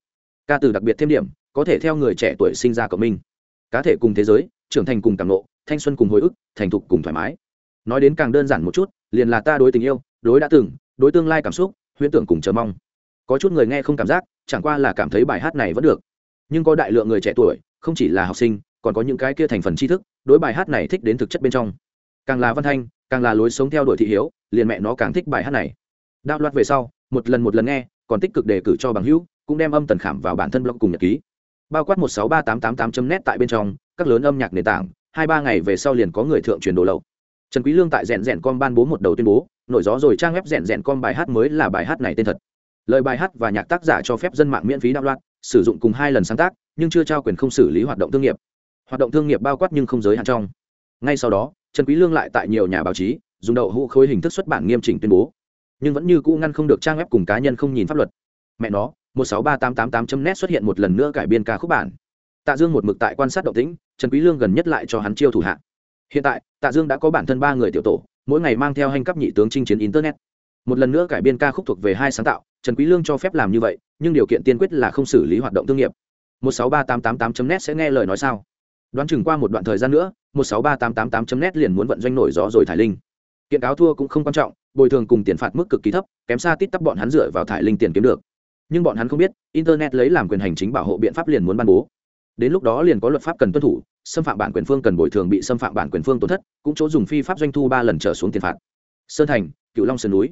Ca từ đặc biệt thêm điểm, có thể theo người trẻ tuổi sinh ra cộng minh. Cá thể cùng thế giới, trưởng thành cùng cảm nộ thanh xuân cùng hồi ức, thành thục cùng thoải mái. Nói đến càng đơn giản một chút, liền là ta đối tình yêu, đối đã từng, đối tương lai cảm xúc huyễn tưởng cùng chờ mong. Có chút người nghe không cảm giác, chẳng qua là cảm thấy bài hát này vẫn được. Nhưng có đại lượng người trẻ tuổi, không chỉ là học sinh, còn có những cái kia thành phần tri thức, đối bài hát này thích đến thực chất bên trong. Càng là văn thanh, càng là lối sống theo đuổi thị hiếu, liền mẹ nó càng thích bài hát này. Đạo loạt về sau, một lần một lần nghe, còn tích cực đề cử cho bằng hữu, cũng đem âm tần khảm vào bản thân blog cùng nhật ký. Bao quát một sáu ba tám tám tám net tại bên trong, các lớn âm nhạc nền tảng, hai ba ngày về sau liền có người thượng truyền đồ lậu trần quý lương tại rèn rèn com ban bố một đầu tuyên bố, nổi gió rồi trang web rèn rèn com bài hát mới là bài hát này tên thật. Lời bài hát và nhạc tác giả cho phép dân mạng miễn phí đạo loạt sử dụng cùng hai lần sáng tác, nhưng chưa trao quyền không xử lý hoạt động thương nghiệp. Hoạt động thương nghiệp bao quát nhưng không giới hạn trong. Ngay sau đó, trần quý lương lại tại nhiều nhà báo chí, dùng đậu hũ khối hình thức xuất bản nghiêm chỉnh tuyên bố. Nhưng vẫn như cũ ngăn không được trang web cùng cá nhân không nhìn pháp luật. Mẹ nó, một sáu ba tám tám tám net xuất hiện một lần nữa cải biên ca khúc bản. Tạ dương một mực tại quan sát động tĩnh, trần quý lương gần nhất lại cho hắn chiêu thủ hạ hiện tại, tạ dương đã có bản thân ba người tiểu tổ, mỗi ngày mang theo hành cấp nhị tướng chinh chiến internet. Một lần nữa cải biên ca khúc thuộc về hai sáng tạo, trần quý lương cho phép làm như vậy, nhưng điều kiện tiên quyết là không xử lý hoạt động thương nghiệp. một sáu ba tám tám tám net sẽ nghe lời nói sao? Đoán chừng qua một đoạn thời gian nữa, một sáu ba tám tám tám net liền muốn vận doanh nổi gió rồi thải linh. Kiện cáo thua cũng không quan trọng, bồi thường cùng tiền phạt mức cực kỳ thấp, kém xa tít tắp bọn hắn dựa vào thải linh tiền kiếm được. Nhưng bọn hắn không biết, internet lấy làm quyền hành chính bảo hộ biện pháp liền muốn ban bố đến lúc đó liền có luật pháp cần tuân thủ, xâm phạm bản quyền phương cần bồi thường bị xâm phạm bản quyền phương tổn thất, cũng chỗ dùng phi pháp doanh thu ba lần trở xuống tiền phạt. Sơn thành, cựu long sơn núi.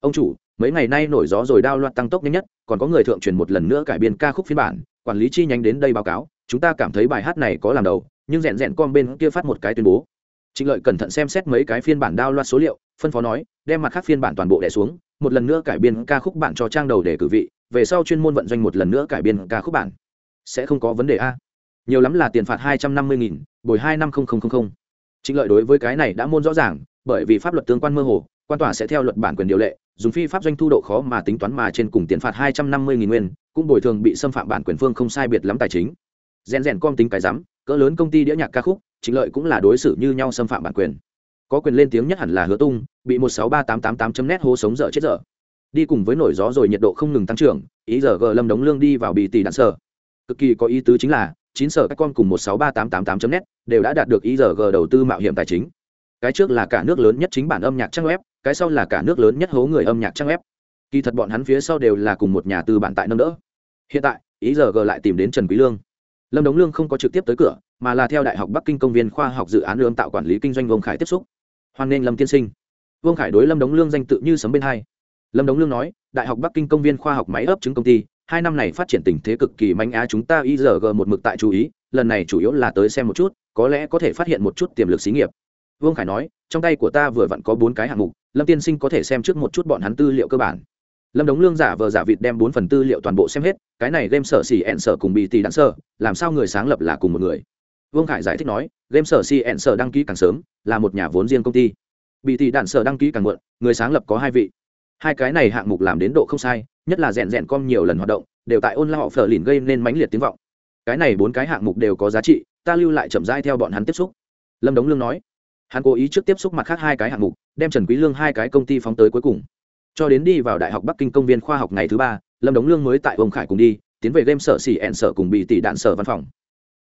Ông chủ, mấy ngày nay nổi gió rồi đao loạt tăng tốc nhanh nhất, còn có người thượng truyền một lần nữa cải biên ca khúc phiên bản, quản lý chi nhánh đến đây báo cáo, chúng ta cảm thấy bài hát này có làm đầu, nhưng rèn rèn con bên kia phát một cái tuyên bố. Trịnh lợi cẩn thận xem xét mấy cái phiên bản đao loạt số liệu, phân phó nói, đem mặt khác phiên bản toàn bộ đẻ xuống, một lần nữa cải biên ca khúc bản cho trang đầu để cử vị, về sau chuyên môn vận doanh một lần nữa cải biên ca khúc bản. Sẽ không có vấn đề a nhiều lắm là tiền phạt hai trăm năm mươi nghìn, bồi hai năm không không không không. Trịnh lợi đối với cái này đã môn rõ ràng, bởi vì pháp luật tương quan mơ hồ, quan tòa sẽ theo luật bản quyền điều lệ, dùng phi pháp doanh thu độ khó mà tính toán mà trên cùng tiền phạt hai trăm năm mươi nghìn nguyên, cũng bồi thường bị xâm phạm bản quyền phương không sai biệt lắm tài chính. Rèn rèn com tính cái rắm, cỡ lớn công ty đĩa nhạc ca khúc chính lợi cũng là đối xử như nhau xâm phạm bản quyền. Có quyền lên tiếng nhất hẳn là hứa tung, bị một sáu ba tám tám tám chấm nét hô sống dở chết dở. Đi cùng với nổi gió rồi nhiệt độ không ngừng tăng trưởng, ý giờ g lâm đống lương đi vào bị tỷ đạn sở. Cực kỳ có ý tứ chính là chín sở các con cùng một sáu ba tám tám tám chấm nét đều đã đạt được ý giờ g đầu tư mạo hiểm tài chính. Cái trước là cả nước lớn nhất chính bản âm nhạc trang web, cái sau là cả nước lớn nhất hố người âm nhạc trang web. Kỳ thật bọn hắn phía sau đều là cùng một nhà tư bản tại nâng đỡ. Hiện tại ý giờ g lại tìm đến trần quý lương. Lâm đống lương không có trực tiếp tới cửa, mà là theo đại học bắc kinh công viên khoa học dự án lương tạo quản lý kinh doanh vương khải tiếp xúc. Hoan nghênh lâm tiên sinh. Vương khải đối lâm đống lương danh tự như sấm bên hai. Lâm đống lương nói, đại học bắc kinh công viên khoa học máy ấp chứng công ty hai năm này phát triển tình thế cực kỳ mạnh á, chúng ta igg một mực tại chú ý, lần này chủ yếu là tới xem một chút, có lẽ có thể phát hiện một chút tiềm lực xí nghiệp. Vương khải nói, trong tay của ta vừa vặn có bốn cái hạng mục, lâm tiên sinh có thể xem trước một chút bọn hắn tư liệu cơ bản. Lâm đống lương giả vờ giả vịt đem bốn phần tư liệu toàn bộ xem hết, cái này game sở xỉ ẹn sở cùng bị tỷ đạn sở, làm sao người sáng lập là cùng một người? Vương khải giải thích nói, game sở xỉ ẹn sở đăng ký càng sớm, là một nhà vốn riêng công ty. Bị tỷ đạn sở đăng ký càng muộn, người sáng lập có hai vị. Hai cái này hạng mục làm đến độ không sai nhất là rèn rèn com nhiều lần hoạt động, đều tại ôn la họ phở lìn gây nên mãnh liệt tiếng vọng. Cái này bốn cái hạng mục đều có giá trị, ta lưu lại chậm rãi theo bọn hắn tiếp xúc. Lâm đống lương nói. Hắn cố ý trước tiếp xúc mặt khác hai cái hạng mục, đem trần quý lương hai cái công ty phóng tới cuối cùng. Cho đến đi vào đại học bắc kinh công viên khoa học ngày thứ ba, lâm đống lương mới tại ông khải cùng đi, tiến về game sở xỉ ẹn sở cùng bị tỷ đạn sở văn phòng.